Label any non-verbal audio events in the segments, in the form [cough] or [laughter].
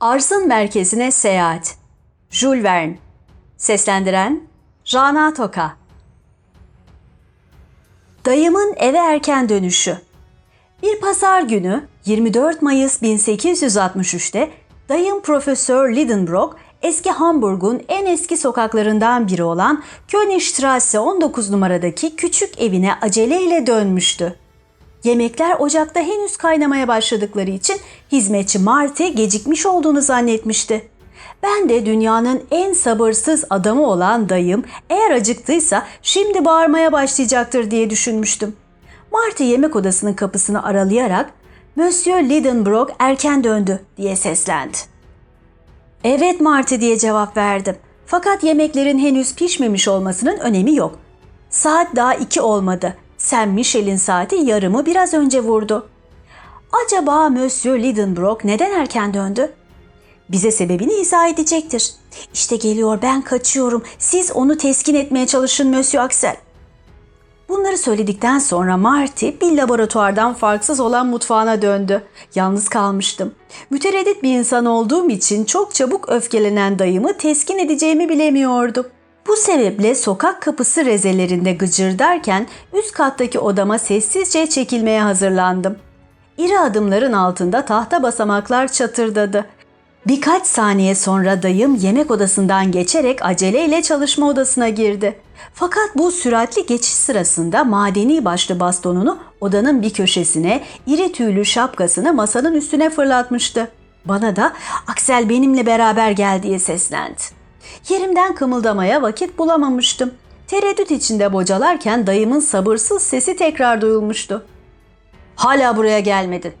Arzın merkezine seyahat. Jules Verne. Seslendiren Rana Toka. Dayımın eve erken dönüşü. Bir pazar günü 24 Mayıs 1863'te dayım Profesör Lidenbrock eski Hamburg'un en eski sokaklarından biri olan Königstrasse 19 numaradaki küçük evine aceleyle dönmüştü. Yemekler ocakta henüz kaynamaya başladıkları için hizmetçi Marty gecikmiş olduğunu zannetmişti. Ben de dünyanın en sabırsız adamı olan dayım eğer acıktıysa şimdi bağırmaya başlayacaktır diye düşünmüştüm. Marty yemek odasının kapısını aralayarak Monsieur Lidenbrock erken döndü diye seslendi. Evet Marty diye cevap verdim. Fakat yemeklerin henüz pişmemiş olmasının önemi yok. Saat daha iki olmadı. Sen Michel'in saati yarımı biraz önce vurdu. Acaba Monsieur Lidenbrock neden erken döndü? Bize sebebini izah edecektir. İşte geliyor ben kaçıyorum. Siz onu teskin etmeye çalışın Monsieur Axel. Bunları söyledikten sonra Marty bir laboratuvardan farksız olan mutfağına döndü. Yalnız kalmıştım. Mütereddit bir insan olduğum için çok çabuk öfkelenen dayımı teskin edeceğimi bilemiyordum. Bu sebeple sokak kapısı rezelerinde gıcırdarken üst kattaki odama sessizce çekilmeye hazırlandım. İri adımların altında tahta basamaklar çatırdadı. Birkaç saniye sonra dayım yemek odasından geçerek aceleyle çalışma odasına girdi. Fakat bu süratli geçiş sırasında madeni başlı bastonunu odanın bir köşesine, iri tüylü şapkasını masanın üstüne fırlatmıştı. Bana da Aksel benimle beraber gel diye seslendi. Yerimden kımıldamaya vakit bulamamıştım. Tereddüt içinde bocalarken dayımın sabırsız sesi tekrar duyulmuştu. Hala buraya gelmedin.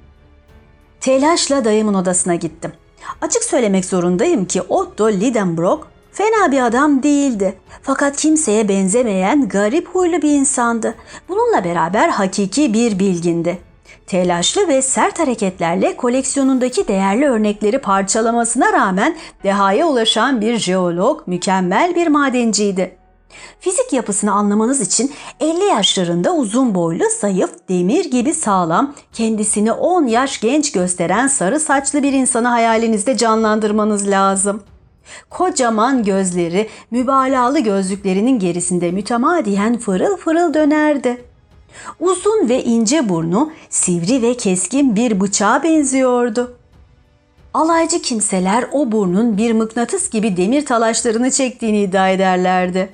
Telaşla dayımın odasına gittim. Açık söylemek zorundayım ki Otto Lidenbrock fena bir adam değildi. Fakat kimseye benzemeyen garip huylu bir insandı. Bununla beraber hakiki bir bilgindi. Telaşlı ve sert hareketlerle koleksiyonundaki değerli örnekleri parçalamasına rağmen dehaya ulaşan bir jeolog, mükemmel bir madenciydi. Fizik yapısını anlamanız için 50 yaşlarında uzun boylu, zayıf, demir gibi sağlam, kendisini 10 yaş genç gösteren sarı saçlı bir insanı hayalinizde canlandırmanız lazım. Kocaman gözleri, mübalağalı gözlüklerinin gerisinde mütemadiyen fırıl fırıl dönerdi. Uzun ve ince burnu sivri ve keskin bir bıçağa benziyordu. Alaycı kimseler o burnun bir mıknatıs gibi demir talaşlarını çektiğini iddia ederlerdi.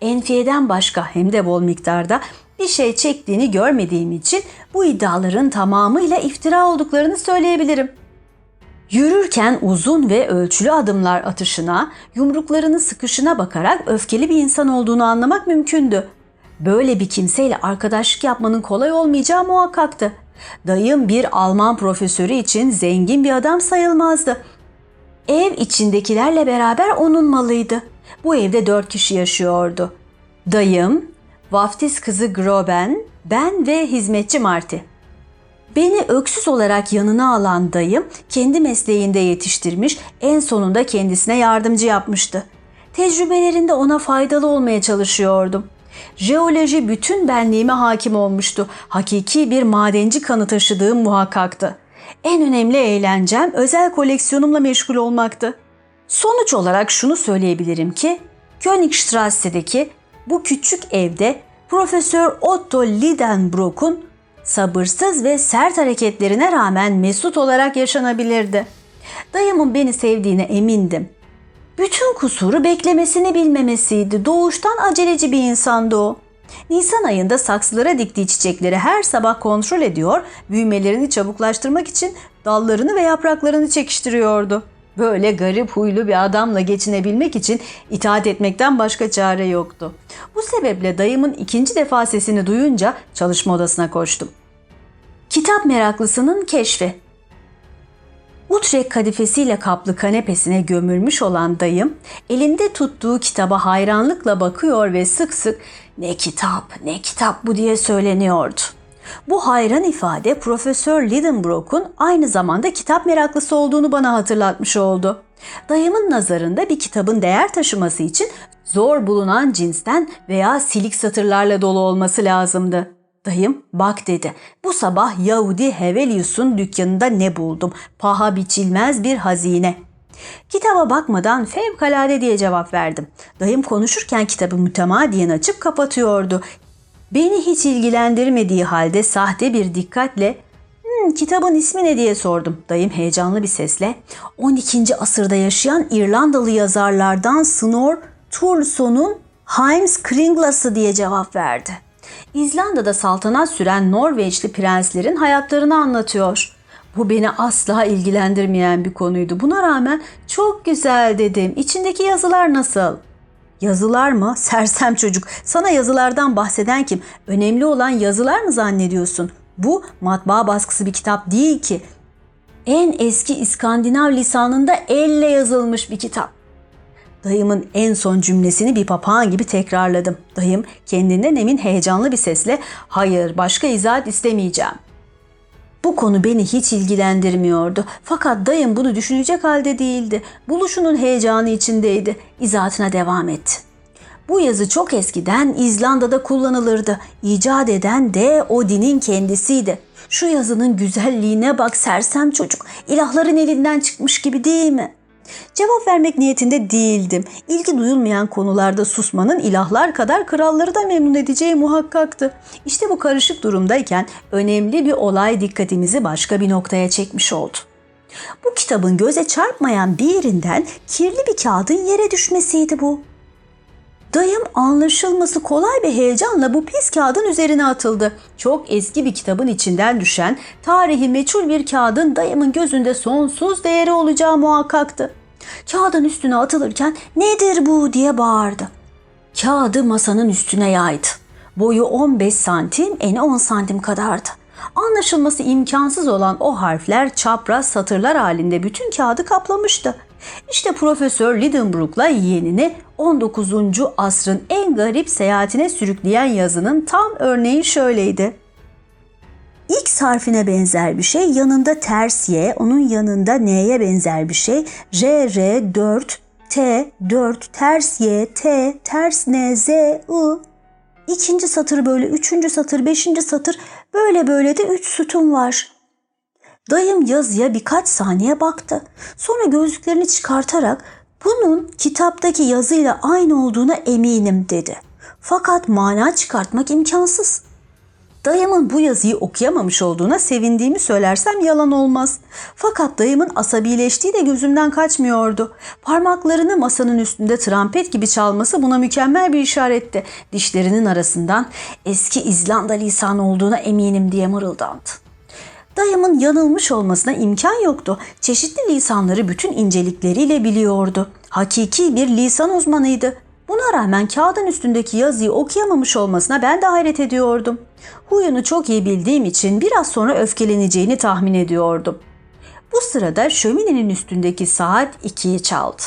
Enfiyeden başka hem de bol miktarda bir şey çektiğini görmediğim için bu iddiaların tamamıyla iftira olduklarını söyleyebilirim. Yürürken uzun ve ölçülü adımlar atışına, yumruklarını sıkışına bakarak öfkeli bir insan olduğunu anlamak mümkündü. Böyle bir kimseyle arkadaşlık yapmanın kolay olmayacağı muhakkaktı. Dayım bir Alman profesörü için zengin bir adam sayılmazdı. Ev içindekilerle beraber onun malıydı. Bu evde dört kişi yaşıyordu. Dayım, vaftiz kızı Groben, ben ve hizmetçi Marty. Beni öksüz olarak yanına alan dayım kendi mesleğinde yetiştirmiş, en sonunda kendisine yardımcı yapmıştı. Tecrübelerinde ona faydalı olmaya çalışıyordum. Jeoloji bütün benliğime hakim olmuştu. Hakiki bir madenci kanı taşıdığım muhakkaktı. En önemli eğlencem özel koleksiyonumla meşgul olmaktı. Sonuç olarak şunu söyleyebilirim ki Königstrasse'deki bu küçük evde Profesör Otto Lidenbrock'un sabırsız ve sert hareketlerine rağmen mesut olarak yaşanabilirdi. Dayımın beni sevdiğine emindim. Bütün kusuru beklemesini bilmemesiydi. Doğuştan aceleci bir insandı o. Nisan ayında saksılara diktiği çiçekleri her sabah kontrol ediyor, büyümelerini çabuklaştırmak için dallarını ve yapraklarını çekiştiriyordu. Böyle garip huylu bir adamla geçinebilmek için itaat etmekten başka çare yoktu. Bu sebeple dayımın ikinci defa sesini duyunca çalışma odasına koştum. Kitap meraklısının keşfi Utrecht kadifesiyle kaplı kanepesine gömülmüş olan dayım elinde tuttuğu kitaba hayranlıkla bakıyor ve sık sık ne kitap ne kitap bu diye söyleniyordu. Bu hayran ifade Profesör Lidenbrock'un aynı zamanda kitap meraklısı olduğunu bana hatırlatmış oldu. Dayımın nazarında bir kitabın değer taşıması için zor bulunan cinsten veya silik satırlarla dolu olması lazımdı. Dayım bak dedi. Bu sabah Yahudi Hevelius'un dükkanında ne buldum? Paha biçilmez bir hazine. Kitaba bakmadan fevkalade diye cevap verdim. Dayım konuşurken kitabı mütemadiyen açıp kapatıyordu. Beni hiç ilgilendirmediği halde sahte bir dikkatle "Hmm, kitabın ismi ne diye sordum. Dayım heyecanlı bir sesle 12. asırda yaşayan İrlandalı yazarlardan Snor Turlson'un Heims Kringlas'ı diye cevap verdi. İzlanda'da saltanat süren Norveçli prenslerin hayatlarını anlatıyor. Bu beni asla ilgilendirmeyen bir konuydu. Buna rağmen çok güzel dedim. İçindeki yazılar nasıl? Yazılar mı? [laughs] Sersem çocuk. Sana yazılardan bahseden kim? Önemli olan yazılar mı zannediyorsun? Bu matbaa baskısı bir kitap değil ki. En eski İskandinav lisanında elle yazılmış bir kitap. Dayımın en son cümlesini bir papağan gibi tekrarladım. Dayım kendinden emin heyecanlı bir sesle hayır başka izahat istemeyeceğim. Bu konu beni hiç ilgilendirmiyordu. Fakat dayım bunu düşünecek halde değildi. Buluşunun heyecanı içindeydi. İzahatına devam etti. Bu yazı çok eskiden İzlanda'da kullanılırdı. İcat eden de o dinin kendisiydi. Şu yazının güzelliğine bak sersem çocuk. İlahların elinden çıkmış gibi değil mi?'' Cevap vermek niyetinde değildim. İlgi duyulmayan konularda susmanın ilahlar kadar kralları da memnun edeceği muhakkaktı. İşte bu karışık durumdayken önemli bir olay dikkatimizi başka bir noktaya çekmiş oldu. Bu kitabın göze çarpmayan bir yerinden kirli bir kağıdın yere düşmesiydi bu. Dayım anlaşılması kolay bir heyecanla bu pis kağıdın üzerine atıldı. Çok eski bir kitabın içinden düşen, tarihi meçhul bir kağıdın dayımın gözünde sonsuz değeri olacağı muhakkaktı. Kağıdın üstüne atılırken nedir bu diye bağırdı. Kağıdı masanın üstüne yaydı. Boyu 15 santim, eni 10 santim kadardı. Anlaşılması imkansız olan o harfler çapraz satırlar halinde bütün kağıdı kaplamıştı. İşte Profesör Lidenbrook'la yeğenini 19. asrın en garip seyahatine sürükleyen yazının tam örneği şöyleydi. X harfine benzer bir şey, yanında ters Y, onun yanında N'ye benzer bir şey. R, R, 4, T, 4, ters Y, T, ters N, Z, I. İkinci satır böyle, üçüncü satır, beşinci satır, böyle böyle de üç sütun var. Dayım yazıya birkaç saniye baktı. Sonra gözlüklerini çıkartarak bunun kitaptaki yazıyla aynı olduğuna eminim dedi. Fakat mana çıkartmak imkansız. Dayımın bu yazıyı okuyamamış olduğuna sevindiğimi söylersem yalan olmaz. Fakat dayımın asabileştiği de gözümden kaçmıyordu. Parmaklarını masanın üstünde trampet gibi çalması buna mükemmel bir işaretti. Dişlerinin arasından eski İzlanda lisanı olduğuna eminim diye mırıldandı. Dayımın yanılmış olmasına imkan yoktu. Çeşitli lisanları bütün incelikleriyle biliyordu. Hakiki bir lisan uzmanıydı. Buna rağmen kağıdın üstündeki yazıyı okuyamamış olmasına ben de hayret ediyordum. Huyunu çok iyi bildiğim için biraz sonra öfkeleneceğini tahmin ediyordum. Bu sırada şöminenin üstündeki saat 2'yi çaldı.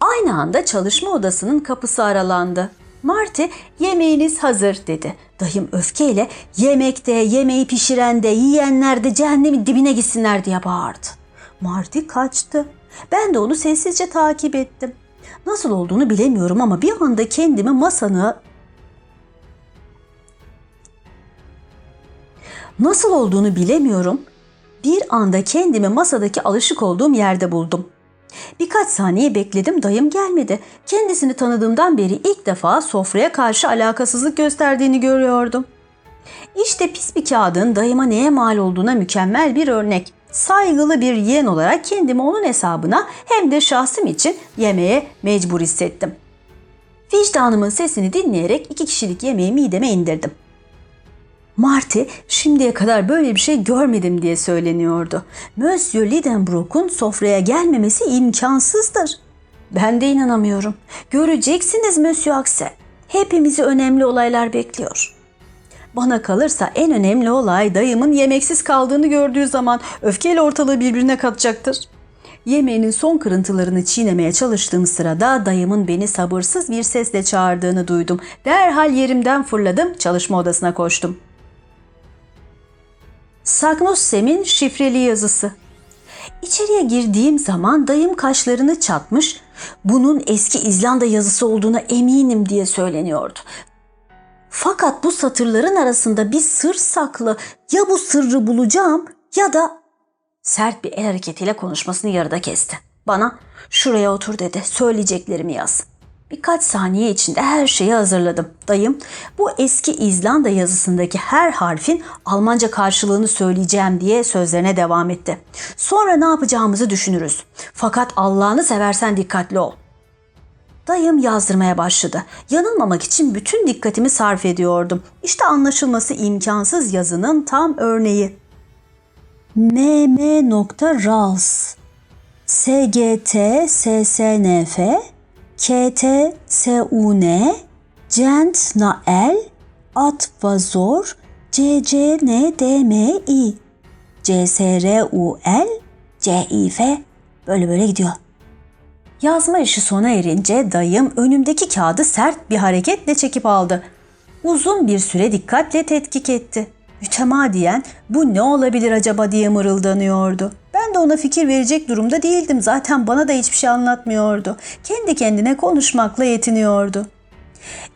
Aynı anda çalışma odasının kapısı aralandı. Marty yemeğiniz hazır dedi. Dayım öfkeyle yemekte, yemeği pişirende, yiyenler de cehennemin dibine gitsinler diye bağırdı. Marty kaçtı. Ben de onu sessizce takip ettim. Nasıl olduğunu bilemiyorum ama bir anda kendimi masanı Nasıl olduğunu bilemiyorum. Bir anda kendimi masadaki alışık olduğum yerde buldum. Birkaç saniye bekledim dayım gelmedi. Kendisini tanıdığımdan beri ilk defa sofraya karşı alakasızlık gösterdiğini görüyordum. İşte pis bir kağıdın dayıma neye mal olduğuna mükemmel bir örnek. Saygılı bir yeğen olarak kendimi onun hesabına hem de şahsım için yemeğe mecbur hissettim. Vicdanımın sesini dinleyerek iki kişilik yemeği mideme indirdim. Marty şimdiye kadar böyle bir şey görmedim diye söyleniyordu. Monsieur Lidenbrook'un sofraya gelmemesi imkansızdır. Ben de inanamıyorum. Göreceksiniz Monsieur Axel. Hepimizi önemli olaylar bekliyor. Bana kalırsa en önemli olay dayımın yemeksiz kaldığını gördüğü zaman öfkeyle ortalığı birbirine katacaktır. Yemeğinin son kırıntılarını çiğnemeye çalıştığım sırada dayımın beni sabırsız bir sesle çağırdığını duydum. Derhal yerimden fırladım, çalışma odasına koştum. Sagnussem'in şifreli yazısı. İçeriye girdiğim zaman dayım kaşlarını çatmış, bunun eski İzlanda yazısı olduğuna eminim diye söyleniyordu. Fakat bu satırların arasında bir sır saklı. Ya bu sırrı bulacağım ya da sert bir el hareketiyle konuşmasını yarıda kesti. Bana şuraya otur dedi. Söyleyeceklerimi yaz. Birkaç saniye içinde her şeyi hazırladım. Dayım bu eski İzlanda yazısındaki her harfin Almanca karşılığını söyleyeceğim diye sözlerine devam etti. Sonra ne yapacağımızı düşünürüz. Fakat Allah'ını seversen dikkatli ol. Dayım yazdırmaya başladı. Yanılmamak için bütün dikkatimi sarf ediyordum. İşte anlaşılması imkansız yazının tam örneği. mm.rals SGT SSNF KT SUN Cent Nael At Vazor CCNDMI CSRUL CİF böyle böyle gidiyor. Yazma işi sona erince dayım önümdeki kağıdı sert bir hareketle çekip aldı. Uzun bir süre dikkatle tetkik etti. Mütemadiyen bu ne olabilir acaba diye mırıldanıyordu. Ben de ona fikir verecek durumda değildim. Zaten bana da hiçbir şey anlatmıyordu. Kendi kendine konuşmakla yetiniyordu.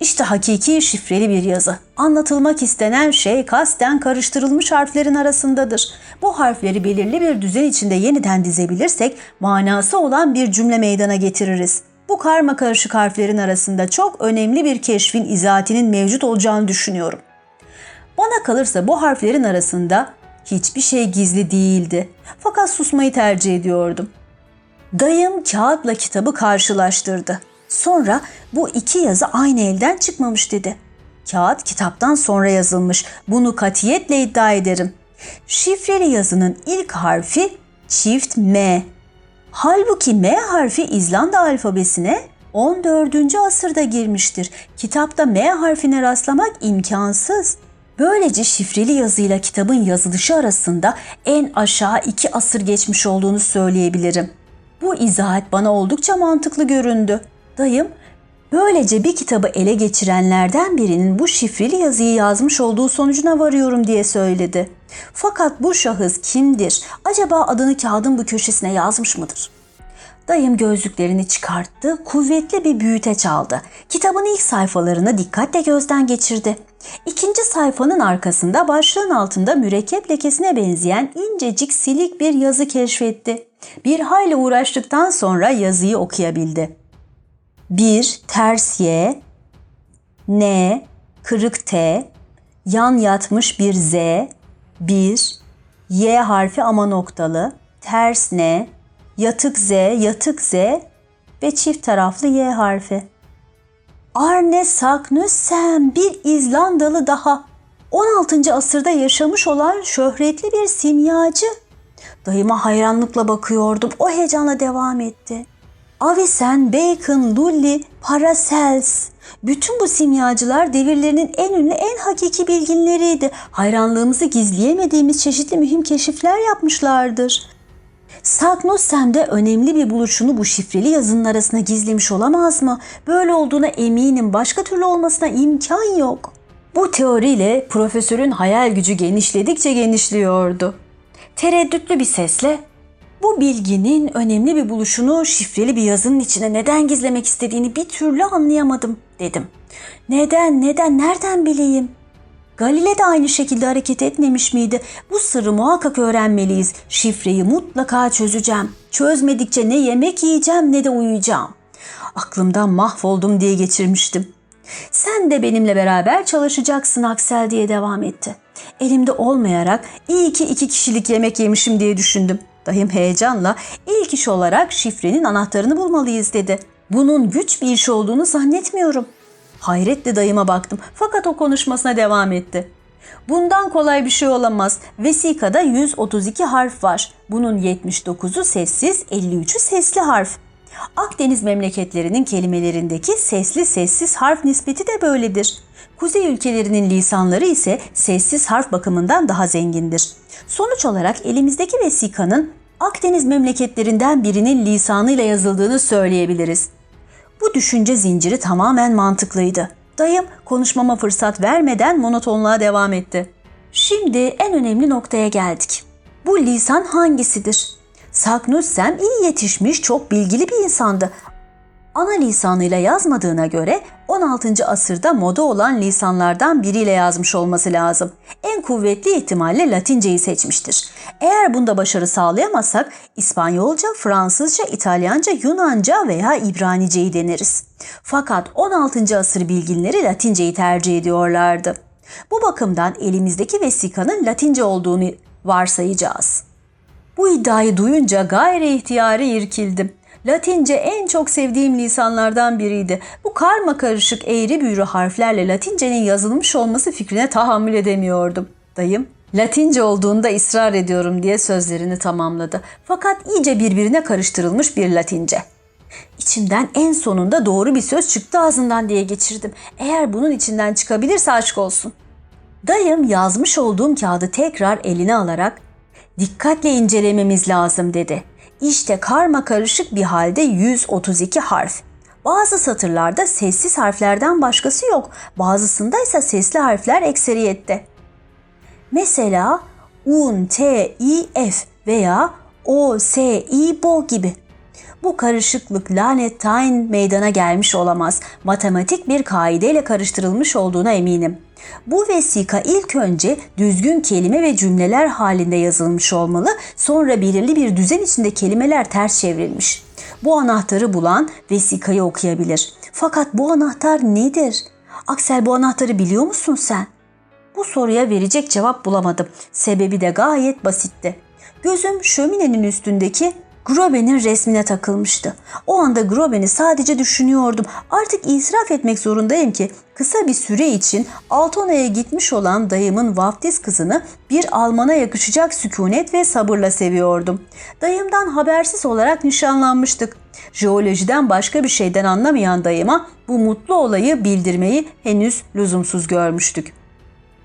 İşte hakiki şifreli bir yazı. Anlatılmak istenen şey kasten karıştırılmış harflerin arasındadır. Bu harfleri belirli bir düzen içinde yeniden dizebilirsek manası olan bir cümle meydana getiririz. Bu karma karışık harflerin arasında çok önemli bir keşfin izahatinin mevcut olacağını düşünüyorum. Bana kalırsa bu harflerin arasında hiçbir şey gizli değildi. Fakat susmayı tercih ediyordum. Dayım kağıtla kitabı karşılaştırdı. Sonra bu iki yazı aynı elden çıkmamış dedi. Kağıt kitaptan sonra yazılmış. Bunu katiyetle iddia ederim. Şifreli yazının ilk harfi çift M. Halbuki M harfi İzlanda alfabesine 14. asırda girmiştir. Kitapta M harfine rastlamak imkansız. Böylece şifreli yazıyla kitabın yazılışı arasında en aşağı iki asır geçmiş olduğunu söyleyebilirim. Bu izahat bana oldukça mantıklı göründü. Dayım, böylece bir kitabı ele geçirenlerden birinin bu şifreli yazıyı yazmış olduğu sonucuna varıyorum diye söyledi. Fakat bu şahıs kimdir? Acaba adını kağıdın bu köşesine yazmış mıdır? Dayım gözlüklerini çıkarttı, kuvvetli bir büyüteç aldı. Kitabın ilk sayfalarını dikkatle gözden geçirdi. İkinci sayfanın arkasında başlığın altında mürekkep lekesine benzeyen incecik silik bir yazı keşfetti. Bir hayli uğraştıktan sonra yazıyı okuyabildi. 1 ters Y, N, kırık T, yan yatmış bir Z, 1, Y harfi ama noktalı, ters N, yatık Z, yatık Z ve çift taraflı Y harfi. Arne Saknussem bir İzlandalı daha. 16. asırda yaşamış olan şöhretli bir simyacı. Dayıma hayranlıkla bakıyordum. O heyecanla devam etti. Avicen, Bacon, Lully, Paracels. Bütün bu simyacılar devirlerinin en ünlü, en hakiki bilginleriydi. Hayranlığımızı gizleyemediğimiz çeşitli mühim keşifler yapmışlardır. Sagnussem de önemli bir buluşunu bu şifreli yazının arasına gizlemiş olamaz mı? Böyle olduğuna eminim. Başka türlü olmasına imkan yok. Bu teoriyle profesörün hayal gücü genişledikçe genişliyordu. Tereddütlü bir sesle bu bilginin önemli bir buluşunu şifreli bir yazının içine neden gizlemek istediğini bir türlü anlayamadım dedim. Neden, neden, nereden bileyim? Galile de aynı şekilde hareket etmemiş miydi? Bu sırrı muhakkak öğrenmeliyiz. Şifreyi mutlaka çözeceğim. Çözmedikçe ne yemek yiyeceğim ne de uyuyacağım. Aklımdan mahvoldum diye geçirmiştim. Sen de benimle beraber çalışacaksın Aksel diye devam etti. Elimde olmayarak iyi ki iki kişilik yemek yemişim diye düşündüm. Dayım heyecanla ilk iş olarak şifrenin anahtarını bulmalıyız dedi. Bunun güç bir iş olduğunu zannetmiyorum. Hayretle dayıma baktım fakat o konuşmasına devam etti. Bundan kolay bir şey olamaz. Vesikada 132 harf var. Bunun 79'u sessiz, 53'ü sesli harf. Akdeniz memleketlerinin kelimelerindeki sesli sessiz harf nispeti de böyledir. Kuzey ülkelerinin lisanları ise sessiz harf bakımından daha zengindir. Sonuç olarak elimizdeki vesikanın Akdeniz memleketlerinden birinin lisanıyla yazıldığını söyleyebiliriz. Bu düşünce zinciri tamamen mantıklıydı. Dayım konuşmama fırsat vermeden monotonluğa devam etti. Şimdi en önemli noktaya geldik. Bu lisan hangisidir? Saknussem iyi yetişmiş, çok bilgili bir insandı. Ana lisanıyla yazmadığına göre 16. asırda moda olan lisanlardan biriyle yazmış olması lazım. En kuvvetli ihtimalle Latinceyi seçmiştir. Eğer bunda başarı sağlayamazsak İspanyolca, Fransızca, İtalyanca, Yunanca veya İbraniceyi deneriz. Fakat 16. asır bilginleri Latinceyi tercih ediyorlardı. Bu bakımdan elimizdeki vesikanın Latince olduğunu varsayacağız. Bu iddiayı duyunca gayri ihtiyari irkildim. Latince en çok sevdiğim lisanlardan biriydi. Bu karma karışık eğri büğrü harflerle Latince'nin yazılmış olması fikrine tahammül edemiyordum. Dayım, Latince olduğunda ısrar ediyorum diye sözlerini tamamladı. Fakat iyice birbirine karıştırılmış bir Latince. İçimden en sonunda doğru bir söz çıktı ağzından diye geçirdim. Eğer bunun içinden çıkabilirse aşk olsun. Dayım yazmış olduğum kağıdı tekrar eline alarak dikkatle incelememiz lazım dedi. İşte karma karışık bir halde 132 harf. Bazı satırlarda sessiz harflerden başkası yok. Bazısında ise sesli harfler ekseriyette. Mesela un, t, i, f veya o, s, i, bo gibi. Bu karışıklık lanet tayin meydana gelmiş olamaz. Matematik bir kaideyle karıştırılmış olduğuna eminim. Bu vesika ilk önce düzgün kelime ve cümleler halinde yazılmış olmalı, sonra belirli bir düzen içinde kelimeler ters çevrilmiş. Bu anahtarı bulan vesikayı okuyabilir. Fakat bu anahtar nedir? Aksel bu anahtarı biliyor musun sen? Bu soruya verecek cevap bulamadım. Sebebi de gayet basitti. Gözüm şöminenin üstündeki Groben'in resmine takılmıştı. O anda Groben'i sadece düşünüyordum. Artık itiraf etmek zorundayım ki kısa bir süre için Altona'ya gitmiş olan dayımın vaftiz kızını bir Alman'a yakışacak sükunet ve sabırla seviyordum. Dayımdan habersiz olarak nişanlanmıştık. Jeolojiden başka bir şeyden anlamayan dayıma bu mutlu olayı bildirmeyi henüz lüzumsuz görmüştük.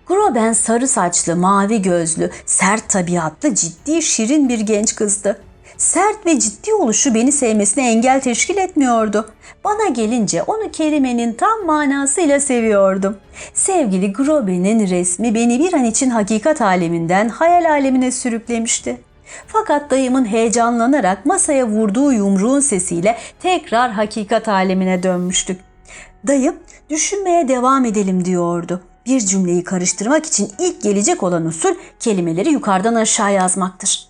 Groben sarı saçlı, mavi gözlü, sert tabiatlı, ciddi, şirin bir genç kızdı. Sert ve ciddi oluşu beni sevmesine engel teşkil etmiyordu. Bana gelince onu kelimenin tam manasıyla seviyordum. Sevgili Groben'in resmi beni bir an için hakikat aleminden hayal alemine sürüklemişti. Fakat dayımın heyecanlanarak masaya vurduğu yumruğun sesiyle tekrar hakikat alemine dönmüştük. Dayım düşünmeye devam edelim diyordu. Bir cümleyi karıştırmak için ilk gelecek olan usul kelimeleri yukarıdan aşağı yazmaktır.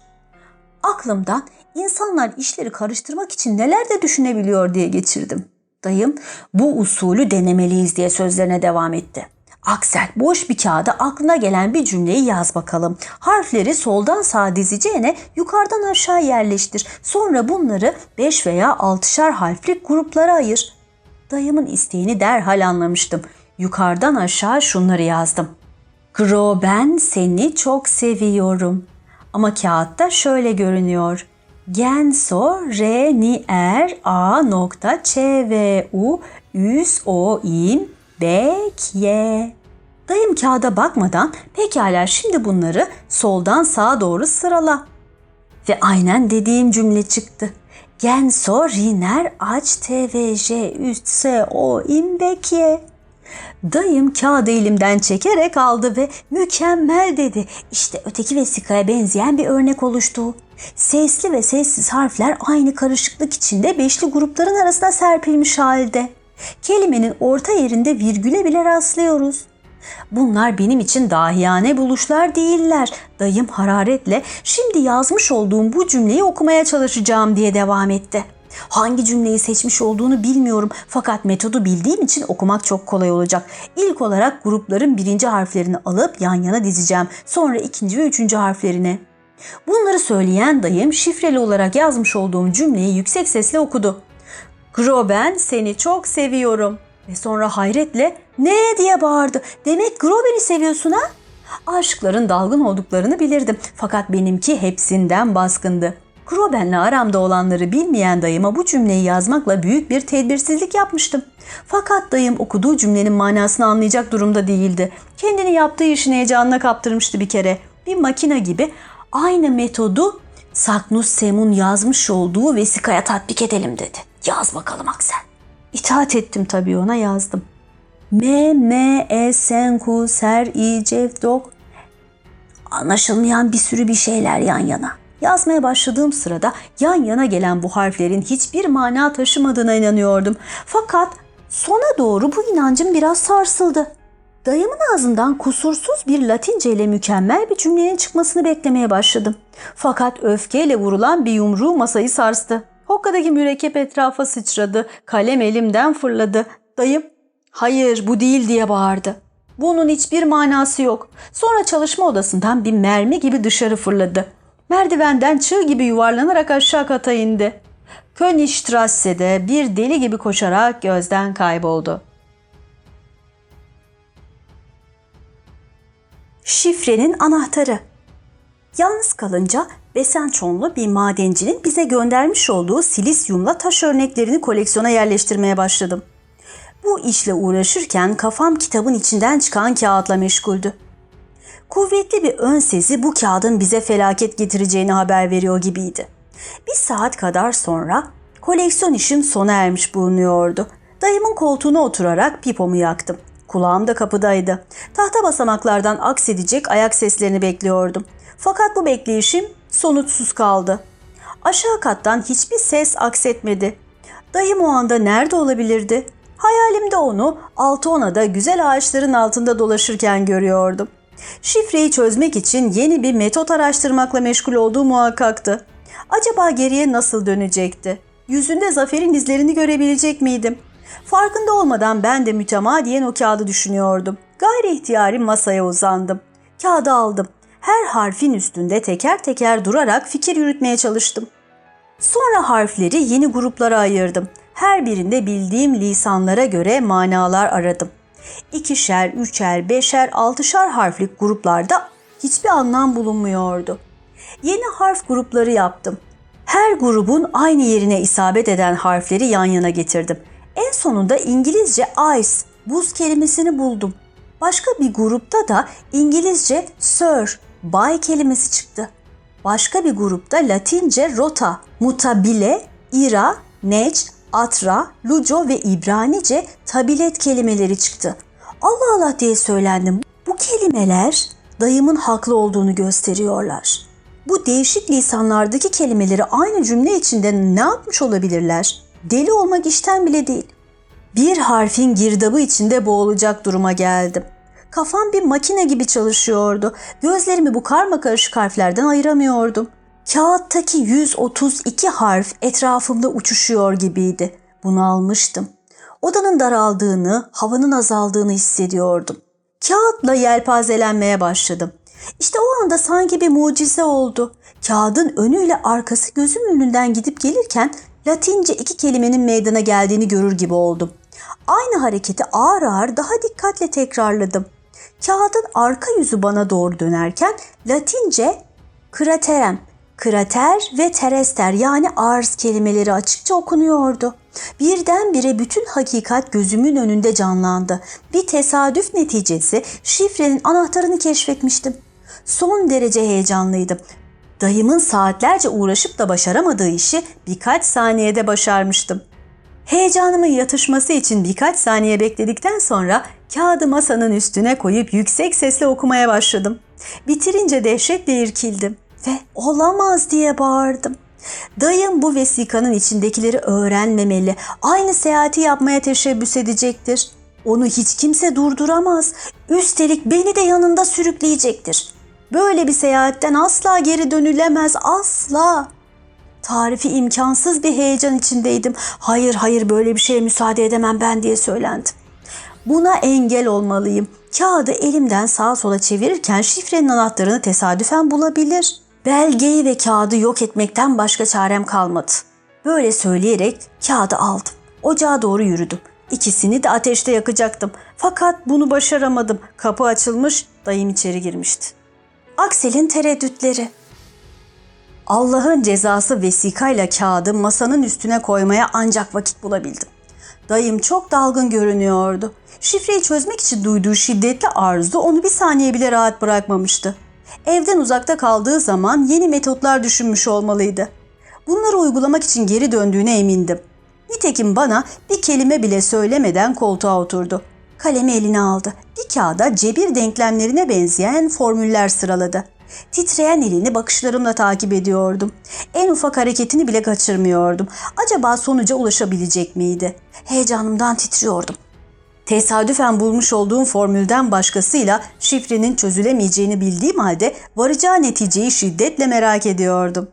Aklımdan insanlar işleri karıştırmak için neler de düşünebiliyor diye geçirdim. Dayım bu usulü denemeliyiz diye sözlerine devam etti. Aksel boş bir kağıda aklına gelen bir cümleyi yaz bakalım. Harfleri soldan sağa dizeceğine yukarıdan aşağı yerleştir. Sonra bunları 5 veya 6'şar harfli gruplara ayır. Dayımın isteğini derhal anlamıştım. Yukarıdan aşağı şunları yazdım. Gro ben seni çok seviyorum. Ama kağıtta şöyle görünüyor. Genso re ni er a nokta ç v u üs o im bek ye. Dayım kağıda bakmadan pekala şimdi bunları soldan sağa doğru sırala. Ve aynen dediğim cümle çıktı. Genso riner aç tvj üst se o im bek ye. Dayım kağıdı elimden çekerek aldı ve mükemmel dedi. İşte öteki vesikaya benzeyen bir örnek oluştu. Sesli ve sessiz harfler aynı karışıklık içinde beşli grupların arasında serpilmiş halde. Kelimenin orta yerinde virgüle bile rastlıyoruz. Bunlar benim için dahiyane buluşlar değiller. Dayım hararetle şimdi yazmış olduğum bu cümleyi okumaya çalışacağım diye devam etti. Hangi cümleyi seçmiş olduğunu bilmiyorum fakat metodu bildiğim için okumak çok kolay olacak. İlk olarak grupların birinci harflerini alıp yan yana dizeceğim. Sonra ikinci ve üçüncü harflerini. Bunları söyleyen dayım şifreli olarak yazmış olduğum cümleyi yüksek sesle okudu. Groben seni çok seviyorum. Ve sonra hayretle ne diye bağırdı. Demek Groben'i seviyorsun ha? Aşıkların dalgın olduklarını bilirdim. Fakat benimki hepsinden baskındı. Groben'le aramda olanları bilmeyen dayıma bu cümleyi yazmakla büyük bir tedbirsizlik yapmıştım. Fakat dayım okuduğu cümlenin manasını anlayacak durumda değildi. Kendini yaptığı işin heyecanına kaptırmıştı bir kere. Bir makine gibi aynı metodu Saknus Sem'un yazmış olduğu vesikaya tatbik edelim dedi. Yaz bakalım Aksel. İtaat ettim tabii ona yazdım. M, M, E, Sen, Ku, Ser, İ, Cev, Dok. Anlaşılmayan bir sürü bir şeyler yan yana. Yazmaya başladığım sırada yan yana gelen bu harflerin hiçbir mana taşımadığına inanıyordum. Fakat sona doğru bu inancım biraz sarsıldı. Dayımın ağzından kusursuz bir Latince ile mükemmel bir cümlenin çıkmasını beklemeye başladım. Fakat öfkeyle vurulan bir yumruğu masayı sarstı. Hokka'daki mürekkep etrafa sıçradı. Kalem elimden fırladı. Dayım, hayır bu değil diye bağırdı. Bunun hiçbir manası yok. Sonra çalışma odasından bir mermi gibi dışarı fırladı. Merdivenden çığ gibi yuvarlanarak aşağı kata indi. Königstrasse'de bir deli gibi koşarak gözden kayboldu. Şifrenin anahtarı. Yalnız kalınca Besençonlu bir madencinin bize göndermiş olduğu silisyumla taş örneklerini koleksiyona yerleştirmeye başladım. Bu işle uğraşırken kafam kitabın içinden çıkan kağıtla meşguldü. Kuvvetli bir ön sezi bu kağıdın bize felaket getireceğini haber veriyor gibiydi. Bir saat kadar sonra koleksiyon işim sona ermiş bulunuyordu. Dayımın koltuğuna oturarak pipomu yaktım. Kulağım da kapıdaydı. Tahta basamaklardan aksedecek ayak seslerini bekliyordum. Fakat bu bekleyişim sonuçsuz kaldı. Aşağı kattan hiçbir ses aksetmedi. Dayım o anda nerede olabilirdi? Hayalimde onu Altona'da güzel ağaçların altında dolaşırken görüyordum. Şifreyi çözmek için yeni bir metot araştırmakla meşgul olduğu muhakkaktı. Acaba geriye nasıl dönecekti? Yüzünde zaferin izlerini görebilecek miydim? Farkında olmadan ben de mütemadiyen o kağıdı düşünüyordum. Gayri ihtiyari masaya uzandım. Kağıdı aldım. Her harfin üstünde teker teker durarak fikir yürütmeye çalıştım. Sonra harfleri yeni gruplara ayırdım. Her birinde bildiğim lisanlara göre manalar aradım. İkişer, üçer, beşer, altışar harflik gruplarda hiçbir anlam bulunmuyordu. Yeni harf grupları yaptım. Her grubun aynı yerine isabet eden harfleri yan yana getirdim. En sonunda İngilizce ice, buz kelimesini buldum. Başka bir grupta da İngilizce sir, bay kelimesi çıktı. Başka bir grupta Latince rota, mutabile, ira, nec, atra, luco ve İbranice tabilet kelimeleri çıktı. Allah Allah diye söylendim. Bu kelimeler dayımın haklı olduğunu gösteriyorlar. Bu değişik lisanlardaki kelimeleri aynı cümle içinde ne yapmış olabilirler? Deli olmak işten bile değil. Bir harfin girdabı içinde boğulacak duruma geldim. Kafam bir makine gibi çalışıyordu. Gözlerimi bu karma karışık harflerden ayıramıyordum. Kağıttaki 132 harf etrafımda uçuşuyor gibiydi. Bunu almıştım. Odanın daraldığını, havanın azaldığını hissediyordum. Kağıtla yelpazelenmeye başladım. İşte o anda sanki bir mucize oldu. Kağıdın önüyle arkası gözüm önünden gidip gelirken Latince iki kelimenin meydana geldiğini görür gibi oldum. Aynı hareketi ağır ağır daha dikkatle tekrarladım. Kağıdın arka yüzü bana doğru dönerken Latince kraterem, krater ve terester yani arz kelimeleri açıkça okunuyordu. Birdenbire bütün hakikat gözümün önünde canlandı. Bir tesadüf neticesi şifrenin anahtarını keşfetmiştim. Son derece heyecanlıydım. Dayımın saatlerce uğraşıp da başaramadığı işi birkaç saniyede başarmıştım. Heyecanımın yatışması için birkaç saniye bekledikten sonra kağıdı masanın üstüne koyup yüksek sesle okumaya başladım. Bitirince dehşetle irkildim ve olamaz diye bağırdım. Dayım bu vesikanın içindekileri öğrenmemeli, aynı seyahati yapmaya teşebbüs edecektir. Onu hiç kimse durduramaz, üstelik beni de yanında sürükleyecektir. Böyle bir seyahatten asla geri dönülemez, asla. Tarifi imkansız bir heyecan içindeydim. Hayır hayır böyle bir şeye müsaade edemem ben diye söylendim. Buna engel olmalıyım. Kağıdı elimden sağa sola çevirirken şifrenin anahtarını tesadüfen bulabilir. Belgeyi ve kağıdı yok etmekten başka çarem kalmadı. Böyle söyleyerek kağıdı aldım. Ocağa doğru yürüdüm. İkisini de ateşte yakacaktım. Fakat bunu başaramadım. Kapı açılmış, dayım içeri girmişti. Aksel'in tereddütleri. Allah'ın cezası vesikayla kağıdı masanın üstüne koymaya ancak vakit bulabildim. Dayım çok dalgın görünüyordu. Şifreyi çözmek için duyduğu şiddetli arzu onu bir saniye bile rahat bırakmamıştı. Evden uzakta kaldığı zaman yeni metotlar düşünmüş olmalıydı. Bunları uygulamak için geri döndüğüne emindim. Nitekim bana bir kelime bile söylemeden koltuğa oturdu. Kalemi eline aldı. Bir kağıda cebir denklemlerine benzeyen formüller sıraladı. Titreyen elini bakışlarımla takip ediyordum. En ufak hareketini bile kaçırmıyordum. Acaba sonuca ulaşabilecek miydi? Heyecanımdan titriyordum. Tesadüfen bulmuş olduğum formülden başkasıyla şifrenin çözülemeyeceğini bildiğim halde varacağı neticeyi şiddetle merak ediyordum.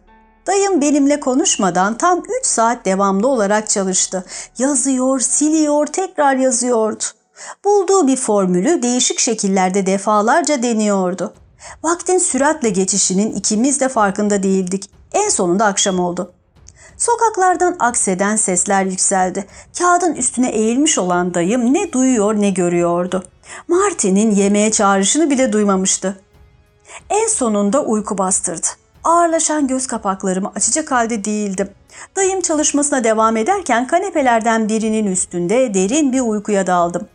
Dayım benimle konuşmadan tam 3 saat devamlı olarak çalıştı. Yazıyor, siliyor, tekrar yazıyordu. Bulduğu bir formülü değişik şekillerde defalarca deniyordu. Vaktin süratle geçişinin ikimiz de farkında değildik. En sonunda akşam oldu. Sokaklardan akseden sesler yükseldi. Kağıdın üstüne eğilmiş olan dayım ne duyuyor ne görüyordu. Martin'in yemeğe çağrışını bile duymamıştı. En sonunda uyku bastırdı. Ağırlaşan göz kapaklarımı açacak halde değildim. Dayım çalışmasına devam ederken kanepelerden birinin üstünde derin bir uykuya daldım.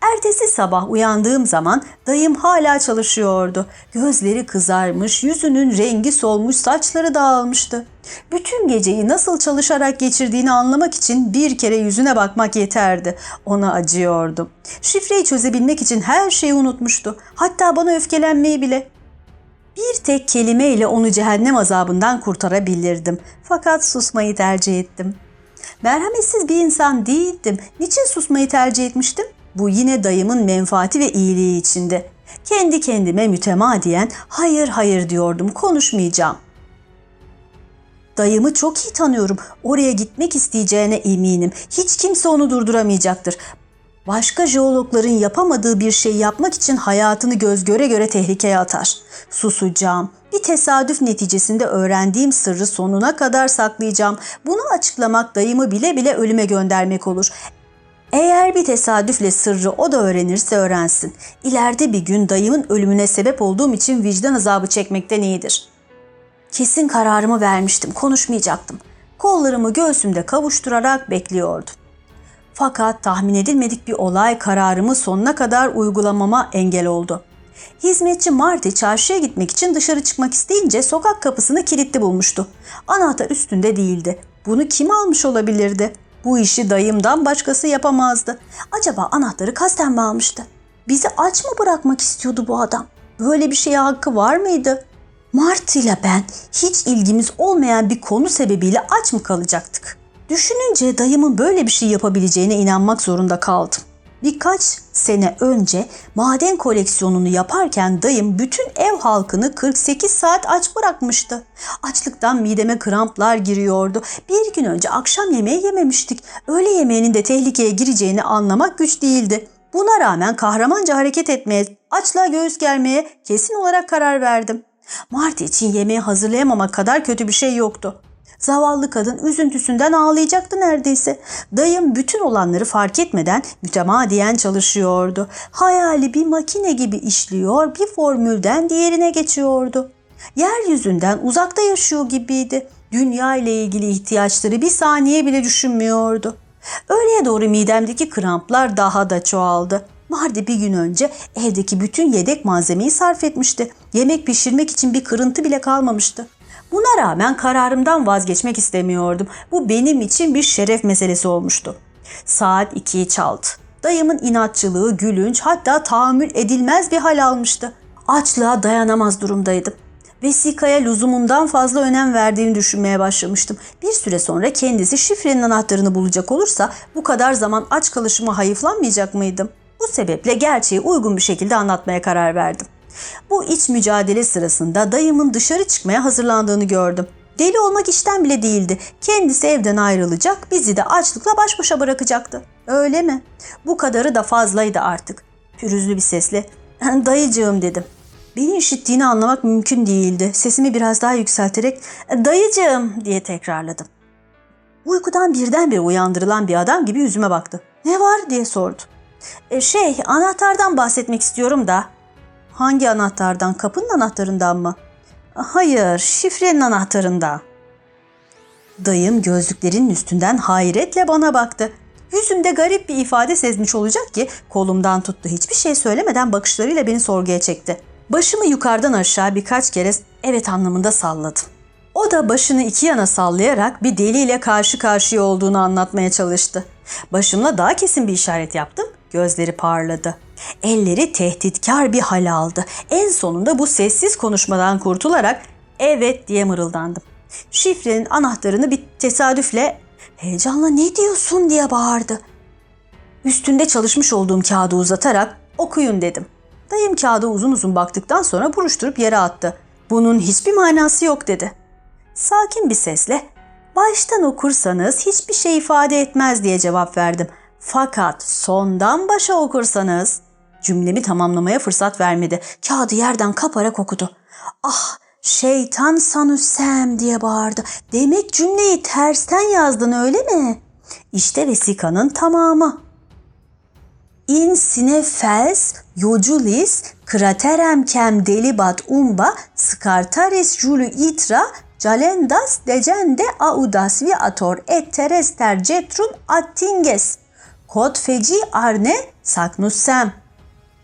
Ertesi sabah uyandığım zaman dayım hala çalışıyordu. Gözleri kızarmış, yüzünün rengi solmuş, saçları dağılmıştı. Bütün geceyi nasıl çalışarak geçirdiğini anlamak için bir kere yüzüne bakmak yeterdi. Ona acıyordum. Şifreyi çözebilmek için her şeyi unutmuştu. Hatta bana öfkelenmeyi bile. Bir tek kelimeyle onu cehennem azabından kurtarabilirdim. Fakat susmayı tercih ettim. Merhametsiz bir insan değildim. Niçin susmayı tercih etmiştim? Bu yine dayımın menfaati ve iyiliği içinde. Kendi kendime mütemadiyen hayır hayır diyordum konuşmayacağım. Dayımı çok iyi tanıyorum. Oraya gitmek isteyeceğine eminim. Hiç kimse onu durduramayacaktır. Başka jeologların yapamadığı bir şey yapmak için hayatını göz göre göre tehlikeye atar. Susacağım. Bir tesadüf neticesinde öğrendiğim sırrı sonuna kadar saklayacağım. Bunu açıklamak dayımı bile bile ölüme göndermek olur. Eğer bir tesadüfle sırrı o da öğrenirse öğrensin. İleride bir gün dayımın ölümüne sebep olduğum için vicdan azabı çekmekten iyidir. Kesin kararımı vermiştim, konuşmayacaktım. Kollarımı göğsümde kavuşturarak bekliyordum. Fakat tahmin edilmedik bir olay kararımı sonuna kadar uygulamama engel oldu. Hizmetçi Marty çarşıya gitmek için dışarı çıkmak isteyince sokak kapısını kilitli bulmuştu. Anahtar üstünde değildi. Bunu kim almış olabilirdi? Bu işi dayımdan başkası yapamazdı. Acaba anahtarı kasten mi almıştı? Bizi aç mı bırakmak istiyordu bu adam? Böyle bir şeye hakkı var mıydı? Marty ile ben hiç ilgimiz olmayan bir konu sebebiyle aç mı kalacaktık? Düşününce dayımın böyle bir şey yapabileceğine inanmak zorunda kaldım. Birkaç sene önce maden koleksiyonunu yaparken dayım bütün ev halkını 48 saat aç bırakmıştı. Açlıktan mideme kramplar giriyordu. Bir gün önce akşam yemeği yememiştik. Öğle yemeğinin de tehlikeye gireceğini anlamak güç değildi. Buna rağmen kahramanca hareket etmeye, açlığa göğüs germeye kesin olarak karar verdim. Marty için yemeği hazırlayamamak kadar kötü bir şey yoktu. Zavallı kadın üzüntüsünden ağlayacaktı neredeyse. Dayım bütün olanları fark etmeden mütemadiyen çalışıyordu. Hayali bir makine gibi işliyor, bir formülden diğerine geçiyordu. Yeryüzünden uzakta yaşıyor gibiydi. Dünya ile ilgili ihtiyaçları bir saniye bile düşünmüyordu. Öğleye doğru midemdeki kramplar daha da çoğaldı. Mardi bir gün önce evdeki bütün yedek malzemeyi sarf etmişti. Yemek pişirmek için bir kırıntı bile kalmamıştı. Buna rağmen kararımdan vazgeçmek istemiyordum. Bu benim için bir şeref meselesi olmuştu. Saat 2'yi çaldı. Dayımın inatçılığı gülünç hatta tahammül edilmez bir hal almıştı. Açlığa dayanamaz durumdaydım. Vesikaya lüzumundan fazla önem verdiğini düşünmeye başlamıştım. Bir süre sonra kendisi şifrenin anahtarını bulacak olursa bu kadar zaman aç kalışıma hayıflanmayacak mıydım? Bu sebeple gerçeği uygun bir şekilde anlatmaya karar verdim. Bu iç mücadele sırasında dayımın dışarı çıkmaya hazırlandığını gördüm. Deli olmak işten bile değildi. Kendisi evden ayrılacak, bizi de açlıkla baş başa bırakacaktı. Öyle mi? Bu kadarı da fazlaydı artık. Pürüzlü bir sesle, [laughs] dayıcığım dedim. Beni işittiğini anlamak mümkün değildi. Sesimi biraz daha yükselterek, dayıcığım diye tekrarladım. Uykudan birdenbire uyandırılan bir adam gibi yüzüme baktı. Ne var diye sordu. E, şey, anahtardan bahsetmek istiyorum da Hangi anahtardan? Kapının anahtarından mı? Hayır, şifrenin anahtarında. Dayım gözlüklerinin üstünden hayretle bana baktı. Yüzümde garip bir ifade sezmiş olacak ki kolumdan tuttu. Hiçbir şey söylemeden bakışlarıyla beni sorguya çekti. Başımı yukarıdan aşağı birkaç kere evet anlamında salladım. O da başını iki yana sallayarak bir deliyle karşı karşıya olduğunu anlatmaya çalıştı. Başımla daha kesin bir işaret yaptım. Gözleri parladı. Elleri tehditkar bir hal aldı. En sonunda bu sessiz konuşmadan kurtularak evet diye mırıldandım. Şifrenin anahtarını bir tesadüfle heyecanla ne diyorsun diye bağırdı. Üstünde çalışmış olduğum kağıdı uzatarak okuyun dedim. Dayım kağıda uzun uzun baktıktan sonra buruşturup yere attı. Bunun hiçbir manası yok dedi. Sakin bir sesle baştan okursanız hiçbir şey ifade etmez diye cevap verdim. Fakat sondan başa okursanız cümlemi tamamlamaya fırsat vermedi. Kağıdı yerden kaparak okudu. Ah şeytan sanüsem diye bağırdı. Demek cümleyi tersten yazdın öyle mi? İşte vesikanın tamamı. In sine fels joculis craterem kem delibat umba scartaris julu itra calendas decende audas viator et terester cetrun attinges kod feci arne saknussem.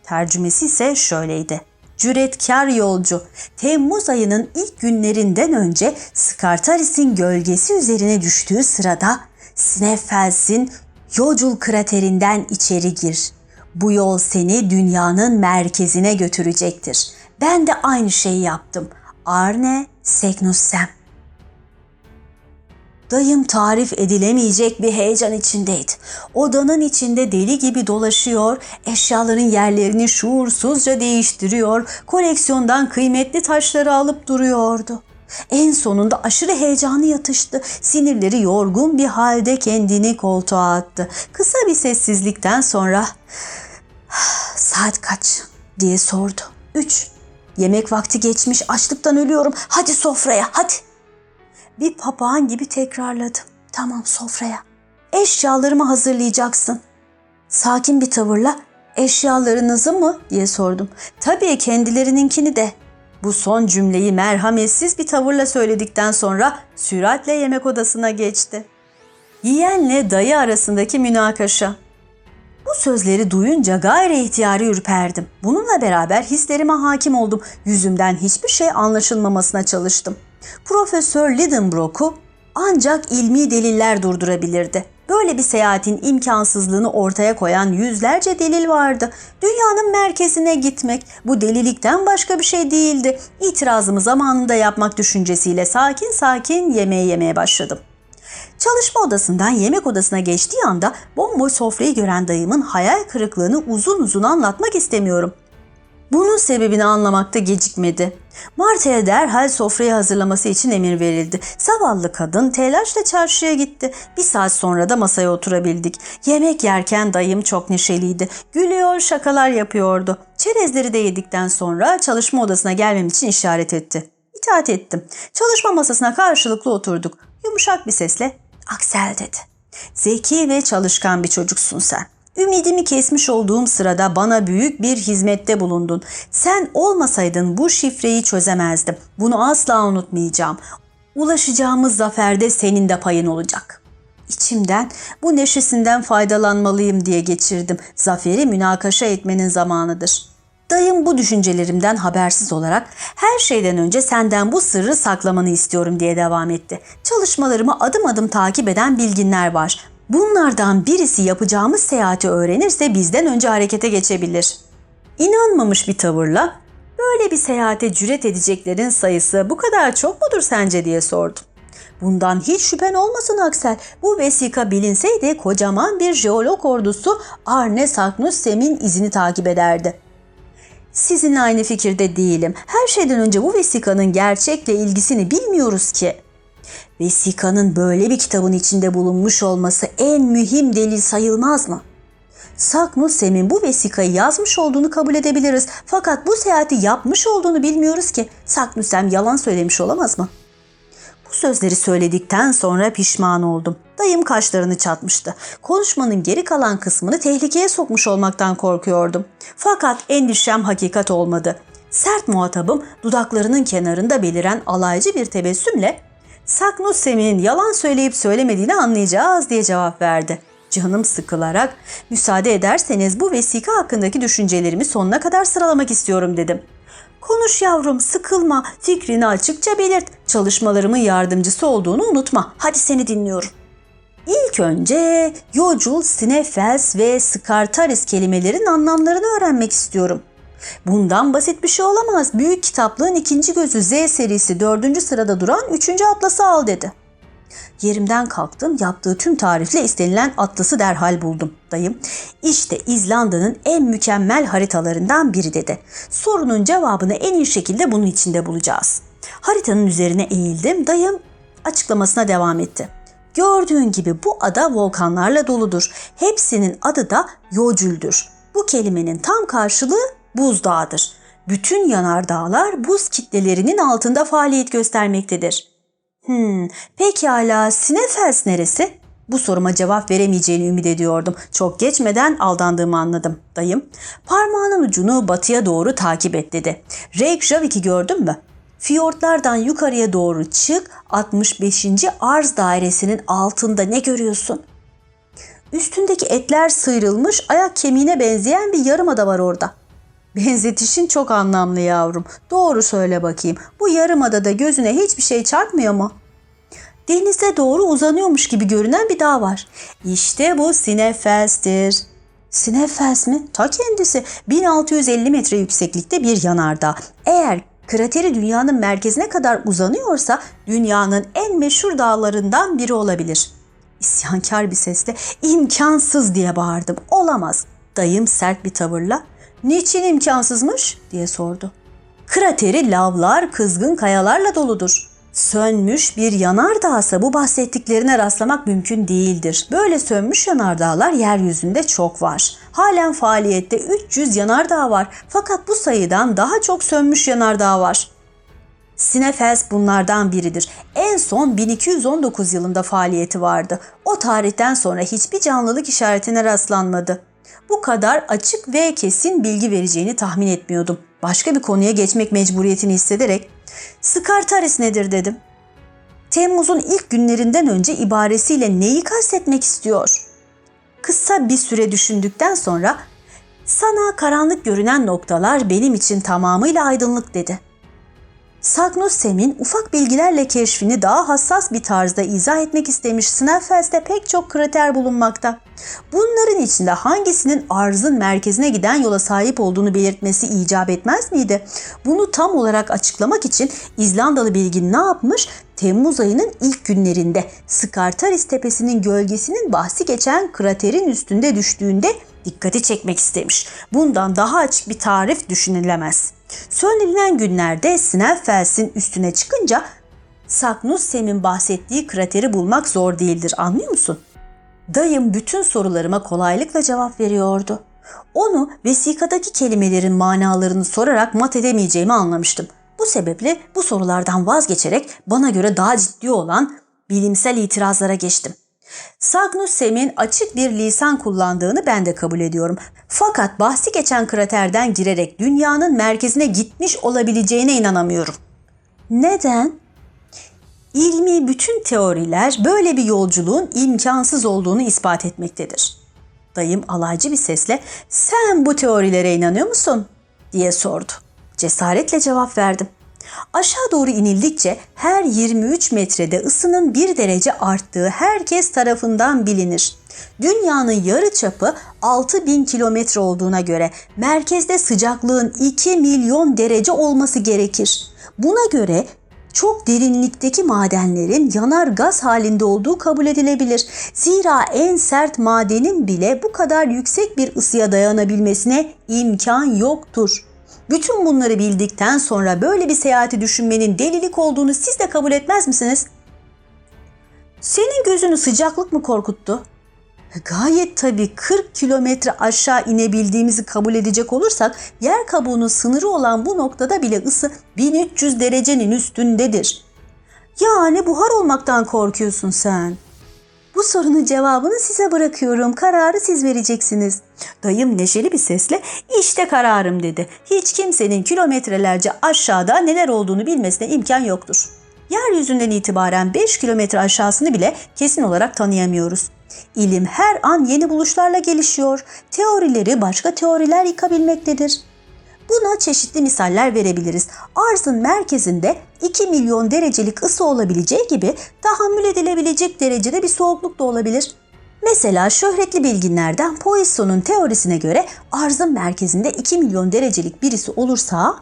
Tercümesi ise şöyleydi. Cüretkar yolcu, Temmuz ayının ilk günlerinden önce Skartaris'in gölgesi üzerine düştüğü sırada Sneffels'in Yocul kraterinden içeri gir. Bu yol seni dünyanın merkezine götürecektir. Ben de aynı şeyi yaptım. Arne Seknussem. Dayım tarif edilemeyecek bir heyecan içindeydi. Odanın içinde deli gibi dolaşıyor, eşyaların yerlerini şuursuzca değiştiriyor, koleksiyondan kıymetli taşları alıp duruyordu. En sonunda aşırı heyecanı yatıştı. Sinirleri yorgun bir halde kendini koltuğa attı. Kısa bir sessizlikten sonra saat kaç diye sordu. Üç. Yemek vakti geçmiş açlıktan ölüyorum. Hadi sofraya hadi. Bir papağan gibi tekrarladı. Tamam sofraya. Eşyalarımı hazırlayacaksın. Sakin bir tavırla eşyalarınızı mı diye sordum. Tabii kendilerininkini de. Bu son cümleyi merhametsiz bir tavırla söyledikten sonra süratle yemek odasına geçti. Yiyenle dayı arasındaki münakaşa. Bu sözleri duyunca gayri ihtiyari ürperdim. Bununla beraber hislerime hakim oldum. Yüzümden hiçbir şey anlaşılmamasına çalıştım. Profesör Lidenbrock'u ancak ilmi deliller durdurabilirdi. Böyle bir seyahatin imkansızlığını ortaya koyan yüzlerce delil vardı. Dünyanın merkezine gitmek bu delilikten başka bir şey değildi. İtirazımı zamanında yapmak düşüncesiyle sakin sakin yemeği yemeye başladım. Çalışma odasından yemek odasına geçtiği anda bomboş sofrayı gören dayımın hayal kırıklığını uzun uzun anlatmak istemiyorum. Bunun sebebini anlamakta gecikmedi. Marta'ya derhal sofrayı hazırlaması için emir verildi. Zavallı kadın telaşla çarşıya gitti. Bir saat sonra da masaya oturabildik. Yemek yerken dayım çok neşeliydi. Gülüyor, şakalar yapıyordu. Çerezleri de yedikten sonra çalışma odasına gelmem için işaret etti. İtaat ettim. Çalışma masasına karşılıklı oturduk. Yumuşak bir sesle Aksel dedi. Zeki ve çalışkan bir çocuksun sen. Ümidimi kesmiş olduğum sırada bana büyük bir hizmette bulundun. Sen olmasaydın bu şifreyi çözemezdim. Bunu asla unutmayacağım. Ulaşacağımız zaferde senin de payın olacak. İçimden bu neşesinden faydalanmalıyım diye geçirdim. Zaferi münakaşa etmenin zamanıdır. Dayım bu düşüncelerimden habersiz olarak her şeyden önce senden bu sırrı saklamanı istiyorum diye devam etti. Çalışmalarımı adım adım takip eden bilginler var. Bunlardan birisi yapacağımız seyahati öğrenirse bizden önce harekete geçebilir. İnanmamış bir tavırla böyle bir seyahate cüret edeceklerin sayısı bu kadar çok mudur sence diye sordum. Bundan hiç şüphen olmasın Aksel. Bu vesika bilinseydi kocaman bir jeolog ordusu Arne Saknussem'in izini takip ederdi. Sizinle aynı fikirde değilim. Her şeyden önce bu vesikanın gerçekle ilgisini bilmiyoruz ki. Vesikanın böyle bir kitabın içinde bulunmuş olması en mühim delil sayılmaz mı? Saknussem'in bu vesikayı yazmış olduğunu kabul edebiliriz. Fakat bu seyahati yapmış olduğunu bilmiyoruz ki. Saknussem yalan söylemiş olamaz mı? Bu sözleri söyledikten sonra pişman oldum. Dayım kaşlarını çatmıştı. Konuşmanın geri kalan kısmını tehlikeye sokmuş olmaktan korkuyordum. Fakat endişem hakikat olmadı. Sert muhatabım dudaklarının kenarında beliren alaycı bir tebessümle Saknussem'in yalan söyleyip söylemediğini anlayacağız diye cevap verdi. Canım sıkılarak müsaade ederseniz bu vesika hakkındaki düşüncelerimi sonuna kadar sıralamak istiyorum dedim. Konuş yavrum, sıkılma, fikrini açıkça belirt. Çalışmalarımın yardımcısı olduğunu unutma. Hadi seni dinliyorum. İlk önce Yocul, Sneffels ve Skartaris kelimelerin anlamlarını öğrenmek istiyorum. Bundan basit bir şey olamaz. Büyük kitaplığın ikinci gözü Z serisi dördüncü sırada duran üçüncü atlası al dedi. Yerimden kalktım, yaptığı tüm tarifle istenilen atlası derhal buldum. Dayım, işte İzlanda'nın en mükemmel haritalarından biri dedi. Sorunun cevabını en iyi şekilde bunun içinde bulacağız. Haritanın üzerine eğildim, dayım açıklamasına devam etti. Gördüğün gibi bu ada volkanlarla doludur. Hepsinin adı da Yocül'dür. Bu kelimenin tam karşılığı buzdağıdır. Bütün yanardağlar buz kitlelerinin altında faaliyet göstermektedir. Hmm, pekala Sinefels neresi? Bu soruma cevap veremeyeceğini ümit ediyordum. Çok geçmeden aldandığımı anladım. Dayım, parmağının ucunu batıya doğru takip et dedi. Reykjavik'i gördün mü? Fiyortlardan yukarıya doğru çık, 65. arz dairesinin altında ne görüyorsun? Üstündeki etler sıyrılmış, ayak kemiğine benzeyen bir yarımada var orada. Benzetişin çok anlamlı yavrum. Doğru söyle bakayım. Bu yarımadada gözüne hiçbir şey çarpmıyor mu? Denize doğru uzanıyormuş gibi görünen bir dağ var. İşte bu Sinefels'tir. Sinefels mi? Ta kendisi. 1650 metre yükseklikte bir yanardağ. Eğer krateri dünyanın merkezine kadar uzanıyorsa dünyanın en meşhur dağlarından biri olabilir. İsyankar bir sesle imkansız diye bağırdım. Olamaz. Dayım sert bir tavırla Niçin imkansızmış diye sordu. Krateri lavlar, kızgın kayalarla doludur. Sönmüş bir yanardağsa bu bahsettiklerine rastlamak mümkün değildir. Böyle sönmüş yanardağlar yeryüzünde çok var. Halen faaliyette 300 yanardağ var fakat bu sayıdan daha çok sönmüş yanardağ var. Sinefels bunlardan biridir. En son 1219 yılında faaliyeti vardı. O tarihten sonra hiçbir canlılık işaretine rastlanmadı. Bu kadar açık ve kesin bilgi vereceğini tahmin etmiyordum. Başka bir konuya geçmek mecburiyetini hissederek Skartaris nedir dedim. Temmuz'un ilk günlerinden önce ibaresiyle neyi kastetmek istiyor? Kısa bir süre düşündükten sonra sana karanlık görünen noktalar benim için tamamıyla aydınlık dedi. Sagnus Sem'in ufak bilgilerle keşfini daha hassas bir tarzda izah etmek istemiş Sneffels'te pek çok krater bulunmakta. Bunların içinde hangisinin arzın merkezine giden yola sahip olduğunu belirtmesi icap etmez miydi? Bunu tam olarak açıklamak için İzlandalı bilgin ne yapmış? Temmuz ayının ilk günlerinde Skartaris tepesinin gölgesinin bahsi geçen kraterin üstünde düştüğünde dikkati çekmek istemiş. Bundan daha açık bir tarif düşünülemez. Söylenilen günlerde Sneffels'in üstüne çıkınca Sagnus Sem'in bahsettiği krateri bulmak zor değildir anlıyor musun? Dayım bütün sorularıma kolaylıkla cevap veriyordu. Onu vesikadaki kelimelerin manalarını sorarak mat edemeyeceğimi anlamıştım. Bu sebeple bu sorulardan vazgeçerek bana göre daha ciddi olan bilimsel itirazlara geçtim. Sagnus Sem'in açık bir lisan kullandığını ben de kabul ediyorum. Fakat bahsi geçen kraterden girerek dünyanın merkezine gitmiş olabileceğine inanamıyorum. Neden? İlmi bütün teoriler böyle bir yolculuğun imkansız olduğunu ispat etmektedir. Dayım alaycı bir sesle sen bu teorilere inanıyor musun? diye sordu. Cesaretle cevap verdim. Aşağı doğru inildikçe her 23 metrede ısının 1 derece arttığı herkes tarafından bilinir. Dünyanın yarı çapı 6000 kilometre olduğuna göre merkezde sıcaklığın 2 milyon derece olması gerekir. Buna göre çok derinlikteki madenlerin yanar gaz halinde olduğu kabul edilebilir. Zira en sert madenin bile bu kadar yüksek bir ısıya dayanabilmesine imkan yoktur. Bütün bunları bildikten sonra böyle bir seyahati düşünmenin delilik olduğunu siz de kabul etmez misiniz? Senin gözünü sıcaklık mı korkuttu? Gayet tabii 40 kilometre aşağı inebildiğimizi kabul edecek olursak yer kabuğunun sınırı olan bu noktada bile ısı 1300 derecenin üstündedir. Yani buhar olmaktan korkuyorsun sen. Bu sorunun cevabını size bırakıyorum. Kararı siz vereceksiniz. Dayım neşeli bir sesle işte kararım dedi. Hiç kimsenin kilometrelerce aşağıda neler olduğunu bilmesine imkan yoktur. Yeryüzünden itibaren 5 kilometre aşağısını bile kesin olarak tanıyamıyoruz. İlim her an yeni buluşlarla gelişiyor. Teorileri başka teoriler yıkabilmektedir. Buna çeşitli misaller verebiliriz. Arzın merkezinde 2 milyon derecelik ısı olabileceği gibi tahammül edilebilecek derecede bir soğukluk da olabilir. Mesela şöhretli bilginlerden Poisson'un teorisine göre arzın merkezinde 2 milyon derecelik birisi olursa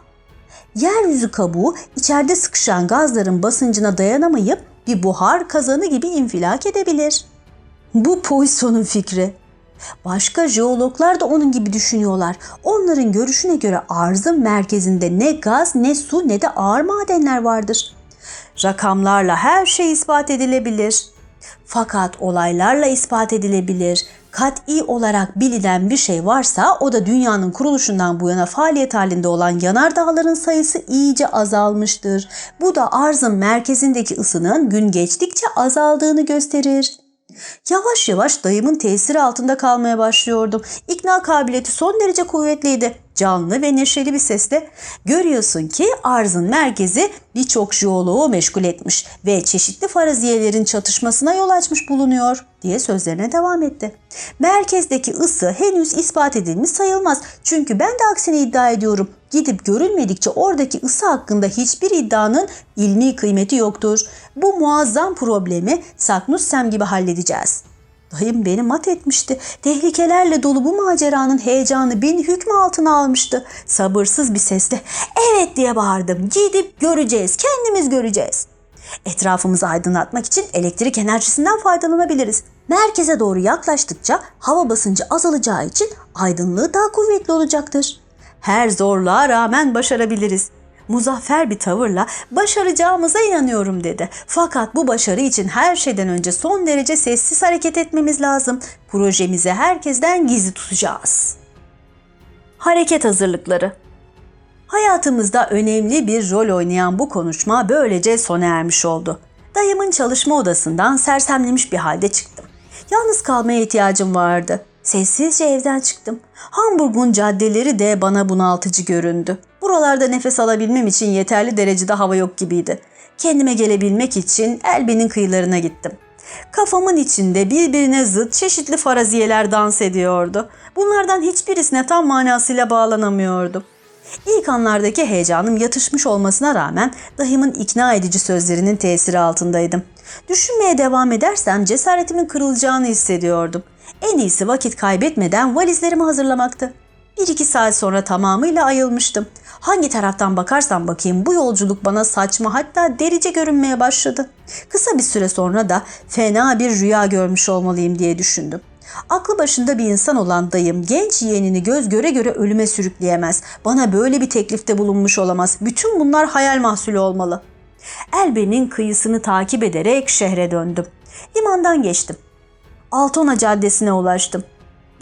yeryüzü kabuğu içeride sıkışan gazların basıncına dayanamayıp bir buhar kazanı gibi infilak edebilir. Bu Poisson'un fikri. Başka jeologlar da onun gibi düşünüyorlar. Onların görüşüne göre arzın merkezinde ne gaz ne su ne de ağır madenler vardır. Rakamlarla her şey ispat edilebilir. Fakat olaylarla ispat edilebilir. Kat'i olarak bilinen bir şey varsa o da dünyanın kuruluşundan bu yana faaliyet halinde olan yanardağların sayısı iyice azalmıştır. Bu da arzın merkezindeki ısının gün geçtikçe azaldığını gösterir. Yavaş yavaş dayımın tesiri altında kalmaya başlıyordum. İkna kabiliyeti son derece kuvvetliydi. Canlı ve neşeli bir sesle görüyorsun ki arzın merkezi birçok jeoloğu meşgul etmiş ve çeşitli faraziyelerin çatışmasına yol açmış bulunuyor diye sözlerine devam etti. Merkezdeki ısı henüz ispat edilmiş sayılmaz. Çünkü ben de aksini iddia ediyorum. Gidip görülmedikçe oradaki ısı hakkında hiçbir iddianın ilmi kıymeti yoktur. Bu muazzam problemi Saknussem gibi halledeceğiz. Dayım beni mat etmişti. Tehlikelerle dolu bu maceranın heyecanı beni hükmü altına almıştı. Sabırsız bir sesle evet diye bağırdım. Gidip göreceğiz, kendimiz göreceğiz. Etrafımızı aydınlatmak için elektrik enerjisinden faydalanabiliriz. Merkeze doğru yaklaştıkça hava basıncı azalacağı için aydınlığı daha kuvvetli olacaktır. Her zorluğa rağmen başarabiliriz. Muzaffer bir tavırla başaracağımıza inanıyorum dedi. Fakat bu başarı için her şeyden önce son derece sessiz hareket etmemiz lazım. Projemizi herkesten gizli tutacağız. Hareket hazırlıkları Hayatımızda önemli bir rol oynayan bu konuşma böylece sona ermiş oldu. Dayımın çalışma odasından sersemlemiş bir halde çıktım. Yalnız kalmaya ihtiyacım vardı. Sessizce evden çıktım. Hamburg'un caddeleri de bana bunaltıcı göründü. Buralarda nefes alabilmem için yeterli derecede hava yok gibiydi. Kendime gelebilmek için Elbe'nin kıyılarına gittim. Kafamın içinde birbirine zıt çeşitli faraziyeler dans ediyordu. Bunlardan hiçbirisine tam manasıyla bağlanamıyordum. İlk anlardaki heyecanım yatışmış olmasına rağmen dayımın ikna edici sözlerinin tesiri altındaydım. Düşünmeye devam edersem cesaretimin kırılacağını hissediyordum. En iyisi vakit kaybetmeden valizlerimi hazırlamaktı. Bir iki saat sonra tamamıyla ayılmıştım. Hangi taraftan bakarsam bakayım bu yolculuk bana saçma hatta derice görünmeye başladı. Kısa bir süre sonra da fena bir rüya görmüş olmalıyım diye düşündüm. Aklı başında bir insan olan dayım genç yeğenini göz göre göre ölüme sürükleyemez. Bana böyle bir teklifte bulunmuş olamaz. Bütün bunlar hayal mahsulü olmalı. Elbe'nin kıyısını takip ederek şehre döndüm. Limandan geçtim. Altona Caddesi'ne ulaştım.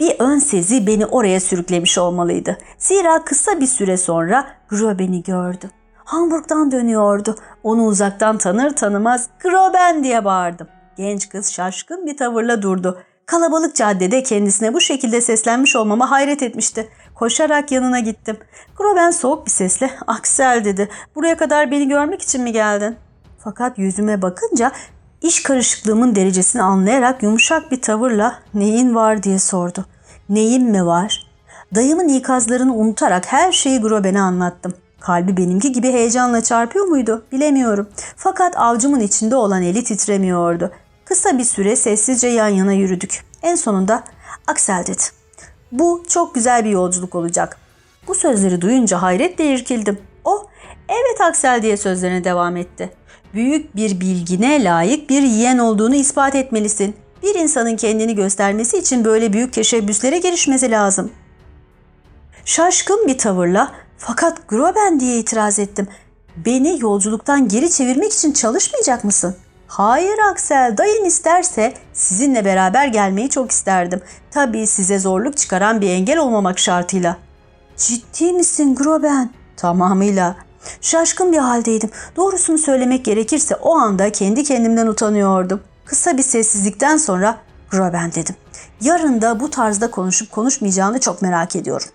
Bir ön sezi beni oraya sürüklemiş olmalıydı. Zira kısa bir süre sonra Groben'i gördüm. Hamburg'dan dönüyordu. Onu uzaktan tanır tanımaz Groben diye bağırdım. Genç kız şaşkın bir tavırla durdu. Kalabalık caddede kendisine bu şekilde seslenmiş olmama hayret etmişti. Koşarak yanına gittim. Groben soğuk bir sesle Aksel dedi. Buraya kadar beni görmek için mi geldin? Fakat yüzüme bakınca iş karışıklığımın derecesini anlayarak yumuşak bir tavırla neyin var diye sordu. Neyim mi var? Dayımın ikazlarını unutarak her şeyi Groben'e anlattım. Kalbi benimki gibi heyecanla çarpıyor muydu bilemiyorum. Fakat avcımın içinde olan eli titremiyordu. Kısa bir süre sessizce yan yana yürüdük. En sonunda Aksel dedi. Bu çok güzel bir yolculuk olacak. Bu sözleri duyunca hayretle irkildim. O, evet Aksel diye sözlerine devam etti. Büyük bir bilgine layık bir yeğen olduğunu ispat etmelisin. Bir insanın kendini göstermesi için böyle büyük teşebbüslere girişmesi lazım. Şaşkın bir tavırla fakat Groben diye itiraz ettim. Beni yolculuktan geri çevirmek için çalışmayacak mısın? Hayır Aksel, dayın isterse sizinle beraber gelmeyi çok isterdim. Tabii size zorluk çıkaran bir engel olmamak şartıyla. Ciddi misin Groben? Tamamıyla. Şaşkın bir haldeydim. Doğrusunu söylemek gerekirse o anda kendi kendimden utanıyordum. Kısa bir sessizlikten sonra Groben dedim. Yarın da bu tarzda konuşup konuşmayacağını çok merak ediyorum.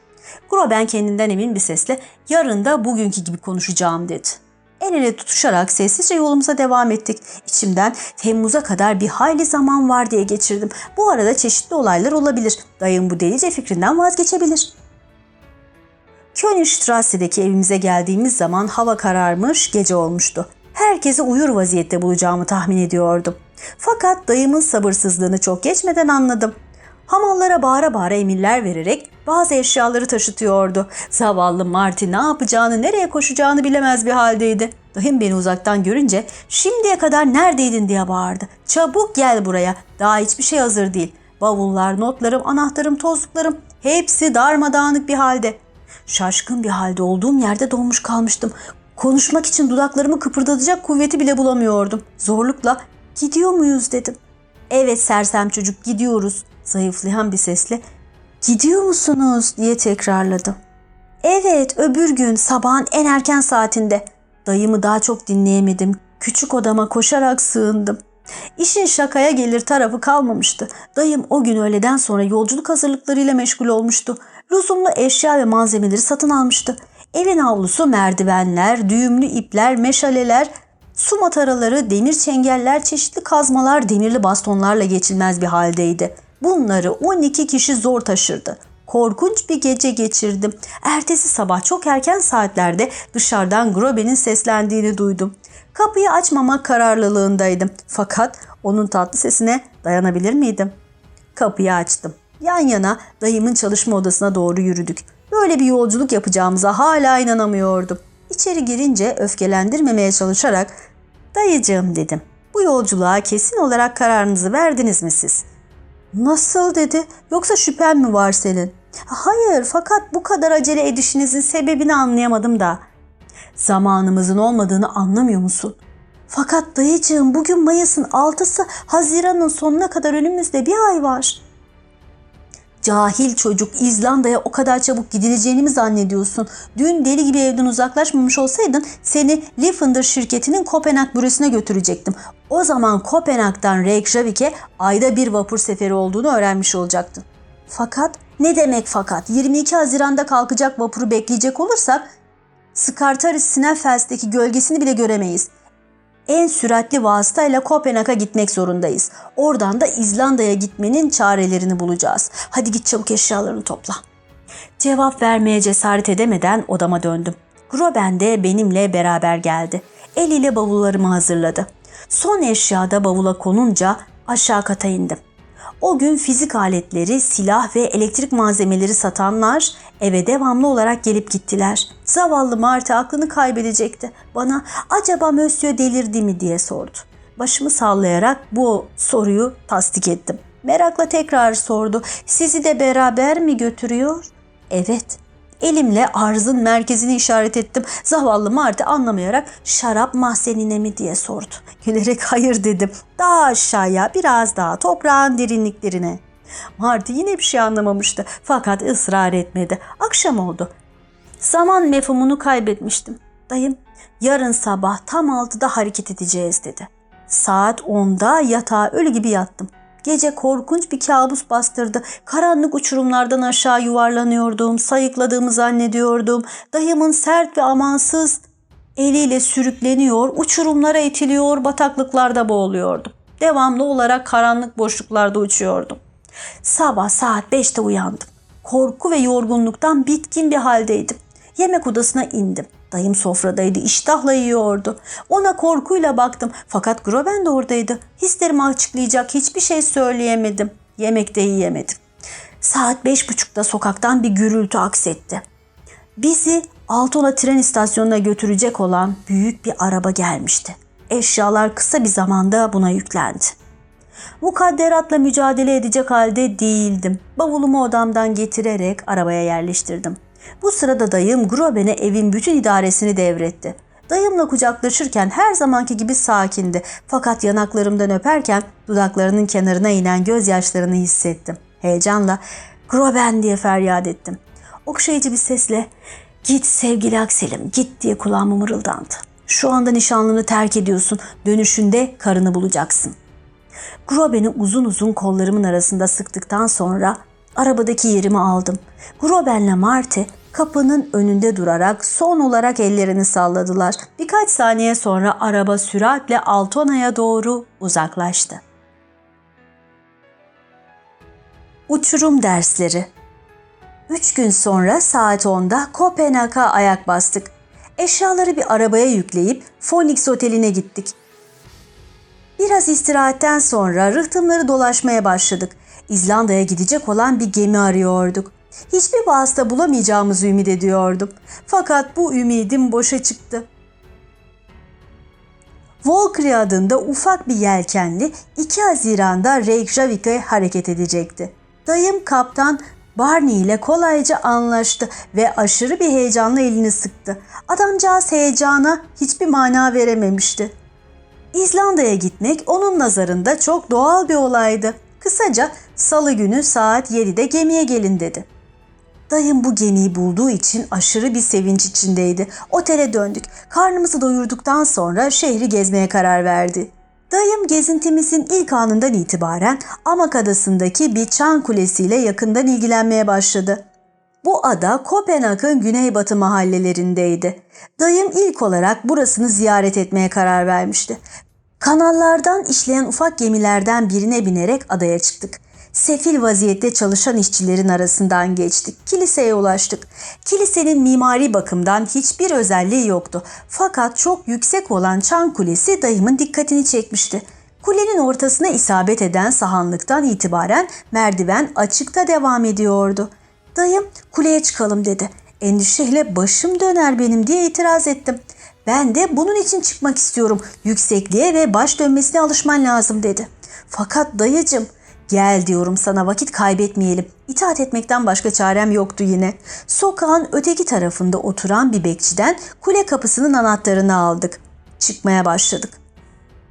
Groben kendinden emin bir sesle yarın da bugünkü gibi konuşacağım dedi. El ele tutuşarak sessizce yolumuza devam ettik. İçimden Temmuz'a kadar bir hayli zaman var diye geçirdim. Bu arada çeşitli olaylar olabilir. Dayım bu delice fikrinden vazgeçebilir. Königstrasse'deki evimize geldiğimiz zaman hava kararmış, gece olmuştu. Herkesi uyur vaziyette bulacağımı tahmin ediyordum. Fakat dayımın sabırsızlığını çok geçmeden anladım. Hamallara bağıra bağıra emirler vererek bazı eşyaları taşıtıyordu. Zavallı Marty ne yapacağını, nereye koşacağını bilemez bir haldeydi. Dayım beni uzaktan görünce şimdiye kadar neredeydin diye bağırdı. Çabuk gel buraya. Daha hiçbir şey hazır değil. Bavullar, notlarım, anahtarım, tozluklarım hepsi darmadağınık bir halde. Şaşkın bir halde olduğum yerde donmuş kalmıştım. Konuşmak için dudaklarımı kıpırdatacak kuvveti bile bulamıyordum. Zorlukla gidiyor muyuz dedim. Evet sersem çocuk gidiyoruz zayıflayan bir sesle gidiyor musunuz diye tekrarladım. Evet öbür gün sabahın en erken saatinde. Dayımı daha çok dinleyemedim. Küçük odama koşarak sığındım. İşin şakaya gelir tarafı kalmamıştı. Dayım o gün öğleden sonra yolculuk hazırlıklarıyla meşgul olmuştu. Lüzumlu eşya ve malzemeleri satın almıştı. Evin avlusu merdivenler, düğümlü ipler, meşaleler, su mataraları, demir çengeller, çeşitli kazmalar, demirli bastonlarla geçilmez bir haldeydi. Bunları 12 kişi zor taşırdı. Korkunç bir gece geçirdim. Ertesi sabah çok erken saatlerde dışarıdan Grobe'nin seslendiğini duydum. Kapıyı açmamak kararlılığındaydım. Fakat onun tatlı sesine dayanabilir miydim? Kapıyı açtım. Yan yana dayımın çalışma odasına doğru yürüdük. Böyle bir yolculuk yapacağımıza hala inanamıyordum. İçeri girince öfkelendirmemeye çalışarak dayıcığım dedim. Bu yolculuğa kesin olarak kararınızı verdiniz mi siz? Nasıl dedi? Yoksa şüphen mi var senin? Hayır fakat bu kadar acele edişinizin sebebini anlayamadım da. Zamanımızın olmadığını anlamıyor musun? Fakat dayıcığım bugün Mayıs'ın 6'sı Haziran'ın sonuna kadar önümüzde bir ay var. Cahil çocuk İzlanda'ya o kadar çabuk gidileceğini mi zannediyorsun? Dün deli gibi evden uzaklaşmamış olsaydın seni Liffender şirketinin Kopenhag bürosuna götürecektim. O zaman Kopenhag'dan Reykjavik'e ayda bir vapur seferi olduğunu öğrenmiş olacaktın. Fakat ne demek fakat 22 Haziran'da kalkacak vapuru bekleyecek olursak Skartaris Sneffels'teki gölgesini bile göremeyiz en süratli vasıtayla Kopenhag'a gitmek zorundayız. Oradan da İzlanda'ya gitmenin çarelerini bulacağız. Hadi git çabuk eşyalarını topla. Cevap vermeye cesaret edemeden odama döndüm. Groben de benimle beraber geldi. Eliyle bavullarımı hazırladı. Son eşya da bavula konunca aşağı kata indim. O gün fizik aletleri, silah ve elektrik malzemeleri satanlar eve devamlı olarak gelip gittiler. Zavallı Marta aklını kaybedecekti. Bana acaba Monsieur delirdi mi diye sordu. Başımı sallayarak bu soruyu tasdik ettim. Merakla tekrar sordu. Sizi de beraber mi götürüyor? Evet. Elimle arzın merkezini işaret ettim. Zavallı Martı anlamayarak şarap mahzenine mi diye sordu. Gülerek hayır dedim. Daha aşağıya biraz daha toprağın derinliklerine. Martı yine bir şey anlamamıştı fakat ısrar etmedi. Akşam oldu. Zaman mefhumunu kaybetmiştim. Dayım yarın sabah tam altıda hareket edeceğiz dedi. Saat 10'da yatağa ölü gibi yattım. Gece korkunç bir kabus bastırdı. Karanlık uçurumlardan aşağı yuvarlanıyordum, sayıkladığımı zannediyordum. Dayımın sert ve amansız eliyle sürükleniyor, uçurumlara itiliyor, bataklıklarda boğuluyordum. Devamlı olarak karanlık boşluklarda uçuyordum. Sabah saat 5'te uyandım. Korku ve yorgunluktan bitkin bir haldeydim. Yemek odasına indim. Dayım sofradaydı, iştahla yiyordu. Ona korkuyla baktım fakat Groben de oradaydı. Hislerimi açıklayacak hiçbir şey söyleyemedim. Yemek de yiyemedim. Saat beş buçukta sokaktan bir gürültü aksetti. Bizi Altona tren istasyonuna götürecek olan büyük bir araba gelmişti. Eşyalar kısa bir zamanda buna yüklendi. Mukadderatla mücadele edecek halde değildim. Bavulumu odamdan getirerek arabaya yerleştirdim. Bu sırada dayım Groben'e evin bütün idaresini devretti. Dayımla kucaklaşırken her zamanki gibi sakindi. Fakat yanaklarımdan öperken dudaklarının kenarına inen gözyaşlarını hissettim. Heyecanla Groben diye feryat ettim. Okşayıcı bir sesle git sevgili Aksel'im git diye kulağıma mırıldandı. Şu anda nişanlını terk ediyorsun. Dönüşünde karını bulacaksın. Groben'i uzun uzun kollarımın arasında sıktıktan sonra arabadaki yerimi aldım. Groben'le Marty kapının önünde durarak son olarak ellerini salladılar. Birkaç saniye sonra araba süratle Altona'ya doğru uzaklaştı. Uçurum dersleri Üç gün sonra saat 10'da Kopenhag'a ayak bastık. Eşyaları bir arabaya yükleyip Phoenix Oteli'ne gittik. Biraz istirahatten sonra rıhtımları dolaşmaya başladık. İzlanda'ya gidecek olan bir gemi arıyorduk. Hiçbir vasıta bulamayacağımızı ümit ediyordum. Fakat bu ümidim boşa çıktı. Volkri adında ufak bir yelkenli 2 Haziran'da Reykjavik'e hareket edecekti. Dayım kaptan Barney ile kolayca anlaştı ve aşırı bir heyecanla elini sıktı. Adamcağız heyecana hiçbir mana verememişti. İzlanda'ya gitmek onun nazarında çok doğal bir olaydı. Kısaca salı günü saat 7'de gemiye gelin dedi. Dayım bu gemiyi bulduğu için aşırı bir sevinç içindeydi. Otele döndük. Karnımızı doyurduktan sonra şehri gezmeye karar verdi. Dayım gezintimizin ilk anından itibaren Amak Adası'ndaki bir çan kulesiyle yakından ilgilenmeye başladı. Bu ada Kopenhag'ın güneybatı mahallelerindeydi. Dayım ilk olarak burasını ziyaret etmeye karar vermişti. Kanallardan işleyen ufak gemilerden birine binerek adaya çıktık. Sefil vaziyette çalışan işçilerin arasından geçtik. Kiliseye ulaştık. Kilisenin mimari bakımdan hiçbir özelliği yoktu. Fakat çok yüksek olan çan kulesi dayımın dikkatini çekmişti. Kulenin ortasına isabet eden sahanlıktan itibaren merdiven açıkta devam ediyordu. Dayım kuleye çıkalım dedi. Endişeyle başım döner benim diye itiraz ettim. Ben de bunun için çıkmak istiyorum. Yüksekliğe ve baş dönmesine alışman lazım dedi. Fakat dayıcım Gel diyorum sana vakit kaybetmeyelim. İtaat etmekten başka çarem yoktu yine. Sokağın öteki tarafında oturan bir bekçiden kule kapısının anahtarını aldık. Çıkmaya başladık.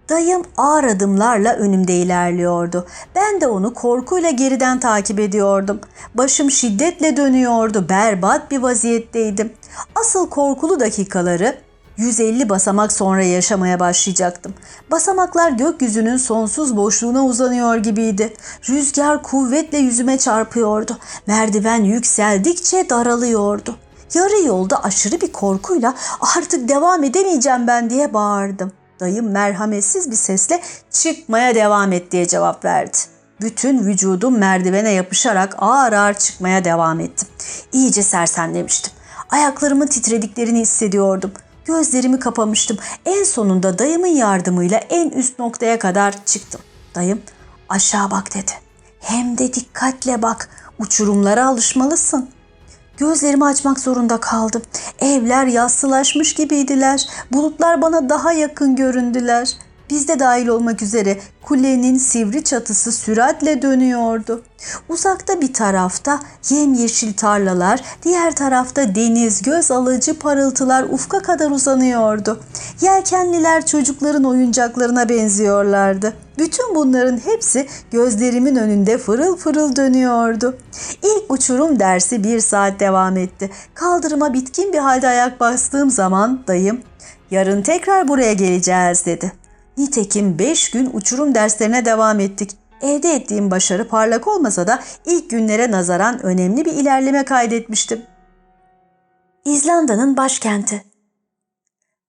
Dayım ağır adımlarla önümde ilerliyordu. Ben de onu korkuyla geriden takip ediyordum. Başım şiddetle dönüyordu. Berbat bir vaziyetteydim. Asıl korkulu dakikaları 150 basamak sonra yaşamaya başlayacaktım. Basamaklar gökyüzünün sonsuz boşluğuna uzanıyor gibiydi. Rüzgar kuvvetle yüzüme çarpıyordu. Merdiven yükseldikçe daralıyordu. Yarı yolda aşırı bir korkuyla artık devam edemeyeceğim ben diye bağırdım. Dayım merhametsiz bir sesle çıkmaya devam et diye cevap verdi. Bütün vücudum merdivene yapışarak ağır ağır çıkmaya devam ettim. İyice sersemlemiştim. Ayaklarımın titrediklerini hissediyordum. Gözlerimi kapamıştım. En sonunda dayımın yardımıyla en üst noktaya kadar çıktım. Dayım aşağı bak dedi. Hem de dikkatle bak. Uçurumlara alışmalısın. Gözlerimi açmak zorunda kaldım. Evler yassılaşmış gibiydiler. Bulutlar bana daha yakın göründüler. Biz de dahil olmak üzere kulenin sivri çatısı süratle dönüyordu. Uzakta bir tarafta yemyeşil tarlalar, diğer tarafta deniz, göz alıcı parıltılar ufka kadar uzanıyordu. Yelkenliler çocukların oyuncaklarına benziyorlardı. Bütün bunların hepsi gözlerimin önünde fırıl fırıl dönüyordu. İlk uçurum dersi bir saat devam etti. Kaldırıma bitkin bir halde ayak bastığım zaman dayım yarın tekrar buraya geleceğiz dedi. Nitekim 5 gün uçurum derslerine devam ettik. Elde ettiğim başarı parlak olmasa da ilk günlere nazaran önemli bir ilerleme kaydetmiştim. İzlanda'nın başkenti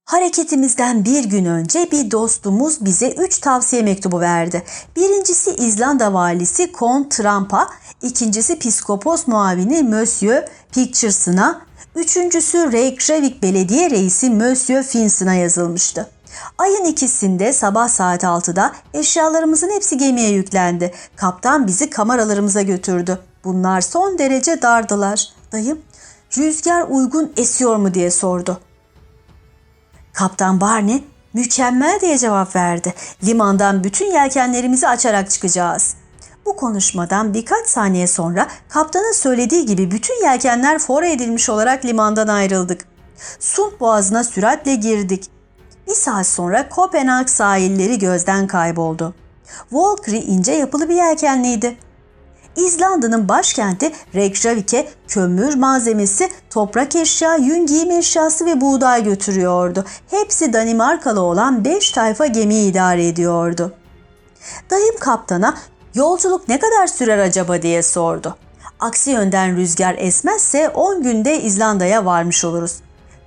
Hareketimizden bir gün önce bir dostumuz bize üç tavsiye mektubu verdi. Birincisi İzlanda valisi Kon Trampa, ikincisi piskopos muavini Monsieur Pictures'ına, üçüncüsü Reykjavik Belediye Reisi Monsieur Finson'a yazılmıştı. Ayın ikisinde sabah saat 6'da eşyalarımızın hepsi gemiye yüklendi. Kaptan bizi kameralarımıza götürdü. Bunlar son derece dardılar. Dayım, rüzgar uygun esiyor mu diye sordu. Kaptan Barney, mükemmel diye cevap verdi. Limandan bütün yelkenlerimizi açarak çıkacağız. Bu konuşmadan birkaç saniye sonra kaptanın söylediği gibi bütün yelkenler fora edilmiş olarak limandan ayrıldık. Sund boğazına süratle girdik. Bir saat sonra Kopenhag sahilleri gözden kayboldu. Volkri ince yapılı bir yelkenliydi. İzlanda'nın başkenti Reykjavik'e kömür malzemesi, toprak eşya, yün giyim eşyası ve buğday götürüyordu. Hepsi Danimarkalı olan 5 tayfa gemiyi idare ediyordu. Dayım kaptana yolculuk ne kadar sürer acaba diye sordu. Aksi yönden rüzgar esmezse 10 günde İzlanda'ya varmış oluruz.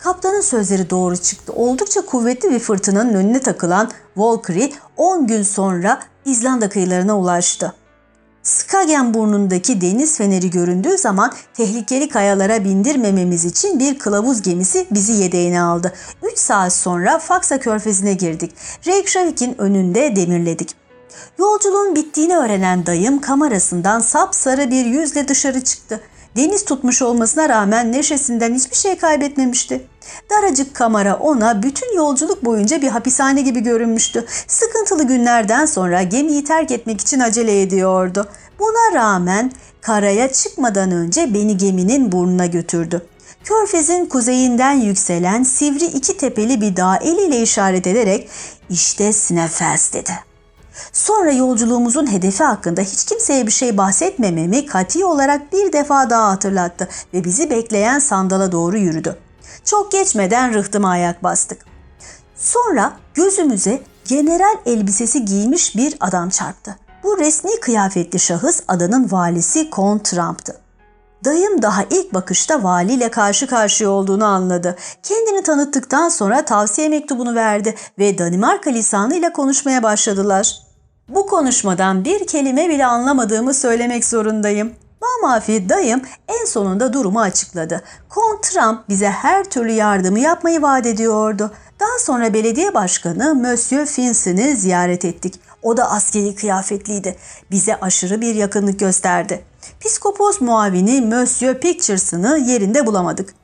Kaptanın sözleri doğru çıktı. Oldukça kuvvetli bir fırtınanın önüne takılan Valkyrie 10 gün sonra İzlanda kıyılarına ulaştı. Skagen burnundaki deniz feneri göründüğü zaman tehlikeli kayalara bindirmememiz için bir kılavuz gemisi bizi yedeğine aldı. 3 saat sonra Faksa körfezine girdik. Reykjavik'in önünde demirledik. Yolculuğun bittiğini öğrenen dayım kamerasından sapsarı bir yüzle dışarı çıktı. Deniz tutmuş olmasına rağmen neşesinden hiçbir şey kaybetmemişti. Daracık kamera ona bütün yolculuk boyunca bir hapishane gibi görünmüştü. Sıkıntılı günlerden sonra gemiyi terk etmek için acele ediyordu. Buna rağmen karaya çıkmadan önce beni geminin burnuna götürdü. Körfez'in kuzeyinden yükselen sivri iki tepeli bir dağ eliyle işaret ederek işte Snefels dedi. Sonra yolculuğumuzun hedefi hakkında hiç kimseye bir şey bahsetmememi kati olarak bir defa daha hatırlattı ve bizi bekleyen sandala doğru yürüdü. Çok geçmeden rıhtıma ayak bastık. Sonra gözümüze general elbisesi giymiş bir adam çarptı. Bu resmi kıyafetli şahıs adanın valisi Kon Trump'tı. Dayım daha ilk bakışta valiyle karşı karşıya olduğunu anladı. Kendini tanıttıktan sonra tavsiye mektubunu verdi ve Danimarka lisanıyla konuşmaya başladılar. Bu konuşmadan bir kelime bile anlamadığımı söylemek zorundayım. Mamafi dayım en sonunda durumu açıkladı. Kon Trump bize her türlü yardımı yapmayı vaat ediyordu. Daha sonra belediye başkanı Monsieur Finson'i ziyaret ettik. O da askeri kıyafetliydi. Bize aşırı bir yakınlık gösterdi. Piskopos muavini Monsieur Pictures'ını yerinde bulamadık.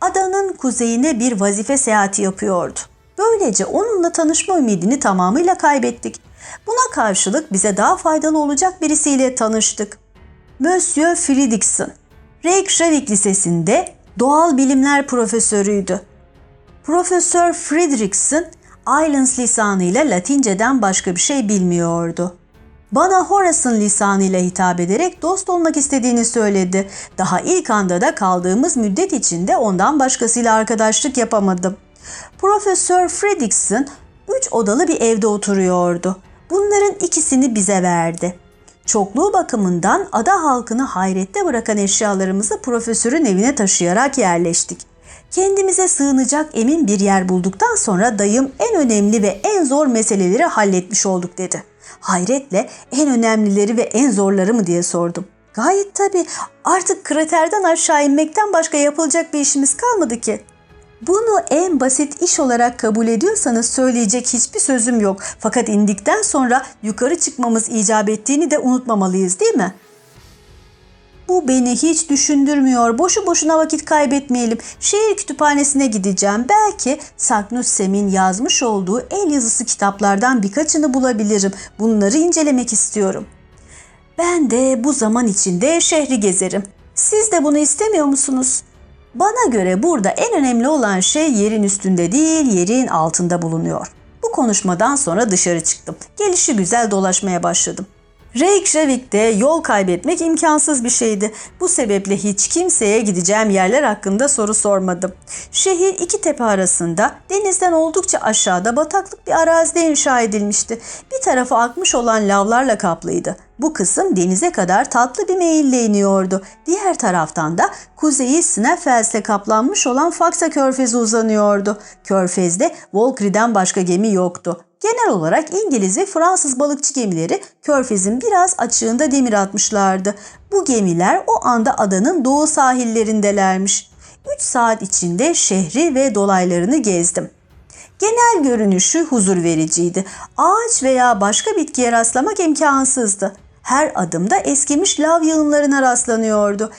Adanın kuzeyine bir vazife seyahati yapıyordu. Böylece onunla tanışma ümidini tamamıyla kaybettik. Buna karşılık bize daha faydalı olacak birisiyle tanıştık. Monsieur Fridriksson, Reykjavik Lisesi'nde doğal bilimler profesörüydü. Profesör Fridriksson, Islands lisanıyla Latinceden başka bir şey bilmiyordu. Bana Horace'ın lisanıyla hitap ederek dost olmak istediğini söyledi. Daha ilk anda da kaldığımız müddet içinde ondan başkasıyla arkadaşlık yapamadım. Profesör Fredrickson üç odalı bir evde oturuyordu. Bunların ikisini bize verdi. Çokluğu bakımından ada halkını hayrette bırakan eşyalarımızı profesörün evine taşıyarak yerleştik. Kendimize sığınacak emin bir yer bulduktan sonra dayım en önemli ve en zor meseleleri halletmiş olduk dedi. Hayretle en önemlileri ve en zorları mı diye sordum. Gayet tabii artık kraterden aşağı inmekten başka yapılacak bir işimiz kalmadı ki. Bunu en basit iş olarak kabul ediyorsanız söyleyecek hiçbir sözüm yok. Fakat indikten sonra yukarı çıkmamız icap ettiğini de unutmamalıyız değil mi? Bu beni hiç düşündürmüyor. Boşu boşuna vakit kaybetmeyelim. Şehir kütüphanesine gideceğim. Belki Saknussem'in yazmış olduğu el yazısı kitaplardan birkaçını bulabilirim. Bunları incelemek istiyorum. Ben de bu zaman içinde şehri gezerim. Siz de bunu istemiyor musunuz? Bana göre burada en önemli olan şey yerin üstünde değil, yerin altında bulunuyor. Bu konuşmadan sonra dışarı çıktım. Gelişi güzel dolaşmaya başladım. Reykjavik'te yol kaybetmek imkansız bir şeydi. Bu sebeple hiç kimseye gideceğim yerler hakkında soru sormadım. Şehir iki tepe arasında denizden oldukça aşağıda bataklık bir arazide inşa edilmişti. Bir tarafı akmış olan lavlarla kaplıydı. Bu kısım denize kadar tatlı bir meyille iniyordu. Diğer taraftan da kuzeyi Sneffels'le kaplanmış olan Faksa Körfezi uzanıyordu. Körfez'de Volkri'den başka gemi yoktu. Genel olarak İngiliz ve Fransız balıkçı gemileri Körfez'in biraz açığında demir atmışlardı. Bu gemiler o anda adanın doğu sahillerindelermiş. 3 saat içinde şehri ve dolaylarını gezdim. Genel görünüşü huzur vericiydi. Ağaç veya başka bitkiye rastlamak imkansızdı. Her adımda eskimiş lav yığınlarına rastlanıyordu.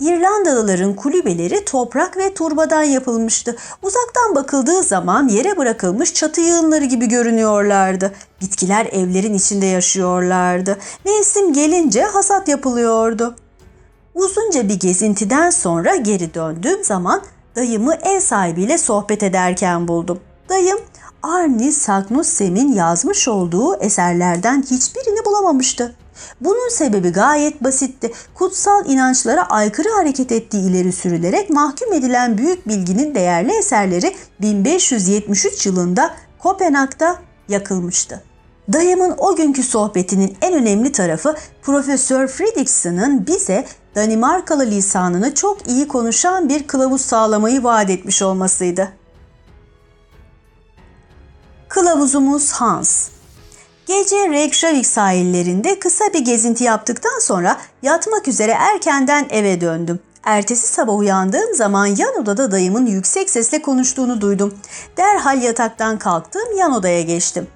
İrlandalıların kulübeleri toprak ve turbadan yapılmıştı. Uzaktan bakıldığı zaman yere bırakılmış çatı yığınları gibi görünüyorlardı. Bitkiler evlerin içinde yaşıyorlardı. Mevsim gelince hasat yapılıyordu. Uzunca bir gezintiden sonra geri döndüğüm zaman dayımı ev sahibiyle sohbet ederken buldum. Dayım Arni Sagnussem'in yazmış olduğu eserlerden hiçbirini bulamamıştı. Bunun sebebi gayet basitti. Kutsal inançlara aykırı hareket ettiği ileri sürülerek mahkum edilen büyük bilginin değerli eserleri 1573 yılında Kopenhag'da yakılmıştı. Dayımın o günkü sohbetinin en önemli tarafı Profesör Fredriksson'ın bize Danimarkalı lisanını çok iyi konuşan bir kılavuz sağlamayı vaat etmiş olmasıydı. Kılavuzumuz Hans Gece Reykjavik sahillerinde kısa bir gezinti yaptıktan sonra yatmak üzere erkenden eve döndüm. Ertesi sabah uyandığım zaman yan odada dayımın yüksek sesle konuştuğunu duydum. Derhal yataktan kalktım, yan odaya geçtim.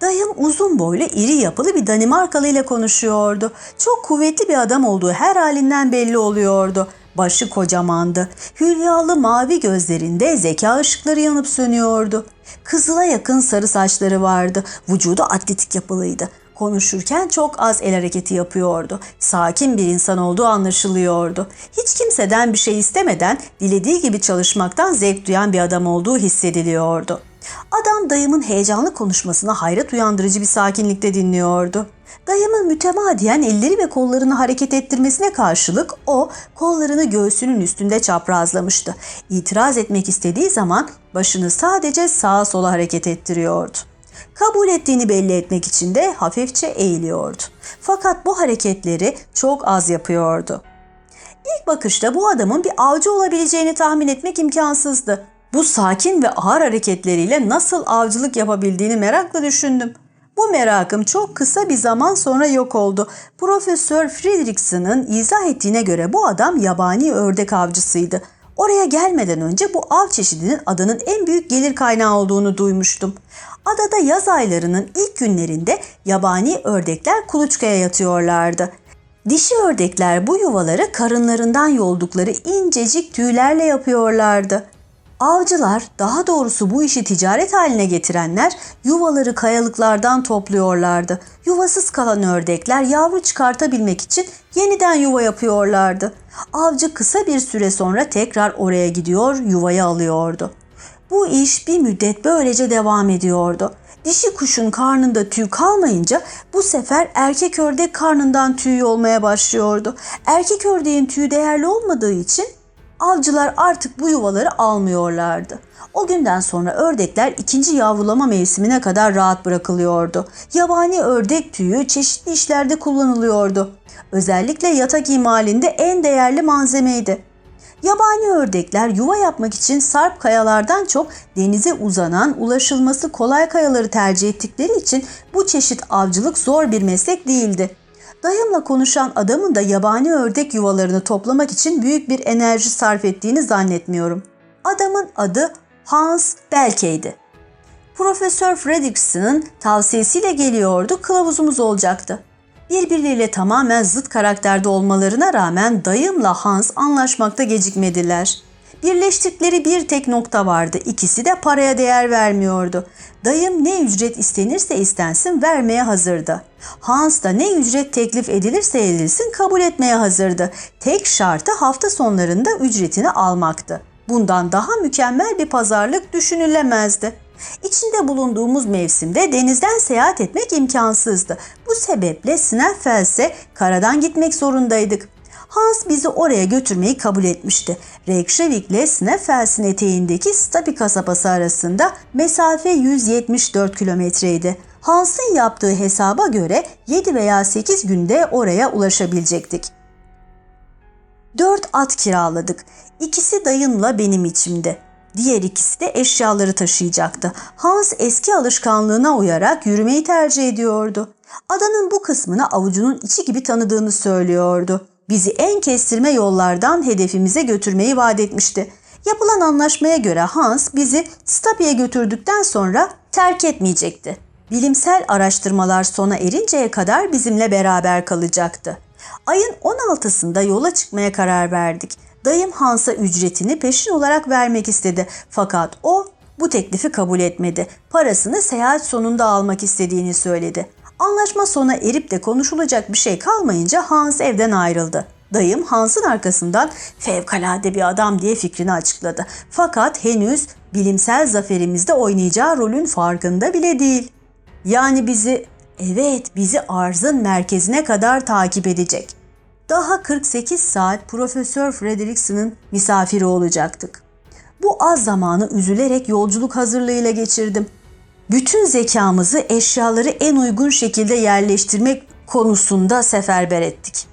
Dayım uzun boylu, iri yapılı bir Danimarkalı ile konuşuyordu. Çok kuvvetli bir adam olduğu her halinden belli oluyordu. Başı kocamandı. Hülyalı mavi gözlerinde zeka ışıkları yanıp sönüyordu. Kızıla yakın sarı saçları vardı. Vücudu atletik yapılıydı. Konuşurken çok az el hareketi yapıyordu. Sakin bir insan olduğu anlaşılıyordu. Hiç kimseden bir şey istemeden dilediği gibi çalışmaktan zevk duyan bir adam olduğu hissediliyordu. Adam dayımın heyecanlı konuşmasına hayret uyandırıcı bir sakinlikte dinliyordu. Dayımın mütemadiyen elleri ve kollarını hareket ettirmesine karşılık o kollarını göğsünün üstünde çaprazlamıştı. İtiraz etmek istediği zaman başını sadece sağa sola hareket ettiriyordu. Kabul ettiğini belli etmek için de hafifçe eğiliyordu. Fakat bu hareketleri çok az yapıyordu. İlk bakışta bu adamın bir avcı olabileceğini tahmin etmek imkansızdı. Bu sakin ve ağır hareketleriyle nasıl avcılık yapabildiğini merakla düşündüm. Bu merakım çok kısa bir zaman sonra yok oldu. Profesör Fredrickson'ın izah ettiğine göre bu adam yabani ördek avcısıydı. Oraya gelmeden önce bu av çeşidinin adanın en büyük gelir kaynağı olduğunu duymuştum. Adada yaz aylarının ilk günlerinde yabani ördekler kuluçkaya yatıyorlardı. Dişi ördekler bu yuvaları karınlarından yoldukları incecik tüylerle yapıyorlardı. Avcılar, daha doğrusu bu işi ticaret haline getirenler yuvaları kayalıklardan topluyorlardı. Yuvasız kalan ördekler yavru çıkartabilmek için yeniden yuva yapıyorlardı. Avcı kısa bir süre sonra tekrar oraya gidiyor, yuvayı alıyordu. Bu iş bir müddet böylece devam ediyordu. Dişi kuşun karnında tüy kalmayınca bu sefer erkek ördek karnından tüy olmaya başlıyordu. Erkek ördeğin tüyü değerli olmadığı için avcılar artık bu yuvaları almıyorlardı. O günden sonra ördekler ikinci yavrulama mevsimine kadar rahat bırakılıyordu. Yabani ördek tüyü çeşitli işlerde kullanılıyordu. Özellikle yatak imalinde en değerli malzemeydi. Yabani ördekler yuva yapmak için sarp kayalardan çok denize uzanan, ulaşılması kolay kayaları tercih ettikleri için bu çeşit avcılık zor bir meslek değildi. Dayımla konuşan adamın da yabani ördek yuvalarını toplamak için büyük bir enerji sarf ettiğini zannetmiyorum. Adamın adı Hans Belke'ydi. Profesör Fredrikson'ın tavsiyesiyle geliyordu, kılavuzumuz olacaktı. Birbirleriyle tamamen zıt karakterde olmalarına rağmen dayımla Hans anlaşmakta gecikmediler. Birleştikleri bir tek nokta vardı. İkisi de paraya değer vermiyordu. Dayım ne ücret istenirse istensin vermeye hazırdı. Hans da ne ücret teklif edilirse edilsin kabul etmeye hazırdı. Tek şartı hafta sonlarında ücretini almaktı. Bundan daha mükemmel bir pazarlık düşünülemezdi. İçinde bulunduğumuz mevsimde denizden seyahat etmek imkansızdı. Bu sebeple Sneffels'e karadan gitmek zorundaydık. Hans bizi oraya götürmeyi kabul etmişti. Reykjavik ile Sneffels'in eteğindeki Stapi kasabası arasında mesafe 174 kilometreydi. Hans'ın yaptığı hesaba göre 7 veya 8 günde oraya ulaşabilecektik. 4 at kiraladık. İkisi dayımla benim içimde. Diğer ikisi de eşyaları taşıyacaktı. Hans eski alışkanlığına uyarak yürümeyi tercih ediyordu. Adanın bu kısmını avucunun içi gibi tanıdığını söylüyordu. Bizi en kestirme yollardan hedefimize götürmeyi vaat etmişti. Yapılan anlaşmaya göre Hans bizi Stapi'ye götürdükten sonra terk etmeyecekti. Bilimsel araştırmalar sona erinceye kadar bizimle beraber kalacaktı. Ayın 16'sında yola çıkmaya karar verdik. Dayım Hans'a ücretini peşin olarak vermek istedi. Fakat o bu teklifi kabul etmedi. Parasını seyahat sonunda almak istediğini söyledi. Anlaşma sona erip de konuşulacak bir şey kalmayınca Hans evden ayrıldı. Dayım Hans'ın arkasından fevkalade bir adam diye fikrini açıkladı. Fakat henüz bilimsel zaferimizde oynayacağı rolün farkında bile değil. Yani bizi, evet bizi arzın merkezine kadar takip edecek. Daha 48 saat Profesör Frederickson'ın misafiri olacaktık. Bu az zamanı üzülerek yolculuk hazırlığıyla geçirdim. Bütün zekamızı eşyaları en uygun şekilde yerleştirmek konusunda seferber ettik.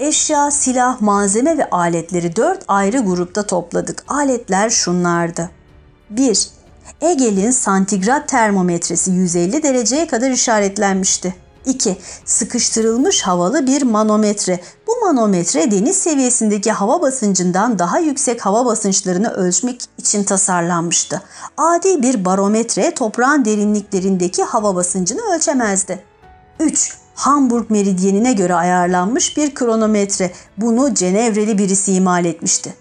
Eşya, silah, malzeme ve aletleri dört ayrı grupta topladık. Aletler şunlardı. 1. Egel'in santigrat termometresi 150 dereceye kadar işaretlenmişti. 2. Sıkıştırılmış havalı bir manometre. Bu manometre deniz seviyesindeki hava basıncından daha yüksek hava basınçlarını ölçmek için tasarlanmıştı. Adi bir barometre toprağın derinliklerindeki hava basıncını ölçemezdi. 3. Hamburg meridyenine göre ayarlanmış bir kronometre. Bunu Cenevreli birisi imal etmişti.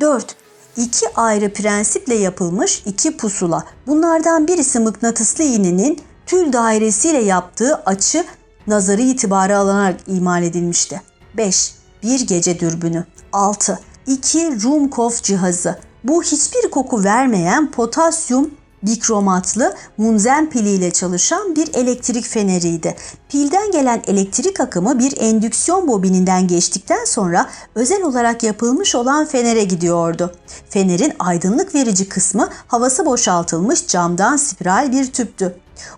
4. İki ayrı prensiple yapılmış iki pusula. Bunlardan birisi mıknatıslı iğnenin tül dairesiyle yaptığı açı nazarı itibarı alınarak imal edilmişti. 5. Bir gece dürbünü. 6. 2 Rumkov cihazı. Bu hiçbir koku vermeyen potasyum bikromatlı munzen piliyle çalışan bir elektrik feneriydi. Pilden gelen elektrik akımı bir endüksiyon bobininden geçtikten sonra özel olarak yapılmış olan fenere gidiyordu. Fenerin aydınlık verici kısmı havası boşaltılmış camdan spiral bir tüptü.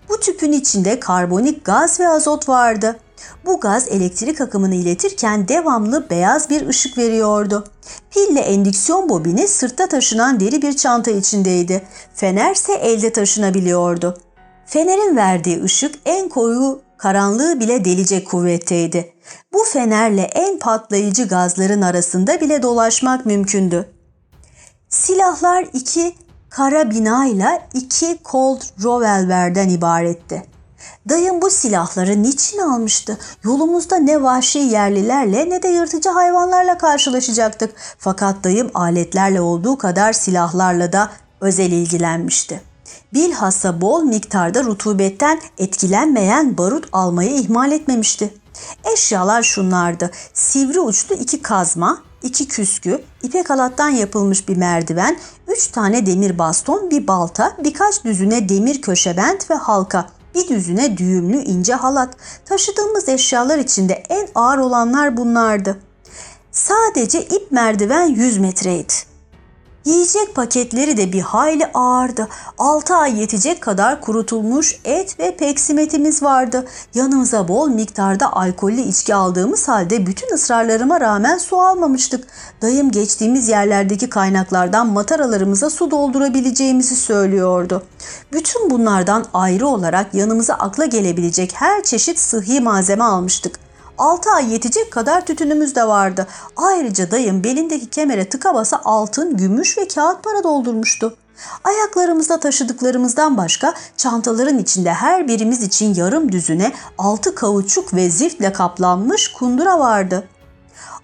Bu tüpün içinde karbonik gaz ve azot vardı. Bu gaz elektrik akımını iletirken devamlı beyaz bir ışık veriyordu. Pille endüksiyon bobini sırtta taşınan deri bir çanta içindeydi. Fener ise elde taşınabiliyordu. Fenerin verdiği ışık en koyu karanlığı bile delicek kuvvetteydi. Bu fenerle en patlayıcı gazların arasında bile dolaşmak mümkündü. Silahlar iki karabinayla iki Colt Revolver'den ibaretti. Dayım bu silahları niçin almıştı? Yolumuzda ne vahşi yerlilerle ne de yırtıcı hayvanlarla karşılaşacaktık. Fakat dayım aletlerle olduğu kadar silahlarla da özel ilgilenmişti. Bilhassa bol miktarda rutubetten etkilenmeyen barut almayı ihmal etmemişti. Eşyalar şunlardı. Sivri uçlu iki kazma, iki küskü, ipek halattan yapılmış bir merdiven, üç tane demir baston, bir balta, birkaç düzüne demir köşebent ve halka, bir düzüne düğümlü ince halat. Taşıdığımız eşyalar içinde en ağır olanlar bunlardı. Sadece ip merdiven 100 metreydi. Yiyecek paketleri de bir hayli ağırdı. 6 ay yetecek kadar kurutulmuş et ve peksimetimiz vardı. Yanımıza bol miktarda alkollü içki aldığımız halde bütün ısrarlarıma rağmen su almamıştık. Dayım geçtiğimiz yerlerdeki kaynaklardan mataralarımıza su doldurabileceğimizi söylüyordu. Bütün bunlardan ayrı olarak yanımıza akla gelebilecek her çeşit sıhhi malzeme almıştık. 6 ay yetecek kadar tütünümüz de vardı. Ayrıca dayım belindeki kemere tıka basa altın, gümüş ve kağıt para doldurmuştu. Ayaklarımızda taşıdıklarımızdan başka çantaların içinde her birimiz için yarım düzüne altı kauçuk ve ziftle kaplanmış kundura vardı.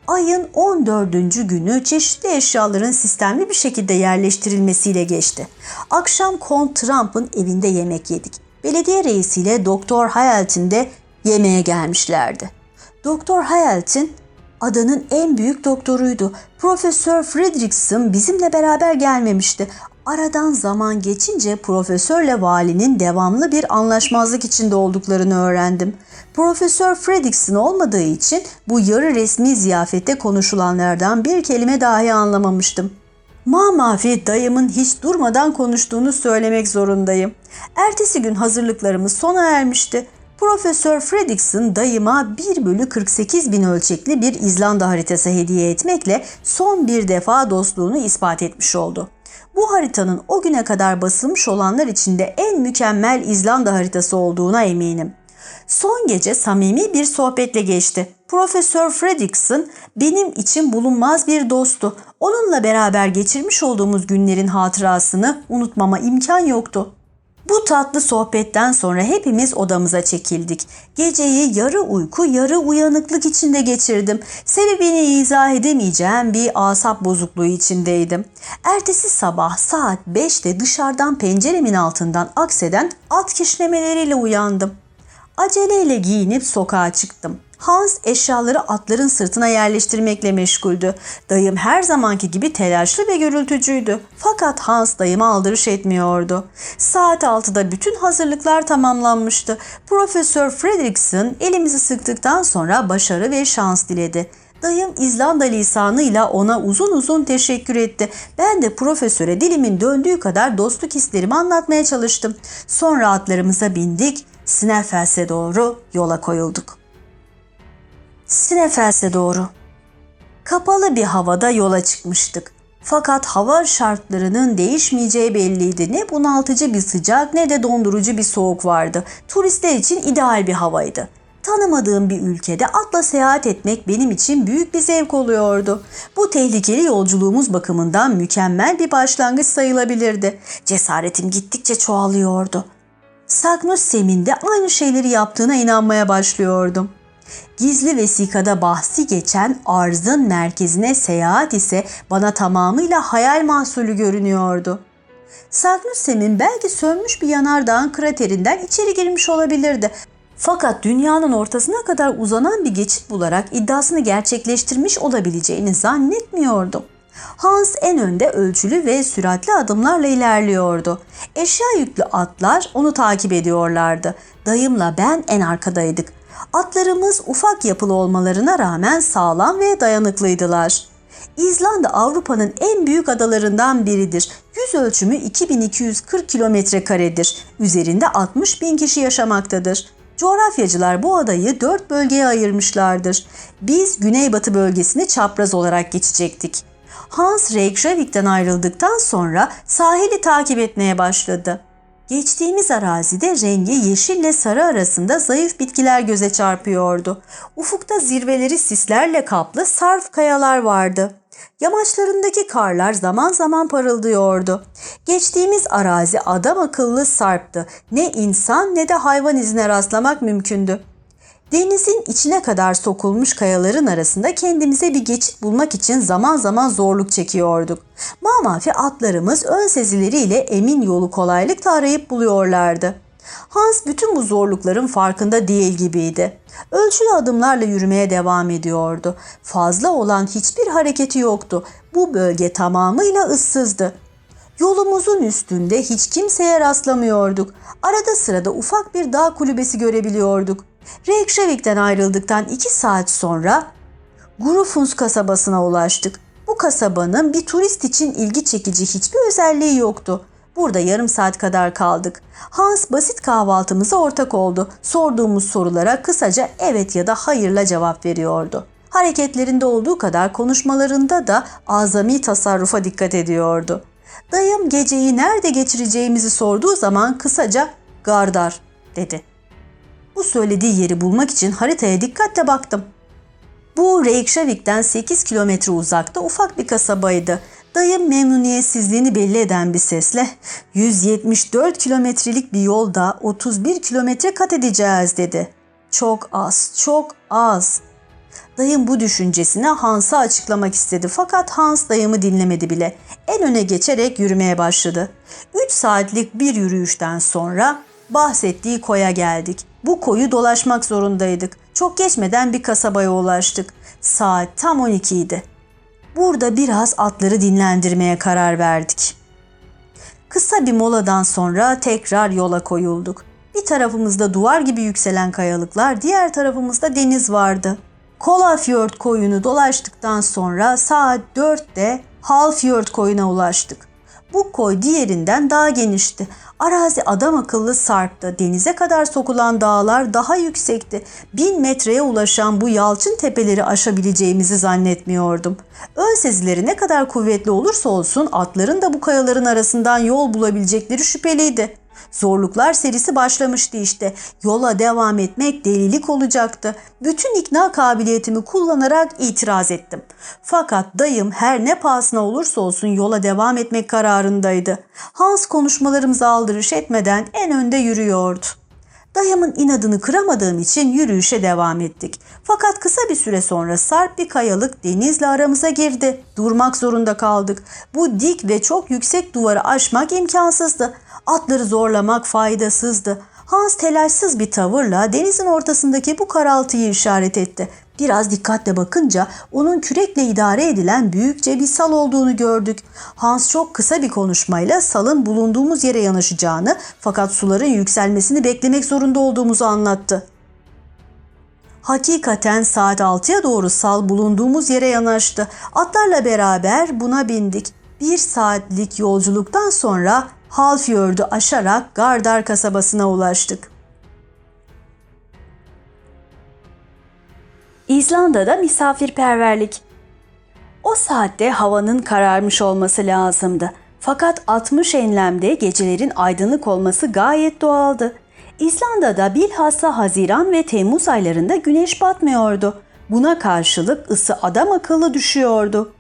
Ayın 14. günü çeşitli eşyaların sistemli bir şekilde yerleştirilmesiyle geçti. Akşam Kont Trump'ın evinde yemek yedik. Belediye reisiyle Doktor Hayalt'in de yemeğe gelmişlerdi. Doktor Hayalt'in adanın en büyük doktoruydu. Profesör Fredrickson bizimle beraber gelmemişti. Aradan zaman geçince profesörle valinin devamlı bir anlaşmazlık içinde olduklarını öğrendim. Profesör Fredrickson olmadığı için bu yarı resmi ziyafette konuşulanlardan bir kelime dahi anlamamıştım. Mamafi dayımın hiç durmadan konuştuğunu söylemek zorundayım. Ertesi gün hazırlıklarımız sona ermişti. Profesör Fredrickson dayıma 1 bölü 48 bin ölçekli bir İzlanda haritası hediye etmekle son bir defa dostluğunu ispat etmiş oldu. Bu haritanın o güne kadar basılmış olanlar içinde en mükemmel İzlanda haritası olduğuna eminim. Son gece samimi bir sohbetle geçti. Profesör Fredrickson benim için bulunmaz bir dostu. Onunla beraber geçirmiş olduğumuz günlerin hatırasını unutmama imkan yoktu. Bu tatlı sohbetten sonra hepimiz odamıza çekildik. Geceyi yarı uyku yarı uyanıklık içinde geçirdim. Sebebini izah edemeyeceğim bir asap bozukluğu içindeydim. Ertesi sabah saat 5'te dışarıdan penceremin altından akseden at kişnemeleriyle uyandım. Aceleyle giyinip sokağa çıktım. Hans eşyaları atların sırtına yerleştirmekle meşguldü. Dayım her zamanki gibi telaşlı ve gürültücüydü. Fakat Hans dayıma aldırış etmiyordu. Saat 6'da bütün hazırlıklar tamamlanmıştı. Profesör Fredrickson elimizi sıktıktan sonra başarı ve şans diledi. Dayım İzlanda lisanıyla ona uzun uzun teşekkür etti. Ben de profesöre dilimin döndüğü kadar dostluk hislerimi anlatmaya çalıştım. Sonra atlarımıza bindik, Sneffels'e doğru yola koyulduk. Sneffels'e doğru. Kapalı bir havada yola çıkmıştık. Fakat hava şartlarının değişmeyeceği belliydi. Ne bunaltıcı bir sıcak ne de dondurucu bir soğuk vardı. Turistler için ideal bir havaydı. Tanımadığım bir ülkede atla seyahat etmek benim için büyük bir zevk oluyordu. Bu tehlikeli yolculuğumuz bakımından mükemmel bir başlangıç sayılabilirdi. Cesaretim gittikçe çoğalıyordu. Sagnus Sem'in de aynı şeyleri yaptığına inanmaya başlıyordum. Gizli vesikada bahsi geçen arzın merkezine seyahat ise bana tamamıyla hayal mahsulü görünüyordu. Sagnussem'in belki sönmüş bir yanardağın kraterinden içeri girmiş olabilirdi. Fakat dünyanın ortasına kadar uzanan bir geçit bularak iddiasını gerçekleştirmiş olabileceğini zannetmiyordum. Hans en önde ölçülü ve süratli adımlarla ilerliyordu. Eşya yüklü atlar onu takip ediyorlardı. Dayımla ben en arkadaydık. Atlarımız ufak yapılı olmalarına rağmen sağlam ve dayanıklıydılar. İzlanda Avrupa'nın en büyük adalarından biridir. Yüz ölçümü 2240 kilometre karedir. Üzerinde 60 bin kişi yaşamaktadır. Coğrafyacılar bu adayı dört bölgeye ayırmışlardır. Biz güneybatı bölgesini çapraz olarak geçecektik. Hans Reykjavik'ten ayrıldıktan sonra sahili takip etmeye başladı. Geçtiğimiz arazide rengi yeşille sarı arasında zayıf bitkiler göze çarpıyordu. Ufukta zirveleri sislerle kaplı sarf kayalar vardı. Yamaçlarındaki karlar zaman zaman parıldıyordu. Geçtiğimiz arazi adam akıllı sarptı. Ne insan ne de hayvan izine rastlamak mümkündü. Denizin içine kadar sokulmuş kayaların arasında kendimize bir geçit bulmak için zaman zaman zorluk çekiyorduk. Mamafi atlarımız ön sezileriyle emin yolu kolaylıkla arayıp buluyorlardı. Hans bütün bu zorlukların farkında değil gibiydi. Ölçülü adımlarla yürümeye devam ediyordu. Fazla olan hiçbir hareketi yoktu. Bu bölge tamamıyla ıssızdı. Yolumuzun üstünde hiç kimseye rastlamıyorduk. Arada sırada ufak bir dağ kulübesi görebiliyorduk. Reykjavik'ten ayrıldıktan iki saat sonra Gurufuns kasabasına ulaştık. Bu kasabanın bir turist için ilgi çekici hiçbir özelliği yoktu. Burada yarım saat kadar kaldık. Hans basit kahvaltımıza ortak oldu. Sorduğumuz sorulara kısaca evet ya da hayırla cevap veriyordu. Hareketlerinde olduğu kadar konuşmalarında da azami tasarrufa dikkat ediyordu. Dayım geceyi nerede geçireceğimizi sorduğu zaman kısaca Gardar dedi. Bu söylediği yeri bulmak için haritaya dikkatle baktım. Bu Reykjavik'ten 8 kilometre uzakta ufak bir kasabaydı. Dayım memnuniyetsizliğini belli eden bir sesle 174 kilometrelik bir yolda 31 kilometre kat edeceğiz dedi. Çok az, çok az. Dayım bu düşüncesini Hans'a açıklamak istedi fakat Hans dayımı dinlemedi bile. En öne geçerek yürümeye başladı. 3 saatlik bir yürüyüşten sonra bahsettiği koya geldik. Bu koyu dolaşmak zorundaydık. Çok geçmeden bir kasabaya ulaştık. Saat tam 12 idi. Burada biraz atları dinlendirmeye karar verdik. Kısa bir moladan sonra tekrar yola koyulduk. Bir tarafımızda duvar gibi yükselen kayalıklar, diğer tarafımızda deniz vardı. Kolafjord koyunu dolaştıktan sonra saat 4'te Halfjord koyuna ulaştık. Bu koy diğerinden daha genişti. Arazi adam akıllı sarptı. Denize kadar sokulan dağlar daha yüksekti. Bin metreye ulaşan bu yalçın tepeleri aşabileceğimizi zannetmiyordum. Ön sezileri ne kadar kuvvetli olursa olsun atların da bu kayaların arasından yol bulabilecekleri şüpheliydi. Zorluklar serisi başlamıştı işte. Yola devam etmek delilik olacaktı. Bütün ikna kabiliyetimi kullanarak itiraz ettim. Fakat dayım her ne pahasına olursa olsun yola devam etmek kararındaydı. Hans konuşmalarımıza aldırış etmeden en önde yürüyordu. Dayımın inadını kıramadığım için yürüyüşe devam ettik. Fakat kısa bir süre sonra sarp bir kayalık denizle aramıza girdi. Durmak zorunda kaldık. Bu dik ve çok yüksek duvarı aşmak imkansızdı. Atları zorlamak faydasızdı. Hans telaşsız bir tavırla denizin ortasındaki bu karaltıyı işaret etti. Biraz dikkatle bakınca onun kürekle idare edilen büyükçe bir sal olduğunu gördük. Hans çok kısa bir konuşmayla salın bulunduğumuz yere yanaşacağını fakat suların yükselmesini beklemek zorunda olduğumuzu anlattı. Hakikaten saat 6'ya doğru sal bulunduğumuz yere yanaştı. Atlarla beraber buna bindik. Bir saatlik yolculuktan sonra Halfjord'u aşarak Gardar kasabasına ulaştık. İzlanda'da misafirperverlik. O saatte havanın kararmış olması lazımdı. Fakat 60 enlemde gecelerin aydınlık olması gayet doğaldı. İzlanda'da bilhassa Haziran ve Temmuz aylarında güneş batmıyordu. Buna karşılık ısı adam akıllı düşüyordu.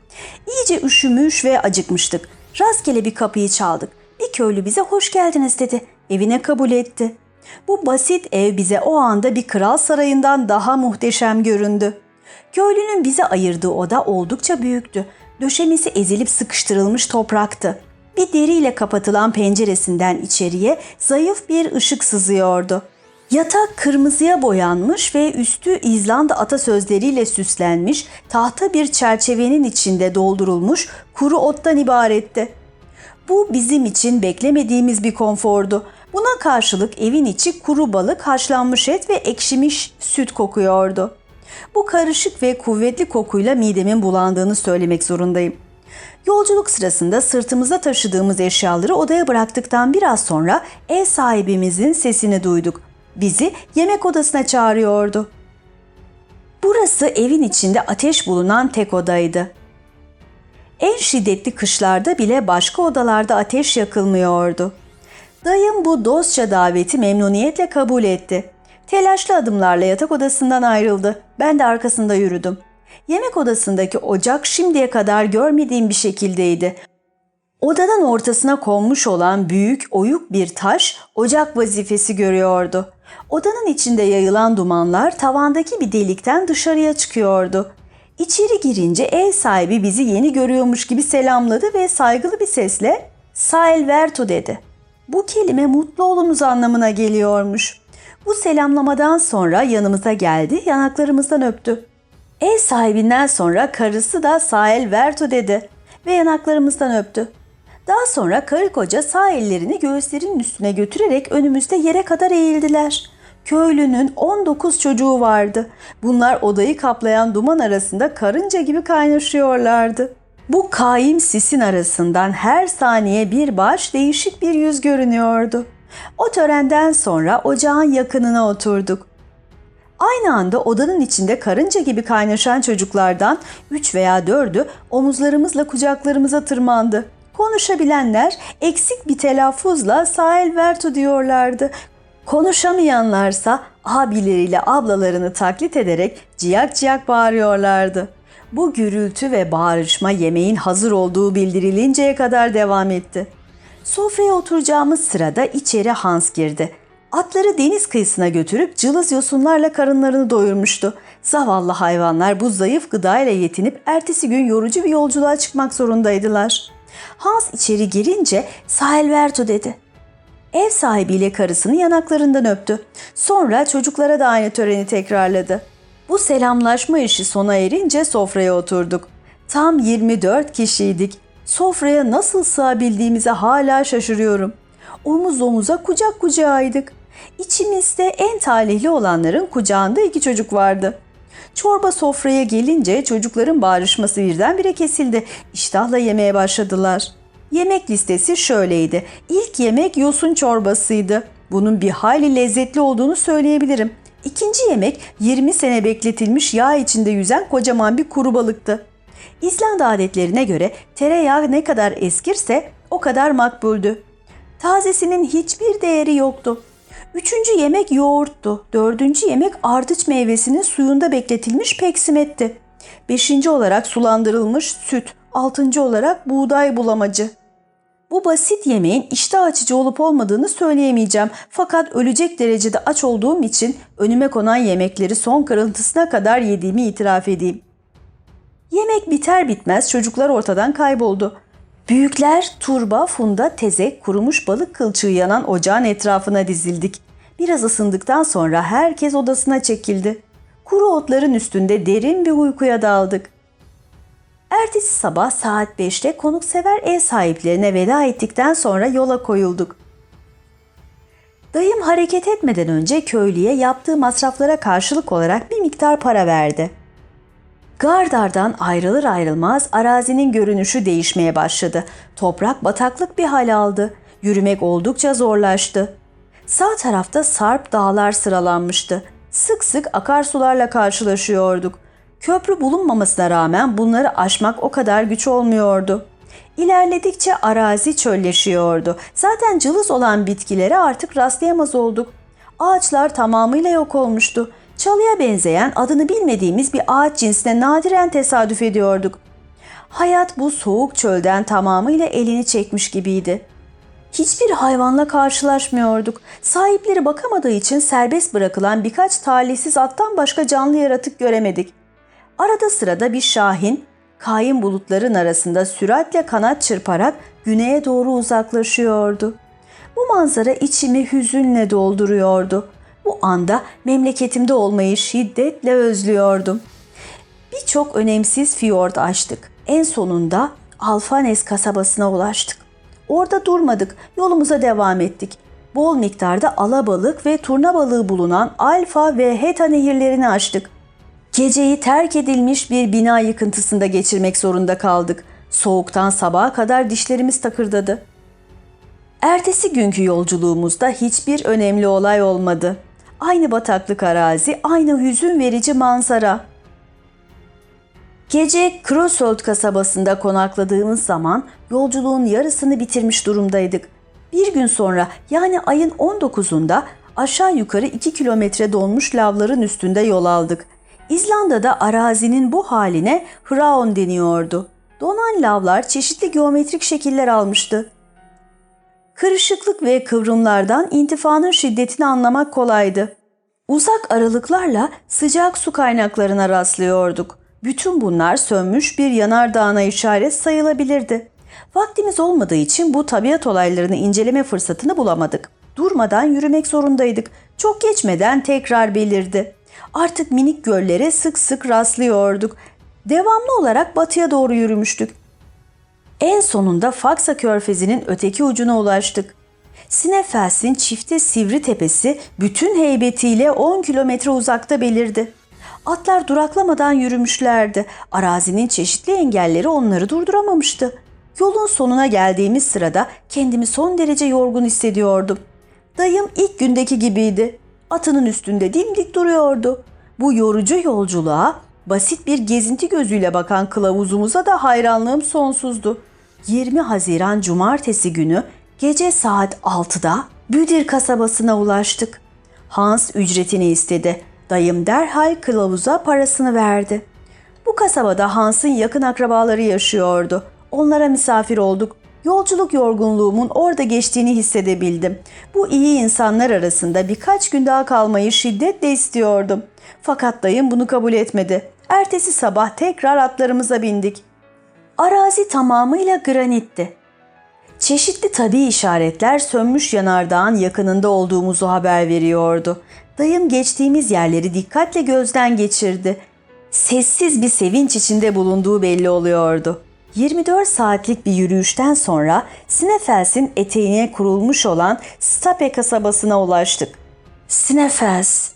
İyice üşümüş ve acıkmıştık. Rastgele bir kapıyı çaldık. Bir köylü bize hoş geldiniz dedi. Evine kabul etti. Bu basit ev bize o anda bir kral sarayından daha muhteşem göründü. Köylünün bize ayırdığı oda oldukça büyüktü. Döşemesi ezilip sıkıştırılmış topraktı. Bir deriyle kapatılan penceresinden içeriye zayıf bir ışık sızıyordu. Yatak kırmızıya boyanmış ve üstü İzlanda atasözleriyle süslenmiş, tahta bir çerçevenin içinde doldurulmuş kuru ottan ibaretti. Bu bizim için beklemediğimiz bir konfordu. Buna karşılık evin içi kuru balık, haşlanmış et ve ekşimiş süt kokuyordu. Bu karışık ve kuvvetli kokuyla midemin bulandığını söylemek zorundayım. Yolculuk sırasında sırtımıza taşıdığımız eşyaları odaya bıraktıktan biraz sonra ev sahibimizin sesini duyduk. Bizi yemek odasına çağırıyordu. Burası evin içinde ateş bulunan tek odaydı. En şiddetli kışlarda bile başka odalarda ateş yakılmıyordu. Dayım bu dostça daveti memnuniyetle kabul etti. Telaşlı adımlarla yatak odasından ayrıldı. Ben de arkasında yürüdüm. Yemek odasındaki ocak şimdiye kadar görmediğim bir şekildeydi. Odanın ortasına konmuş olan büyük oyuk bir taş ocak vazifesi görüyordu. Odanın içinde yayılan dumanlar tavandaki bir delikten dışarıya çıkıyordu. İçeri girince ev sahibi bizi yeni görüyormuş gibi selamladı ve saygılı bir sesle "Sael Vertu" dedi. Bu kelime mutlu olunuz anlamına geliyormuş. Bu selamlamadan sonra yanımıza geldi, yanaklarımızdan öptü. Ev sahibinden sonra karısı da Sael Vertu dedi ve yanaklarımızdan öptü. Daha sonra karı koca sağ ellerini göğüslerinin üstüne götürerek önümüzde yere kadar eğildiler. Köylünün 19 çocuğu vardı. Bunlar odayı kaplayan duman arasında karınca gibi kaynaşıyorlardı. Bu kaim sisin arasından her saniye bir baş değişik bir yüz görünüyordu. O törenden sonra ocağın yakınına oturduk. Aynı anda odanın içinde karınca gibi kaynaşan çocuklardan üç veya dördü omuzlarımızla kucaklarımıza tırmandı. Konuşabilenler eksik bir telaffuzla Sahel Vertu diyorlardı. Konuşamayanlarsa abileriyle ablalarını taklit ederek ciyak ciyak bağırıyorlardı. Bu gürültü ve bağırışma yemeğin hazır olduğu bildirilinceye kadar devam etti. Sofraya oturacağımız sırada içeri Hans girdi. Atları deniz kıyısına götürüp cılız yosunlarla karınlarını doyurmuştu. Zavallı hayvanlar bu zayıf gıdayla yetinip ertesi gün yorucu bir yolculuğa çıkmak zorundaydılar. Hans içeri girince Sahel Vertu dedi. Ev sahibiyle karısını yanaklarından öptü. Sonra çocuklara da aynı töreni tekrarladı. Bu selamlaşma işi sona erince sofraya oturduk. Tam 24 kişiydik. Sofraya nasıl sığabildiğimize hala şaşırıyorum. Omuz omuza kucak kucağıydık. İçimizde en talihli olanların kucağında iki çocuk vardı. Çorba sofraya gelince çocukların bağrışması birdenbire kesildi. İştahla yemeye başladılar. Yemek listesi şöyleydi. İlk yemek yosun çorbasıydı. Bunun bir hayli lezzetli olduğunu söyleyebilirim. İkinci yemek 20 sene bekletilmiş yağ içinde yüzen kocaman bir kuru balıktı. İzlanda adetlerine göre tereyağı ne kadar eskirse o kadar makbuldü. Tazesinin hiçbir değeri yoktu. Üçüncü yemek yoğurttu. Dördüncü yemek ardıç meyvesinin suyunda bekletilmiş peksimetti. Beşinci olarak sulandırılmış süt. Altıncı olarak buğday bulamacı. Bu basit yemeğin iştah açıcı olup olmadığını söyleyemeyeceğim. Fakat ölecek derecede aç olduğum için önüme konan yemekleri son kırıntısına kadar yediğimi itiraf edeyim. Yemek biter bitmez çocuklar ortadan kayboldu. Büyükler turba, funda, tezek, kurumuş balık kılçığı yanan ocağın etrafına dizildik. Biraz ısındıktan sonra herkes odasına çekildi. Kuru otların üstünde derin bir uykuya daldık. Ertesi sabah saat 5'te konuksever ev sahiplerine veda ettikten sonra yola koyulduk. Dayım hareket etmeden önce köylüye yaptığı masraflara karşılık olarak bir miktar para verdi. Gardar'dan ayrılır ayrılmaz arazinin görünüşü değişmeye başladı. Toprak bataklık bir hal aldı. Yürümek oldukça zorlaştı. Sağ tarafta sarp dağlar sıralanmıştı. Sık sık akarsularla karşılaşıyorduk. Köprü bulunmamasına rağmen bunları aşmak o kadar güç olmuyordu. İlerledikçe arazi çölleşiyordu. Zaten cılız olan bitkilere artık rastlayamaz olduk. Ağaçlar tamamıyla yok olmuştu. Çalıya benzeyen adını bilmediğimiz bir ağaç cinsine nadiren tesadüf ediyorduk. Hayat bu soğuk çölden tamamıyla elini çekmiş gibiydi. Hiçbir hayvanla karşılaşmıyorduk. Sahipleri bakamadığı için serbest bırakılan birkaç talihsiz attan başka canlı yaratık göremedik. Arada sırada bir şahin, kain bulutların arasında süratle kanat çırparak güneye doğru uzaklaşıyordu. Bu manzara içimi hüzünle dolduruyordu. Bu anda memleketimde olmayı şiddetle özlüyordum. Birçok önemsiz fiyord açtık. En sonunda Alfanes kasabasına ulaştık. Orada durmadık, yolumuza devam ettik. Bol miktarda alabalık ve turna balığı bulunan Alfa ve Heta nehirlerini açtık. Geceyi terk edilmiş bir bina yıkıntısında geçirmek zorunda kaldık. Soğuktan sabaha kadar dişlerimiz takırdadı. Ertesi günkü yolculuğumuzda hiçbir önemli olay olmadı. Aynı bataklık arazi, aynı hüzün verici manzara. Gece Krosold kasabasında konakladığımız zaman yolculuğun yarısını bitirmiş durumdaydık. Bir gün sonra yani ayın 19'unda aşağı yukarı 2 kilometre donmuş lavların üstünde yol aldık. İzlanda'da arazinin bu haline Hraun deniyordu. Donan lavlar çeşitli geometrik şekiller almıştı. Kırışıklık ve kıvrımlardan intifanın şiddetini anlamak kolaydı. Uzak aralıklarla sıcak su kaynaklarına rastlıyorduk. Bütün bunlar sönmüş bir yanardağına işaret sayılabilirdi. Vaktimiz olmadığı için bu tabiat olaylarını inceleme fırsatını bulamadık. Durmadan yürümek zorundaydık. Çok geçmeden tekrar belirdi. Artık minik göllere sık sık rastlıyorduk. Devamlı olarak batıya doğru yürümüştük. En sonunda Faksa körfezinin öteki ucuna ulaştık. Sinefels'in çifte sivri tepesi bütün heybetiyle 10 kilometre uzakta belirdi. Atlar duraklamadan yürümüşlerdi. Arazinin çeşitli engelleri onları durduramamıştı. Yolun sonuna geldiğimiz sırada kendimi son derece yorgun hissediyordum. Dayım ilk gündeki gibiydi. Atının üstünde dimdik duruyordu. Bu yorucu yolculuğa basit bir gezinti gözüyle bakan kılavuzumuza da hayranlığım sonsuzdu. 20 Haziran Cumartesi günü gece saat 6'da Büdir kasabasına ulaştık. Hans ücretini istedi. Dayım derhal kılavuza parasını verdi. Bu kasabada Hans'ın yakın akrabaları yaşıyordu. Onlara misafir olduk. Yolculuk yorgunluğumun orada geçtiğini hissedebildim. Bu iyi insanlar arasında birkaç gün daha kalmayı şiddetle istiyordum. Fakat dayım bunu kabul etmedi. Ertesi sabah tekrar atlarımıza bindik. Arazi tamamıyla granitti. Çeşitli tabi işaretler sönmüş yanardağın yakınında olduğumuzu haber veriyordu. Dayım geçtiğimiz yerleri dikkatle gözden geçirdi. Sessiz bir sevinç içinde bulunduğu belli oluyordu. 24 saatlik bir yürüyüşten sonra Sinefels'in eteğine kurulmuş olan Stape kasabasına ulaştık. Sinefels.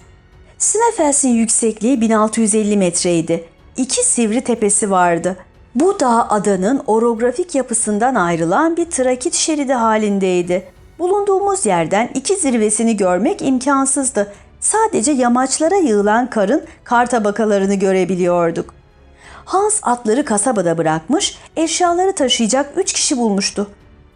Sinefels'in yüksekliği 1650 metreydi. İki sivri tepesi vardı. Bu dağ adanın orografik yapısından ayrılan bir trakit şeridi halindeydi. Bulunduğumuz yerden iki zirvesini görmek imkansızdı. Sadece yamaçlara yığılan karın kar tabakalarını görebiliyorduk. Hans atları kasabada bırakmış, eşyaları taşıyacak üç kişi bulmuştu.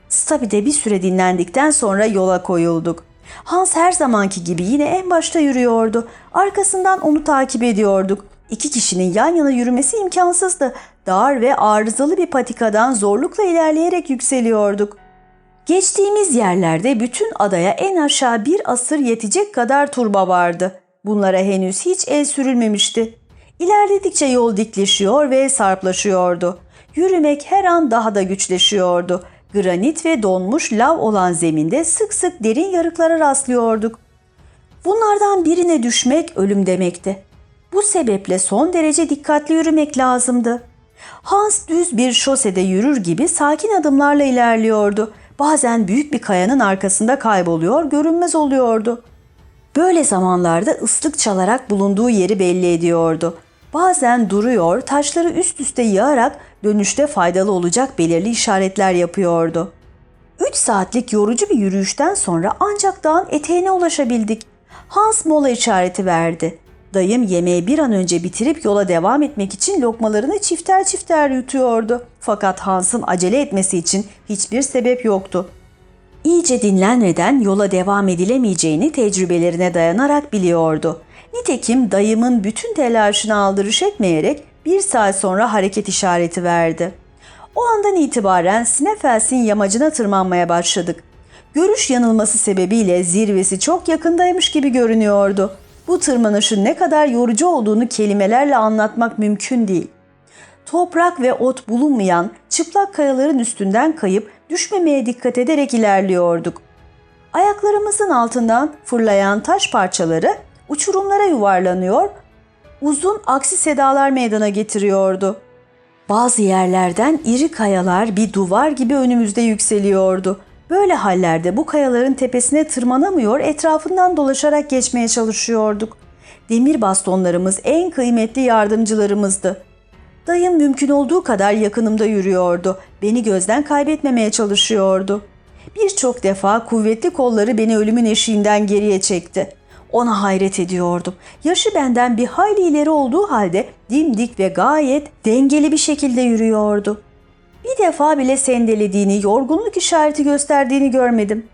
Stabi'de bir süre dinlendikten sonra yola koyulduk. Hans her zamanki gibi yine en başta yürüyordu. Arkasından onu takip ediyorduk. İki kişinin yan yana yürümesi imkansızdı. Dar ve arızalı bir patikadan zorlukla ilerleyerek yükseliyorduk. Geçtiğimiz yerlerde bütün adaya en aşağı bir asır yetecek kadar turba vardı. Bunlara henüz hiç el sürülmemişti. İlerledikçe yol dikleşiyor ve sarplaşıyordu. Yürümek her an daha da güçleşiyordu. Granit ve donmuş lav olan zeminde sık sık derin yarıklara rastlıyorduk. Bunlardan birine düşmek ölüm demekti. Bu sebeple son derece dikkatli yürümek lazımdı. Hans düz bir şosede yürür gibi sakin adımlarla ilerliyordu. Bazen büyük bir kayanın arkasında kayboluyor, görünmez oluyordu. Böyle zamanlarda ıslık çalarak bulunduğu yeri belli ediyordu. Bazen duruyor, taşları üst üste yığarak dönüşte faydalı olacak belirli işaretler yapıyordu. Üç saatlik yorucu bir yürüyüşten sonra ancak dağın eteğine ulaşabildik. Hans mola işareti verdi. Dayım yemeği bir an önce bitirip yola devam etmek için lokmalarını çifter çifter yutuyordu. Fakat Hans'ın acele etmesi için hiçbir sebep yoktu. İyice dinlenmeden yola devam edilemeyeceğini tecrübelerine dayanarak biliyordu. Nitekim dayımın bütün telaşını aldırış etmeyerek bir saat sonra hareket işareti verdi. O andan itibaren Sneffels'in yamacına tırmanmaya başladık. Görüş yanılması sebebiyle zirvesi çok yakındaymış gibi görünüyordu. Bu tırmanışın ne kadar yorucu olduğunu kelimelerle anlatmak mümkün değil. Toprak ve ot bulunmayan çıplak kayaların üstünden kayıp düşmemeye dikkat ederek ilerliyorduk. Ayaklarımızın altından fırlayan taş parçaları uçurumlara yuvarlanıyor, uzun aksi sedalar meydana getiriyordu. Bazı yerlerden iri kayalar bir duvar gibi önümüzde yükseliyordu. Böyle hallerde bu kayaların tepesine tırmanamıyor, etrafından dolaşarak geçmeye çalışıyorduk. Demir bastonlarımız en kıymetli yardımcılarımızdı. Dayım mümkün olduğu kadar yakınımda yürüyordu. Beni gözden kaybetmemeye çalışıyordu. Birçok defa kuvvetli kolları beni ölümün eşiğinden geriye çekti. Ona hayret ediyordum. Yaşı benden bir hayli ileri olduğu halde dimdik ve gayet dengeli bir şekilde yürüyordu. Bir defa bile sendelediğini, yorgunluk işareti gösterdiğini görmedim.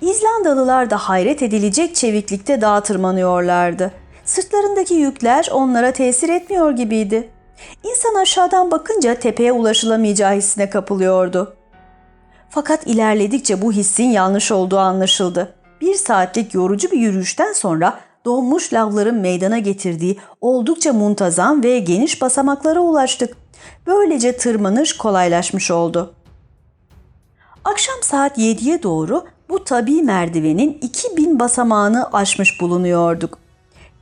İzlandalılar da hayret edilecek çeviklikte dağa tırmanıyorlardı. Sırtlarındaki yükler onlara tesir etmiyor gibiydi. İnsan aşağıdan bakınca tepeye ulaşılamayacağı hissine kapılıyordu. Fakat ilerledikçe bu hissin yanlış olduğu anlaşıldı. Bir saatlik yorucu bir yürüyüşten sonra donmuş lavların meydana getirdiği oldukça muntazam ve geniş basamaklara ulaştık. Böylece tırmanış kolaylaşmış oldu. Akşam saat 7'ye doğru bu tabi merdivenin 2000 basamağını aşmış bulunuyorduk.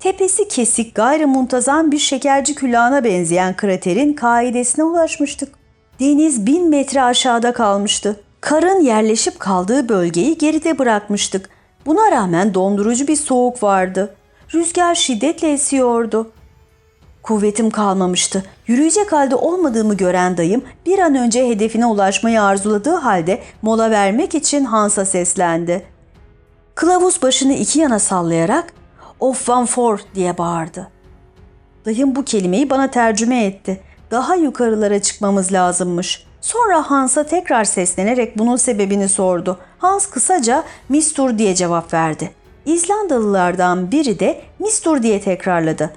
Tepesi kesik gayrı muntazam bir şekerci külahına benzeyen kraterin kaidesine ulaşmıştık. Deniz bin metre aşağıda kalmıştı. Karın yerleşip kaldığı bölgeyi geride bırakmıştık. Buna rağmen dondurucu bir soğuk vardı. Rüzgar şiddetle esiyordu. Kuvvetim kalmamıştı. Yürüyecek halde olmadığımı gören dayım bir an önce hedefine ulaşmayı arzuladığı halde mola vermek için Hans'a seslendi. Kılavuz başını iki yana sallayarak "Of van for" diye bağırdı. Dayım bu kelimeyi bana tercüme etti. Daha yukarılara çıkmamız lazımmış. Sonra Hans'a tekrar seslenerek bunun sebebini sordu. Hans kısaca Mistur diye cevap verdi. İzlandalılardan biri de Mistur diye tekrarladı.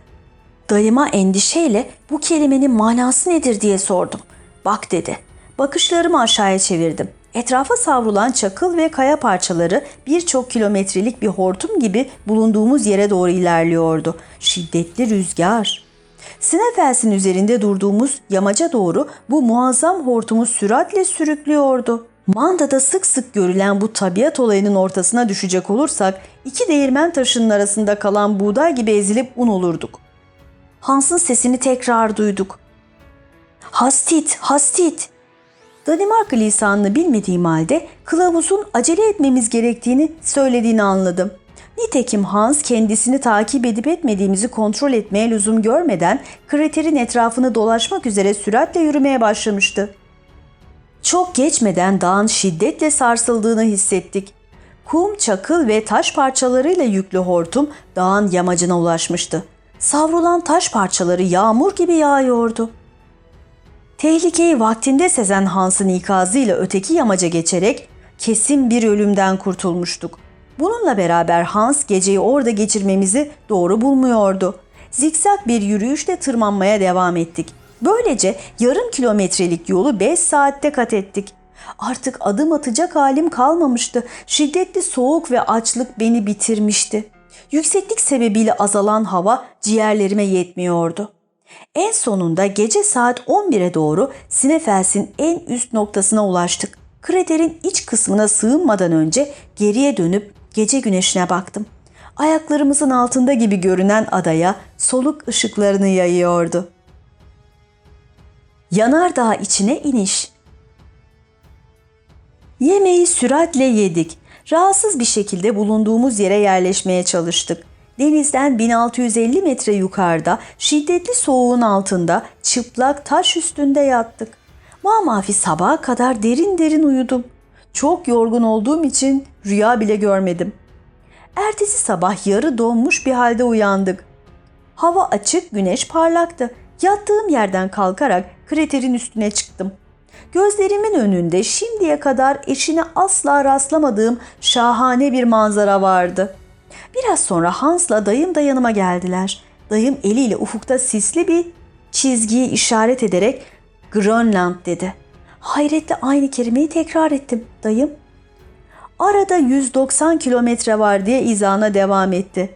Dayıma endişeyle bu kelimenin manası nedir diye sordum. Bak dedi. Bakışlarımı aşağıya çevirdim. Etrafa savrulan çakıl ve kaya parçaları birçok kilometrelik bir hortum gibi bulunduğumuz yere doğru ilerliyordu. Şiddetli rüzgar. Sinefels'in üzerinde durduğumuz yamaca doğru bu muazzam hortumu süratle sürüklüyordu. Manda'da sık sık görülen bu tabiat olayının ortasına düşecek olursak iki değirmen taşının arasında kalan buğday gibi ezilip un olurduk. Hans'ın sesini tekrar duyduk. Hastit, hastit. Danimarka lisanını bilmediğim halde kılavuzun acele etmemiz gerektiğini söylediğini anladım. Nitekim Hans kendisini takip edip etmediğimizi kontrol etmeye lüzum görmeden kraterin etrafını dolaşmak üzere süratle yürümeye başlamıştı. Çok geçmeden dağın şiddetle sarsıldığını hissettik. Kum, çakıl ve taş parçalarıyla yüklü hortum dağın yamacına ulaşmıştı. Savrulan taş parçaları yağmur gibi yağıyordu. Tehlikeyi vaktinde sezen Hans'ın ikazıyla öteki yamaca geçerek kesin bir ölümden kurtulmuştuk. Bununla beraber Hans geceyi orada geçirmemizi doğru bulmuyordu. Zikzak bir yürüyüşle tırmanmaya devam ettik. Böylece yarım kilometrelik yolu 5 saatte kat ettik. Artık adım atacak halim kalmamıştı. Şiddetli soğuk ve açlık beni bitirmişti. Yükseklik sebebiyle azalan hava ciğerlerime yetmiyordu. En sonunda gece saat 11'e doğru Sinefels'in en üst noktasına ulaştık. Kraterin iç kısmına sığınmadan önce geriye dönüp gece güneşine baktım. Ayaklarımızın altında gibi görünen adaya soluk ışıklarını yayıyordu. Yanardağ içine iniş. Yemeği süratle yedik. Rahatsız bir şekilde bulunduğumuz yere yerleşmeye çalıştık. Denizden 1650 metre yukarıda şiddetli soğuğun altında çıplak taş üstünde yattık. Mamafi sabaha kadar derin derin uyudum. Çok yorgun olduğum için rüya bile görmedim. Ertesi sabah yarı donmuş bir halde uyandık. Hava açık, güneş parlaktı. Yattığım yerden kalkarak kraterin üstüne çıktım. Gözlerimin önünde şimdiye kadar eşine asla rastlamadığım şahane bir manzara vardı. Biraz sonra Hans'la dayım da yanıma geldiler. Dayım eliyle ufukta sisli bir çizgiyi işaret ederek Grönland dedi. Hayretle aynı kelimeyi tekrar ettim. Dayım arada 190 kilometre var diye izana devam etti.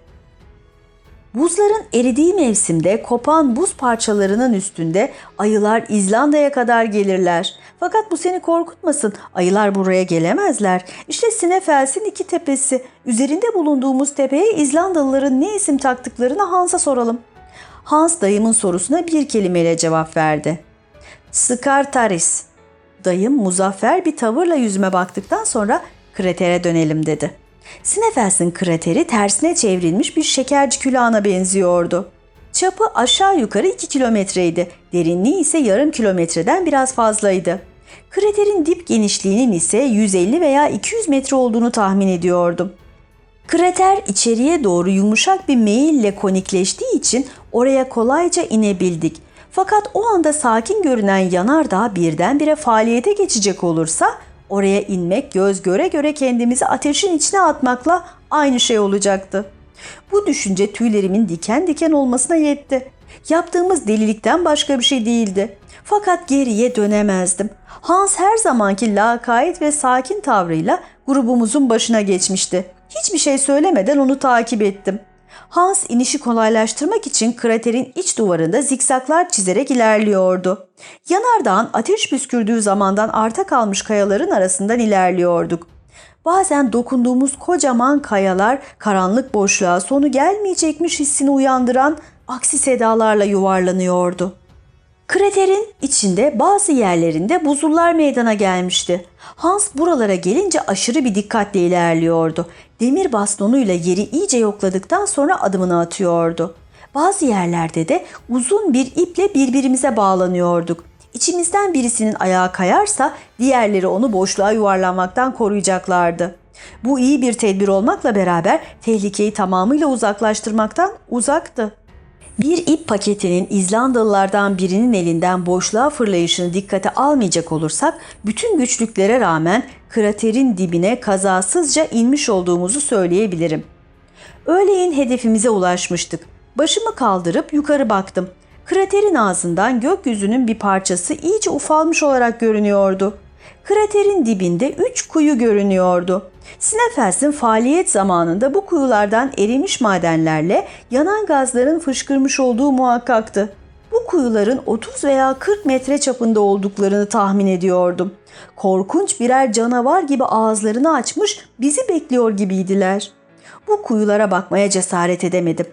Buzların eridiği mevsimde kopan buz parçalarının üstünde ayılar İzlanda'ya kadar gelirler. Fakat bu seni korkutmasın. Ayılar buraya gelemezler. İşte Sneffels'in iki tepesi. Üzerinde bulunduğumuz tepeye İzlandalıların ne isim taktıklarını Hans'a soralım. Hans dayımın sorusuna bir kelimeyle cevap verdi. Skartaris. Dayım muzaffer bir tavırla yüzüme baktıktan sonra kratere dönelim dedi. Sneffels'in krateri tersine çevrilmiş bir şekerci külahına benziyordu. Çapı aşağı yukarı 2 kilometreydi. Derinliği ise yarım kilometreden biraz fazlaydı. Kraterin dip genişliğinin ise 150 veya 200 metre olduğunu tahmin ediyordum. Krater içeriye doğru yumuşak bir meyille konikleştiği için oraya kolayca inebildik. Fakat o anda sakin görünen yanardağ birdenbire faaliyete geçecek olursa oraya inmek göz göre göre kendimizi ateşin içine atmakla aynı şey olacaktı. Bu düşünce tüylerimin diken diken olmasına yetti. Yaptığımız delilikten başka bir şey değildi. Fakat geriye dönemezdim. Hans her zamanki lakayt ve sakin tavrıyla grubumuzun başına geçmişti. Hiçbir şey söylemeden onu takip ettim. Hans inişi kolaylaştırmak için kraterin iç duvarında zikzaklar çizerek ilerliyordu. Yanardağın ateş püskürdüğü zamandan arta kalmış kayaların arasından ilerliyorduk. Bazen dokunduğumuz kocaman kayalar karanlık boşluğa sonu gelmeyecekmiş hissini uyandıran aksi sedalarla yuvarlanıyordu. Kraterin içinde bazı yerlerinde buzullar meydana gelmişti. Hans buralara gelince aşırı bir dikkatle ilerliyordu. Demir bastonuyla yeri iyice yokladıktan sonra adımını atıyordu. Bazı yerlerde de uzun bir iple birbirimize bağlanıyorduk. İçimizden birisinin ayağı kayarsa diğerleri onu boşluğa yuvarlanmaktan koruyacaklardı. Bu iyi bir tedbir olmakla beraber tehlikeyi tamamıyla uzaklaştırmaktan uzaktı. Bir ip paketinin İzlandalılardan birinin elinden boşluğa fırlayışını dikkate almayacak olursak bütün güçlüklere rağmen kraterin dibine kazasızca inmiş olduğumuzu söyleyebilirim. Öğleyin hedefimize ulaşmıştık. Başımı kaldırıp yukarı baktım. Kraterin ağzından gökyüzünün bir parçası iyice ufalmış olarak görünüyordu. Kraterin dibinde üç kuyu görünüyordu. Sneffels'in faaliyet zamanında bu kuyulardan erimiş madenlerle yanan gazların fışkırmış olduğu muhakkaktı. Bu kuyuların 30 veya 40 metre çapında olduklarını tahmin ediyordum. Korkunç birer canavar gibi ağızlarını açmış bizi bekliyor gibiydiler. Bu kuyulara bakmaya cesaret edemedim.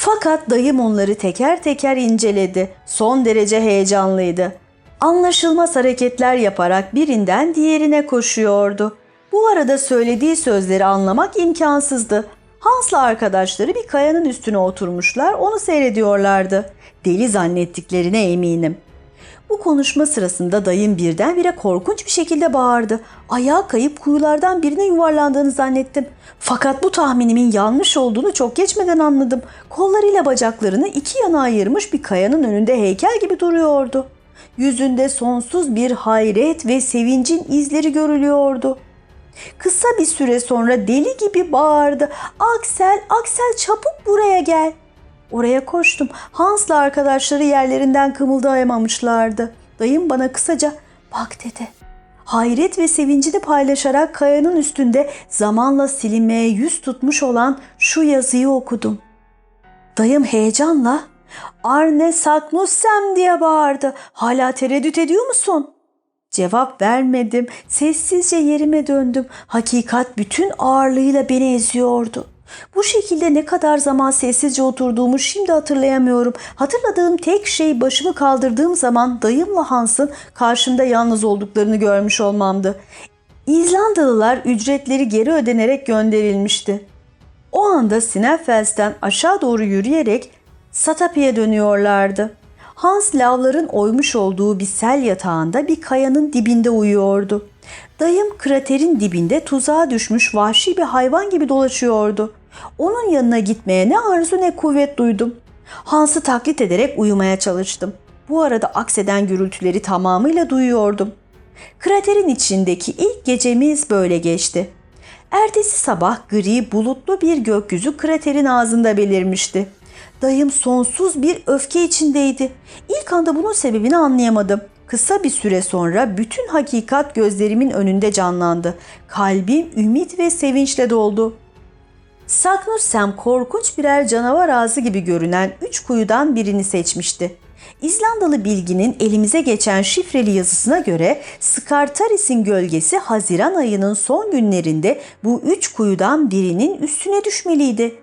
Fakat dayım onları teker teker inceledi. Son derece heyecanlıydı. Anlaşılmaz hareketler yaparak birinden diğerine koşuyordu. Bu arada söylediği sözleri anlamak imkansızdı. Hans'la arkadaşları bir kayanın üstüne oturmuşlar, onu seyrediyorlardı. Deli zannettiklerine eminim. Bu konuşma sırasında dayım birdenbire korkunç bir şekilde bağırdı. Ayağa kayıp kuyulardan birine yuvarlandığını zannettim. Fakat bu tahminimin yanlış olduğunu çok geçmeden anladım. Kollarıyla bacaklarını iki yana ayırmış bir kayanın önünde heykel gibi duruyordu. Yüzünde sonsuz bir hayret ve sevincin izleri görülüyordu. Kısa bir süre sonra deli gibi bağırdı. Aksel, Aksel çabuk buraya gel. Oraya koştum. Hans'la arkadaşları yerlerinden kımıldayamamışlardı. Dayım bana kısaca bak dedi. Hayret ve sevincini paylaşarak kayanın üstünde zamanla silinmeye yüz tutmuş olan şu yazıyı okudum. Dayım heyecanla Arne Saknussem diye bağırdı. Hala tereddüt ediyor musun? Cevap vermedim. Sessizce yerime döndüm. Hakikat bütün ağırlığıyla beni eziyordu. Bu şekilde ne kadar zaman sessizce oturduğumu şimdi hatırlayamıyorum. Hatırladığım tek şey başımı kaldırdığım zaman dayımla Hans'ın karşımda yalnız olduklarını görmüş olmamdı. İzlandalılar ücretleri geri ödenerek gönderilmişti. O anda Sneffels'ten aşağı doğru yürüyerek Satapi'ye dönüyorlardı. Hans lavların oymuş olduğu bir sel yatağında bir kayanın dibinde uyuyordu. Dayım kraterin dibinde tuzağa düşmüş vahşi bir hayvan gibi dolaşıyordu. Onun yanına gitmeye ne arzu ne kuvvet duydum. Hans'ı taklit ederek uyumaya çalıştım. Bu arada akseden gürültüleri tamamıyla duyuyordum. Kraterin içindeki ilk gecemiz böyle geçti. Ertesi sabah gri bulutlu bir gökyüzü kraterin ağzında belirmişti. Dayım sonsuz bir öfke içindeydi. İlk anda bunun sebebini anlayamadım. Kısa bir süre sonra bütün hakikat gözlerimin önünde canlandı. Kalbim ümit ve sevinçle doldu. Sagnussem korkunç birer canavar ağzı gibi görünen üç kuyudan birini seçmişti. İzlandalı bilginin elimize geçen şifreli yazısına göre Skartaris'in gölgesi Haziran ayının son günlerinde bu üç kuyudan birinin üstüne düşmeliydi.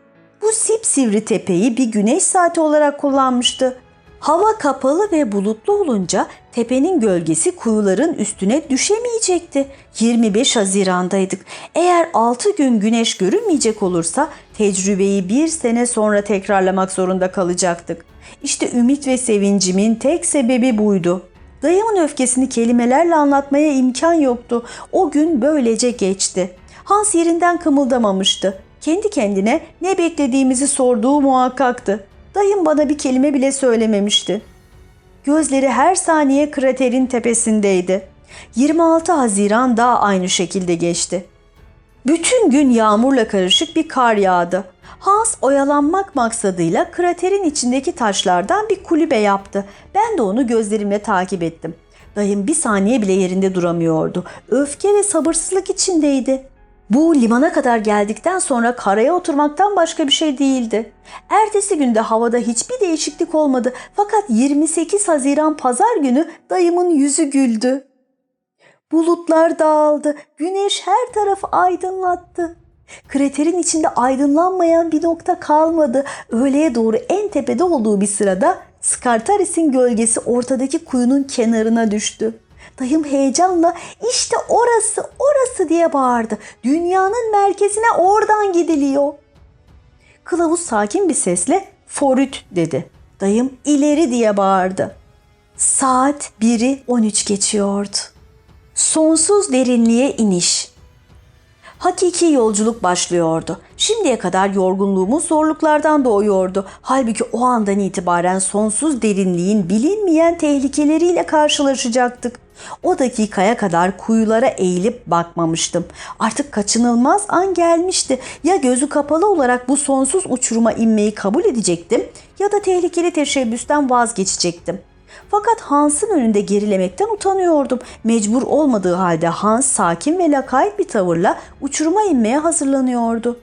Bu sipsivri tepeyi bir güneş saati olarak kullanmıştı. Hava kapalı ve bulutlu olunca tepenin gölgesi kuyuların üstüne düşemeyecekti. 25 Haziran'daydık. Eğer 6 gün güneş görünmeyecek olursa tecrübeyi bir sene sonra tekrarlamak zorunda kalacaktık. İşte ümit ve sevincimin tek sebebi buydu. Dayımın öfkesini kelimelerle anlatmaya imkan yoktu. O gün böylece geçti. Hans yerinden kımıldamamıştı. Kendi kendine ne beklediğimizi sorduğu muhakkaktı. Dayım bana bir kelime bile söylememişti. Gözleri her saniye kraterin tepesindeydi. 26 Haziran da aynı şekilde geçti. Bütün gün yağmurla karışık bir kar yağdı. Hans oyalanmak maksadıyla kraterin içindeki taşlardan bir kulübe yaptı. Ben de onu gözlerimle takip ettim. Dayım bir saniye bile yerinde duramıyordu. Öfke ve sabırsızlık içindeydi. Bu limana kadar geldikten sonra karaya oturmaktan başka bir şey değildi. Ertesi günde havada hiçbir değişiklik olmadı fakat 28 Haziran pazar günü dayımın yüzü güldü. Bulutlar dağıldı, güneş her tarafı aydınlattı. Kraterin içinde aydınlanmayan bir nokta kalmadı. Öğleye doğru en tepede olduğu bir sırada Skartaris'in gölgesi ortadaki kuyunun kenarına düştü. Dayım heyecanla işte orası orası diye bağırdı. Dünyanın merkezine oradan gidiliyor. Kılavuz sakin bir sesle forüt dedi. Dayım ileri diye bağırdı. Saat 1'i 13 geçiyordu. Sonsuz derinliğe iniş. Hakiki yolculuk başlıyordu. Şimdiye kadar yorgunluğumuz zorluklardan doğuyordu. Halbuki o andan itibaren sonsuz derinliğin bilinmeyen tehlikeleriyle karşılaşacaktık. O dakikaya kadar kuyulara eğilip bakmamıştım. Artık kaçınılmaz an gelmişti. Ya gözü kapalı olarak bu sonsuz uçuruma inmeyi kabul edecektim ya da tehlikeli teşebbüsten vazgeçecektim. Fakat Hans'ın önünde gerilemekten utanıyordum. Mecbur olmadığı halde Hans sakin ve lakayt bir tavırla uçuruma inmeye hazırlanıyordu.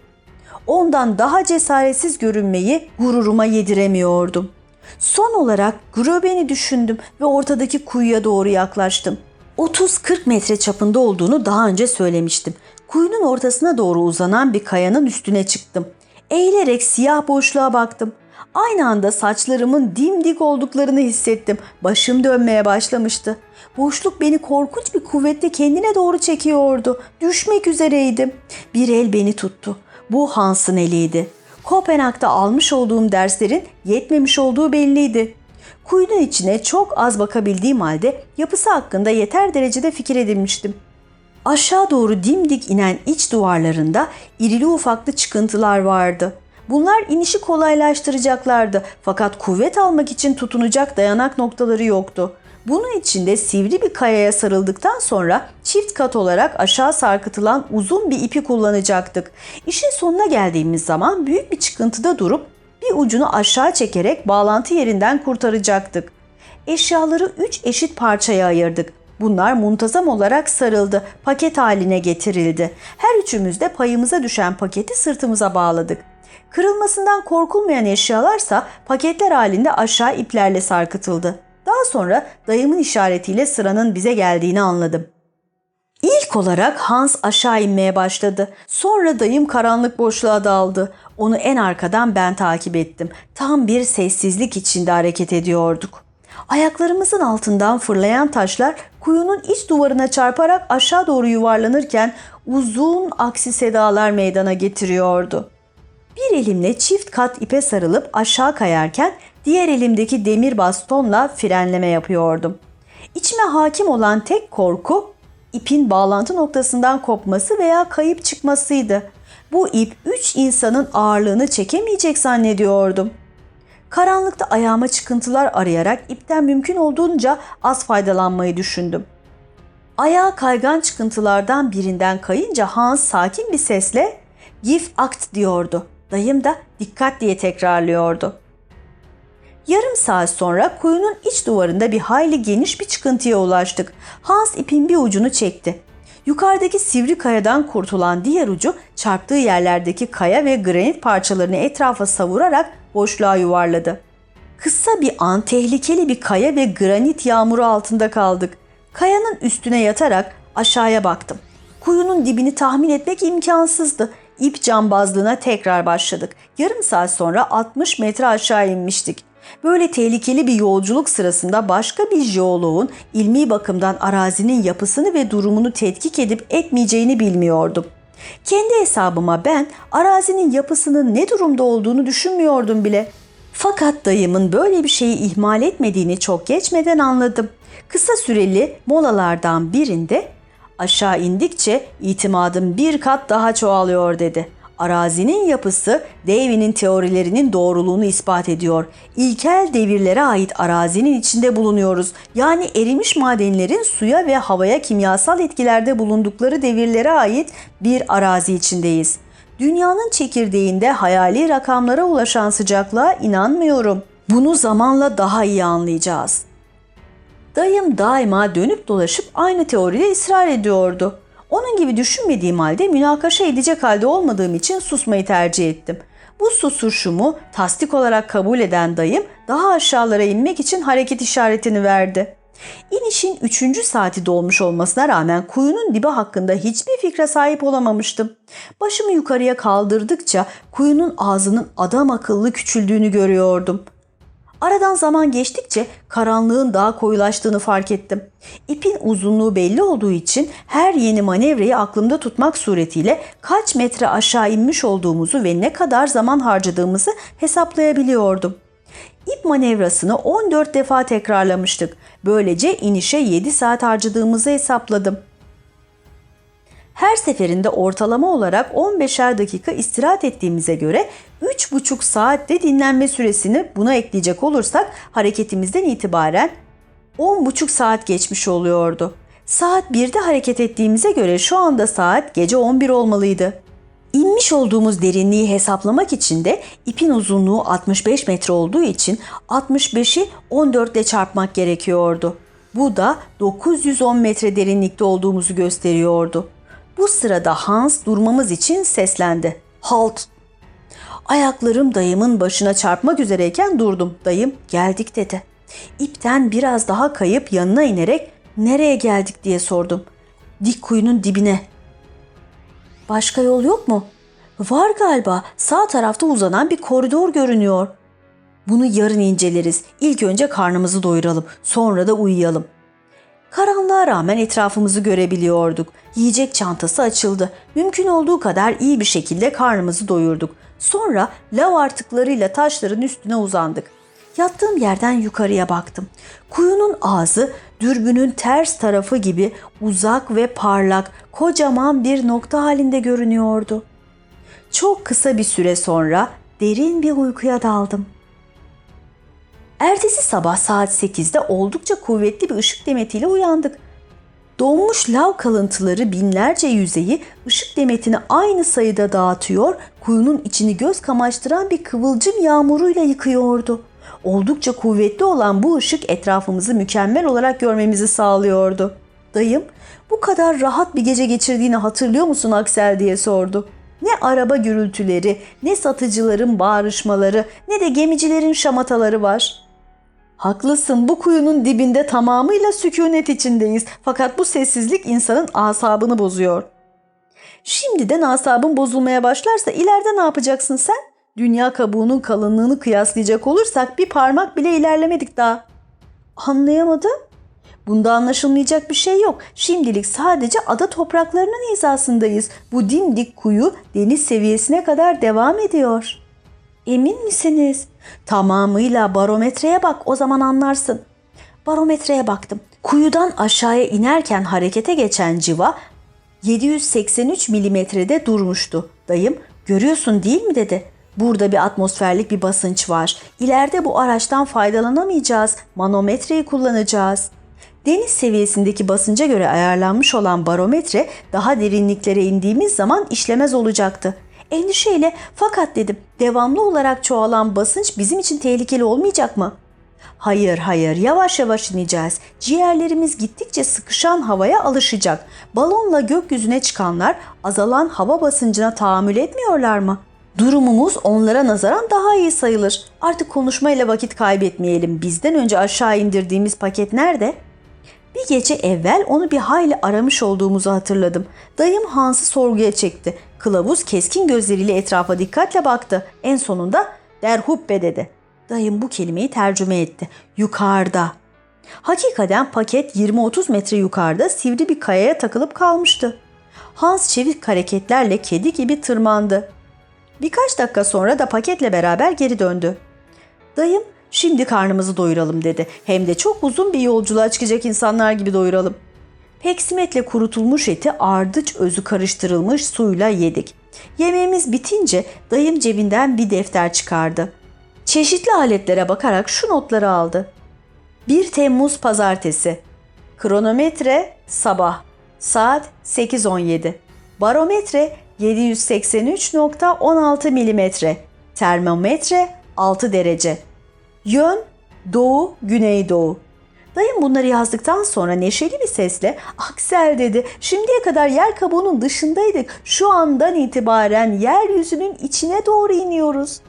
Ondan daha cesaretsiz görünmeyi gururuma yediremiyordum. Son olarak Groben'i düşündüm ve ortadaki kuyuya doğru yaklaştım. 30-40 metre çapında olduğunu daha önce söylemiştim. Kuyunun ortasına doğru uzanan bir kayanın üstüne çıktım. Eğilerek siyah boşluğa baktım. Aynı anda saçlarımın dimdik olduklarını hissettim. Başım dönmeye başlamıştı. Boşluk beni korkunç bir kuvvetle kendine doğru çekiyordu. Düşmek üzereydim. Bir el beni tuttu. Bu Hans'ın eliydi. Kopenhag'da almış olduğum derslerin yetmemiş olduğu belliydi. Kuyunun içine çok az bakabildiğim halde yapısı hakkında yeter derecede fikir edinmiştim. Aşağı doğru dimdik inen iç duvarlarında irili ufaklı çıkıntılar vardı. Bunlar inişi kolaylaştıracaklardı fakat kuvvet almak için tutunacak dayanak noktaları yoktu. Bunun için de sivri bir kayaya sarıldıktan sonra çift kat olarak aşağı sarkıtılan uzun bir ipi kullanacaktık. İşin sonuna geldiğimiz zaman büyük bir çıkıntıda durup bir ucunu aşağı çekerek bağlantı yerinden kurtaracaktık. Eşyaları üç eşit parçaya ayırdık. Bunlar muntazam olarak sarıldı, paket haline getirildi. Her üçümüz de payımıza düşen paketi sırtımıza bağladık. Kırılmasından korkulmayan eşyalarsa paketler halinde aşağı iplerle sarkıtıldı. Daha sonra dayımın işaretiyle sıranın bize geldiğini anladım. İlk olarak Hans aşağı inmeye başladı. Sonra dayım karanlık boşluğa daldı. Onu en arkadan ben takip ettim. Tam bir sessizlik içinde hareket ediyorduk. Ayaklarımızın altından fırlayan taşlar kuyunun iç duvarına çarparak aşağı doğru yuvarlanırken uzun aksi sedalar meydana getiriyordu. Bir elimle çift kat ipe sarılıp aşağı kayarken diğer elimdeki demir bastonla frenleme yapıyordum. İçime hakim olan tek korku ipin bağlantı noktasından kopması veya kayıp çıkmasıydı. Bu ip üç insanın ağırlığını çekemeyecek zannediyordum. Karanlıkta ayağıma çıkıntılar arayarak ipten mümkün olduğunca az faydalanmayı düşündüm. Ayağa kaygan çıkıntılardan birinden kayınca Hans sakin bir sesle "Give act" diyordu. Dayım da dikkat diye tekrarlıyordu. Yarım saat sonra kuyunun iç duvarında bir hayli geniş bir çıkıntıya ulaştık. Hans ipin bir ucunu çekti. Yukarıdaki sivri kayadan kurtulan diğer ucu çarptığı yerlerdeki kaya ve granit parçalarını etrafa savurarak boşluğa yuvarladı. Kısa bir an tehlikeli bir kaya ve granit yağmuru altında kaldık. Kayanın üstüne yatarak aşağıya baktım. Kuyunun dibini tahmin etmek imkansızdı. İp cambazlığına tekrar başladık. Yarım saat sonra 60 metre aşağı inmiştik. Böyle tehlikeli bir yolculuk sırasında başka bir jeoloğun ilmi bakımdan arazinin yapısını ve durumunu tetkik edip etmeyeceğini bilmiyordum. Kendi hesabıma ben arazinin yapısının ne durumda olduğunu düşünmüyordum bile. Fakat dayımın böyle bir şeyi ihmal etmediğini çok geçmeden anladım. Kısa süreli molalardan birinde aşağı indikçe itimadım bir kat daha çoğalıyor dedi. Arazinin yapısı Davy'nin teorilerinin doğruluğunu ispat ediyor. İlkel devirlere ait arazinin içinde bulunuyoruz. Yani erimiş madenlerin suya ve havaya kimyasal etkilerde bulundukları devirlere ait bir arazi içindeyiz. Dünyanın çekirdeğinde hayali rakamlara ulaşan sıcaklığa inanmıyorum. Bunu zamanla daha iyi anlayacağız. Dayım daima dönüp dolaşıp aynı teoride ısrar ediyordu. Onun gibi düşünmediğim halde münakaşa edecek halde olmadığım için susmayı tercih ettim. Bu susurşumu tasdik olarak kabul eden dayım daha aşağılara inmek için hareket işaretini verdi. İnişin üçüncü saati dolmuş olmasına rağmen kuyunun dibi hakkında hiçbir fikre sahip olamamıştım. Başımı yukarıya kaldırdıkça kuyunun ağzının adam akıllı küçüldüğünü görüyordum. Aradan zaman geçtikçe karanlığın daha koyulaştığını fark ettim. İpin uzunluğu belli olduğu için her yeni manevrayı aklımda tutmak suretiyle kaç metre aşağı inmiş olduğumuzu ve ne kadar zaman harcadığımızı hesaplayabiliyordum. İp manevrasını 14 defa tekrarlamıştık. Böylece inişe 7 saat harcadığımızı hesapladım. Her seferinde ortalama olarak 15'er dakika istirahat ettiğimize göre 3,5 saatte dinlenme süresini buna ekleyecek olursak hareketimizden itibaren 10,5 saat geçmiş oluyordu. Saat 1'de hareket ettiğimize göre şu anda saat gece 11 olmalıydı. İnmiş olduğumuz derinliği hesaplamak için de ipin uzunluğu 65 metre olduğu için 65'i 14 ile çarpmak gerekiyordu. Bu da 910 metre derinlikte olduğumuzu gösteriyordu. Bu sırada Hans durmamız için seslendi. Halt! Ayaklarım dayımın başına çarpmak üzereyken durdum. Dayım geldik dedi. İpten biraz daha kayıp yanına inerek nereye geldik diye sordum. Dik kuyunun dibine. Başka yol yok mu? Var galiba. Sağ tarafta uzanan bir koridor görünüyor. Bunu yarın inceleriz. İlk önce karnımızı doyuralım. Sonra da uyuyalım. Karanlığa rağmen etrafımızı görebiliyorduk. Yiyecek çantası açıldı. Mümkün olduğu kadar iyi bir şekilde karnımızı doyurduk. Sonra lav artıklarıyla taşların üstüne uzandık. Yattığım yerden yukarıya baktım. Kuyunun ağzı dürbünün ters tarafı gibi uzak ve parlak, kocaman bir nokta halinde görünüyordu. Çok kısa bir süre sonra derin bir uykuya daldım. Ertesi sabah saat 8'de oldukça kuvvetli bir ışık demetiyle uyandık. Donmuş lav kalıntıları binlerce yüzeyi ışık demetini aynı sayıda dağıtıyor, kuyunun içini göz kamaştıran bir kıvılcım yağmuruyla yıkıyordu. Oldukça kuvvetli olan bu ışık etrafımızı mükemmel olarak görmemizi sağlıyordu. Dayım, bu kadar rahat bir gece geçirdiğini hatırlıyor musun Aksel diye sordu. Ne araba gürültüleri, ne satıcıların bağrışmaları, ne de gemicilerin şamataları var. Haklısın bu kuyunun dibinde tamamıyla sükunet içindeyiz. Fakat bu sessizlik insanın asabını bozuyor. Şimdiden asabın bozulmaya başlarsa ileride ne yapacaksın sen? Dünya kabuğunun kalınlığını kıyaslayacak olursak bir parmak bile ilerlemedik daha. Anlayamadım. Bunda anlaşılmayacak bir şey yok. Şimdilik sadece ada topraklarının hizasındayız. Bu dimdik kuyu deniz seviyesine kadar devam ediyor. Emin misiniz? Tamamıyla barometreye bak o zaman anlarsın. Barometreye baktım. Kuyudan aşağıya inerken harekete geçen civa 783 milimetrede durmuştu. Dayım görüyorsun değil mi dedi. Burada bir atmosferlik bir basınç var. İleride bu araçtan faydalanamayacağız. Manometreyi kullanacağız. Deniz seviyesindeki basınca göre ayarlanmış olan barometre daha derinliklere indiğimiz zaman işlemez olacaktı. Endişeyle fakat dedim devamlı olarak çoğalan basınç bizim için tehlikeli olmayacak mı? Hayır hayır yavaş yavaş ineceğiz. Ciğerlerimiz gittikçe sıkışan havaya alışacak. Balonla gökyüzüne çıkanlar azalan hava basıncına tahammül etmiyorlar mı? Durumumuz onlara nazaran daha iyi sayılır. Artık konuşmayla vakit kaybetmeyelim. Bizden önce aşağı indirdiğimiz paket nerede? Bir gece evvel onu bir hayli aramış olduğumuzu hatırladım. Dayım Hans'ı sorguya çekti. Kılavuz keskin gözleriyle etrafa dikkatle baktı. En sonunda derhubbe dedi. Dayım bu kelimeyi tercüme etti. Yukarıda. Hakikaten paket 20-30 metre yukarıda sivri bir kayaya takılıp kalmıştı. Hans çevik hareketlerle kedi gibi tırmandı. Birkaç dakika sonra da paketle beraber geri döndü. Dayım şimdi karnımızı doyuralım dedi. Hem de çok uzun bir yolculuğa çıkacak insanlar gibi doyuralım. Peksimetle kurutulmuş eti ardıç özü karıştırılmış suyla yedik. Yemeğimiz bitince dayım cebinden bir defter çıkardı. Çeşitli aletlere bakarak şu notları aldı. 1 Temmuz Pazartesi Kronometre sabah saat 8.17 Barometre 783.16 mm Termometre 6 derece Yön doğu güneydoğu Dayım bunları yazdıktan sonra neşeli bir sesle Aksel dedi şimdiye kadar yer kabuğunun dışındaydık şu andan itibaren yeryüzünün içine doğru iniyoruz.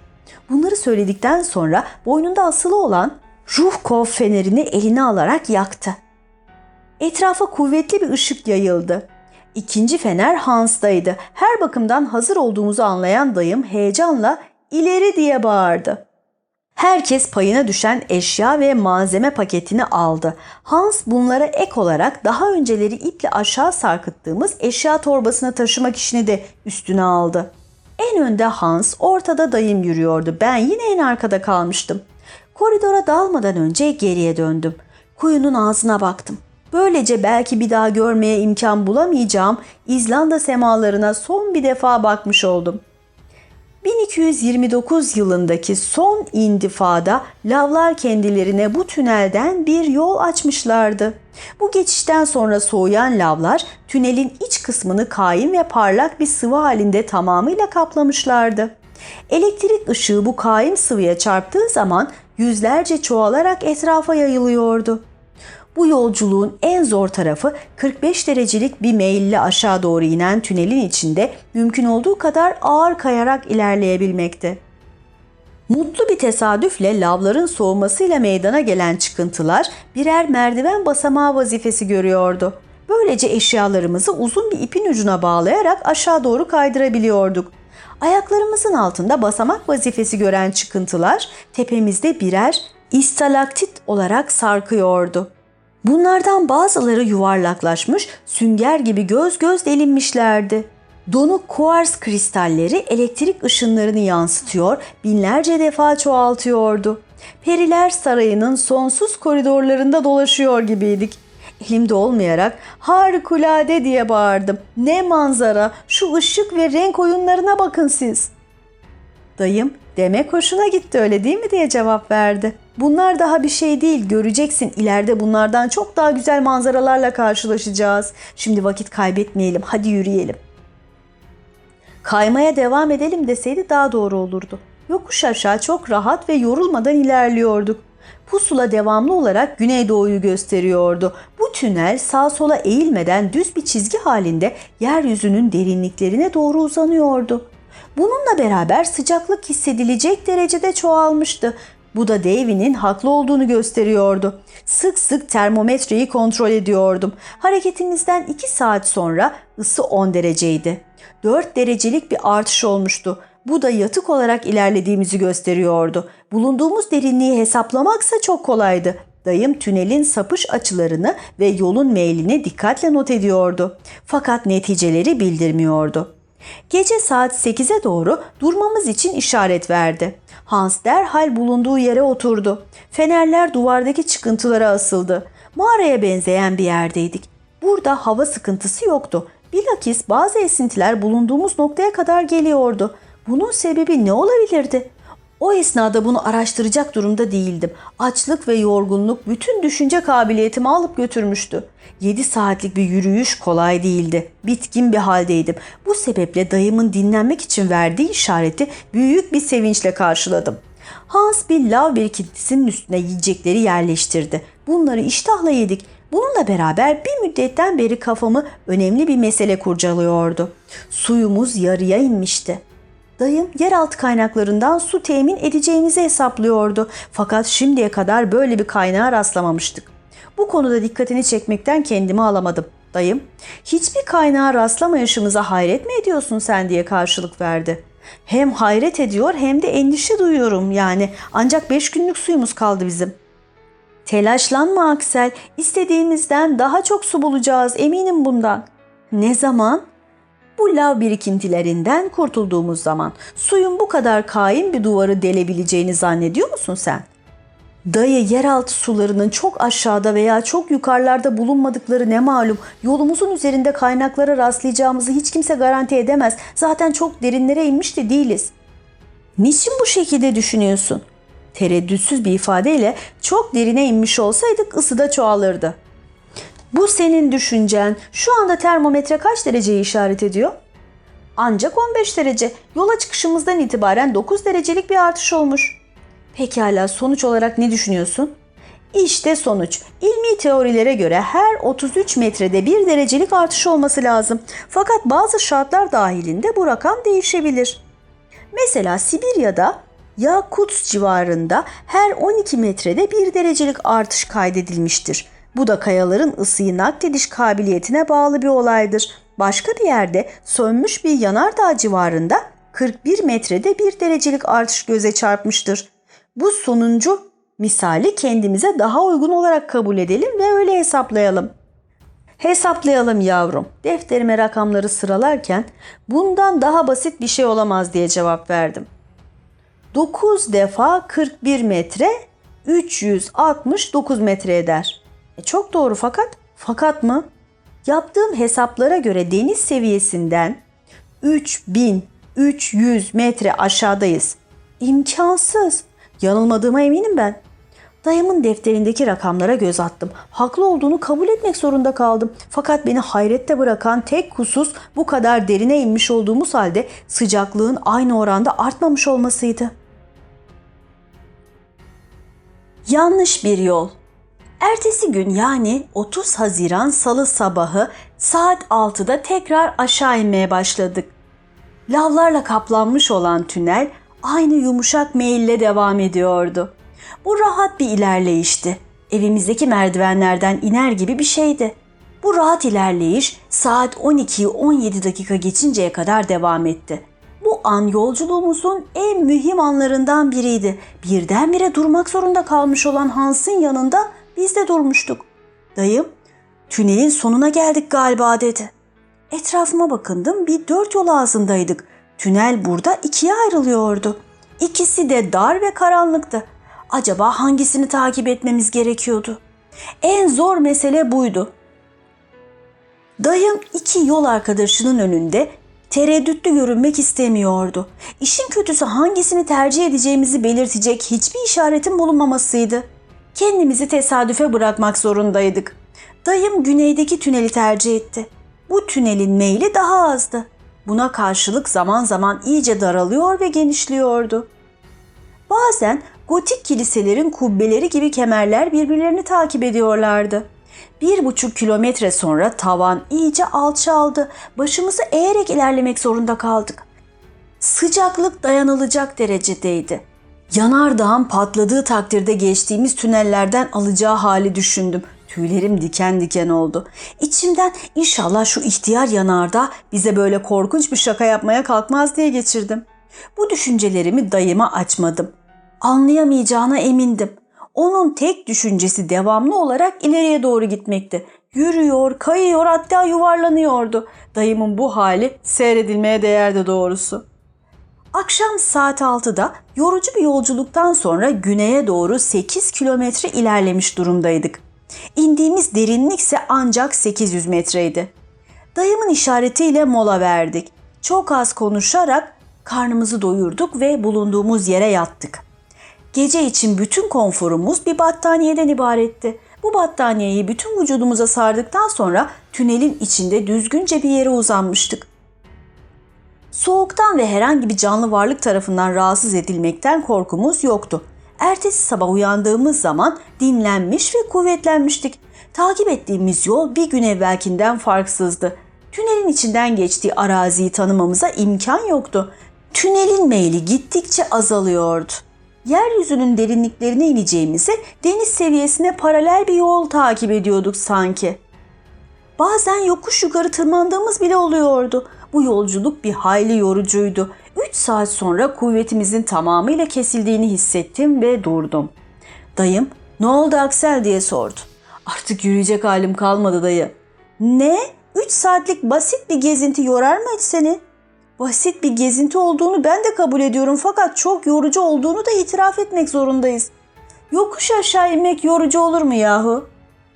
Bunları söyledikten sonra boynunda asılı olan Ruhkov fenerini eline alarak yaktı. Etrafa kuvvetli bir ışık yayıldı. İkinci fener Hans'taydı. Her bakımdan hazır olduğumuzu anlayan dayım heyecanla ileri diye bağırdı. Herkes payına düşen eşya ve malzeme paketini aldı. Hans bunlara ek olarak daha önceleri iple aşağı sarkıttığımız eşya torbasına taşımak işini de üstüne aldı. En önde Hans, ortada dayım yürüyordu. Ben yine en arkada kalmıştım. Koridora dalmadan önce geriye döndüm. Kuyunun ağzına baktım. Böylece belki bir daha görmeye imkan bulamayacağım İzlanda semalarına son bir defa bakmış oldum. 1229 yılındaki son indifada lavlar kendilerine bu tünelden bir yol açmışlardı. Bu geçişten sonra soğuyan lavlar tünelin iç kısmını kaim ve parlak bir sıvı halinde tamamıyla kaplamışlardı. Elektrik ışığı bu kaim sıvıya çarptığı zaman yüzlerce çoğalarak etrafa yayılıyordu. Bu yolculuğun en zor tarafı 45 derecelik bir meyille aşağı doğru inen tünelin içinde mümkün olduğu kadar ağır kayarak ilerleyebilmekti. Mutlu bir tesadüfle lavların soğumasıyla meydana gelen çıkıntılar birer merdiven basamağı vazifesi görüyordu. Böylece eşyalarımızı uzun bir ipin ucuna bağlayarak aşağı doğru kaydırabiliyorduk. Ayaklarımızın altında basamak vazifesi gören çıkıntılar tepemizde birer istalaktit olarak sarkıyordu. Bunlardan bazıları yuvarlaklaşmış, sünger gibi göz göz delinmişlerdi. Donuk kuars kristalleri elektrik ışınlarını yansıtıyor, binlerce defa çoğaltıyordu. Periler sarayının sonsuz koridorlarında dolaşıyor gibiydik. Elimde olmayarak harikulade diye bağırdım. Ne manzara, şu ışık ve renk oyunlarına bakın siz. Dayım demek hoşuna gitti öyle değil mi diye cevap verdi. Bunlar daha bir şey değil göreceksin ileride bunlardan çok daha güzel manzaralarla karşılaşacağız. Şimdi vakit kaybetmeyelim hadi yürüyelim. Kaymaya devam edelim deseydi daha doğru olurdu. Yokuş aşağı çok rahat ve yorulmadan ilerliyorduk. Pusula devamlı olarak güneydoğuyu gösteriyordu. Bu tünel sağ sola eğilmeden düz bir çizgi halinde yeryüzünün derinliklerine doğru uzanıyordu. Bununla beraber sıcaklık hissedilecek derecede çoğalmıştı. Bu da Davy'nin haklı olduğunu gösteriyordu. Sık sık termometreyi kontrol ediyordum. Hareketimizden 2 saat sonra ısı 10 dereceydi. 4 derecelik bir artış olmuştu. Bu da yatık olarak ilerlediğimizi gösteriyordu. Bulunduğumuz derinliği hesaplamaksa çok kolaydı. Dayım tünelin sapış açılarını ve yolun meylini dikkatle not ediyordu. Fakat neticeleri bildirmiyordu. Gece saat 8'e doğru durmamız için işaret verdi. Hans derhal bulunduğu yere oturdu. Fenerler duvardaki çıkıntılara asıldı. Mağaraya benzeyen bir yerdeydik. Burada hava sıkıntısı yoktu. Bilakis bazı esintiler bulunduğumuz noktaya kadar geliyordu. Bunun sebebi ne olabilirdi? O esnada bunu araştıracak durumda değildim. Açlık ve yorgunluk bütün düşünce kabiliyetimi alıp götürmüştü. 7 saatlik bir yürüyüş kolay değildi. Bitkin bir haldeydim. Bu sebeple dayımın dinlenmek için verdiği işareti büyük bir sevinçle karşıladım. Hans bir lav birikintisinin üstüne yiyecekleri yerleştirdi. Bunları iştahla yedik. Bununla beraber bir müddetten beri kafamı önemli bir mesele kurcalıyordu. Suyumuz yarıya inmişti. Dayım yeraltı kaynaklarından su temin edeceğimizi hesaplıyordu. Fakat şimdiye kadar böyle bir kaynağa rastlamamıştık. Bu konuda dikkatini çekmekten kendimi alamadım. Dayım, hiçbir kaynağa rastlamayışımıza hayret mi ediyorsun sen diye karşılık verdi. Hem hayret ediyor hem de endişe duyuyorum yani. Ancak beş günlük suyumuz kaldı bizim. Telaşlanma Aksel. İstediğimizden daha çok su bulacağız eminim bundan. Ne zaman? Bu lav birikintilerinden kurtulduğumuz zaman suyun bu kadar kain bir duvarı delebileceğini zannediyor musun sen? Dayı yeraltı sularının çok aşağıda veya çok yukarılarda bulunmadıkları ne malum. Yolumuzun üzerinde kaynaklara rastlayacağımızı hiç kimse garanti edemez. Zaten çok derinlere inmiş de değiliz. Niçin bu şekilde düşünüyorsun? Tereddütsüz bir ifadeyle çok derine inmiş olsaydık ısı da çoğalırdı. Bu senin düşüncen. Şu anda termometre kaç dereceyi işaret ediyor? Ancak 15 derece. Yola çıkışımızdan itibaren 9 derecelik bir artış olmuş. Pekala sonuç olarak ne düşünüyorsun? İşte sonuç. İlmi teorilere göre her 33 metrede bir derecelik artış olması lazım. Fakat bazı şartlar dahilinde bu rakam değişebilir. Mesela Sibirya'da Yakutsk civarında her 12 metrede bir derecelik artış kaydedilmiştir. Bu da kayaların ısıyı naklediş kabiliyetine bağlı bir olaydır. Başka bir yerde sönmüş bir yanardağ civarında 41 metrede bir derecelik artış göze çarpmıştır. Bu sonuncu misali kendimize daha uygun olarak kabul edelim ve öyle hesaplayalım. Hesaplayalım yavrum. Defterime rakamları sıralarken bundan daha basit bir şey olamaz diye cevap verdim. 9 defa 41 metre 369 metre eder. E çok doğru fakat fakat mı? Yaptığım hesaplara göre deniz seviyesinden 3300 metre aşağıdayız. İmkansız. Yanılmadığıma eminim ben. Dayımın defterindeki rakamlara göz attım. Haklı olduğunu kabul etmek zorunda kaldım. Fakat beni hayrette bırakan tek husus bu kadar derine inmiş olduğumuz halde sıcaklığın aynı oranda artmamış olmasıydı. Yanlış bir yol. Ertesi gün yani 30 Haziran Salı sabahı saat 6'da tekrar aşağı inmeye başladık. Lavlarla kaplanmış olan tünel aynı yumuşak meyille devam ediyordu. Bu rahat bir ilerleyişti. Evimizdeki merdivenlerden iner gibi bir şeydi. Bu rahat ilerleyiş saat 12'yi 17 dakika geçinceye kadar devam etti. Bu an yolculuğumuzun en mühim anlarından biriydi. Birdenbire durmak zorunda kalmış olan Hans'ın yanında biz de durmuştuk. Dayım, tünelin sonuna geldik galiba dedi. Etrafıma bakındım bir dört yol ağzındaydık. Tünel burada ikiye ayrılıyordu. İkisi de dar ve karanlıktı. Acaba hangisini takip etmemiz gerekiyordu? En zor mesele buydu. Dayım iki yol arkadaşının önünde tereddütlü görünmek istemiyordu. İşin kötüsü hangisini tercih edeceğimizi belirtecek hiçbir işaretin bulunmamasıydı. Kendimizi tesadüfe bırakmak zorundaydık. Dayım güneydeki tüneli tercih etti. Bu tünelin meyli daha azdı. Buna karşılık zaman zaman iyice daralıyor ve genişliyordu. Bazen gotik kiliselerin kubbeleri gibi kemerler birbirlerini takip ediyorlardı. Bir buçuk kilometre sonra tavan iyice alçaldı. Başımızı eğerek ilerlemek zorunda kaldık. Sıcaklık dayanılacak derecedeydi. Yanardağın patladığı takdirde geçtiğimiz tünellerden alacağı hali düşündüm. Tüylerim diken diken oldu. İçimden inşallah şu ihtiyar yanardağ bize böyle korkunç bir şaka yapmaya kalkmaz diye geçirdim. Bu düşüncelerimi dayıma açmadım. Anlayamayacağına emindim. Onun tek düşüncesi devamlı olarak ileriye doğru gitmekti. Yürüyor, kayıyor hatta yuvarlanıyordu. Dayımın bu hali seyredilmeye değerdi doğrusu. Akşam saat 6'da yorucu bir yolculuktan sonra güneye doğru 8 kilometre ilerlemiş durumdaydık. İndiğimiz derinlik ise ancak 800 metreydi. Dayımın işaretiyle mola verdik. Çok az konuşarak Karnımızı doyurduk ve bulunduğumuz yere yattık. Gece için bütün konforumuz bir battaniyeden ibaretti. Bu battaniyeyi bütün vücudumuza sardıktan sonra tünelin içinde düzgünce bir yere uzanmıştık. Soğuktan ve herhangi bir canlı varlık tarafından rahatsız edilmekten korkumuz yoktu. Ertesi sabah uyandığımız zaman dinlenmiş ve kuvvetlenmiştik. Takip ettiğimiz yol bir gün evvelkinden farksızdı. Tünelin içinden geçtiği araziyi tanımamıza imkan yoktu. Tünelin meyli gittikçe azalıyordu. Yeryüzünün derinliklerine ineceğimizi deniz seviyesine paralel bir yol takip ediyorduk sanki. Bazen yokuş yukarı tırmandığımız bile oluyordu. Bu yolculuk bir hayli yorucuydu. 3 saat sonra kuvvetimizin tamamıyla kesildiğini hissettim ve durdum. Dayım, ne oldu Aksel diye sordu. Artık yürüyecek halim kalmadı dayı. Ne? 3 saatlik basit bir gezinti yorar mı seni? Basit bir gezinti olduğunu ben de kabul ediyorum fakat çok yorucu olduğunu da itiraf etmek zorundayız. Yokuş aşağı inmek yorucu olur mu yahu?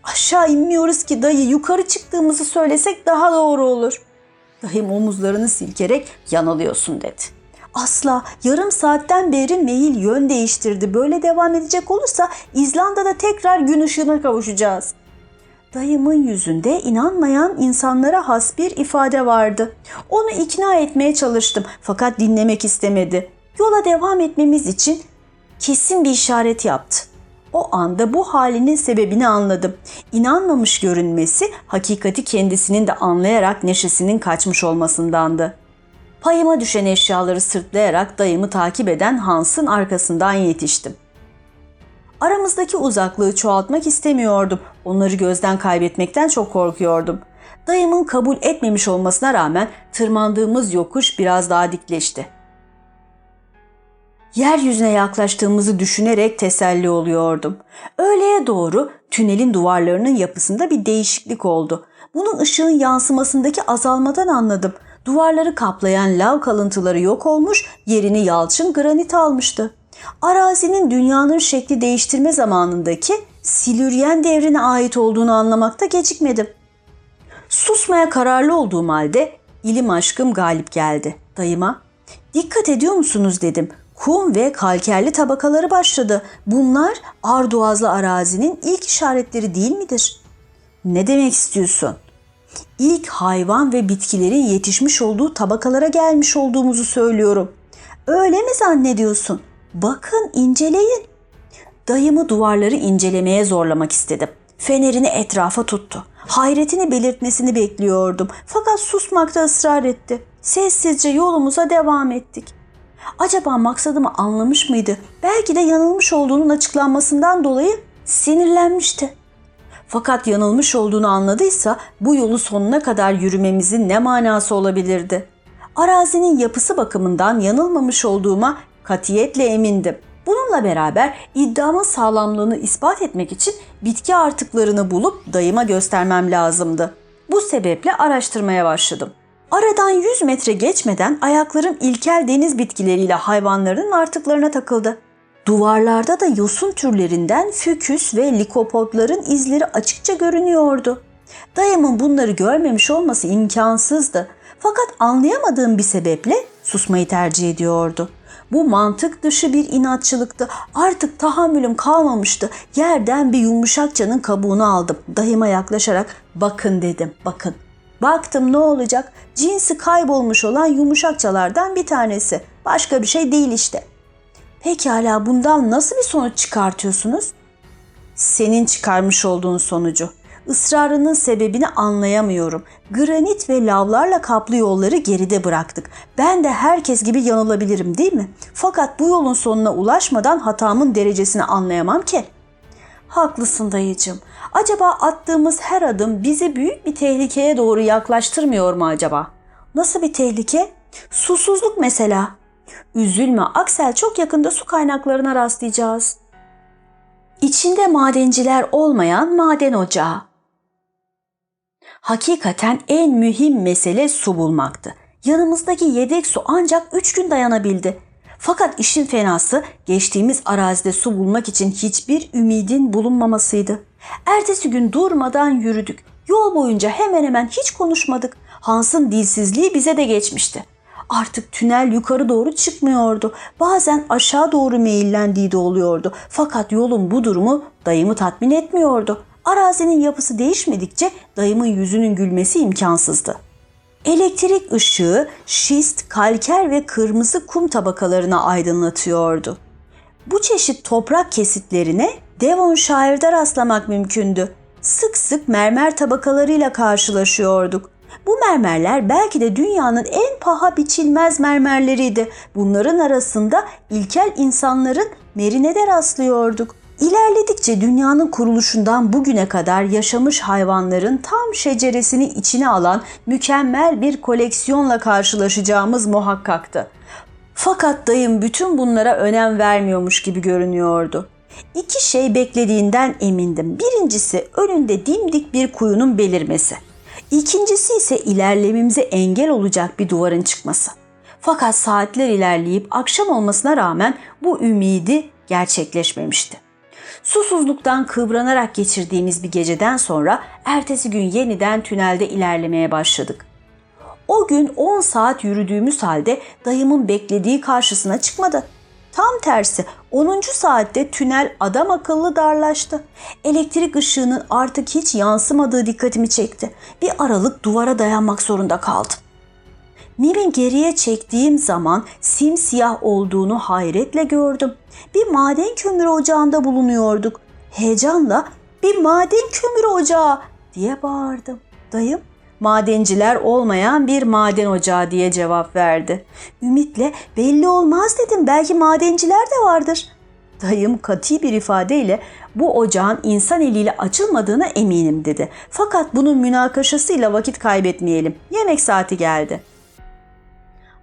Aşağı inmiyoruz ki dayı yukarı çıktığımızı söylesek daha doğru olur. Dayım omuzlarını silkerek yanılıyorsun dedi. Asla yarım saatten beri meyil yön değiştirdi. Böyle devam edecek olursa İzlanda'da tekrar gün ışığına kavuşacağız. Dayımın yüzünde inanmayan insanlara has bir ifade vardı. Onu ikna etmeye çalıştım fakat dinlemek istemedi. Yola devam etmemiz için kesin bir işaret yaptı. O anda bu halinin sebebini anladım. İnanmamış görünmesi hakikati kendisinin de anlayarak neşesinin kaçmış olmasındandı. Payıma düşen eşyaları sırtlayarak dayımı takip eden Hans'ın arkasından yetiştim. Aramızdaki uzaklığı çoğaltmak istemiyordum. Onları gözden kaybetmekten çok korkuyordum. Dayımın kabul etmemiş olmasına rağmen tırmandığımız yokuş biraz daha dikleşti. Yeryüzüne yaklaştığımızı düşünerek teselli oluyordum. Öğleye doğru tünelin duvarlarının yapısında bir değişiklik oldu. Bunun ışığın yansımasındaki azalmadan anladım. Duvarları kaplayan lav kalıntıları yok olmuş, yerini yalçın granit almıştı. Arazinin dünyanın şekli değiştirme zamanındaki Silüryen devrine ait olduğunu anlamakta gecikmedim. Susmaya kararlı olduğum halde ilim aşkım galip geldi. Dayıma, dikkat ediyor musunuz dedim. Kum ve kalkerli tabakaları başladı. Bunlar Arduazlı arazinin ilk işaretleri değil midir? Ne demek istiyorsun? İlk hayvan ve bitkilerin yetişmiş olduğu tabakalara gelmiş olduğumuzu söylüyorum. Öyle mi zannediyorsun? Bakın inceleyin. Dayımı duvarları incelemeye zorlamak istedim. Fenerini etrafa tuttu. Hayretini belirtmesini bekliyordum. Fakat susmakta ısrar etti. Sessizce yolumuza devam ettik. Acaba maksadımı anlamış mıydı? Belki de yanılmış olduğunun açıklanmasından dolayı sinirlenmişti. Fakat yanılmış olduğunu anladıysa bu yolu sonuna kadar yürümemizin ne manası olabilirdi? Arazinin yapısı bakımından yanılmamış olduğuma katiyetle emindim. Bununla beraber iddiamın sağlamlığını ispat etmek için bitki artıklarını bulup dayıma göstermem lazımdı. Bu sebeple araştırmaya başladım. Aradan 100 metre geçmeden ayaklarım ilkel deniz bitkileriyle hayvanların artıklarına takıldı. Duvarlarda da yosun türlerinden füküs ve likopodların izleri açıkça görünüyordu. Dayımın bunları görmemiş olması imkansızdı. Fakat anlayamadığım bir sebeple susmayı tercih ediyordu. Bu mantık dışı bir inatçılıktı. Artık tahammülüm kalmamıştı. Yerden bir yumuşakçanın kabuğunu aldım. Dayıma yaklaşarak bakın dedim bakın. Baktım ne olacak? Cinsi kaybolmuş olan yumuşakçalardan bir tanesi. Başka bir şey değil işte. Pekala bundan nasıl bir sonuç çıkartıyorsunuz? Senin çıkarmış olduğun sonucu. Israrının sebebini anlayamıyorum. Granit ve lavlarla kaplı yolları geride bıraktık. Ben de herkes gibi yanılabilirim değil mi? Fakat bu yolun sonuna ulaşmadan hatamın derecesini anlayamam ki. Haklısın dayıcım. Acaba attığımız her adım bizi büyük bir tehlikeye doğru yaklaştırmıyor mu acaba? Nasıl bir tehlike? Susuzluk mesela. Üzülme Aksel çok yakında su kaynaklarına rastlayacağız. İçinde madenciler olmayan maden ocağı. Hakikaten en mühim mesele su bulmaktı. Yanımızdaki yedek su ancak 3 gün dayanabildi. Fakat işin fenası geçtiğimiz arazide su bulmak için hiçbir ümidin bulunmamasıydı. Ertesi gün durmadan yürüdük. Yol boyunca hemen hemen hiç konuşmadık. Hans'ın dilsizliği bize de geçmişti. Artık tünel yukarı doğru çıkmıyordu. Bazen aşağı doğru meyillendiği de oluyordu. Fakat yolun bu durumu dayımı tatmin etmiyordu. Arazinin yapısı değişmedikçe dayımın yüzünün gülmesi imkansızdı. Elektrik ışığı şist, kalker ve kırmızı kum tabakalarını aydınlatıyordu. Bu çeşit toprak kesitlerine Devonshire'da rastlamak mümkündü. Sık sık mermer tabakalarıyla karşılaşıyorduk. Bu mermerler belki de dünyanın en paha biçilmez mermerleriydi. Bunların arasında ilkel insanların merine de rastlıyorduk. İlerledikçe dünyanın kuruluşundan bugüne kadar yaşamış hayvanların tam şeceresini içine alan mükemmel bir koleksiyonla karşılaşacağımız muhakkaktı. Fakat dayım bütün bunlara önem vermiyormuş gibi görünüyordu. İki şey beklediğinden emindim. Birincisi önünde dimdik bir kuyunun belirmesi. İkincisi ise ilerlememize engel olacak bir duvarın çıkması. Fakat saatler ilerleyip akşam olmasına rağmen bu ümidi gerçekleşmemişti. Susuzluktan kıvranarak geçirdiğimiz bir geceden sonra ertesi gün yeniden tünelde ilerlemeye başladık. O gün 10 saat yürüdüğümüz halde dayımın beklediği karşısına çıkmadı. Tam tersi 10. saatte tünel adam akıllı darlaştı. Elektrik ışığının artık hiç yansımadığı dikkatimi çekti. Bir aralık duvara dayanmak zorunda kaldım. Mim'in geriye çektiğim zaman simsiyah olduğunu hayretle gördüm. Bir maden kömürü ocağında bulunuyorduk. Heyecanla bir maden kömürü ocağı diye bağırdım. Dayım madenciler olmayan bir maden ocağı diye cevap verdi. Ümitle belli olmaz dedim belki madenciler de vardır. Dayım kati bir ifadeyle bu ocağın insan eliyle açılmadığına eminim dedi. Fakat bunun münakaşasıyla vakit kaybetmeyelim. Yemek saati geldi.''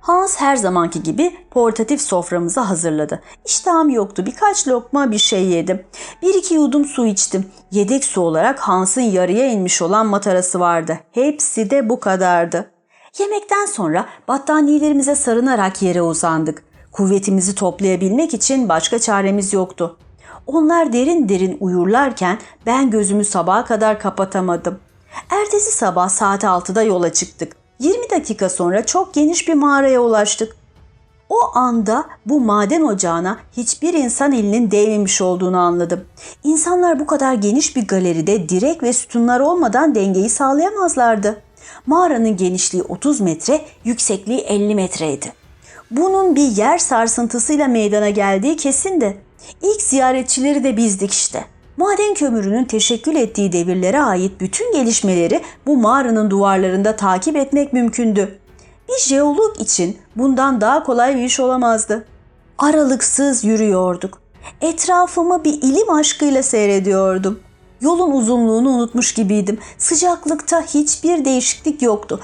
Hans her zamanki gibi portatif soframızı hazırladı. İştahım yoktu. Birkaç lokma bir şey yedim. Bir iki yudum su içtim. Yedek su olarak Hans'ın yarıya inmiş olan matarası vardı. Hepsi de bu kadardı. Yemekten sonra battaniyelerimize sarınarak yere uzandık. Kuvvetimizi toplayabilmek için başka çaremiz yoktu. Onlar derin derin uyurlarken ben gözümü sabaha kadar kapatamadım. Ertesi sabah saat 6'da yola çıktık. 20 dakika sonra çok geniş bir mağaraya ulaştık. O anda bu maden ocağına hiçbir insan elinin değmemiş olduğunu anladım. İnsanlar bu kadar geniş bir galeride direk ve sütunlar olmadan dengeyi sağlayamazlardı. Mağaranın genişliği 30 metre, yüksekliği 50 metreydi. Bunun bir yer sarsıntısıyla meydana geldiği kesindi. İlk ziyaretçileri de bizdik işte. Maden kömürünün teşekkül ettiği devirlere ait bütün gelişmeleri bu mağaranın duvarlarında takip etmek mümkündü. Bir jeolog için bundan daha kolay bir iş olamazdı. Aralıksız yürüyorduk. Etrafımı bir ilim aşkıyla seyrediyordum. Yolun uzunluğunu unutmuş gibiydim. Sıcaklıkta hiçbir değişiklik yoktu.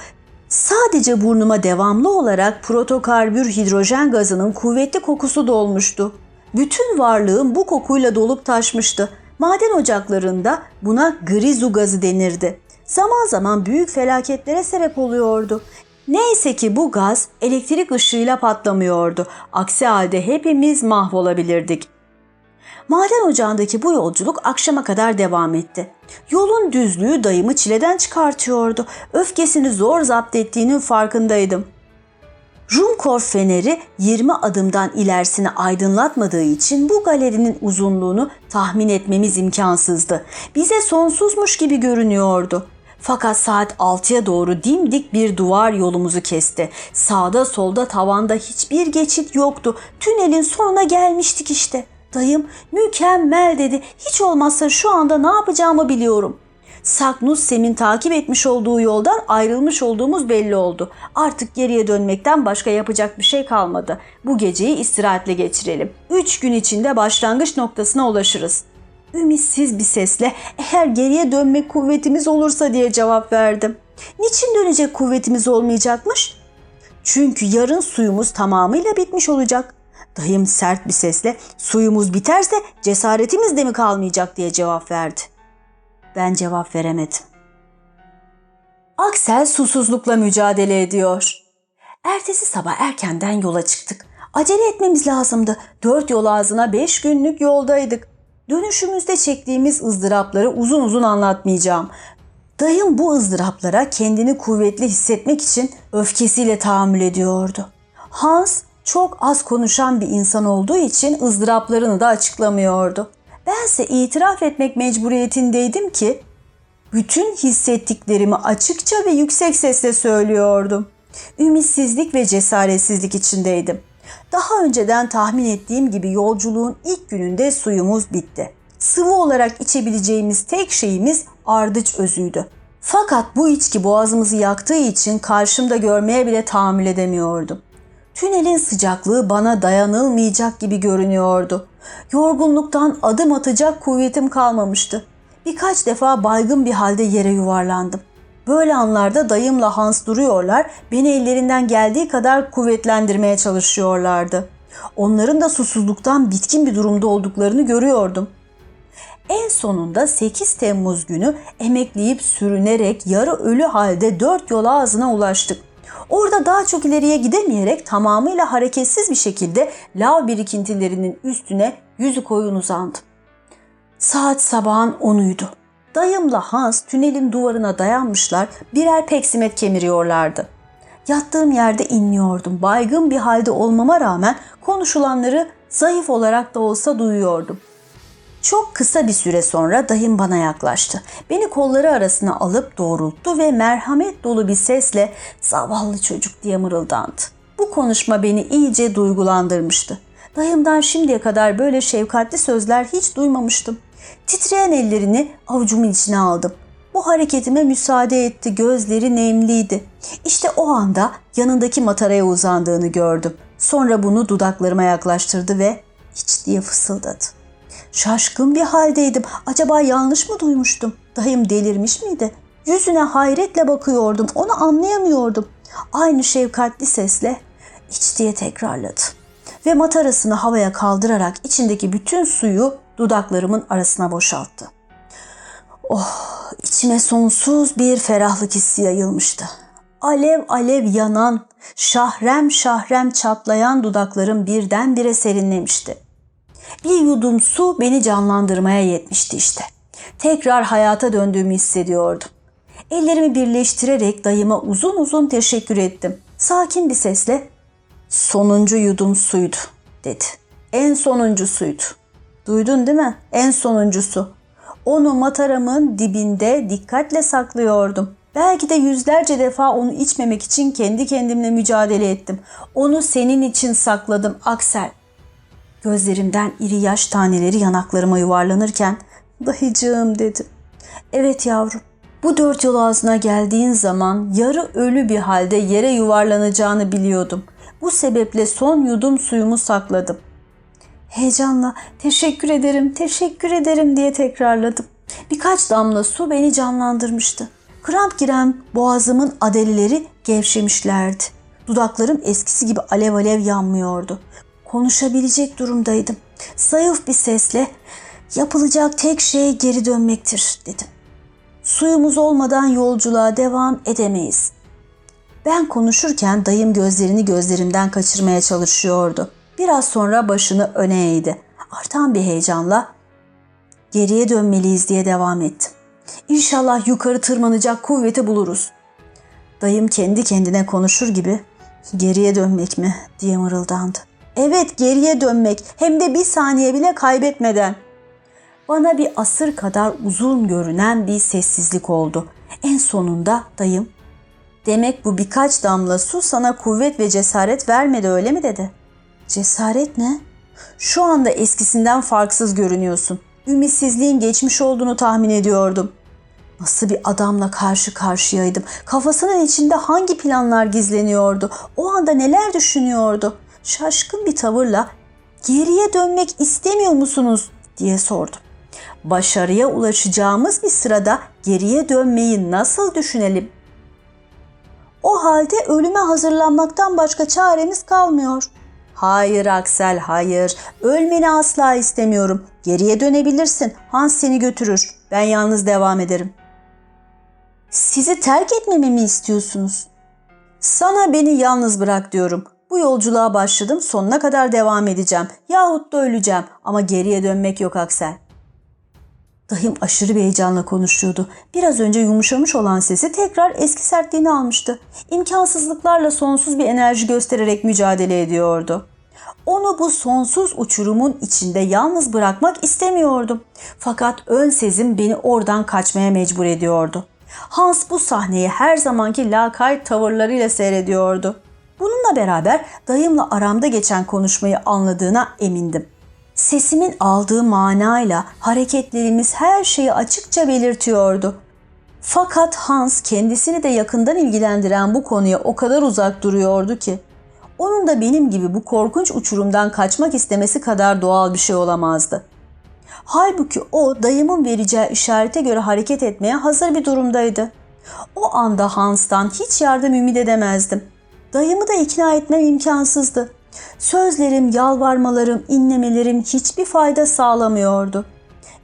Sadece burnuma devamlı olarak protokarbür hidrojen gazının kuvvetli kokusu dolmuştu. Bütün varlığım bu kokuyla dolup taşmıştı. Maden ocaklarında buna grizu gazı denirdi. Zaman zaman büyük felaketlere sebep oluyordu. Neyse ki bu gaz elektrik ışığıyla patlamıyordu. Aksi halde hepimiz mahvolabilirdik. Maden ocağındaki bu yolculuk akşama kadar devam etti. Yolun düzlüğü dayımı çileden çıkartıyordu. Öfkesini zor zapt ettiğinin farkındaydım. Rumkorf feneri 20 adımdan ilerisini aydınlatmadığı için bu galerinin uzunluğunu tahmin etmemiz imkansızdı. Bize sonsuzmuş gibi görünüyordu. Fakat saat 6'ya doğru dimdik bir duvar yolumuzu kesti. Sağda solda tavanda hiçbir geçit yoktu. Tünelin sonuna gelmiştik işte. Dayım mükemmel dedi. Hiç olmazsa şu anda ne yapacağımı biliyorum.'' Saknussem'in takip etmiş olduğu yoldan ayrılmış olduğumuz belli oldu. Artık geriye dönmekten başka yapacak bir şey kalmadı. Bu geceyi istirahatle geçirelim. Üç gün içinde başlangıç noktasına ulaşırız. Ümitsiz bir sesle eğer geriye dönmek kuvvetimiz olursa diye cevap verdim. Niçin dönecek kuvvetimiz olmayacakmış? Çünkü yarın suyumuz tamamıyla bitmiş olacak. Dayım sert bir sesle suyumuz biterse cesaretimiz de mi kalmayacak diye cevap verdi. Ben cevap veremedim. Aksel susuzlukla mücadele ediyor. Ertesi sabah erkenden yola çıktık. Acele etmemiz lazımdı. Dört yol ağzına beş günlük yoldaydık. Dönüşümüzde çektiğimiz ızdırapları uzun uzun anlatmayacağım. Dayım bu ızdıraplara kendini kuvvetli hissetmek için öfkesiyle tahammül ediyordu. Hans çok az konuşan bir insan olduğu için ızdıraplarını da açıklamıyordu. Bense itiraf etmek mecburiyetindeydim ki bütün hissettiklerimi açıkça ve yüksek sesle söylüyordum. Ümitsizlik ve cesaretsizlik içindeydim. Daha önceden tahmin ettiğim gibi yolculuğun ilk gününde suyumuz bitti. Sıvı olarak içebileceğimiz tek şeyimiz ardıç özüydü. Fakat bu içki boğazımızı yaktığı için karşımda görmeye bile tahammül edemiyordum. Tünelin sıcaklığı bana dayanılmayacak gibi görünüyordu. Yorgunluktan adım atacak kuvvetim kalmamıştı. Birkaç defa baygın bir halde yere yuvarlandım. Böyle anlarda dayımla Hans duruyorlar, beni ellerinden geldiği kadar kuvvetlendirmeye çalışıyorlardı. Onların da susuzluktan bitkin bir durumda olduklarını görüyordum. En sonunda 8 Temmuz günü emekleyip sürünerek yarı ölü halde dört yol ağzına ulaştık. Orada daha çok ileriye gidemeyerek tamamıyla hareketsiz bir şekilde lav birikintilerinin üstüne yüzü koyun uzandım. Saat sabahın onuydu. Dayımla Hans tünelin duvarına dayanmışlar birer peksimet kemiriyorlardı. Yattığım yerde inliyordum. Baygın bir halde olmama rağmen konuşulanları zayıf olarak da olsa duyuyordum. Çok kısa bir süre sonra dayım bana yaklaştı. Beni kolları arasına alıp doğrulttu ve merhamet dolu bir sesle zavallı çocuk diye mırıldandı. Bu konuşma beni iyice duygulandırmıştı. Dayımdan şimdiye kadar böyle şefkatli sözler hiç duymamıştım. Titreyen ellerini avucumun içine aldım. Bu hareketime müsaade etti, gözleri nemliydi. İşte o anda yanındaki mataraya uzandığını gördüm. Sonra bunu dudaklarıma yaklaştırdı ve iç diye fısıldadı. Şaşkın bir haldeydim. Acaba yanlış mı duymuştum? Dayım delirmiş miydi? Yüzüne hayretle bakıyordum. Onu anlayamıyordum. Aynı şefkatli sesle iç diye tekrarladı. Ve matarasını havaya kaldırarak içindeki bütün suyu dudaklarımın arasına boşalttı. Oh, içime sonsuz bir ferahlık hissi yayılmıştı. Alev alev yanan, şahrem şahrem çatlayan dudaklarım birdenbire serinlemişti. Bir yudum su beni canlandırmaya yetmişti işte. Tekrar hayata döndüğümü hissediyordum. Ellerimi birleştirerek dayıma uzun uzun teşekkür ettim. Sakin bir sesle sonuncu yudum suydu dedi. En sonuncusuydu. Duydun değil mi? En sonuncusu. Onu mataramın dibinde dikkatle saklıyordum. Belki de yüzlerce defa onu içmemek için kendi kendimle mücadele ettim. Onu senin için sakladım Aksel. Gözlerimden iri yaş taneleri yanaklarıma yuvarlanırken dayıcığım dedim. Evet yavrum bu dört yol ağzına geldiğin zaman yarı ölü bir halde yere yuvarlanacağını biliyordum. Bu sebeple son yudum suyumu sakladım. Heyecanla teşekkür ederim, teşekkür ederim diye tekrarladım. Birkaç damla su beni canlandırmıştı. Kramp giren boğazımın adelileri gevşemişlerdi. Dudaklarım eskisi gibi alev alev yanmıyordu. Konuşabilecek durumdaydım. Zayıf bir sesle yapılacak tek şey geri dönmektir dedim. Suyumuz olmadan yolculuğa devam edemeyiz. Ben konuşurken dayım gözlerini gözlerimden kaçırmaya çalışıyordu. Biraz sonra başını öne eğdi. Artan bir heyecanla geriye dönmeliyiz diye devam ettim. İnşallah yukarı tırmanacak kuvveti buluruz. Dayım kendi kendine konuşur gibi geriye dönmek mi diye mırıldandı. Evet geriye dönmek hem de bir saniye bile kaybetmeden. Bana bir asır kadar uzun görünen bir sessizlik oldu. En sonunda dayım demek bu birkaç damla su sana kuvvet ve cesaret vermedi öyle mi dedi. Cesaret ne? Şu anda eskisinden farksız görünüyorsun. Ümitsizliğin geçmiş olduğunu tahmin ediyordum. Nasıl bir adamla karşı karşıyaydım? Kafasının içinde hangi planlar gizleniyordu? O anda neler düşünüyordu? Şaşkın bir tavırla geriye dönmek istemiyor musunuz diye sordum. Başarıya ulaşacağımız bir sırada geriye dönmeyi nasıl düşünelim? O halde ölüme hazırlanmaktan başka çaremiz kalmıyor. Hayır Aksel hayır. Ölmeni asla istemiyorum. Geriye dönebilirsin. Hans seni götürür. Ben yalnız devam ederim. Sizi terk etmemi mi istiyorsunuz? Sana beni yalnız bırak diyorum. Bu yolculuğa başladım sonuna kadar devam edeceğim. Yahut da öleceğim ama geriye dönmek yok Aksel. Dayım aşırı bir heyecanla konuşuyordu. Biraz önce yumuşamış olan sesi tekrar eski sertliğini almıştı. İmkansızlıklarla sonsuz bir enerji göstererek mücadele ediyordu. Onu bu sonsuz uçurumun içinde yalnız bırakmak istemiyordum. Fakat ön sezim beni oradan kaçmaya mecbur ediyordu. Hans bu sahneyi her zamanki lakayt tavırlarıyla seyrediyordu. Bununla beraber dayımla aramda geçen konuşmayı anladığına emindim. Sesimin aldığı manayla hareketlerimiz her şeyi açıkça belirtiyordu. Fakat Hans kendisini de yakından ilgilendiren bu konuya o kadar uzak duruyordu ki onun da benim gibi bu korkunç uçurumdan kaçmak istemesi kadar doğal bir şey olamazdı. Halbuki o dayımın vereceği işarete göre hareket etmeye hazır bir durumdaydı. O anda Hans'tan hiç yardım ümit edemezdim. Dayımı da ikna etmem imkansızdı. Sözlerim, yalvarmalarım, inlemelerim hiçbir fayda sağlamıyordu.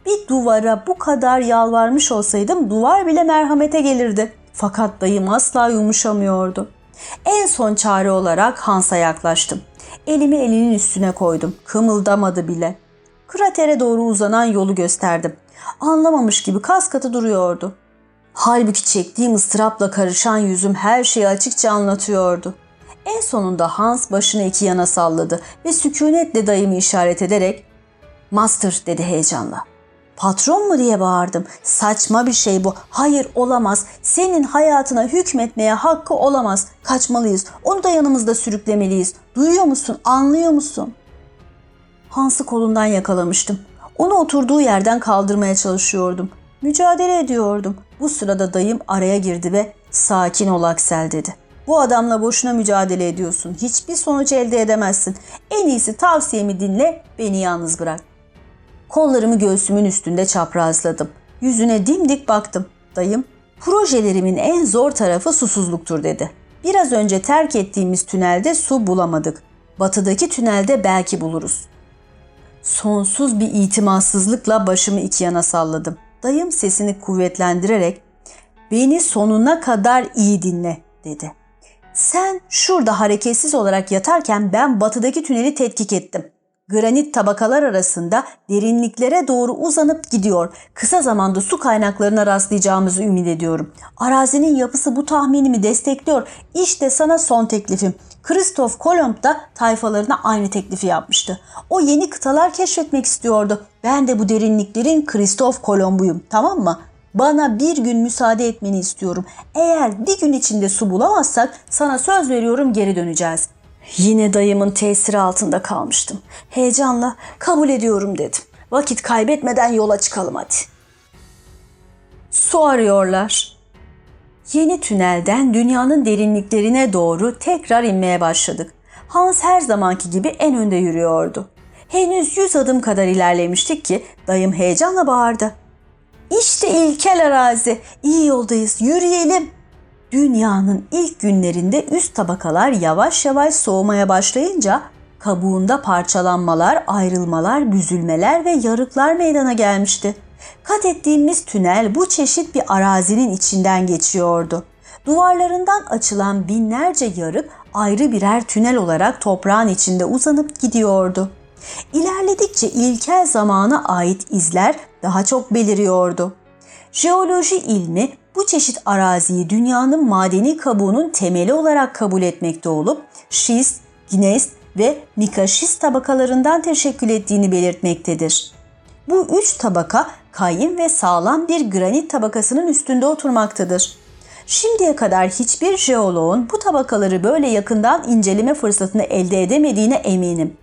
Bir duvara bu kadar yalvarmış olsaydım duvar bile merhamete gelirdi. Fakat dayım asla yumuşamıyordu. En son çare olarak Hans'a yaklaştım. Elimi elinin üstüne koydum. Kımıldamadı bile. Kratere doğru uzanan yolu gösterdim. Anlamamış gibi kas katı duruyordu. Halbuki çektiğim ıstırapla karışan yüzüm her şeyi açıkça anlatıyordu. En sonunda Hans başını iki yana salladı ve sükunetle dayımı işaret ederek ''Master'' dedi heyecanla. Patron mu diye bağırdım. Saçma bir şey bu. Hayır olamaz. Senin hayatına hükmetmeye hakkı olamaz. Kaçmalıyız. Onu da yanımızda sürüklemeliyiz. Duyuyor musun? Anlıyor musun? Hans'ı kolundan yakalamıştım. Onu oturduğu yerden kaldırmaya çalışıyordum. Mücadele ediyordum. Bu sırada dayım araya girdi ve sakin ol Aksel dedi. Bu adamla boşuna mücadele ediyorsun. Hiçbir sonuç elde edemezsin. En iyisi tavsiyemi dinle, beni yalnız bırak. Kollarımı göğsümün üstünde çaprazladım. Yüzüne dimdik baktım. Dayım, projelerimin en zor tarafı susuzluktur dedi. Biraz önce terk ettiğimiz tünelde su bulamadık. Batıdaki tünelde belki buluruz. Sonsuz bir itimatsızlıkla başımı iki yana salladım. Dayım sesini kuvvetlendirerek "Beni sonuna kadar iyi dinle." dedi. "Sen şurada hareketsiz olarak yatarken ben batıdaki tüneli tetkik ettim granit tabakalar arasında derinliklere doğru uzanıp gidiyor. Kısa zamanda su kaynaklarına rastlayacağımızı ümit ediyorum. Arazinin yapısı bu tahminimi destekliyor. İşte sana son teklifim. Christoph Kolomb da tayfalarına aynı teklifi yapmıştı. O yeni kıtalar keşfetmek istiyordu. Ben de bu derinliklerin Christoph Kolomb'uyum tamam mı? Bana bir gün müsaade etmeni istiyorum. Eğer bir gün içinde su bulamazsak sana söz veriyorum geri döneceğiz. Yine dayımın tesiri altında kalmıştım. Heyecanla kabul ediyorum dedim. Vakit kaybetmeden yola çıkalım hadi. Su arıyorlar. Yeni tünelden dünyanın derinliklerine doğru tekrar inmeye başladık. Hans her zamanki gibi en önde yürüyordu. Henüz yüz adım kadar ilerlemiştik ki dayım heyecanla bağırdı. İşte ilkel arazi. İyi yoldayız. Yürüyelim. Dünyanın ilk günlerinde üst tabakalar yavaş yavaş soğumaya başlayınca kabuğunda parçalanmalar, ayrılmalar, büzülmeler ve yarıklar meydana gelmişti. Kat ettiğimiz tünel bu çeşit bir arazinin içinden geçiyordu. Duvarlarından açılan binlerce yarık ayrı birer tünel olarak toprağın içinde uzanıp gidiyordu. İlerledikçe ilkel zamana ait izler daha çok beliriyordu. Jeoloji ilmi bu çeşit araziyi dünyanın madeni kabuğunun temeli olarak kabul etmekte olup şist, gneiss ve mikaşist tabakalarından teşekkül ettiğini belirtmektedir. Bu üç tabaka kayın ve sağlam bir granit tabakasının üstünde oturmaktadır. Şimdiye kadar hiçbir jeoloğun bu tabakaları böyle yakından inceleme fırsatını elde edemediğine eminim.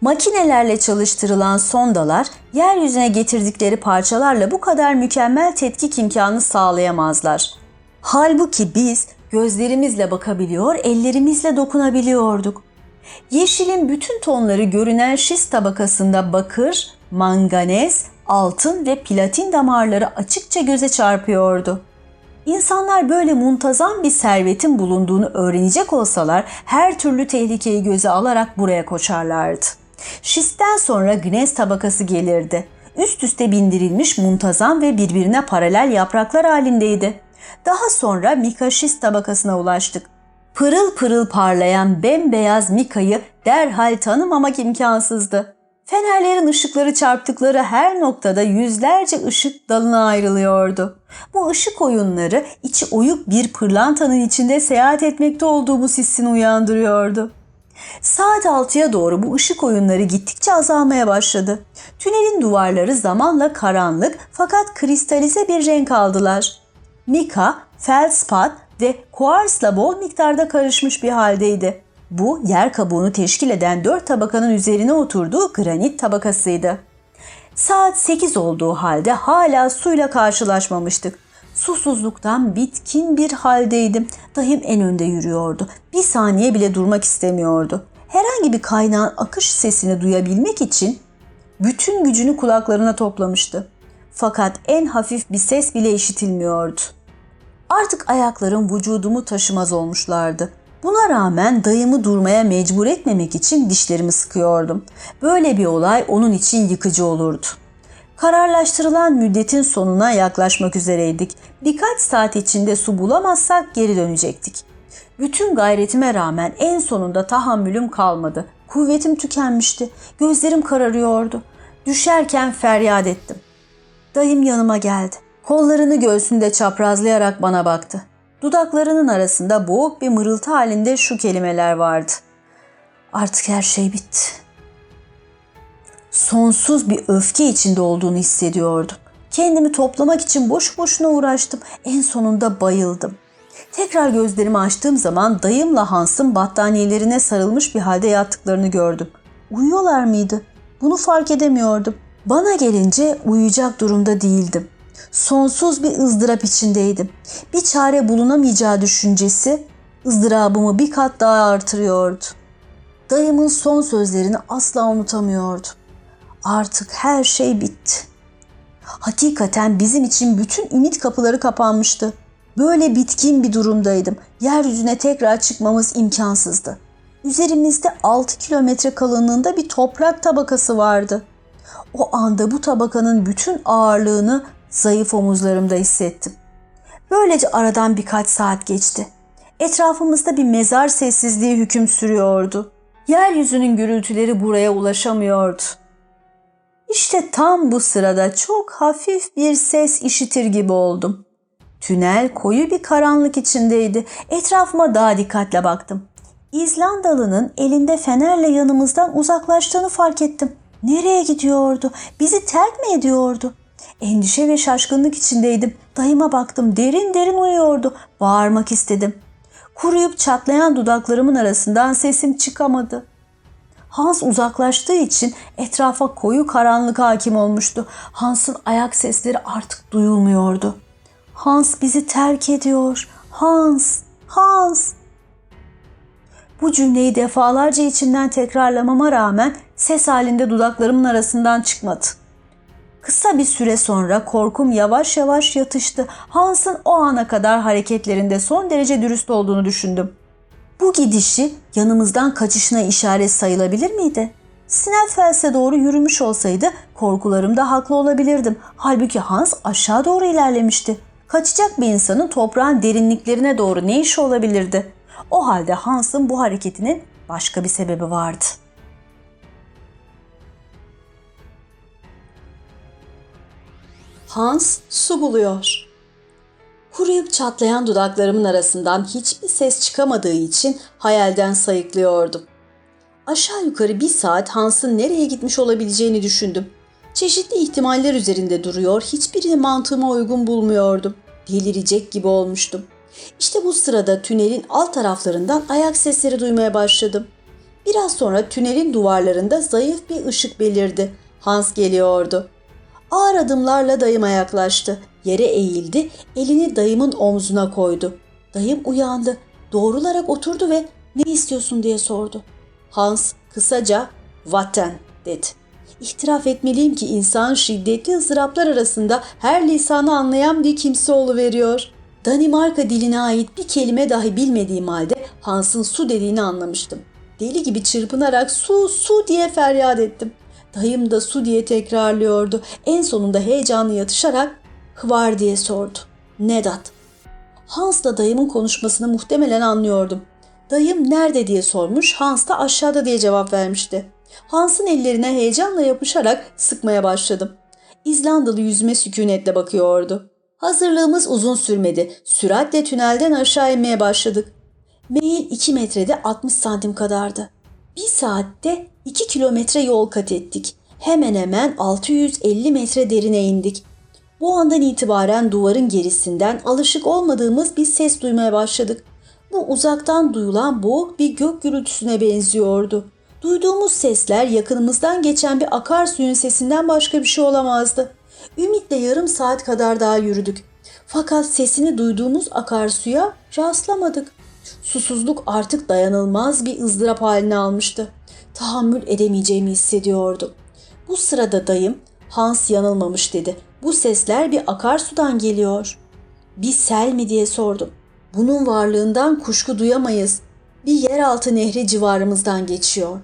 Makinelerle çalıştırılan sondalar yeryüzüne getirdikleri parçalarla bu kadar mükemmel tetkik imkanı sağlayamazlar. Halbuki biz gözlerimizle bakabiliyor, ellerimizle dokunabiliyorduk. Yeşilin bütün tonları görünen şist tabakasında bakır, manganez, altın ve platin damarları açıkça göze çarpıyordu. İnsanlar böyle muntazam bir servetin bulunduğunu öğrenecek olsalar her türlü tehlikeyi göze alarak buraya koşarlardı. Şisten sonra gnez tabakası gelirdi. Üst üste bindirilmiş muntazam ve birbirine paralel yapraklar halindeydi. Daha sonra mikaşist tabakasına ulaştık. Pırıl pırıl parlayan bembeyaz mikayı derhal tanımamak imkansızdı. Fenerlerin ışıkları çarptıkları her noktada yüzlerce ışık dalına ayrılıyordu. Bu ışık oyunları içi oyuk bir pırlantanın içinde seyahat etmekte olduğumuz hissini uyandırıyordu. Saat 6'ya doğru bu ışık oyunları gittikçe azalmaya başladı. Tünelin duvarları zamanla karanlık fakat kristalize bir renk aldılar. Mika, feldspat ve kuarsla bol miktarda karışmış bir haldeydi. Bu yer kabuğunu teşkil eden dört tabakanın üzerine oturduğu granit tabakasıydı. Saat 8 olduğu halde hala suyla karşılaşmamıştık. Susuzluktan bitkin bir haldeydim. Dayım en önde yürüyordu. Bir saniye bile durmak istemiyordu. Herhangi bir kaynağın akış sesini duyabilmek için bütün gücünü kulaklarına toplamıştı. Fakat en hafif bir ses bile işitilmiyordu. Artık ayaklarım vücudumu taşımaz olmuşlardı. Buna rağmen dayımı durmaya mecbur etmemek için dişlerimi sıkıyordum. Böyle bir olay onun için yıkıcı olurdu. Kararlaştırılan müddetin sonuna yaklaşmak üzereydik. Birkaç saat içinde su bulamazsak geri dönecektik. Bütün gayretime rağmen en sonunda tahammülüm kalmadı. Kuvvetim tükenmişti. Gözlerim kararıyordu. Düşerken feryat ettim. Dayım yanıma geldi. Kollarını göğsünde çaprazlayarak bana baktı. Dudaklarının arasında boğuk bir mırıltı halinde şu kelimeler vardı. Artık her şey bitti. Sonsuz bir öfke içinde olduğunu hissediyordum. Kendimi toplamak için boş boşuna uğraştım. En sonunda bayıldım. Tekrar gözlerimi açtığım zaman dayımla Hans'ın battaniyelerine sarılmış bir halde yattıklarını gördüm. Uyuyorlar mıydı? Bunu fark edemiyordum. Bana gelince uyuyacak durumda değildim. Sonsuz bir ızdırap içindeydim. Bir çare bulunamayacağı düşüncesi ızdırabımı bir kat daha artırıyordu. Dayımın son sözlerini asla unutamıyordum. Artık her şey bitti. Hakikaten bizim için bütün ümit kapıları kapanmıştı. Böyle bitkin bir durumdaydım. Yeryüzüne tekrar çıkmamız imkansızdı. Üzerimizde 6 kilometre kalınlığında bir toprak tabakası vardı. O anda bu tabakanın bütün ağırlığını zayıf omuzlarımda hissettim. Böylece aradan birkaç saat geçti. Etrafımızda bir mezar sessizliği hüküm sürüyordu. Yeryüzünün gürültüleri buraya ulaşamıyordu. İşte tam bu sırada çok hafif bir ses işitir gibi oldum. Tünel koyu bir karanlık içindeydi. Etrafıma daha dikkatle baktım. İzlandalı'nın elinde fenerle yanımızdan uzaklaştığını fark ettim. Nereye gidiyordu? Bizi terk mi ediyordu? Endişe ve şaşkınlık içindeydim. Dayıma baktım. Derin derin uyuyordu. Bağırmak istedim. Kuruyup çatlayan dudaklarımın arasından sesim çıkamadı. Hans uzaklaştığı için etrafa koyu karanlık hakim olmuştu. Hans'ın ayak sesleri artık duyulmuyordu. Hans bizi terk ediyor. Hans, Hans. Bu cümleyi defalarca içimden tekrarlamama rağmen ses halinde dudaklarımın arasından çıkmadı. Kısa bir süre sonra korkum yavaş yavaş yatıştı. Hans'ın o ana kadar hareketlerinde son derece dürüst olduğunu düşündüm. Bu gidişi yanımızdan kaçışına işaret sayılabilir miydi? Snellfels'e doğru yürümüş olsaydı korkularımda haklı olabilirdim. Halbuki Hans aşağı doğru ilerlemişti. Kaçacak bir insanın toprağın derinliklerine doğru ne işi olabilirdi? O halde Hans'ın bu hareketinin başka bir sebebi vardı. Hans su buluyor. Kuruyup çatlayan dudaklarımın arasından hiçbir ses çıkamadığı için hayalden sayıklıyordum. Aşağı yukarı bir saat Hans'ın nereye gitmiş olabileceğini düşündüm. Çeşitli ihtimaller üzerinde duruyor, hiçbirini mantığıma uygun bulmuyordum. Delirecek gibi olmuştum. İşte bu sırada tünelin alt taraflarından ayak sesleri duymaya başladım. Biraz sonra tünelin duvarlarında zayıf bir ışık belirdi. Hans geliyordu. Ağır adımlarla dayıma yaklaştı. Yere eğildi, elini dayımın omzuna koydu. Dayım uyandı. Doğrularak oturdu ve ne istiyorsun diye sordu. Hans kısaca vatten dedi. İhtiraf etmeliyim ki insan şiddetli ızdıraplar arasında her lisanı anlayan bir kimse veriyor. Danimarka diline ait bir kelime dahi bilmediğim halde Hans'ın su dediğini anlamıştım. Deli gibi çırpınarak su su diye feryat ettim. Dayım da su diye tekrarlıyordu. En sonunda heyecanlı yatışarak hıvar diye sordu. Nedat. Hans da dayımın konuşmasını muhtemelen anlıyordum. Dayım nerede diye sormuş, Hans da aşağıda diye cevap vermişti. Hans'ın ellerine heyecanla yapışarak sıkmaya başladım. İzlandalı yüzüme sükunetle bakıyordu. Hazırlığımız uzun sürmedi. Süratle tünelden aşağı inmeye başladık. Meyil 2 metrede 60 santim kadardı. Bir saatte 2 kilometre yol kat ettik. Hemen hemen 650 metre derine indik. Bu andan itibaren duvarın gerisinden alışık olmadığımız bir ses duymaya başladık. Bu uzaktan duyulan boğuk bir gök gürültüsüne benziyordu. Duyduğumuz sesler yakınımızdan geçen bir akarsuyun sesinden başka bir şey olamazdı. Ümitle yarım saat kadar daha yürüdük. Fakat sesini duyduğumuz akarsuya rastlamadık. Susuzluk artık dayanılmaz bir ızdırap haline almıştı. Tahammül edemeyeceğimi hissediyordum. Bu sırada dayım Hans yanılmamış dedi. Bu sesler bir akarsudan geliyor. Bir sel mi diye sordum. Bunun varlığından kuşku duyamayız. Bir yeraltı nehri civarımızdan geçiyor.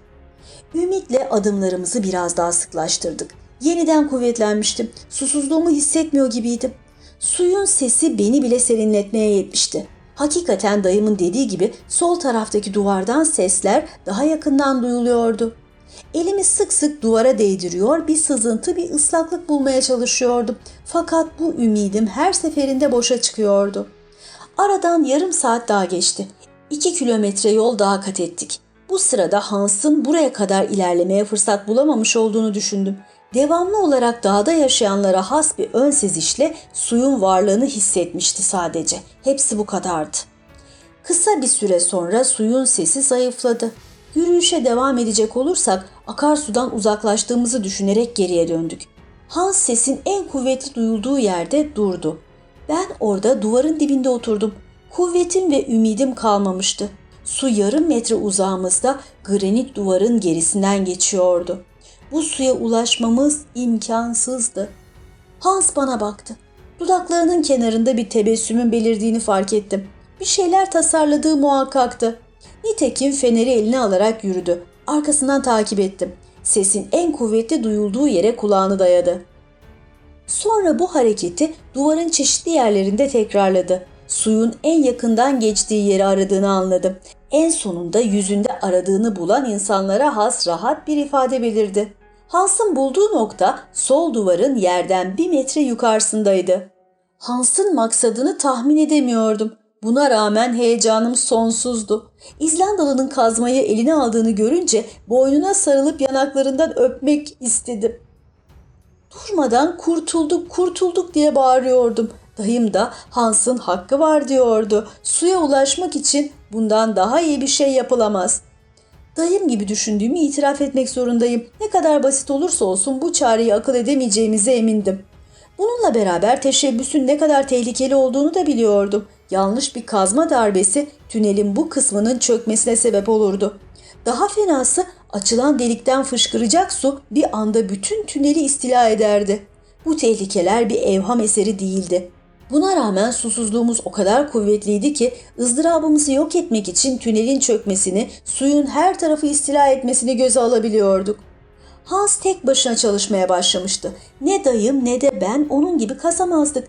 Ümitle adımlarımızı biraz daha sıklaştırdık. Yeniden kuvvetlenmiştim. Susuzluğumu hissetmiyor gibiydim. Suyun sesi beni bile serinletmeye yetmişti. Hakikaten dayımın dediği gibi sol taraftaki duvardan sesler daha yakından duyuluyordu. Elimi sık sık duvara değdiriyor, bir sızıntı, bir ıslaklık bulmaya çalışıyordum. Fakat bu ümidim her seferinde boşa çıkıyordu. Aradan yarım saat daha geçti. İki kilometre yol daha kat ettik. Bu sırada Hans'ın buraya kadar ilerlemeye fırsat bulamamış olduğunu düşündüm. Devamlı olarak dağda yaşayanlara has bir ön sezişle suyun varlığını hissetmişti sadece. Hepsi bu kadardı. Kısa bir süre sonra suyun sesi zayıfladı. Yürüyüşe devam edecek olursak akarsudan uzaklaştığımızı düşünerek geriye döndük. Hans sesin en kuvvetli duyulduğu yerde durdu. Ben orada duvarın dibinde oturdum. Kuvvetim ve ümidim kalmamıştı. Su yarım metre uzağımızda granit duvarın gerisinden geçiyordu. Bu suya ulaşmamız imkansızdı. Hans bana baktı. Dudaklarının kenarında bir tebessümün belirdiğini fark ettim. Bir şeyler tasarladığı muhakkaktı. Nitekim feneri eline alarak yürüdü. Arkasından takip ettim. Sesin en kuvvetli duyulduğu yere kulağını dayadı. Sonra bu hareketi duvarın çeşitli yerlerinde tekrarladı. Suyun en yakından geçtiği yeri aradığını anladım. En sonunda yüzünde aradığını bulan insanlara has rahat bir ifade belirdi. Hans'ın bulduğu nokta sol duvarın yerden bir metre yukarısındaydı. Hans'ın maksadını tahmin edemiyordum. Buna rağmen heyecanım sonsuzdu. İzlandalı'nın kazmayı eline aldığını görünce boynuna sarılıp yanaklarından öpmek istedim. Durmadan kurtulduk kurtulduk diye bağırıyordum. Dayım da Hans'ın hakkı var diyordu. Suya ulaşmak için bundan daha iyi bir şey yapılamaz. Dayım gibi düşündüğümü itiraf etmek zorundayım. Ne kadar basit olursa olsun bu çareyi akıl edemeyeceğimize emindim. Bununla beraber teşebbüsün ne kadar tehlikeli olduğunu da biliyordum. Yanlış bir kazma darbesi tünelin bu kısmının çökmesine sebep olurdu. Daha fenası açılan delikten fışkıracak su bir anda bütün tüneli istila ederdi. Bu tehlikeler bir evham eseri değildi. Buna rağmen susuzluğumuz o kadar kuvvetliydi ki ızdırabımızı yok etmek için tünelin çökmesini, suyun her tarafı istila etmesini göze alabiliyorduk. Hans tek başına çalışmaya başlamıştı. Ne dayım ne de ben onun gibi kazamazdık.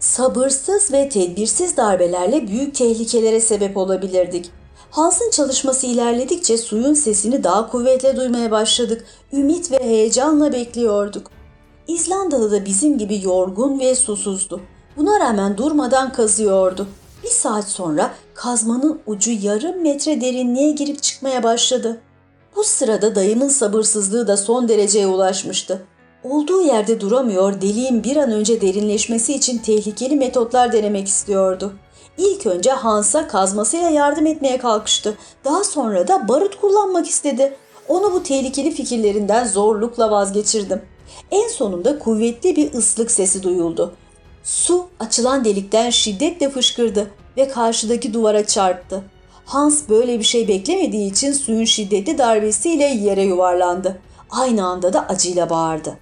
Sabırsız ve tedbirsiz darbelerle büyük tehlikelere sebep olabilirdik. Hans'ın çalışması ilerledikçe suyun sesini daha kuvvetle duymaya başladık. Ümit ve heyecanla bekliyorduk. İzlandalı da bizim gibi yorgun ve susuzdu. Buna rağmen durmadan kazıyordu. Bir saat sonra kazmanın ucu yarım metre derinliğe girip çıkmaya başladı. Bu sırada dayımın sabırsızlığı da son dereceye ulaşmıştı. Olduğu yerde duramıyor, deliğin bir an önce derinleşmesi için tehlikeli metotlar denemek istiyordu. İlk önce Hans'a kazmasıyla yardım etmeye kalkıştı. Daha sonra da barut kullanmak istedi. Onu bu tehlikeli fikirlerinden zorlukla vazgeçirdim. En sonunda kuvvetli bir ıslık sesi duyuldu. Su açılan delikten şiddetle fışkırdı ve karşıdaki duvara çarptı. Hans böyle bir şey beklemediği için suyun şiddetli darbesiyle yere yuvarlandı. Aynı anda da acıyla bağırdı.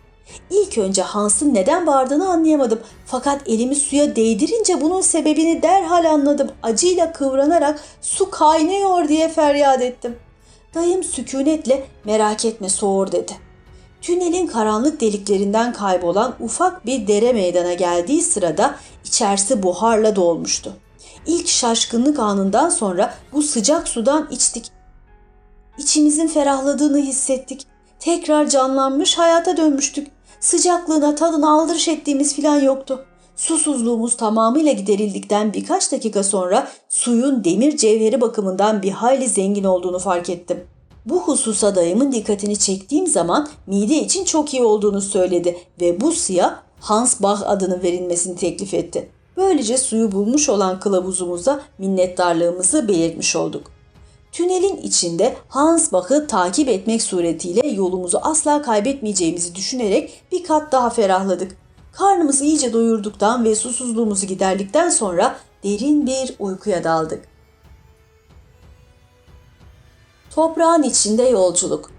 İlk önce Hans'ın neden bağırdığını anlayamadım. Fakat elimi suya değdirince bunun sebebini derhal anladım. Acıyla kıvranarak su kaynıyor diye feryat ettim. Dayım sükunetle merak etme soğur dedi. Tünelin karanlık deliklerinden kaybolan ufak bir dere meydana geldiği sırada içerisi buharla dolmuştu. İlk şaşkınlık anından sonra bu sıcak sudan içtik. İçimizin ferahladığını hissettik. Tekrar canlanmış hayata dönmüştük. Sıcaklığına tadına aldırış ettiğimiz filan yoktu. Susuzluğumuz tamamıyla giderildikten birkaç dakika sonra suyun demir cevheri bakımından bir hayli zengin olduğunu fark ettim. Bu hususa dayımın dikkatini çektiğim zaman mide için çok iyi olduğunu söyledi ve bu suya Hans Bach adını verilmesini teklif etti. Böylece suyu bulmuş olan kılavuzumuza minnettarlığımızı belirtmiş olduk. Tünelin içinde Hans Bach'ı takip etmek suretiyle yolumuzu asla kaybetmeyeceğimizi düşünerek bir kat daha ferahladık. Karnımızı iyice doyurduktan ve susuzluğumuzu giderdikten sonra derin bir uykuya daldık. Toprağın içinde yolculuk.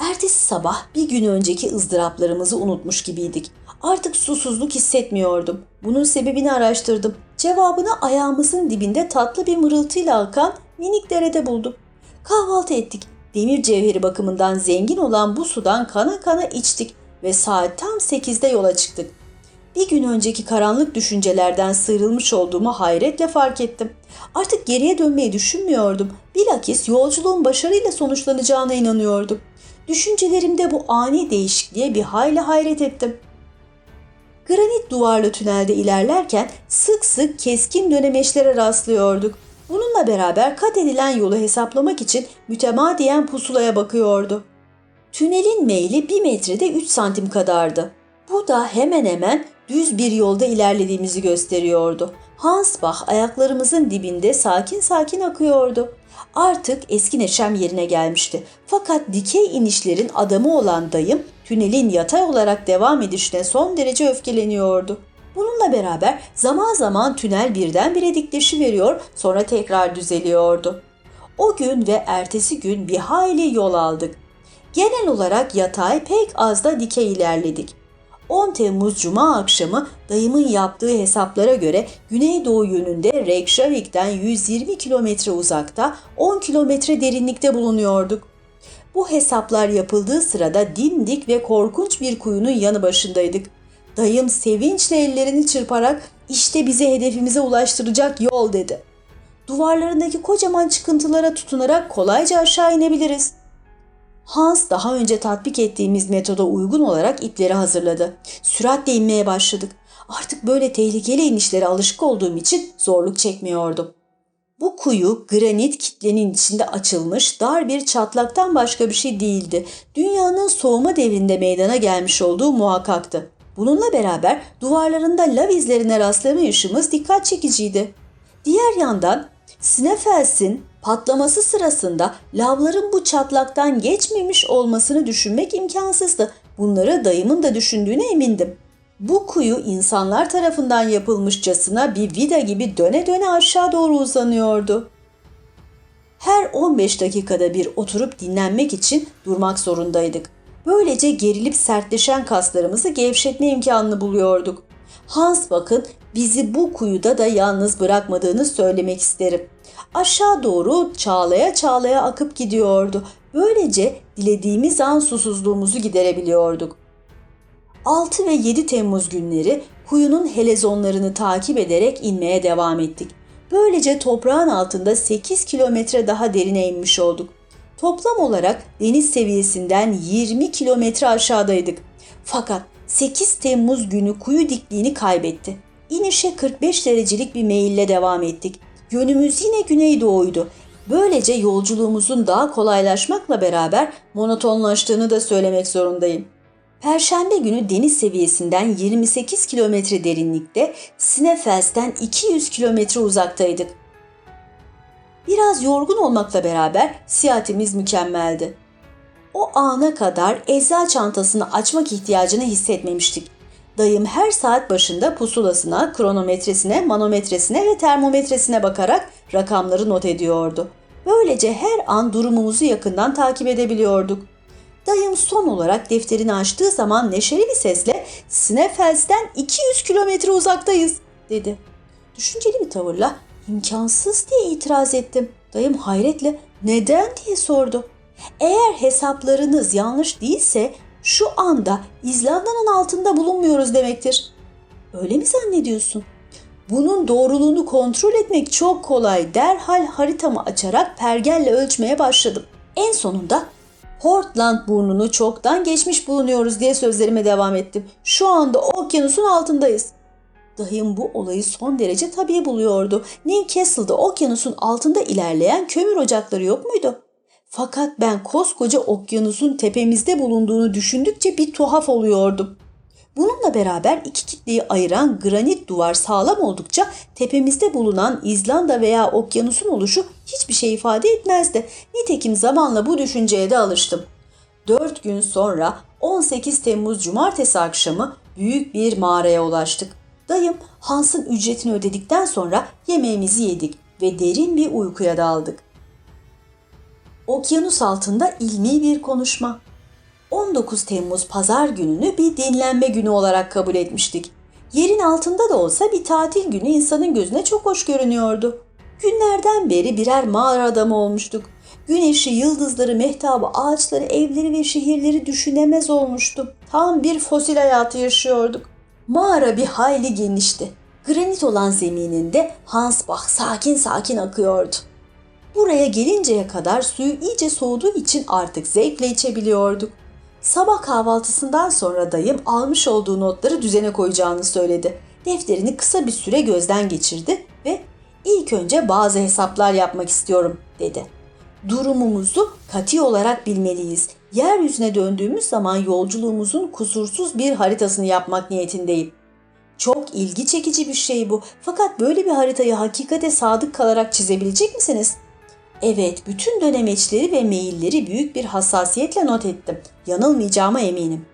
Ertesi sabah bir gün önceki ızdıraplarımızı unutmuş gibiydik. Artık susuzluk hissetmiyordum. Bunun sebebini araştırdım. Cevabını ayağımızın dibinde tatlı bir mırıltıyla akan minik derede buldum. Kahvaltı ettik. Demir cevheri bakımından zengin olan bu sudan kana kana içtik ve saat tam 8'de yola çıktık. Bir gün önceki karanlık düşüncelerden sıyrılmış olduğumu hayretle fark ettim. Artık geriye dönmeyi düşünmüyordum. Bilakis yolculuğun başarıyla sonuçlanacağına inanıyordum. Düşüncelerimde bu ani değişikliğe bir hayli hayret ettim. Granit duvarlı tünelde ilerlerken sık sık keskin dönemeçlere rastlıyorduk. Bununla beraber kat edilen yolu hesaplamak için mütemadiyen pusulaya bakıyordu. Tünelin meyli bir metrede 3 santim kadardı. Bu da hemen hemen düz bir yolda ilerlediğimizi gösteriyordu. Hans Bach ayaklarımızın dibinde sakin sakin akıyordu. Artık eski neşem yerine gelmişti. Fakat dikey inişlerin adamı olan dayım tünelin yatay olarak devam edişine son derece öfkeleniyordu. Bununla beraber zaman zaman tünel birdenbire dikleşi veriyor sonra tekrar düzeliyordu. O gün ve ertesi gün bir hayli yol aldık. Genel olarak yatay pek az da dikey ilerledik. 10 Temmuz Cuma akşamı dayımın yaptığı hesaplara göre Güneydoğu yönünde Reykjavik'ten 120 kilometre uzakta 10 kilometre derinlikte bulunuyorduk. Bu hesaplar yapıldığı sırada dimdik ve korkunç bir kuyunun yanı başındaydık. Dayım sevinçle ellerini çırparak işte bizi hedefimize ulaştıracak yol dedi. Duvarlarındaki kocaman çıkıntılara tutunarak kolayca aşağı inebiliriz.'' Hans daha önce tatbik ettiğimiz metoda uygun olarak ipleri hazırladı. Süratle inmeye başladık. Artık böyle tehlikeli inişlere alışık olduğum için zorluk çekmiyordum. Bu kuyu granit kitlenin içinde açılmış dar bir çatlaktan başka bir şey değildi. Dünyanın soğuma devrinde meydana gelmiş olduğu muhakkaktı. Bununla beraber duvarlarında lav izlerine rastlamayışımız dikkat çekiciydi. Diğer yandan Sneffels'in patlaması sırasında lavların bu çatlaktan geçmemiş olmasını düşünmek imkansızdı. Bunları dayımın da düşündüğüne emindim. Bu kuyu insanlar tarafından yapılmışçasına bir vida gibi döne döne aşağı doğru uzanıyordu. Her 15 dakikada bir oturup dinlenmek için durmak zorundaydık. Böylece gerilip sertleşen kaslarımızı gevşetme imkanını buluyorduk. Hans bakın bizi bu kuyuda da yalnız bırakmadığını söylemek isterim. Aşağı doğru çağlaya çağlaya akıp gidiyordu. Böylece dilediğimiz an susuzluğumuzu giderebiliyorduk. 6 ve 7 Temmuz günleri kuyunun helezonlarını takip ederek inmeye devam ettik. Böylece toprağın altında 8 kilometre daha derine inmiş olduk. Toplam olarak deniz seviyesinden 20 kilometre aşağıdaydık. Fakat 8 Temmuz günü kuyu dikliğini kaybetti. İnişe 45 derecelik bir meyille devam ettik. Yönümüz yine güneydoğuydu. Böylece yolculuğumuzun daha kolaylaşmakla beraber monotonlaştığını da söylemek zorundayım. Perşembe günü deniz seviyesinden 28 kilometre derinlikte, Sneffels'ten 200 kilometre uzaktaydık. Biraz yorgun olmakla beraber siyahatimiz mükemmeldi. O ana kadar eczacı çantasını açmak ihtiyacını hissetmemiştik. Dayım her saat başında pusulasına, kronometresine, manometresine ve termometresine bakarak rakamları not ediyordu. Böylece her an durumumuzu yakından takip edebiliyorduk. Dayım son olarak defterini açtığı zaman neşeli bir sesle Sneffels'ten 200 kilometre uzaktayız dedi. Düşünceli bir tavırla imkansız diye itiraz ettim. Dayım hayretle neden diye sordu. Eğer hesaplarınız yanlış değilse şu anda İzlanda'nın altında bulunmuyoruz demektir. Öyle mi zannediyorsun? Bunun doğruluğunu kontrol etmek çok kolay. Derhal haritamı açarak pergelle ölçmeye başladım. En sonunda Portland burnunu çoktan geçmiş bulunuyoruz diye sözlerime devam ettim. Şu anda okyanusun altındayız. Dayım bu olayı son derece tabii buluyordu. Newcastle'da okyanusun altında ilerleyen kömür ocakları yok muydu? Fakat ben koskoca okyanusun tepemizde bulunduğunu düşündükçe bir tuhaf oluyordum. Bununla beraber iki kitleyi ayıran granit duvar sağlam oldukça tepemizde bulunan İzlanda veya okyanusun oluşu hiçbir şey ifade etmezdi. Nitekim zamanla bu düşünceye de alıştım. Dört gün sonra 18 Temmuz Cumartesi akşamı büyük bir mağaraya ulaştık. Dayım Hans'ın ücretini ödedikten sonra yemeğimizi yedik ve derin bir uykuya daldık. Okyanus altında ilmi bir konuşma. 19 Temmuz pazar gününü bir dinlenme günü olarak kabul etmiştik. Yerin altında da olsa bir tatil günü insanın gözüne çok hoş görünüyordu. Günlerden beri birer mağara adamı olmuştuk. Güneşi, yıldızları, mehtabı, ağaçları, evleri ve şehirleri düşünemez olmuştum. Tam bir fosil hayatı yaşıyorduk. Mağara bir hayli genişti. Granit olan zemininde Hansbach sakin sakin akıyordu. Buraya gelinceye kadar suyu iyice soğuduğu için artık zevkle içebiliyorduk. Sabah kahvaltısından sonra dayım almış olduğu notları düzene koyacağını söyledi. Defterini kısa bir süre gözden geçirdi ve ilk önce bazı hesaplar yapmak istiyorum dedi. Durumumuzu kati olarak bilmeliyiz. Yeryüzüne döndüğümüz zaman yolculuğumuzun kusursuz bir haritasını yapmak niyetindeyim. Çok ilgi çekici bir şey bu. Fakat böyle bir haritayı hakikate sadık kalarak çizebilecek misiniz? Evet, bütün dönemeçleri ve mailleri büyük bir hassasiyetle not ettim. Yanılmayacağıma eminim.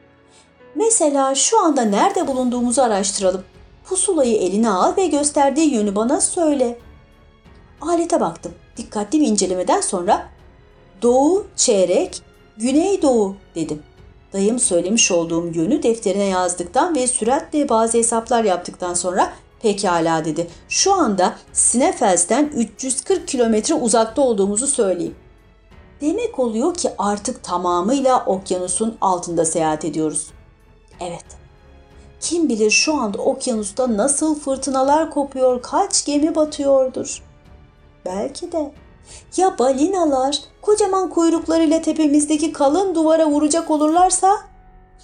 Mesela şu anda nerede bulunduğumuzu araştıralım. Pusulayı eline al ve gösterdiği yönü bana söyle. Alete baktım. Dikkatli bir incelemeden sonra doğu, çeyrek, güneydoğu dedim. Dayım söylemiş olduğum yönü defterine yazdıktan ve süratle bazı hesaplar yaptıktan sonra pekala dedi. Şu anda Sneffels'ten 340 kilometre uzakta olduğumuzu söyleyeyim. Demek oluyor ki artık tamamıyla okyanusun altında seyahat ediyoruz. Evet. Kim bilir şu anda okyanusta nasıl fırtınalar kopuyor, kaç gemi batıyordur. Belki de. Ya balinalar kocaman kuyruklarıyla tepemizdeki kalın duvara vuracak olurlarsa?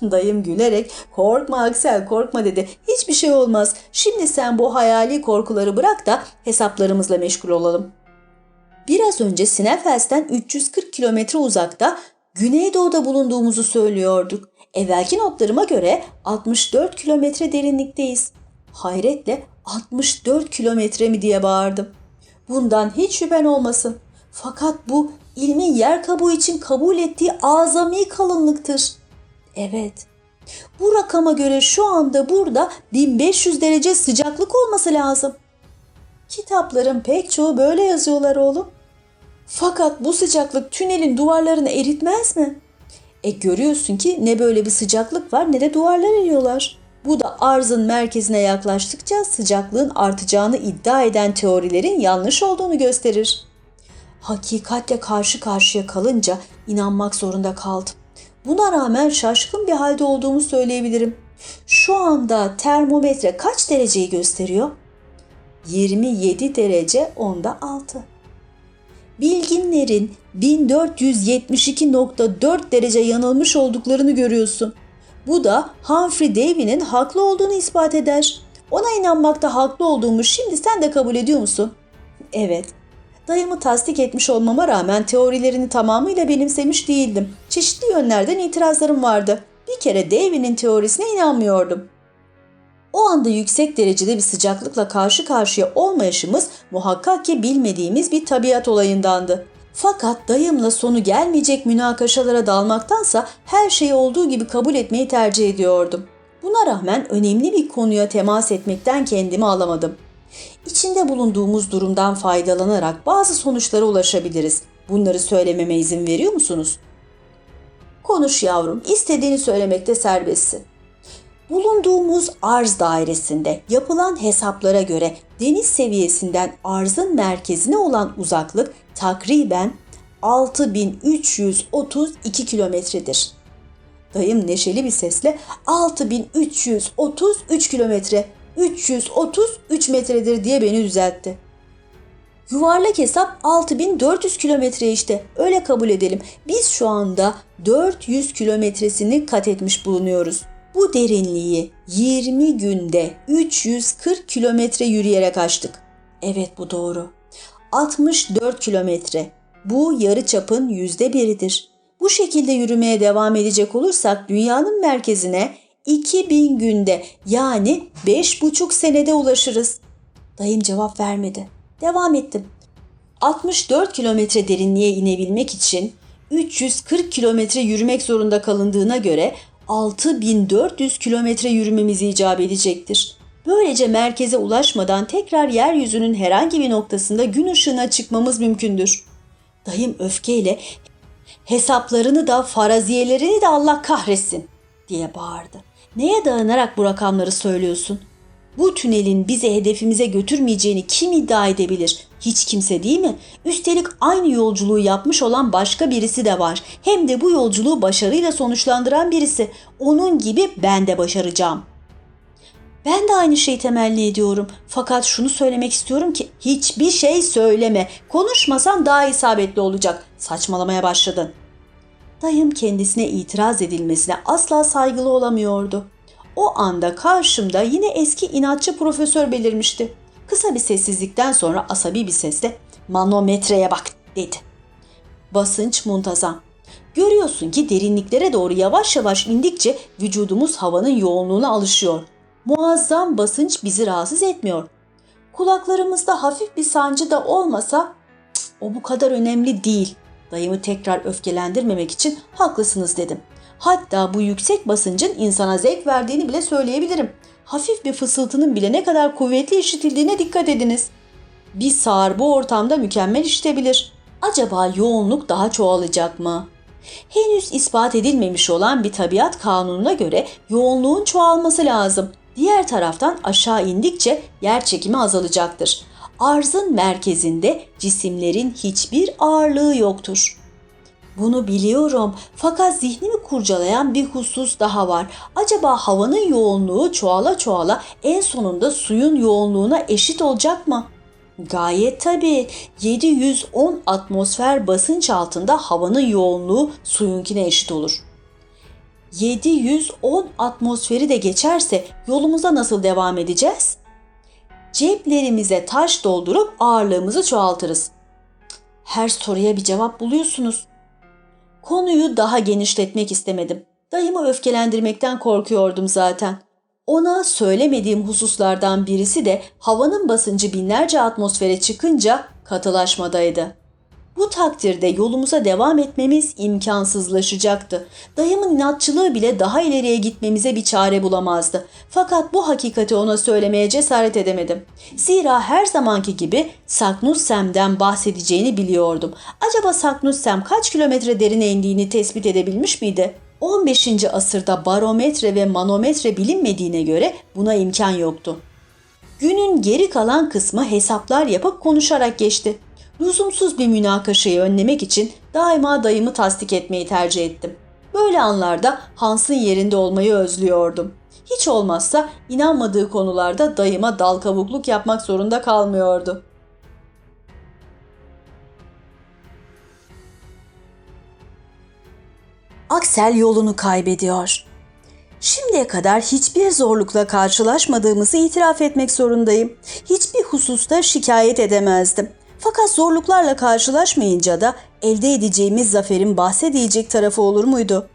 Dayım gülerek korkma Aksel korkma dedi. Hiçbir şey olmaz. Şimdi sen bu hayali korkuları bırak da hesaplarımızla meşgul olalım. Biraz önce Sneffels'ten 340 kilometre uzakta Güneydoğu'da bulunduğumuzu söylüyorduk. Evvelki notlarıma göre 64 kilometre derinlikteyiz. Hayretle 64 kilometre mi diye bağırdım. Bundan hiç şüphen olmasın. Fakat bu ilmin yer kabuğu için kabul ettiği azami kalınlıktır. Evet. Bu rakama göre şu anda burada 1500 derece sıcaklık olması lazım. Kitapların pek çoğu böyle yazıyorlar oğlum. Fakat bu sıcaklık tünelin duvarlarını eritmez mi? E görüyorsun ki ne böyle bir sıcaklık var ne de duvarlar eriyorlar. Bu da arzın merkezine yaklaştıkça sıcaklığın artacağını iddia eden teorilerin yanlış olduğunu gösterir. Hakikatle karşı karşıya kalınca inanmak zorunda kaldım. Buna rağmen şaşkın bir halde olduğumu söyleyebilirim. Şu anda termometre kaç dereceyi gösteriyor? 27 derece onda 6. Bilginlerin 1472.4 derece yanılmış olduklarını görüyorsun. Bu da Humphrey Davy'nin haklı olduğunu ispat eder. Ona inanmakta haklı olduğumu şimdi sen de kabul ediyor musun? Evet. Dayımı tasdik etmiş olmama rağmen teorilerini tamamıyla benimsemiş değildim. Çeşitli yönlerden itirazlarım vardı. Bir kere Davy'nin teorisine inanmıyordum. O anda yüksek derecede bir sıcaklıkla karşı karşıya olmayışımız muhakkak ki bilmediğimiz bir tabiat olayındandı. Fakat dayımla sonu gelmeyecek münakaşalara dalmaktansa her şeyi olduğu gibi kabul etmeyi tercih ediyordum. Buna rağmen önemli bir konuya temas etmekten kendimi alamadım. İçinde bulunduğumuz durumdan faydalanarak bazı sonuçlara ulaşabiliriz. Bunları söylememe izin veriyor musunuz? Konuş yavrum, istediğini söylemekte serbestsin. Bulunduğumuz arz dairesinde yapılan hesaplara göre deniz seviyesinden arzın merkezine olan uzaklık takriben 6332 kilometredir. Dayım neşeli bir sesle 6333 kilometre 333 metredir diye beni düzeltti. Yuvarlak hesap 6400 kilometre işte. Öyle kabul edelim. Biz şu anda 400 kilometresini kat etmiş bulunuyoruz. Bu derinliği 20 günde 340 kilometre yürüyerek aştık. Evet bu doğru. 64 kilometre. Bu yarı çapın yüzde biridir. Bu şekilde yürümeye devam edecek olursak dünyanın merkezine 2000 günde yani 5,5 senede ulaşırız. Dayım cevap vermedi. Devam ettim. 64 kilometre derinliğe inebilmek için 340 kilometre yürümek zorunda kalındığına göre 6400 kilometre yürümemiz icap edecektir. Böylece merkeze ulaşmadan tekrar yeryüzünün herhangi bir noktasında gün ışığına çıkmamız mümkündür. Dayım öfkeyle hesaplarını da faraziyelerini de Allah kahretsin diye bağırdı. Neye dayanarak bu rakamları söylüyorsun? Bu tünelin bizi hedefimize götürmeyeceğini kim iddia edebilir? Hiç kimse değil mi? Üstelik aynı yolculuğu yapmış olan başka birisi de var. Hem de bu yolculuğu başarıyla sonuçlandıran birisi. Onun gibi ben de başaracağım. Ben de aynı şeyi temenni ediyorum. Fakat şunu söylemek istiyorum ki hiçbir şey söyleme. Konuşmasan daha isabetli olacak. Saçmalamaya başladın. Dayım kendisine itiraz edilmesine asla saygılı olamıyordu. O anda karşımda yine eski inatçı profesör belirmişti. Kısa bir sessizlikten sonra asabi bir sesle manometreye bak dedi. Basınç muntazam. Görüyorsun ki derinliklere doğru yavaş yavaş indikçe vücudumuz havanın yoğunluğuna alışıyor. Muazzam basınç bizi rahatsız etmiyor. Kulaklarımızda hafif bir sancı da olmasa "Cık, o bu kadar önemli değil. Dayımı tekrar öfkelendirmemek için haklısınız dedim. Hatta bu yüksek basıncın insana zevk verdiğini bile söyleyebilirim. Hafif bir fısıltının bile ne kadar kuvvetli işitildiğine dikkat ediniz. Bir sağır bu ortamda mükemmel işitebilir. Acaba yoğunluk daha çoğalacak mı? Henüz ispat edilmemiş olan bir tabiat kanununa göre yoğunluğun çoğalması lazım. Diğer taraftan aşağı indikçe yer çekimi azalacaktır. Arzın merkezinde cisimlerin hiçbir ağırlığı yoktur. Bunu biliyorum fakat zihnimi kurcalayan bir husus daha var. Acaba havanın yoğunluğu çoğala çoğala en sonunda suyun yoğunluğuna eşit olacak mı? Gayet tabii 710 atmosfer basınç altında havanın yoğunluğu suyunkine eşit olur. 710 atmosferi de geçerse yolumuza nasıl devam edeceğiz? Ceplerimize taş doldurup ağırlığımızı çoğaltırız. Her soruya bir cevap buluyorsunuz. Konuyu daha genişletmek istemedim. Dayımı öfkelendirmekten korkuyordum zaten. Ona söylemediğim hususlardan birisi de havanın basıncı binlerce atmosfere çıkınca katılaşmadaydı. Bu takdirde yolumuza devam etmemiz imkansızlaşacaktı. Dayımın inatçılığı bile daha ileriye gitmemize bir çare bulamazdı. Fakat bu hakikati ona söylemeye cesaret edemedim. Zira her zamanki gibi Saknussem'den bahsedeceğini biliyordum. Acaba Saknussem kaç kilometre derine indiğini tespit edebilmiş miydi? 15. asırda barometre ve manometre bilinmediğine göre buna imkan yoktu. Günün geri kalan kısmı hesaplar yapıp konuşarak geçti. Lüzumsuz bir münakaşayı önlemek için daima dayımı tasdik etmeyi tercih ettim. Böyle anlarda Hans'ın yerinde olmayı özlüyordum. Hiç olmazsa inanmadığı konularda dayıma dal kavukluk yapmak zorunda kalmıyordu. Aksel yolunu kaybediyor. Şimdiye kadar hiçbir zorlukla karşılaşmadığımızı itiraf etmek zorundayım. Hiçbir hususta şikayet edemezdim. Fakat zorluklarla karşılaşmayınca da elde edeceğimiz zaferin bahsedecek tarafı olur muydu?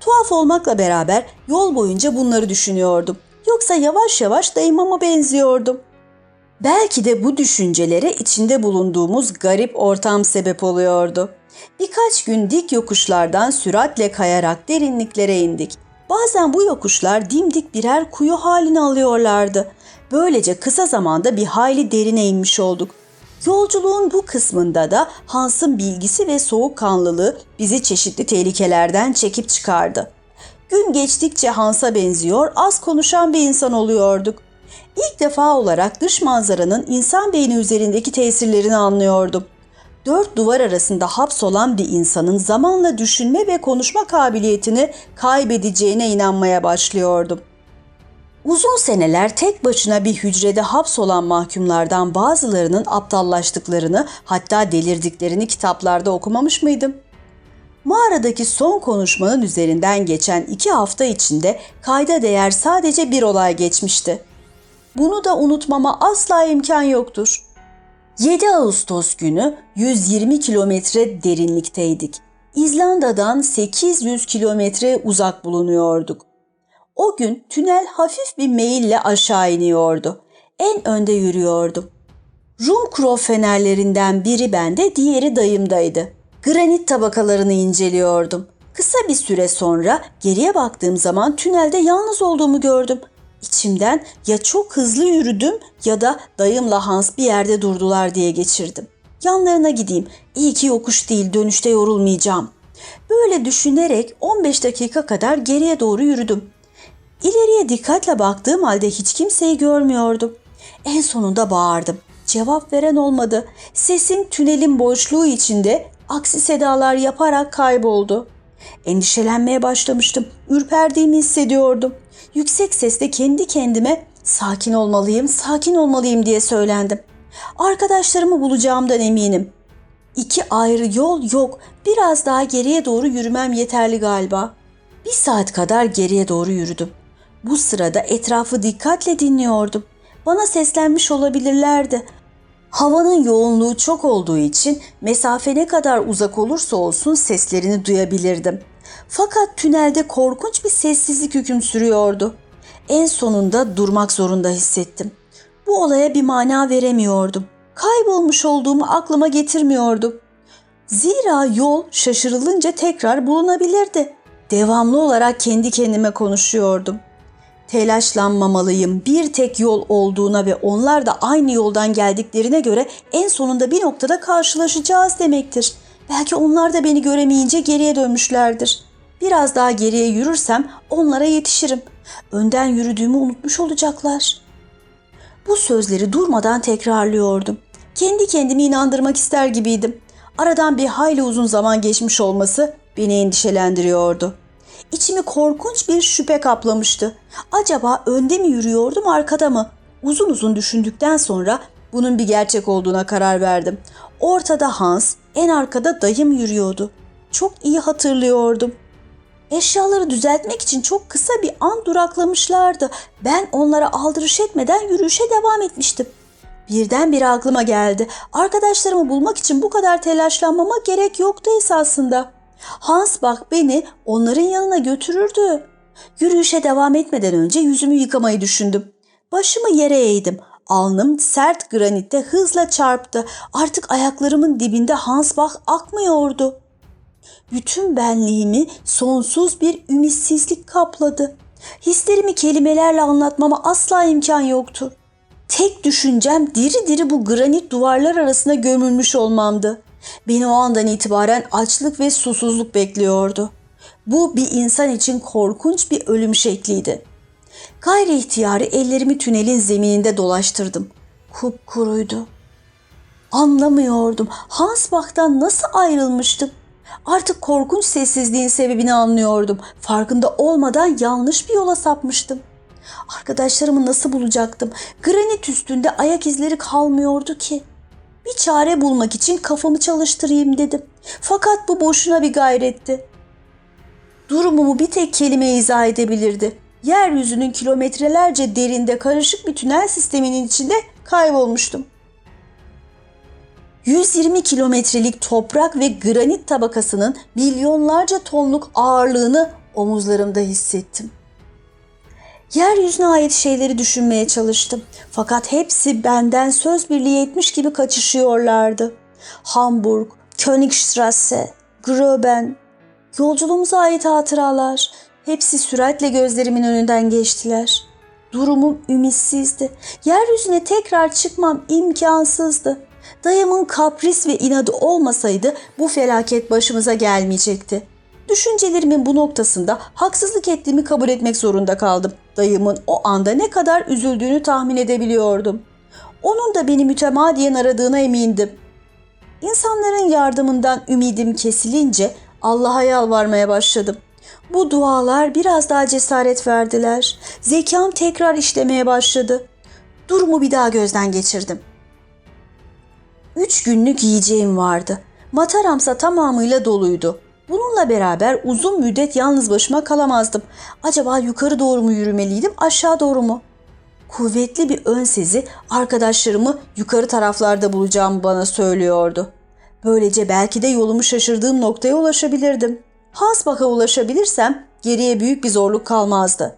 Tuhaf olmakla beraber yol boyunca bunları düşünüyordum. Yoksa yavaş yavaş dayıma mı benziyordum? Belki de bu düşüncelere içinde bulunduğumuz garip ortam sebep oluyordu. Birkaç gün dik yokuşlardan süratle kayarak derinliklere indik. Bazen bu yokuşlar dimdik birer kuyu halini alıyorlardı. Böylece kısa zamanda bir hayli derine inmiş olduk. Yolculuğun bu kısmında da Hans'ın bilgisi ve soğukkanlılığı bizi çeşitli tehlikelerden çekip çıkardı. Gün geçtikçe Hans'a benziyor, az konuşan bir insan oluyorduk. İlk defa olarak dış manzaranın insan beyni üzerindeki tesirlerini anlıyordum. Dört duvar arasında hapsolan bir insanın zamanla düşünme ve konuşma kabiliyetini kaybedeceğine inanmaya başlıyordum. Uzun seneler tek başına bir hücrede hapsolan mahkumlardan bazılarının aptallaştıklarını hatta delirdiklerini kitaplarda okumamış mıydım? Mağaradaki son konuşmanın üzerinden geçen iki hafta içinde kayda değer sadece bir olay geçmişti. Bunu da unutmama asla imkan yoktur. 7 Ağustos günü 120 kilometre derinlikteydik. İzlanda'dan 800 kilometre uzak bulunuyorduk. O gün tünel hafif bir meyille aşağı iniyordu. En önde yürüyordum. Rumkrov fenerlerinden biri bende, diğeri dayımdaydı. Granit tabakalarını inceliyordum. Kısa bir süre sonra geriye baktığım zaman tünelde yalnız olduğumu gördüm. İçimden ya çok hızlı yürüdüm ya da dayımla Hans bir yerde durdular diye geçirdim. Yanlarına gideyim. İyi ki yokuş değil, dönüşte yorulmayacağım. Böyle düşünerek 15 dakika kadar geriye doğru yürüdüm. İleriye dikkatle baktığım halde hiç kimseyi görmüyordum. En sonunda bağırdım. Cevap veren olmadı. Sesim tünelin boşluğu içinde aksi sedalar yaparak kayboldu. Endişelenmeye başlamıştım. Ürperdiğimi hissediyordum. Yüksek sesle kendi kendime sakin olmalıyım, sakin olmalıyım diye söylendim. Arkadaşlarımı bulacağımdan eminim. İki ayrı yol yok. Biraz daha geriye doğru yürümem yeterli galiba. Bir saat kadar geriye doğru yürüdüm. Bu sırada etrafı dikkatle dinliyordum. Bana seslenmiş olabilirlerdi. Havanın yoğunluğu çok olduğu için mesafe ne kadar uzak olursa olsun seslerini duyabilirdim. Fakat tünelde korkunç bir sessizlik hüküm sürüyordu. En sonunda durmak zorunda hissettim. Bu olaya bir mana veremiyordum. Kaybolmuş olduğumu aklıma getirmiyordum. Zira yol şaşırılınca tekrar bulunabilirdi. Devamlı olarak kendi kendime konuşuyordum. Telaşlanmamalıyım. Bir tek yol olduğuna ve onlar da aynı yoldan geldiklerine göre en sonunda bir noktada karşılaşacağız demektir. Belki onlar da beni göremeyince geriye dönmüşlerdir. Biraz daha geriye yürürsem onlara yetişirim. Önden yürüdüğümü unutmuş olacaklar. Bu sözleri durmadan tekrarlıyordum. Kendi kendimi inandırmak ister gibiydim. Aradan bir hayli uzun zaman geçmiş olması beni endişelendiriyordu. İçimi korkunç bir şüphe kaplamıştı. Acaba önde mi yürüyordum arkada mı? Uzun uzun düşündükten sonra bunun bir gerçek olduğuna karar verdim. Ortada Hans, en arkada dayım yürüyordu. Çok iyi hatırlıyordum. Eşyaları düzeltmek için çok kısa bir an duraklamışlardı. Ben onlara aldırış etmeden yürüyüşe devam etmiştim. Birdenbire aklıma geldi. Arkadaşlarımı bulmak için bu kadar telaşlanmama gerek yoktu esasında. Hans bak beni onların yanına götürürdü. Yürüyüşe devam etmeden önce yüzümü yıkamayı düşündüm. Başımı yere eğdim. Alnım sert granitte hızla çarptı. Artık ayaklarımın dibinde Hans Bach akmıyordu. Bütün benliğimi sonsuz bir ümitsizlik kapladı. Hislerimi kelimelerle anlatmama asla imkan yoktu. Tek düşüncem diri diri bu granit duvarlar arasına gömülmüş olmamdı. Beni o andan itibaren açlık ve susuzluk bekliyordu. Bu bir insan için korkunç bir ölüm şekliydi. Gayri ihtiyari ellerimi tünelin zemininde dolaştırdım. Kupkuruydu. Anlamıyordum. Hans Bach'tan nasıl ayrılmıştım? Artık korkunç sessizliğin sebebini anlıyordum. Farkında olmadan yanlış bir yola sapmıştım. Arkadaşlarımı nasıl bulacaktım? Granit üstünde ayak izleri kalmıyordu ki. Bir çare bulmak için kafamı çalıştırayım dedim. Fakat bu boşuna bir gayretti. Durumumu bir tek kelime izah edebilirdi. Yeryüzünün kilometrelerce derinde karışık bir tünel sisteminin içinde kaybolmuştum. 120 kilometrelik toprak ve granit tabakasının milyonlarca tonluk ağırlığını omuzlarımda hissettim. Yeryüzüne ait şeyleri düşünmeye çalıştım. Fakat hepsi benden söz birliği etmiş gibi kaçışıyorlardı. Hamburg, Königstrasse, Gröben, yolculuğumuza ait hatıralar. Hepsi süratle gözlerimin önünden geçtiler. Durumum ümitsizdi. Yeryüzüne tekrar çıkmam imkansızdı. Dayımın kapris ve inadı olmasaydı bu felaket başımıza gelmeyecekti. Düşüncelerimin bu noktasında haksızlık ettiğimi kabul etmek zorunda kaldım. Dayımın o anda ne kadar üzüldüğünü tahmin edebiliyordum. Onun da beni mütemadiyen aradığına emindim. İnsanların yardımından ümidim kesilince Allah'a yalvarmaya başladım. Bu dualar biraz daha cesaret verdiler. Zekam tekrar işlemeye başladı. Durumu bir daha gözden geçirdim. Üç günlük yiyeceğim vardı. Mataramsa tamamıyla doluydu. Bununla beraber uzun müddet yalnız başıma kalamazdım. Acaba yukarı doğru mu yürümeliydim, aşağı doğru mu? Kuvvetli bir ön sezi arkadaşlarımı yukarı taraflarda bulacağımı bana söylüyordu. Böylece belki de yolumu şaşırdığım noktaya ulaşabilirdim. Hansbach'a ulaşabilirsem geriye büyük bir zorluk kalmazdı.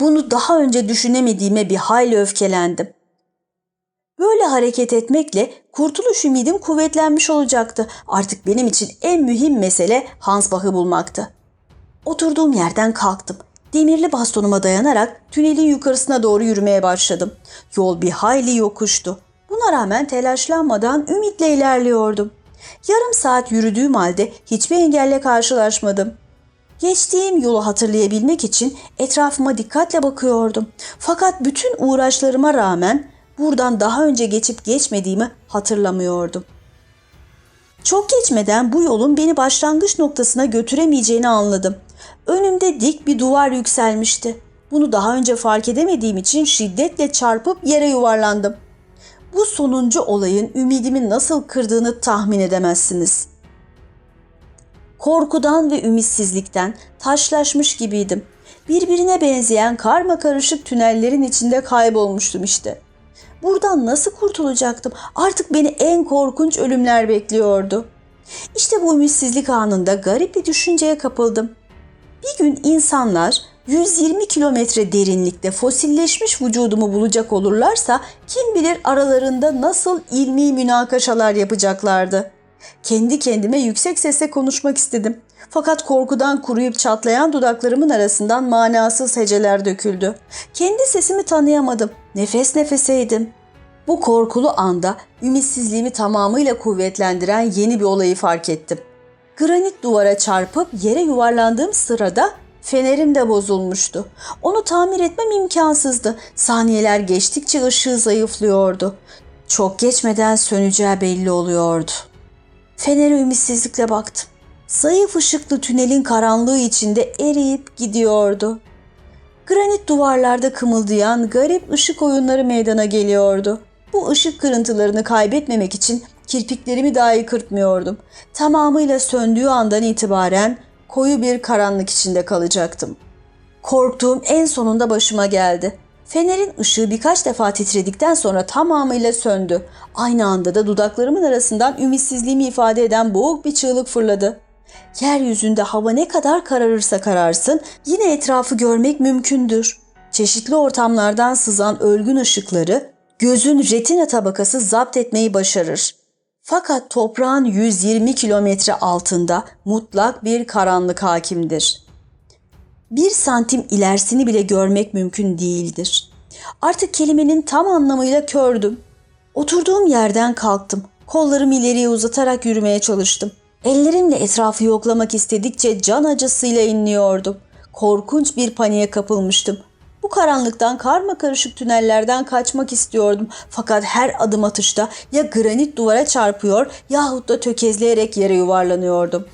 Bunu daha önce düşünemediğime bir hayli öfkelendim. Böyle hareket etmekle kurtuluş ümidim kuvvetlenmiş olacaktı. Artık benim için en mühim mesele Hansbach'ı bulmaktı. Oturduğum yerden kalktım. Demirli bastonuma dayanarak tünelin yukarısına doğru yürümeye başladım. Yol bir hayli yokuştu. Buna rağmen telaşlanmadan ümitle ilerliyordum. Yarım saat yürüdüğüm halde hiçbir engelle karşılaşmadım. Geçtiğim yolu hatırlayabilmek için etrafıma dikkatle bakıyordum. Fakat bütün uğraşlarıma rağmen buradan daha önce geçip geçmediğimi hatırlamıyordum. Çok geçmeden bu yolun beni başlangıç noktasına götüremeyeceğini anladım. Önümde dik bir duvar yükselmişti. Bunu daha önce fark edemediğim için şiddetle çarpıp yere yuvarlandım. Bu sonuncu olayın ümidimi nasıl kırdığını tahmin edemezsiniz. Korkudan ve ümitsizlikten taşlaşmış gibiydim. Birbirine benzeyen karma karışık tünellerin içinde kaybolmuştum işte. Buradan nasıl kurtulacaktım? Artık beni en korkunç ölümler bekliyordu. İşte bu ümitsizlik anında garip bir düşünceye kapıldım. Bir gün insanlar 120 kilometre derinlikte fosilleşmiş vücudumu bulacak olurlarsa kim bilir aralarında nasıl ilmi münakaşalar yapacaklardı. Kendi kendime yüksek sesle konuşmak istedim. Fakat korkudan kuruyup çatlayan dudaklarımın arasından manasız heceler döküldü. Kendi sesimi tanıyamadım. Nefes nefeseydim. Bu korkulu anda ümitsizliğimi tamamıyla kuvvetlendiren yeni bir olayı fark ettim. Granit duvara çarpıp yere yuvarlandığım sırada fenerim de bozulmuştu. Onu tamir etmem imkansızdı. Saniyeler geçtikçe ışığı zayıflıyordu. Çok geçmeden söneceği belli oluyordu. Fenere ümitsizlikle baktım. Zayıf ışıklı tünelin karanlığı içinde eriyip gidiyordu. Granit duvarlarda kımıldayan garip ışık oyunları meydana geliyordu. Bu ışık kırıntılarını kaybetmemek için kirpiklerimi dahi kırpmıyordum. Tamamıyla söndüğü andan itibaren koyu bir karanlık içinde kalacaktım. Korktuğum en sonunda başıma geldi. Fenerin ışığı birkaç defa titredikten sonra tamamıyla söndü. Aynı anda da dudaklarımın arasından ümitsizliğimi ifade eden boğuk bir çığlık fırladı. Yeryüzünde hava ne kadar kararırsa kararsın yine etrafı görmek mümkündür. Çeşitli ortamlardan sızan ölgün ışıkları gözün retina tabakası zapt etmeyi başarır. Fakat toprağın 120 kilometre altında mutlak bir karanlık hakimdir. Bir santim ilerisini bile görmek mümkün değildir. Artık kelimenin tam anlamıyla kördüm. Oturduğum yerden kalktım. Kollarımı ileriye uzatarak yürümeye çalıştım. Ellerimle etrafı yoklamak istedikçe can acısıyla inliyordum. Korkunç bir paniğe kapılmıştım. Bu karanlıktan karma karışık tünellerden kaçmak istiyordum. Fakat her adım atışta ya granit duvara çarpıyor yahut da tökezleyerek yere yuvarlanıyordum.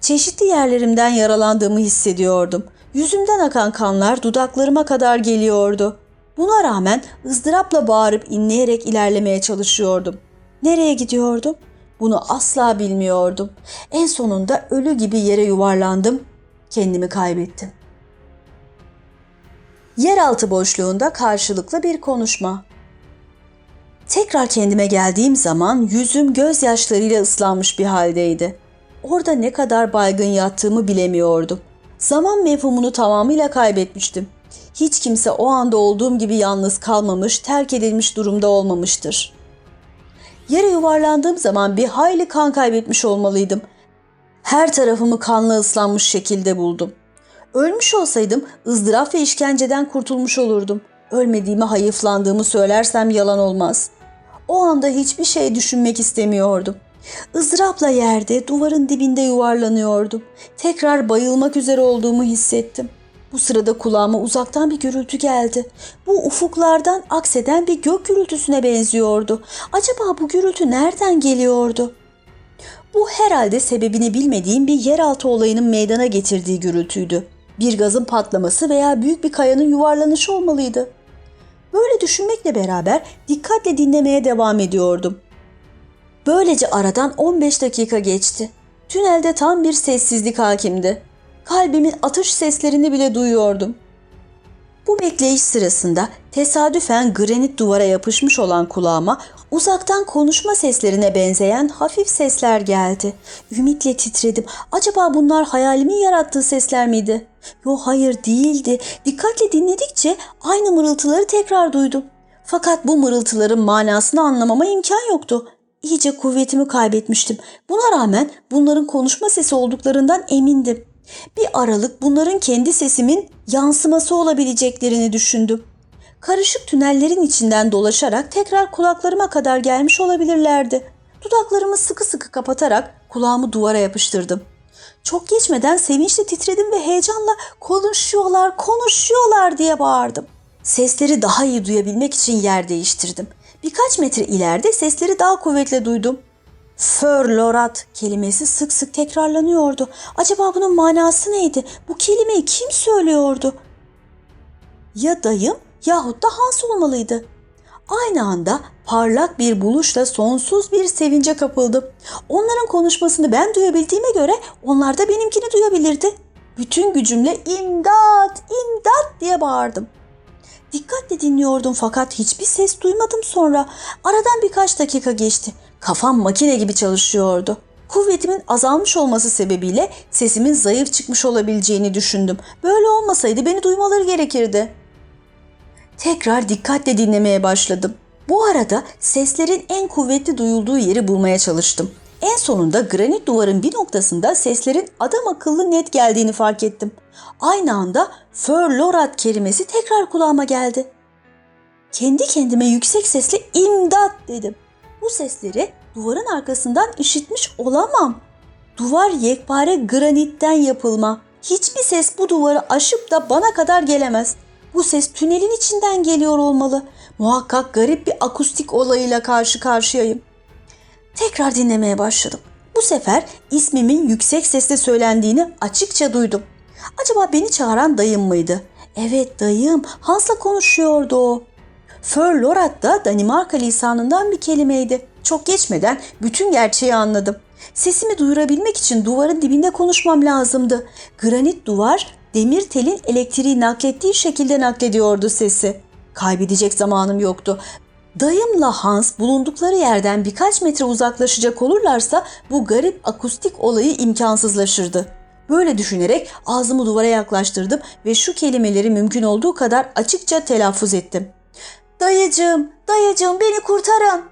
Çeşitli yerlerimden yaralandığımı hissediyordum. Yüzümden akan kanlar dudaklarıma kadar geliyordu. Buna rağmen ızdırapla bağırıp inleyerek ilerlemeye çalışıyordum. Nereye gidiyordum? Bunu asla bilmiyordum. En sonunda ölü gibi yere yuvarlandım. Kendimi kaybettim. Yeraltı boşluğunda karşılıklı bir konuşma. Tekrar kendime geldiğim zaman yüzüm gözyaşlarıyla ıslanmış bir haldeydi. Orada ne kadar baygın yattığımı bilemiyordum. Zaman mefhumunu tamamıyla kaybetmiştim. Hiç kimse o anda olduğum gibi yalnız kalmamış, terk edilmiş durumda olmamıştır. Yere yuvarlandığım zaman bir hayli kan kaybetmiş olmalıydım. Her tarafımı kanla ıslanmış şekilde buldum. Ölmüş olsaydım ızdırap ve işkenceden kurtulmuş olurdum. Ölmediğimi hayıflandığımı söylersem yalan olmaz. O anda hiçbir şey düşünmek istemiyordum. Izdırapla yerde duvarın dibinde yuvarlanıyordum. Tekrar bayılmak üzere olduğumu hissettim. Bu sırada kulağıma uzaktan bir gürültü geldi. Bu ufuklardan akseden bir gök gürültüsüne benziyordu. Acaba bu gürültü nereden geliyordu? Bu herhalde sebebini bilmediğim bir yeraltı olayının meydana getirdiği gürültüydü. Bir gazın patlaması veya büyük bir kayanın yuvarlanışı olmalıydı. Böyle düşünmekle beraber dikkatle dinlemeye devam ediyordum. Böylece aradan 15 dakika geçti. Tünelde tam bir sessizlik hakimdi. Kalbimin atış seslerini bile duyuyordum. Bu bekleyiş sırasında tesadüfen granit duvara yapışmış olan kulağıma uzaktan konuşma seslerine benzeyen hafif sesler geldi. Ümitle titredim. Acaba bunlar hayalimin yarattığı sesler miydi? Yo hayır değildi. Dikkatle dinledikçe aynı mırıltıları tekrar duydum. Fakat bu mırıltıların manasını anlamama imkan yoktu. İyice kuvvetimi kaybetmiştim. Buna rağmen bunların konuşma sesi olduklarından emindim. Bir aralık bunların kendi sesimin yansıması olabileceklerini düşündüm. Karışık tünellerin içinden dolaşarak tekrar kulaklarıma kadar gelmiş olabilirlerdi. Dudaklarımı sıkı sıkı kapatarak kulağımı duvara yapıştırdım. Çok geçmeden sevinçle titredim ve heyecanla konuşuyorlar, konuşuyorlar diye bağırdım. Sesleri daha iyi duyabilmek için yer değiştirdim. Birkaç metre ileride sesleri daha kuvvetle duydum. Förlorat kelimesi sık sık tekrarlanıyordu. Acaba bunun manası neydi? Bu kelimeyi kim söylüyordu? Ya dayım yahut da Hans olmalıydı. Aynı anda parlak bir buluşla sonsuz bir sevince kapıldım. Onların konuşmasını ben duyabildiğime göre onlar da benimkini duyabilirdi. Bütün gücümle imdat, imdat diye bağırdım. Dikkatle dinliyordum fakat hiçbir ses duymadım sonra. Aradan birkaç dakika geçti. Kafam makine gibi çalışıyordu. Kuvvetimin azalmış olması sebebiyle sesimin zayıf çıkmış olabileceğini düşündüm. Böyle olmasaydı beni duymaları gerekirdi. Tekrar dikkatle dinlemeye başladım. Bu arada seslerin en kuvvetli duyulduğu yeri bulmaya çalıştım. En sonunda granit duvarın bir noktasında seslerin adam akıllı net geldiğini fark ettim. Aynı anda Förlorat kelimesi tekrar kulağıma geldi. Kendi kendime yüksek sesle imdat dedim. Bu sesleri duvarın arkasından işitmiş olamam. Duvar yekpare granitten yapılma. Hiçbir ses bu duvarı aşıp da bana kadar gelemez. Bu ses tünelin içinden geliyor olmalı. Muhakkak garip bir akustik olayıyla karşı karşıyayım. Tekrar dinlemeye başladım. Bu sefer ismimin yüksek sesle söylendiğini açıkça duydum. Acaba beni çağıran dayım mıydı? Evet dayım. Hans'la konuşuyordu o. Förlorat da Danimarka lisanından bir kelimeydi. Çok geçmeden bütün gerçeği anladım. Sesimi duyurabilmek için duvarın dibinde konuşmam lazımdı. Granit duvar demir telin elektriği naklettiği şekilde naklediyordu sesi. Kaybedecek zamanım yoktu. Dayımla Hans bulundukları yerden birkaç metre uzaklaşacak olurlarsa bu garip akustik olayı imkansızlaşırdı. Böyle düşünerek ağzımı duvara yaklaştırdım ve şu kelimeleri mümkün olduğu kadar açıkça telaffuz ettim. Dayıcığım, dayıcığım beni kurtarın.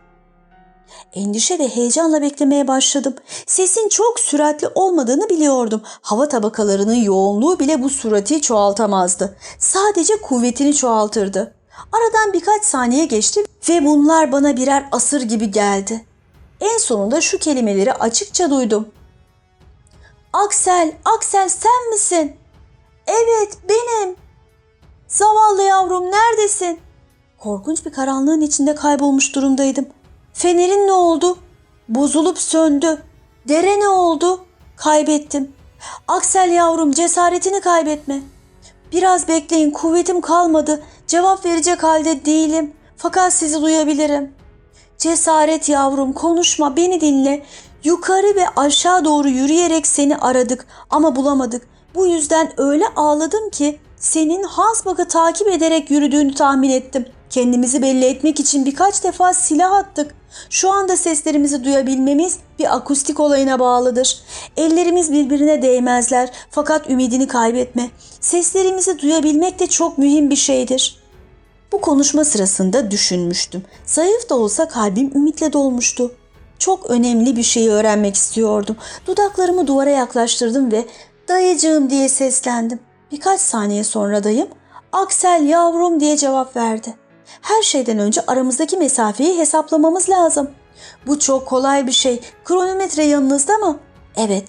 Endişe ve heyecanla beklemeye başladım. Sesin çok süratli olmadığını biliyordum. Hava tabakalarının yoğunluğu bile bu sürati çoğaltamazdı. Sadece kuvvetini çoğaltırdı. Aradan birkaç saniye geçti ve bunlar bana birer asır gibi geldi. En sonunda şu kelimeleri açıkça duydum. Aksel, Aksel sen misin? Evet benim. Zavallı yavrum neredesin? Korkunç bir karanlığın içinde kaybolmuş durumdaydım. Fenerin ne oldu? Bozulup söndü. Dere ne oldu? Kaybettim. Aksel yavrum cesaretini kaybetme. Biraz bekleyin kuvvetim kalmadı. Cevap verecek halde değilim. Fakat sizi duyabilirim. Cesaret yavrum konuşma beni dinle. Yukarı ve aşağı doğru yürüyerek seni aradık ama bulamadık. Bu yüzden öyle ağladım ki senin Hansbach'ı takip ederek yürüdüğünü tahmin ettim. Kendimizi belli etmek için birkaç defa silah attık. Şu anda seslerimizi duyabilmemiz bir akustik olayına bağlıdır. Ellerimiz birbirine değmezler fakat ümidini kaybetme. Seslerimizi duyabilmek de çok mühim bir şeydir. Bu konuşma sırasında düşünmüştüm. Zayıf da olsa kalbim ümitle dolmuştu. Çok önemli bir şeyi öğrenmek istiyordum. Dudaklarımı duvara yaklaştırdım ve dayıcığım diye seslendim. Birkaç saniye sonra dayım Aksel yavrum diye cevap verdi. Her şeyden önce aramızdaki mesafeyi hesaplamamız lazım. Bu çok kolay bir şey. Kronometre yanınızda mı? Evet.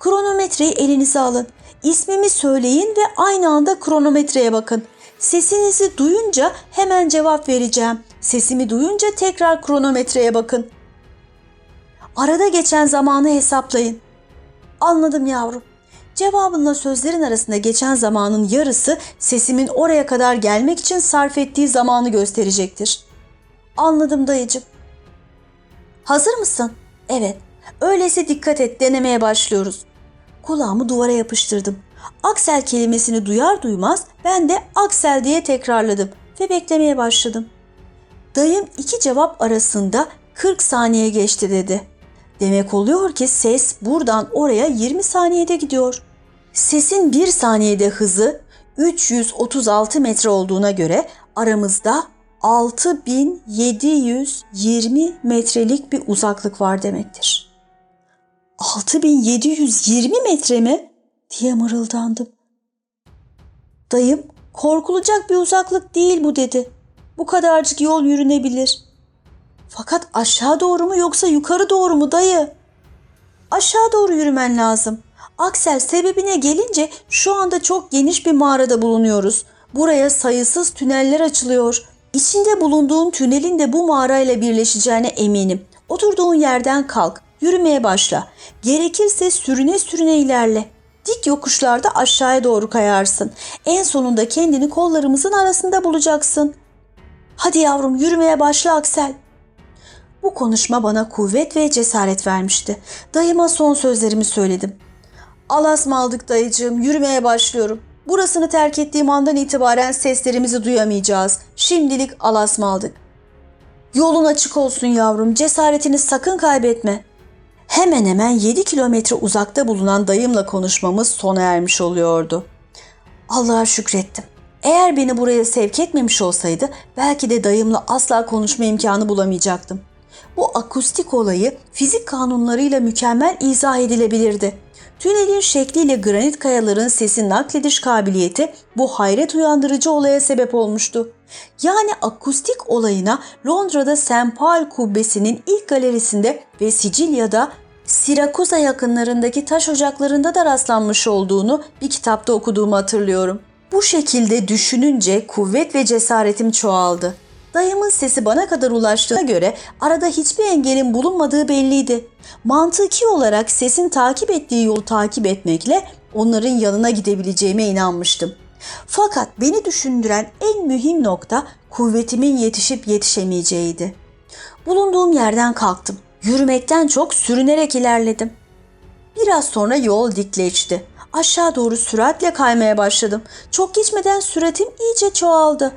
Kronometreyi elinize alın. İsmimi söyleyin ve aynı anda kronometreye bakın. Sesinizi duyunca hemen cevap vereceğim. Sesimi duyunca tekrar kronometreye bakın. Arada geçen zamanı hesaplayın. Anladım yavrum. Cevabınla sözlerin arasında geçen zamanın yarısı sesimin oraya kadar gelmek için sarf ettiği zamanı gösterecektir. Anladım dayıcım. Hazır mısın? Evet. Öyleyse dikkat et denemeye başlıyoruz. Kulağımı duvara yapıştırdım. Aksel kelimesini duyar duymaz ben de Aksel diye tekrarladım ve beklemeye başladım. Dayım iki cevap arasında 40 saniye geçti dedi. Demek oluyor ki ses buradan oraya 20 saniyede gidiyor. Sesin 1 saniyede hızı 336 metre olduğuna göre aramızda 6720 metrelik bir uzaklık var demektir. 6720 metre mi? diye mırıldandım. Dayım korkulacak bir uzaklık değil bu dedi. Bu kadarcık yol yürünebilir. Fakat aşağı doğru mu yoksa yukarı doğru mu dayı? Aşağı doğru yürümen lazım. Aksel sebebine gelince şu anda çok geniş bir mağarada bulunuyoruz. Buraya sayısız tüneller açılıyor. İçinde bulunduğun tünelin de bu mağarayla birleşeceğine eminim. Oturduğun yerden kalk, yürümeye başla. Gerekirse sürüne sürüne ilerle. Dik yokuşlarda aşağıya doğru kayarsın. En sonunda kendini kollarımızın arasında bulacaksın. Hadi yavrum yürümeye başla Aksel. Bu konuşma bana kuvvet ve cesaret vermişti. Dayıma son sözlerimi söyledim. Alas mı aldık dayıcığım? Yürümeye başlıyorum. Burasını terk ettiğim andan itibaren seslerimizi duyamayacağız. Şimdilik alas mı aldık? Yolun açık olsun yavrum. Cesaretini sakın kaybetme. Hemen hemen 7 kilometre uzakta bulunan dayımla konuşmamız sona ermiş oluyordu. Allah'a şükrettim. Eğer beni buraya sevk etmemiş olsaydı belki de dayımla asla konuşma imkanı bulamayacaktım. Bu akustik olayı fizik kanunlarıyla mükemmel izah edilebilirdi. Tünelin şekliyle granit kayaların sesi naklediş kabiliyeti bu hayret uyandırıcı olaya sebep olmuştu. Yani akustik olayına Londra'da St. Paul kubbesinin ilk galerisinde ve Sicilya'da Sirakusa yakınlarındaki taş ocaklarında da rastlanmış olduğunu bir kitapta okuduğumu hatırlıyorum. Bu şekilde düşününce kuvvet ve cesaretim çoğaldı. Dayımın sesi bana kadar ulaştığına göre arada hiçbir engelin bulunmadığı belliydi. Mantıki olarak sesin takip ettiği yolu takip etmekle onların yanına gidebileceğime inanmıştım. Fakat beni düşündüren en mühim nokta kuvvetimin yetişip yetişemeyeceğiydi. Bulunduğum yerden kalktım. Yürümekten çok sürünerek ilerledim. Biraz sonra yol dikleşti. Aşağı doğru süratle kaymaya başladım. Çok geçmeden süratim iyice çoğaldı.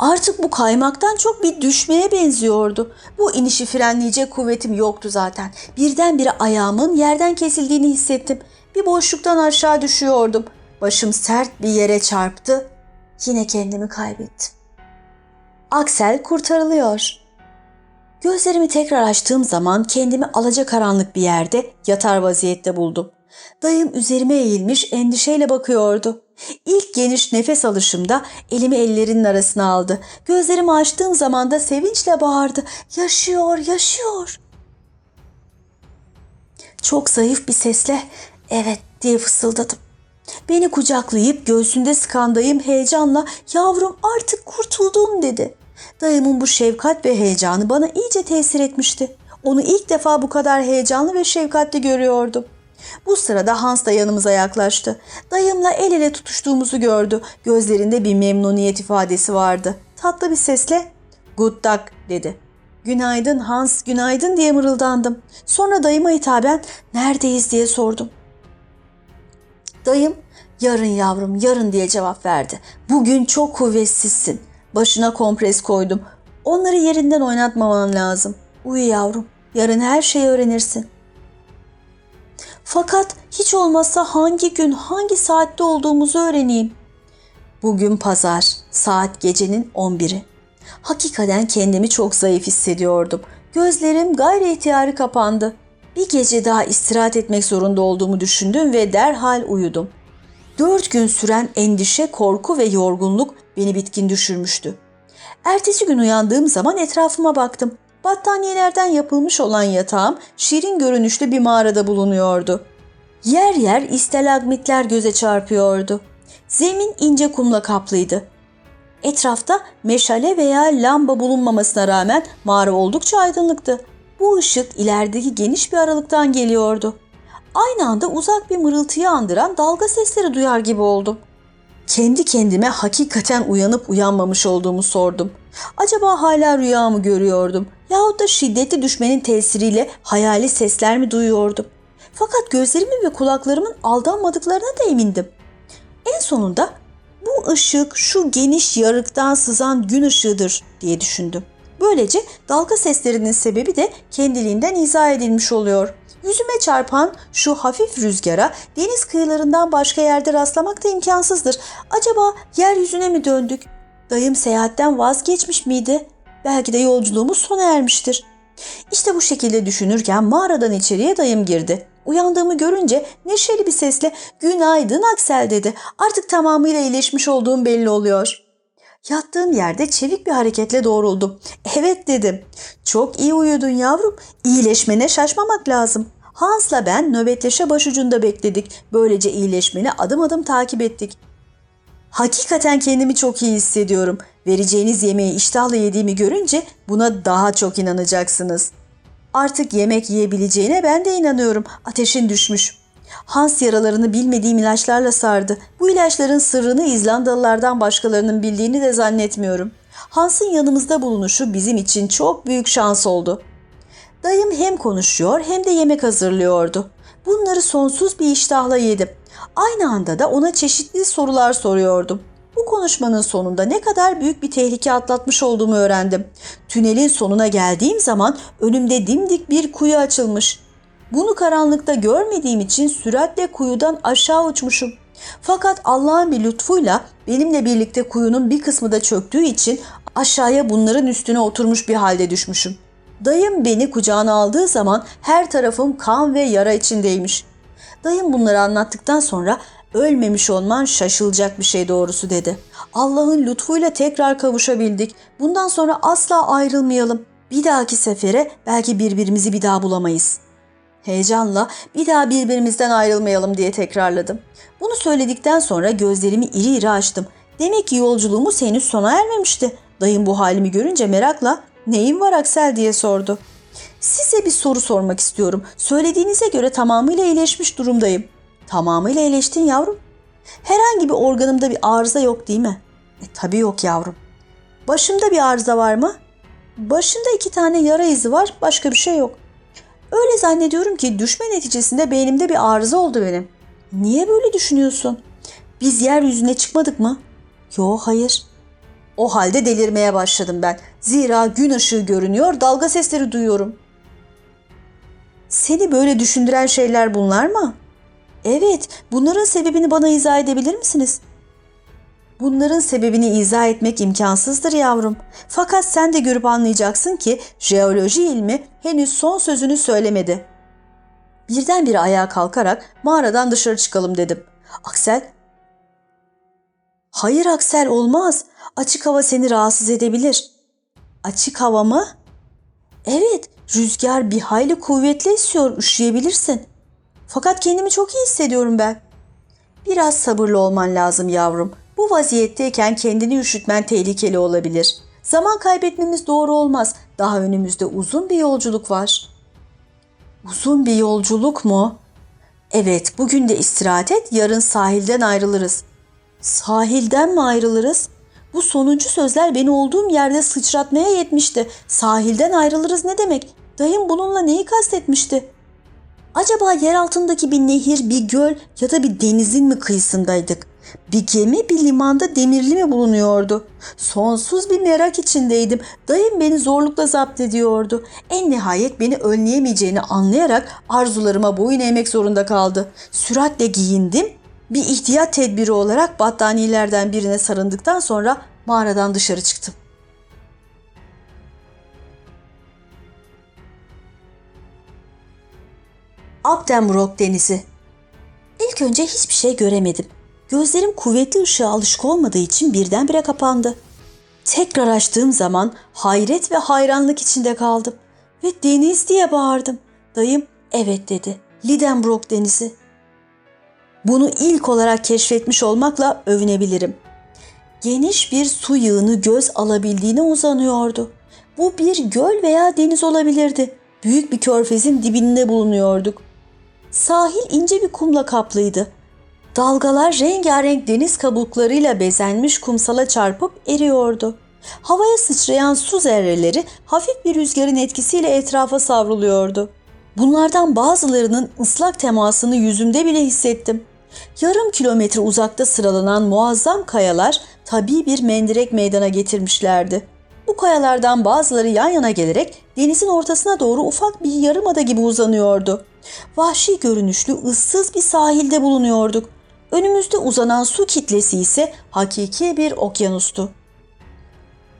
Artık bu kaymaktan çok bir düşmeye benziyordu. Bu inişi frenleyecek kuvvetim yoktu zaten. Birdenbire ayağımın yerden kesildiğini hissettim. Bir boşluktan aşağı düşüyordum. Başım sert bir yere çarptı. Yine kendimi kaybettim. Aksel kurtarılıyor. Gözlerimi tekrar açtığım zaman kendimi alacakaranlık bir yerde yatar vaziyette buldum. Dayım üzerime eğilmiş endişeyle bakıyordu. İlk geniş nefes alışımda elimi ellerinin arasına aldı. Gözlerimi açtığım zaman da sevinçle bağırdı. Yaşıyor, yaşıyor. Çok zayıf bir sesle evet diye fısıldadım. Beni kucaklayıp göğsünde sıkan dayım heyecanla yavrum artık kurtuldum dedi. Dayımın bu şefkat ve heyecanı bana iyice tesir etmişti. Onu ilk defa bu kadar heyecanlı ve şefkatli görüyordum. Bu sırada Hans da yanımıza yaklaştı. Dayımla el ele tutuştuğumuzu gördü. Gözlerinde bir memnuniyet ifadesi vardı. Tatlı bir sesle "Good dag" dedi. "Günaydın Hans, günaydın." diye mırıldandım. Sonra dayıma hitaben "Neredeyiz?" diye sordum. Dayım "Yarın yavrum, yarın." diye cevap verdi. "Bugün çok kuvvetsizsin." Başına kompres koydum. Onları yerinden oynatmaman lazım. Uyu yavrum. Yarın her şeyi öğrenirsin. Fakat hiç olmazsa hangi gün, hangi saatte olduğumuzu öğreneyim. Bugün pazar, saat gecenin 11'i. Hakikaten kendimi çok zayıf hissediyordum. Gözlerim gayri ihtiyarı kapandı. Bir gece daha istirahat etmek zorunda olduğumu düşündüm ve derhal uyudum. Dört gün süren endişe, korku ve yorgunluk beni bitkin düşürmüştü. Ertesi gün uyandığım zaman etrafıma baktım. Battaniyelerden yapılmış olan yatağım şirin görünüşlü bir mağarada bulunuyordu. Yer yer istelagmitler göze çarpıyordu. Zemin ince kumla kaplıydı. Etrafta meşale veya lamba bulunmamasına rağmen mağara oldukça aydınlıktı. Bu ışık ilerideki geniş bir aralıktan geliyordu. Aynı anda uzak bir mırıltıyı andıran dalga sesleri duyar gibi oldum. Kendi kendime hakikaten uyanıp uyanmamış olduğumu sordum. Acaba hala rüya mı görüyordum yahut da şiddetli düşmenin tesiriyle hayali sesler mi duyuyordum? Fakat gözlerimin ve kulaklarımın aldanmadıklarına da emindim. En sonunda bu ışık şu geniş yarıktan sızan gün ışığıdır diye düşündüm. Böylece dalga seslerinin sebebi de kendiliğinden izah edilmiş oluyor. Yüzüme çarpan şu hafif rüzgara deniz kıyılarından başka yerde rastlamak da imkansızdır. Acaba yeryüzüne mi döndük? Dayım seyahatten vazgeçmiş miydi? Belki de yolculuğumuz sona ermiştir. İşte bu şekilde düşünürken mağaradan içeriye dayım girdi. Uyandığımı görünce neşeli bir sesle "Günaydın Aksel" dedi. Artık tamamıyla iyileşmiş olduğum belli oluyor. Yattığım yerde çevik bir hareketle doğruldum. Evet dedim. Çok iyi uyudun yavrum. İyileşmene şaşmamak lazım. Hans'la ben nöbetleşe başucunda bekledik. Böylece iyileşmeni adım adım takip ettik. Hakikaten kendimi çok iyi hissediyorum. Vereceğiniz yemeği iştahla yediğimi görünce buna daha çok inanacaksınız. Artık yemek yiyebileceğine ben de inanıyorum. Ateşin düşmüş. Hans yaralarını bilmediğim ilaçlarla sardı. Bu ilaçların sırrını İzlandalılardan başkalarının bildiğini de zannetmiyorum. Hans'ın yanımızda bulunuşu bizim için çok büyük şans oldu. Dayım hem konuşuyor hem de yemek hazırlıyordu. Bunları sonsuz bir iştahla yedim. Aynı anda da ona çeşitli sorular soruyordum. Bu konuşmanın sonunda ne kadar büyük bir tehlike atlatmış olduğumu öğrendim. Tünelin sonuna geldiğim zaman önümde dimdik bir kuyu açılmış. Bunu karanlıkta görmediğim için süratle kuyudan aşağı uçmuşum. Fakat Allah'ın bir lütfuyla benimle birlikte kuyunun bir kısmı da çöktüğü için aşağıya bunların üstüne oturmuş bir halde düşmüşüm. Dayım beni kucağına aldığı zaman her tarafım kan ve yara içindeymiş. Dayım bunları anlattıktan sonra ölmemiş olman şaşılacak bir şey doğrusu dedi. Allah'ın lütfuyla tekrar kavuşabildik. Bundan sonra asla ayrılmayalım. Bir dahaki sefere belki birbirimizi bir daha bulamayız. Heyecanla bir daha birbirimizden ayrılmayalım diye tekrarladım. Bunu söyledikten sonra gözlerimi iri iri açtım. Demek ki yolculuğumuz henüz sona ermemişti. Dayım bu halimi görünce merakla neyin var Aksel diye sordu. Size bir soru sormak istiyorum. Söylediğinize göre tamamıyla iyileşmiş durumdayım. Tamamıyla iyileştin yavrum. Herhangi bir organımda bir arıza yok değil mi? E, tabii yok yavrum. Başımda bir arıza var mı? Başında iki tane yara izi var, başka bir şey yok. Öyle zannediyorum ki düşme neticesinde beynimde bir arıza oldu benim. Niye böyle düşünüyorsun? Biz yeryüzüne çıkmadık mı? Yo hayır. O halde delirmeye başladım ben. Zira gün ışığı görünüyor, dalga sesleri duyuyorum. Seni böyle düşündüren şeyler bunlar mı? Evet, bunların sebebini bana izah edebilir misiniz? Bunların sebebini izah etmek imkansızdır yavrum. Fakat sen de görüp anlayacaksın ki jeoloji ilmi henüz son sözünü söylemedi. Birdenbire ayağa kalkarak mağaradan dışarı çıkalım dedim. Aksel, Hayır Aksel olmaz. Açık hava seni rahatsız edebilir. Açık hava mı? Evet, rüzgar bir hayli kuvvetli esiyor, üşüyebilirsin. Fakat kendimi çok iyi hissediyorum ben. Biraz sabırlı olman lazım yavrum. Bu vaziyetteyken kendini üşütmen tehlikeli olabilir. Zaman kaybetmemiz doğru olmaz. Daha önümüzde uzun bir yolculuk var. Uzun bir yolculuk mu? Evet, bugün de istirahat et, yarın sahilden ayrılırız. Sahilden mi ayrılırız? Bu sonuncu sözler beni olduğum yerde sıçratmaya yetmişti. Sahilden ayrılırız ne demek? Dayım bununla neyi kastetmişti? Acaba yer altındaki bir nehir, bir göl ya da bir denizin mi kıyısındaydık? Bir gemi bir limanda demirli mi bulunuyordu? Sonsuz bir merak içindeydim. Dayım beni zorlukla zapt ediyordu. En nihayet beni önleyemeyeceğini anlayarak arzularıma boyun eğmek zorunda kaldı. Süratle giyindim. Bir ihtiyat tedbiri olarak battaniyelerden birine sarındıktan sonra mağaradan dışarı çıktım. Abdenbrook Denizi İlk önce hiçbir şey göremedim. Gözlerim kuvvetli ışığa alışık olmadığı için birdenbire kapandı. Tekrar açtığım zaman hayret ve hayranlık içinde kaldım. Ve deniz diye bağırdım. Dayım evet dedi. Lidenbrook Denizi. Bunu ilk olarak keşfetmiş olmakla övünebilirim. Geniş bir su yığını göz alabildiğine uzanıyordu. Bu bir göl veya deniz olabilirdi. Büyük bir körfezin dibinde bulunuyorduk. Sahil ince bir kumla kaplıydı. Dalgalar rengarenk deniz kabuklarıyla bezenmiş kumsala çarpıp eriyordu. Havaya sıçrayan su zerreleri hafif bir rüzgarın etkisiyle etrafa savruluyordu. Bunlardan bazılarının ıslak temasını yüzümde bile hissettim. Yarım kilometre uzakta sıralanan muazzam kayalar tabii bir mendirek meydana getirmişlerdi. Bu kayalardan bazıları yan yana gelerek denizin ortasına doğru ufak bir yarımada gibi uzanıyordu. Vahşi görünüşlü ıssız bir sahilde bulunuyorduk. Önümüzde uzanan su kitlesi ise hakiki bir okyanustu.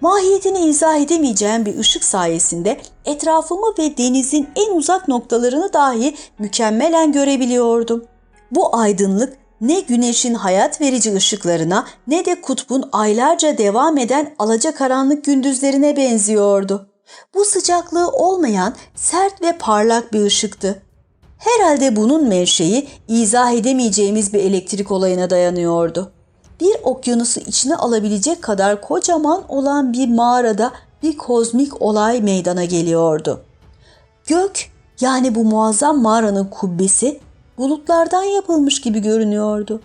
Mahiyetini izah edemeyeceğim bir ışık sayesinde etrafımı ve denizin en uzak noktalarını dahi mükemmelen görebiliyordum. Bu aydınlık ne güneşin hayat verici ışıklarına ne de kutbun aylarca devam eden alacakaranlık gündüzlerine benziyordu. Bu sıcaklığı olmayan sert ve parlak bir ışıktı. Herhalde bunun menşei izah edemeyeceğimiz bir elektrik olayına dayanıyordu. Bir okyanusu içine alabilecek kadar kocaman olan bir mağarada bir kozmik olay meydana geliyordu. Gök yani bu muazzam mağaranın kubbesi bulutlardan yapılmış gibi görünüyordu.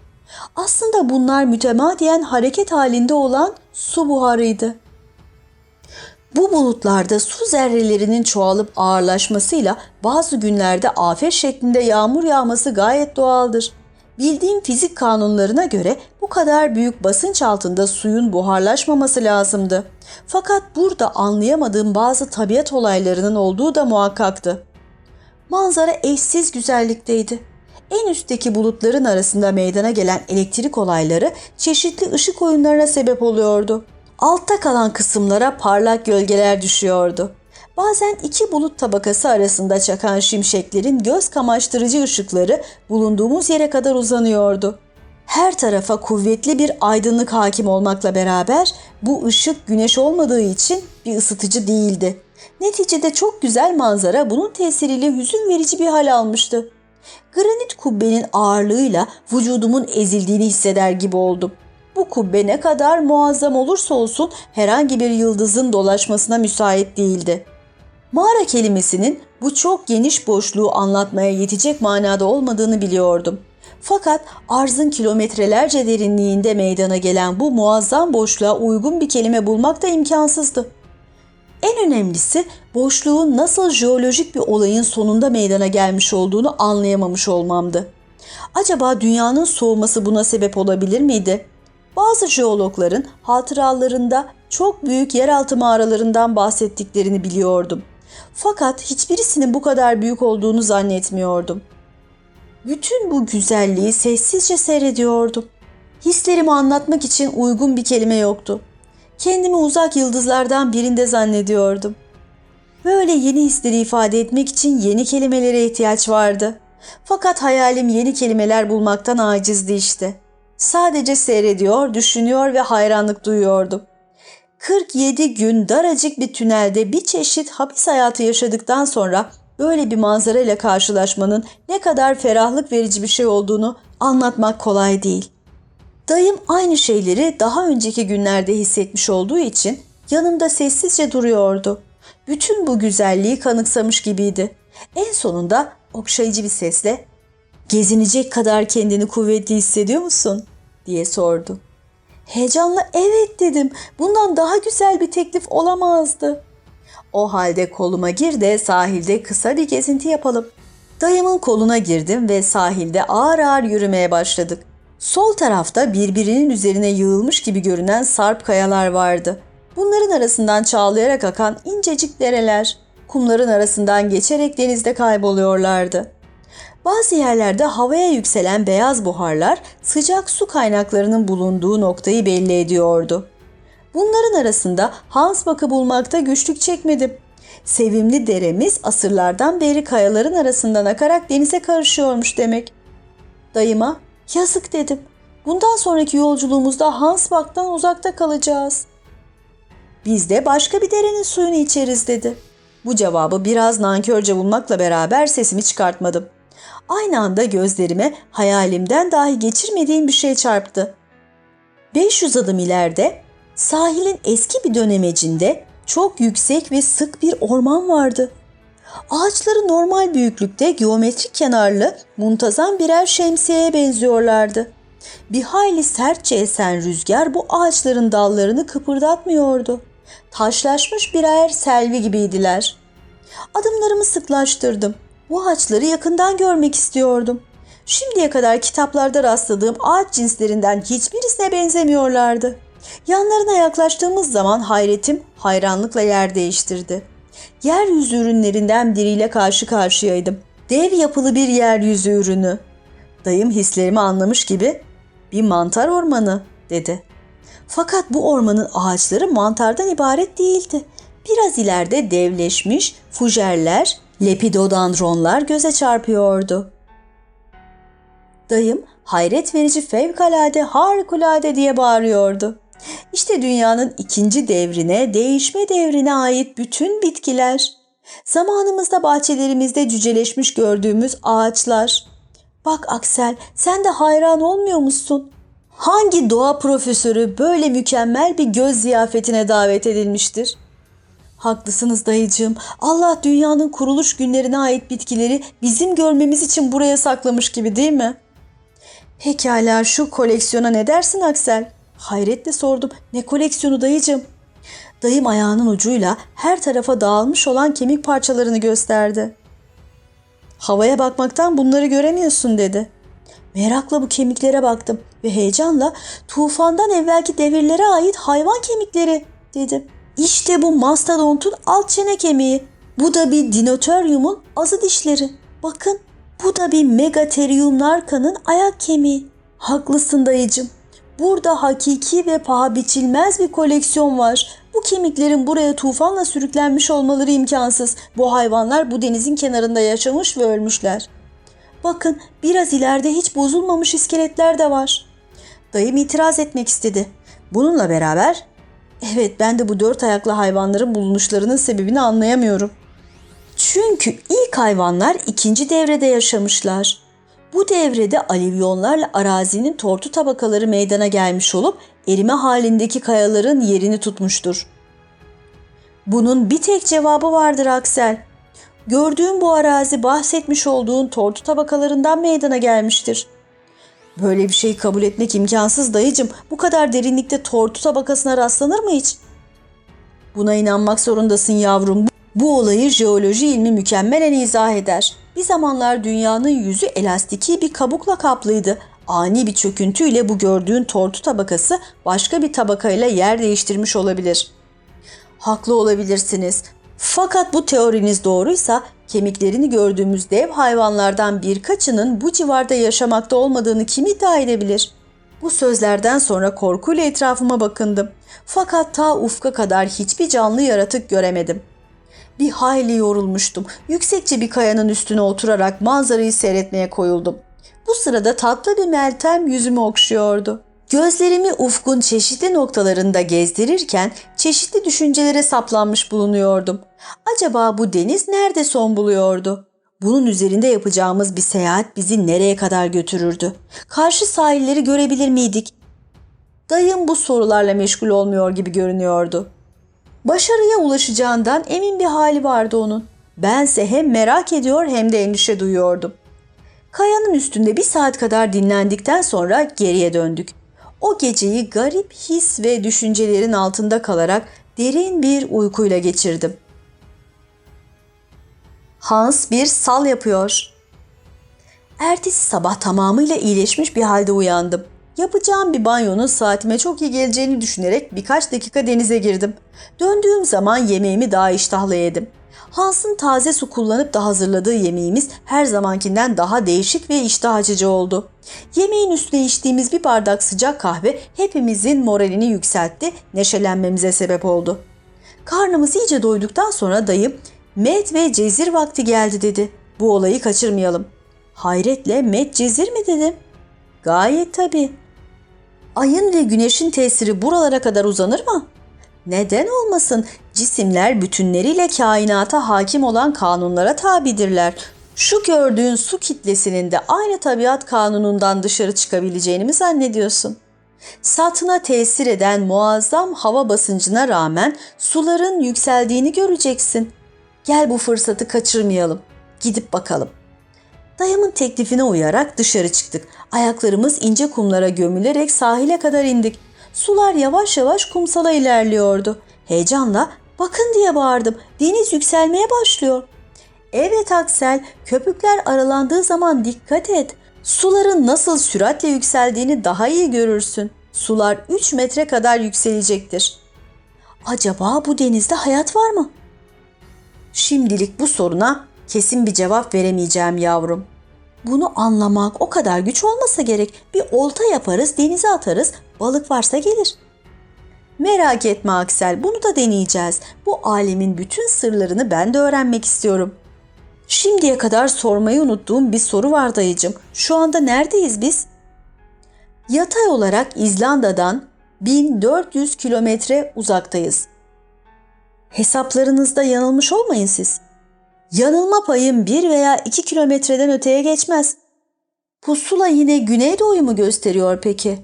Aslında bunlar mütemadiyen hareket halinde olan su buharıydı. Bu bulutlarda su zerrelerinin çoğalıp ağırlaşmasıyla bazı günlerde afet şeklinde yağmur yağması gayet doğaldır. Bildiğim fizik kanunlarına göre bu kadar büyük basınç altında suyun buharlaşmaması lazımdı. Fakat burada anlayamadığım bazı tabiat olaylarının olduğu da muhakkaktı. Manzara eşsiz güzellikteydi. En üstteki bulutların arasında meydana gelen elektrik olayları çeşitli ışık oyunlarına sebep oluyordu. Altta kalan kısımlara parlak gölgeler düşüyordu. Bazen iki bulut tabakası arasında çakan şimşeklerin göz kamaştırıcı ışıkları bulunduğumuz yere kadar uzanıyordu. Her tarafa kuvvetli bir aydınlık hakim olmakla beraber bu ışık güneş olmadığı için bir ısıtıcı değildi. Neticede çok güzel manzara bunun tesiriyle hüzün verici bir hal almıştı. Granit kubbenin ağırlığıyla vücudumun ezildiğini hisseder gibi oldum. Bu kubbe ne kadar muazzam olursa olsun herhangi bir yıldızın dolaşmasına müsait değildi. Mağara kelimesinin bu çok geniş boşluğu anlatmaya yetecek manada olmadığını biliyordum. Fakat arzın kilometrelerce derinliğinde meydana gelen bu muazzam boşluğa uygun bir kelime bulmak da imkansızdı. En önemlisi boşluğun nasıl jeolojik bir olayın sonunda meydana gelmiş olduğunu anlayamamış olmamdı. Acaba dünyanın soğuması buna sebep olabilir miydi? Bazı jeologların hatıralarında çok büyük yeraltı mağaralarından bahsettiklerini biliyordum. Fakat hiçbirisinin bu kadar büyük olduğunu zannetmiyordum. Bütün bu güzelliği sessizce seyrediyordum. Hislerimi anlatmak için uygun bir kelime yoktu. Kendimi uzak yıldızlardan birinde zannediyordum. Böyle yeni hisleri ifade etmek için yeni kelimelere ihtiyaç vardı. Fakat hayalim yeni kelimeler bulmaktan acizdi işte. Sadece seyrediyor, düşünüyor ve hayranlık duyuyordum. 47 gün daracık bir tünelde bir çeşit hapis hayatı yaşadıktan sonra böyle bir manzara ile karşılaşmanın ne kadar ferahlık verici bir şey olduğunu anlatmak kolay değil. Dayım aynı şeyleri daha önceki günlerde hissetmiş olduğu için yanımda sessizce duruyordu. Bütün bu güzelliği kanıksamış gibiydi. En sonunda okşayıcı bir sesle "Gezinecek kadar kendini kuvvetli hissediyor musun?" diye sordu. Heyecanla evet dedim. Bundan daha güzel bir teklif olamazdı. O halde koluma gir de sahilde kısa bir gezinti yapalım. Dayımın koluna girdim ve sahilde ağır ağır yürümeye başladık. Sol tarafta birbirinin üzerine yığılmış gibi görünen sarp kayalar vardı. Bunların arasından çağlayarak akan incecik dereler, kumların arasından geçerek denizde kayboluyorlardı. Bazı yerlerde havaya yükselen beyaz buharlar sıcak su kaynaklarının bulunduğu noktayı belli ediyordu. Bunların arasında Hansbach'ı bulmakta güçlük çekmedim. Sevimli deremiz asırlardan beri kayaların arasından akarak denize karışıyormuş demek. Dayıma yazık dedim. Bundan sonraki yolculuğumuzda Hansbach'tan uzakta kalacağız. Biz de başka bir derenin suyunu içeriz dedi. Bu cevabı biraz nankörce bulmakla beraber sesimi çıkartmadım. Aynı anda gözlerime hayalimden dahi geçirmediğim bir şey çarptı. 500 adım ileride sahilin eski bir dönemecinde çok yüksek ve sık bir orman vardı. Ağaçları normal büyüklükte geometrik kenarlı muntazam birer şemsiyeye benziyorlardı. Bir hayli sertçe esen rüzgar bu ağaçların dallarını kıpırdatmıyordu. Taşlaşmış birer selvi gibiydiler. Adımlarımı sıklaştırdım. Bu ağaçları yakından görmek istiyordum. Şimdiye kadar kitaplarda rastladığım ağaç cinslerinden hiçbirisine benzemiyorlardı. Yanlarına yaklaştığımız zaman hayretim hayranlıkla yer değiştirdi. Yeryüzü ürünlerinden biriyle karşı karşıyaydım. Dev yapılı bir yeryüzü ürünü. Dayım hislerimi anlamış gibi bir mantar ormanı dedi. Fakat bu ormanın ağaçları mantardan ibaret değildi. Biraz ileride devleşmiş fujerler, lepidodendronlar göze çarpıyordu. Dayım hayret verici fevkalade harikulade diye bağırıyordu. İşte dünyanın ikinci devrine, değişme devrine ait bütün bitkiler. Zamanımızda bahçelerimizde cüceleşmiş gördüğümüz ağaçlar. Bak Aksel, sen de hayran olmuyor musun? Hangi doğa profesörü böyle mükemmel bir göz ziyafetine davet edilmiştir? Haklısınız dayıcığım. Allah dünyanın kuruluş günlerine ait bitkileri bizim görmemiz için buraya saklamış gibi değil mi? Pekala şu koleksiyona ne dersin Aksel? Hayretle sordum. Ne koleksiyonu dayıcığım? Dayım ayağının ucuyla her tarafa dağılmış olan kemik parçalarını gösterdi. Havaya bakmaktan bunları göremiyorsun dedi. Merakla bu kemiklere baktım ve heyecanla tufandan evvelki devirlere ait hayvan kemikleri dedim. İşte bu mastodontun alt çene kemiği. Bu da bir dinoteriumun azı dişleri. Bakın bu da bir megatherium narkanın ayak kemiği. Haklısın dayıcım. Burada hakiki ve paha biçilmez bir koleksiyon var. Bu kemiklerin buraya tufanla sürüklenmiş olmaları imkansız. Bu hayvanlar bu denizin kenarında yaşamış ve ölmüşler. Bakın biraz ileride hiç bozulmamış iskeletler de var. Dayım itiraz etmek istedi. Bununla beraber evet ben de bu dört ayaklı hayvanların bulunuşlarının sebebini anlayamıyorum. Çünkü ilk hayvanlar ikinci devrede yaşamışlar. Bu devrede alüvyonlarla arazinin tortu tabakaları meydana gelmiş olup erime halindeki kayaların yerini tutmuştur. Bunun bir tek cevabı vardır Aksel. Gördüğün bu arazi bahsetmiş olduğun tortu tabakalarından meydana gelmiştir. Böyle bir şeyi kabul etmek imkansız dayıcım. Bu kadar derinlikte tortu tabakasına rastlanır mı hiç? Buna inanmak zorundasın yavrum. Bu olayı jeoloji ilmi mükemmelen izah eder. Bir zamanlar dünyanın yüzü elastiki bir kabukla kaplıydı. Ani bir çöküntüyle bu gördüğün tortu tabakası başka bir tabakayla yer değiştirmiş olabilir. Haklı olabilirsiniz. Fakat bu teoriniz doğruysa kemiklerini gördüğümüz dev hayvanlardan birkaçının bu civarda yaşamakta olmadığını kim iddia edebilir? Bu sözlerden sonra korkuyla etrafıma bakındım. Fakat ta ufka kadar hiçbir canlı yaratık göremedim. Bir hayli yorulmuştum. Yüksekçe bir kayanın üstüne oturarak manzarayı seyretmeye koyuldum. Bu sırada tatlı bir meltem yüzümü okşuyordu. Gözlerimi ufkun çeşitli noktalarında gezdirirken çeşitli düşüncelere saplanmış bulunuyordum. Acaba bu deniz nerede son buluyordu? Bunun üzerinde yapacağımız bir seyahat bizi nereye kadar götürürdü? Karşı sahilleri görebilir miydik? Dayım bu sorularla meşgul olmuyor gibi görünüyordu. Başarıya ulaşacağından emin bir hali vardı onun. Bense hem merak ediyor hem de endişe duyuyordum. Kayanın üstünde bir saat kadar dinlendikten sonra geriye döndük. O geceyi garip his ve düşüncelerin altında kalarak derin bir uykuyla geçirdim. Hans bir sal yapıyor. Ertesi sabah tamamıyla iyileşmiş bir halde uyandım. Yapacağım bir banyonun saatime çok iyi geleceğini düşünerek birkaç dakika denize girdim. Döndüğüm zaman yemeğimi daha iştahla yedim. Hans'ın taze su kullanıp da hazırladığı yemeğimiz her zamankinden daha değişik ve iştah açıcı oldu. Yemeğin üstüne içtiğimiz bir bardak sıcak kahve hepimizin moralini yükseltti, neşelenmemize sebep oldu. Karnımız iyice doyduktan sonra dayım Met ve Cezir vakti geldi dedi. Bu olayı kaçırmayalım. Hayretle Met Cezir mi dedim. Gayet tabii. Ayın ve güneşin tesiri buralara kadar uzanır mı? Neden olmasın? Cisimler bütünleriyle kainata hakim olan kanunlara tabidirler. Şu gördüğün su kitlesinin de aynı tabiat kanunundan dışarı çıkabileceğini mi zannediyorsun? Satına tesir eden muazzam hava basıncına rağmen suların yükseldiğini göreceksin. Gel bu fırsatı kaçırmayalım. Gidip bakalım. Dayımın teklifine uyarak dışarı çıktık. Ayaklarımız ince kumlara gömülerek sahile kadar indik. Sular yavaş yavaş kumsala ilerliyordu. Heyecanla bakın diye bağırdım. Deniz yükselmeye başlıyor. Evet Aksel, köpükler aralandığı zaman dikkat et. Suların nasıl süratle yükseldiğini daha iyi görürsün. Sular 3 metre kadar yükselecektir. Acaba bu denizde hayat var mı? Şimdilik bu soruna kesin bir cevap veremeyeceğim yavrum. Bunu anlamak o kadar güç olmasa gerek. Bir olta yaparız, denize atarız, balık varsa gelir. Merak etme Aksel, bunu da deneyeceğiz. Bu alemin bütün sırlarını ben de öğrenmek istiyorum. Şimdiye kadar sormayı unuttuğum bir soru var dayıcım. Şu anda neredeyiz biz? Yatay olarak İzlanda'dan 1400 kilometre uzaktayız. Hesaplarınızda yanılmış olmayın siz. Yanılma payım 1 veya 2 kilometreden öteye geçmez. Pusula yine güneydoğuyu mu gösteriyor peki?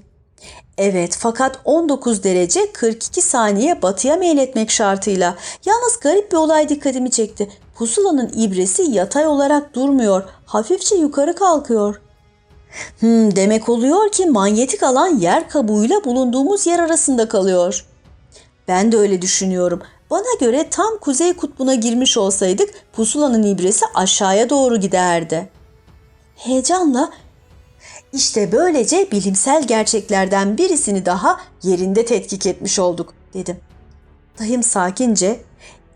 Evet fakat 19 derece 42 saniye batıya meyletmek şartıyla. Yalnız garip bir olay dikkatimi çekti. Pusulanın ibresi yatay olarak durmuyor, hafifçe yukarı kalkıyor. Hmm, demek oluyor ki manyetik alan yer kabuğuyla bulunduğumuz yer arasında kalıyor. Ben de öyle düşünüyorum. Bana göre tam kuzey kutbuna girmiş olsaydık pusulanın ibresi aşağıya doğru giderdi. Heyecanla işte böylece bilimsel gerçeklerden birisini daha yerinde tetkik etmiş olduk dedim. Dayım sakince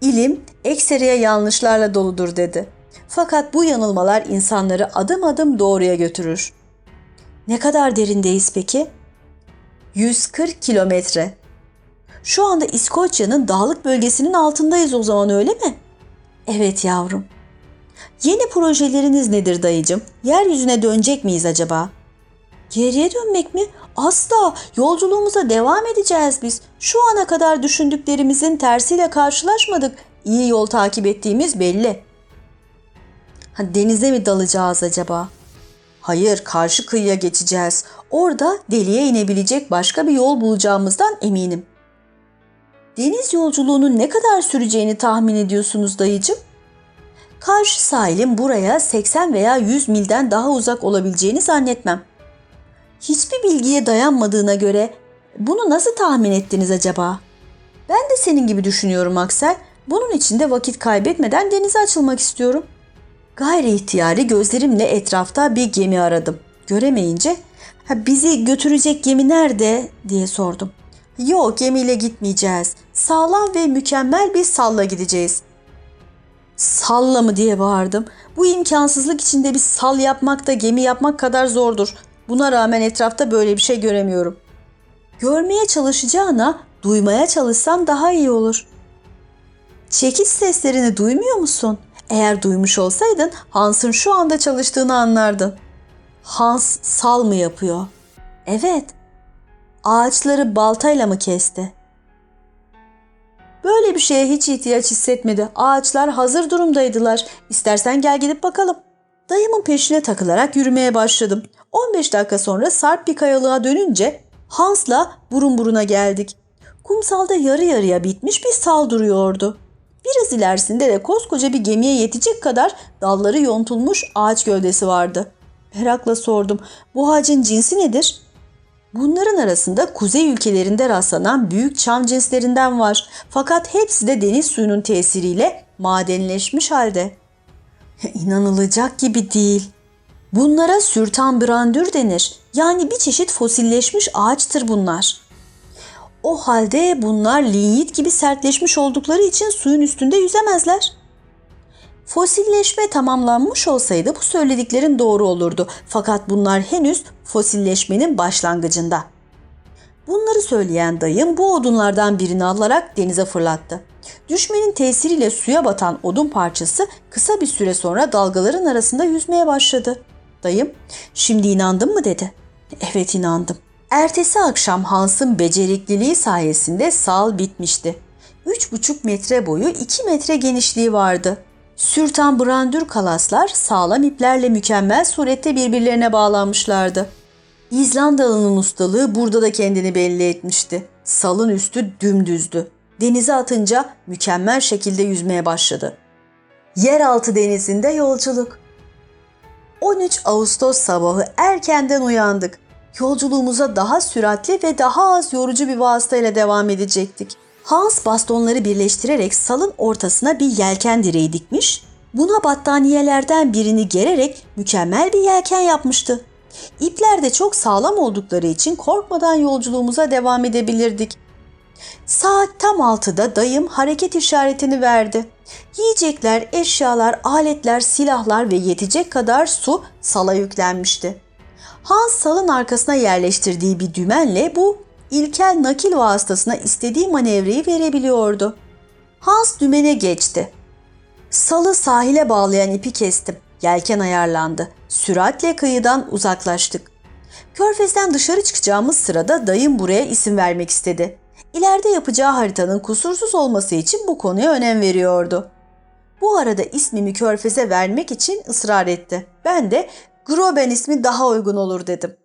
ilim ekseriye yanlışlarla doludur dedi. Fakat bu yanılmalar insanları adım adım doğruya götürür. Ne kadar derindeyiz peki? 140 kilometre. Şu anda İskoçya'nın dağlık bölgesinin altındayız o zaman öyle mi? Evet yavrum. Yeni projeleriniz nedir dayıcım? Yeryüzüne dönecek miyiz acaba? Geriye dönmek mi? Asla. Yolculuğumuza devam edeceğiz biz. Şu ana kadar düşündüklerimizin tersiyle karşılaşmadık. İyi yol takip ettiğimiz belli. Ha, denize mi dalacağız acaba? Hayır, karşı kıyıya geçeceğiz. Orada deliğe inebilecek başka bir yol bulacağımızdan eminim. Deniz yolculuğunun ne kadar süreceğini tahmin ediyorsunuz dayıcım? Karşı sahilin buraya 80 veya 100 milden daha uzak olabileceğini zannetmem. Hiçbir bilgiye dayanmadığına göre bunu nasıl tahmin ettiniz acaba? Ben de senin gibi düşünüyorum Aksel. Bunun için de vakit kaybetmeden denize açılmak istiyorum. Gayri ihtiyari gözlerimle etrafta bir gemi aradım. Göremeyince ha, bizi götürecek gemi nerede diye sordum. Yok gemiyle gitmeyeceğiz. Sağlam ve mükemmel bir salla gideceğiz. Salla mı diye bağırdım. Bu imkansızlık içinde bir sal yapmak da gemi yapmak kadar zordur. Buna rağmen etrafta böyle bir şey göremiyorum. Görmeye çalışacağına duymaya çalışsan daha iyi olur. Çekiç seslerini duymuyor musun? Eğer duymuş olsaydın Hans'ın şu anda çalıştığını anlardın. Hans sal mı yapıyor? Evet. Ağaçları baltayla mı kesti? Böyle bir şeye hiç ihtiyaç hissetmedi. Ağaçlar hazır durumdaydılar. İstersen gel gidip bakalım. Dayımın peşine takılarak yürümeye başladım. 15 dakika sonra sarp bir kayalığa dönünce Hans'la burun buruna geldik. Kumsalda yarı yarıya bitmiş bir sal duruyordu. Biraz ilerisinde de koskoca bir gemiye yetecek kadar dalları yontulmuş ağaç gövdesi vardı. Merakla sordum. Bu ağacın cinsi nedir? Bunların arasında kuzey ülkelerinde rastlanan büyük çam cinslerinden var. Fakat hepsi de deniz suyunun tesiriyle madenleşmiş halde. [laughs] İnanılacak gibi değil. Bunlara sürtan brandür denir. Yani bir çeşit fosilleşmiş ağaçtır bunlar. O halde bunlar linyit gibi sertleşmiş oldukları için suyun üstünde yüzemezler. Fosilleşme tamamlanmış olsaydı bu söylediklerin doğru olurdu. Fakat bunlar henüz fosilleşmenin başlangıcında. Bunları söyleyen dayım bu odunlardan birini alarak denize fırlattı. Düşmenin tesiriyle suya batan odun parçası kısa bir süre sonra dalgaların arasında yüzmeye başladı. Dayım, şimdi inandın mı dedi. Evet inandım. Ertesi akşam Hans'ın becerikliliği sayesinde sal bitmişti. 3,5 metre boyu 2 metre genişliği vardı. Sürtan brandür kalaslar sağlam iplerle mükemmel surette birbirlerine bağlanmışlardı. İzlandalı'nın ustalığı burada da kendini belli etmişti. Salın üstü dümdüzdü. Denize atınca mükemmel şekilde yüzmeye başladı. Yeraltı denizinde yolculuk. 13 Ağustos sabahı erkenden uyandık. Yolculuğumuza daha süratli ve daha az yorucu bir vasıtayla devam edecektik. Hans bastonları birleştirerek salın ortasına bir yelken direği dikmiş, buna battaniyelerden birini gererek mükemmel bir yelken yapmıştı. İpler de çok sağlam oldukları için korkmadan yolculuğumuza devam edebilirdik. Saat tam 6'da dayım hareket işaretini verdi. Yiyecekler, eşyalar, aletler, silahlar ve yetecek kadar su sala yüklenmişti. Hans salın arkasına yerleştirdiği bir dümenle bu ilkel nakil vasıtasına istediği manevrayı verebiliyordu. Hans dümene geçti. Salı sahile bağlayan ipi kestim. Yelken ayarlandı. Süratle kıyıdan uzaklaştık. Körfez'den dışarı çıkacağımız sırada dayım buraya isim vermek istedi. İleride yapacağı haritanın kusursuz olması için bu konuya önem veriyordu. Bu arada ismimi Körfez'e vermek için ısrar etti. Ben de Groben ismi daha uygun olur dedim.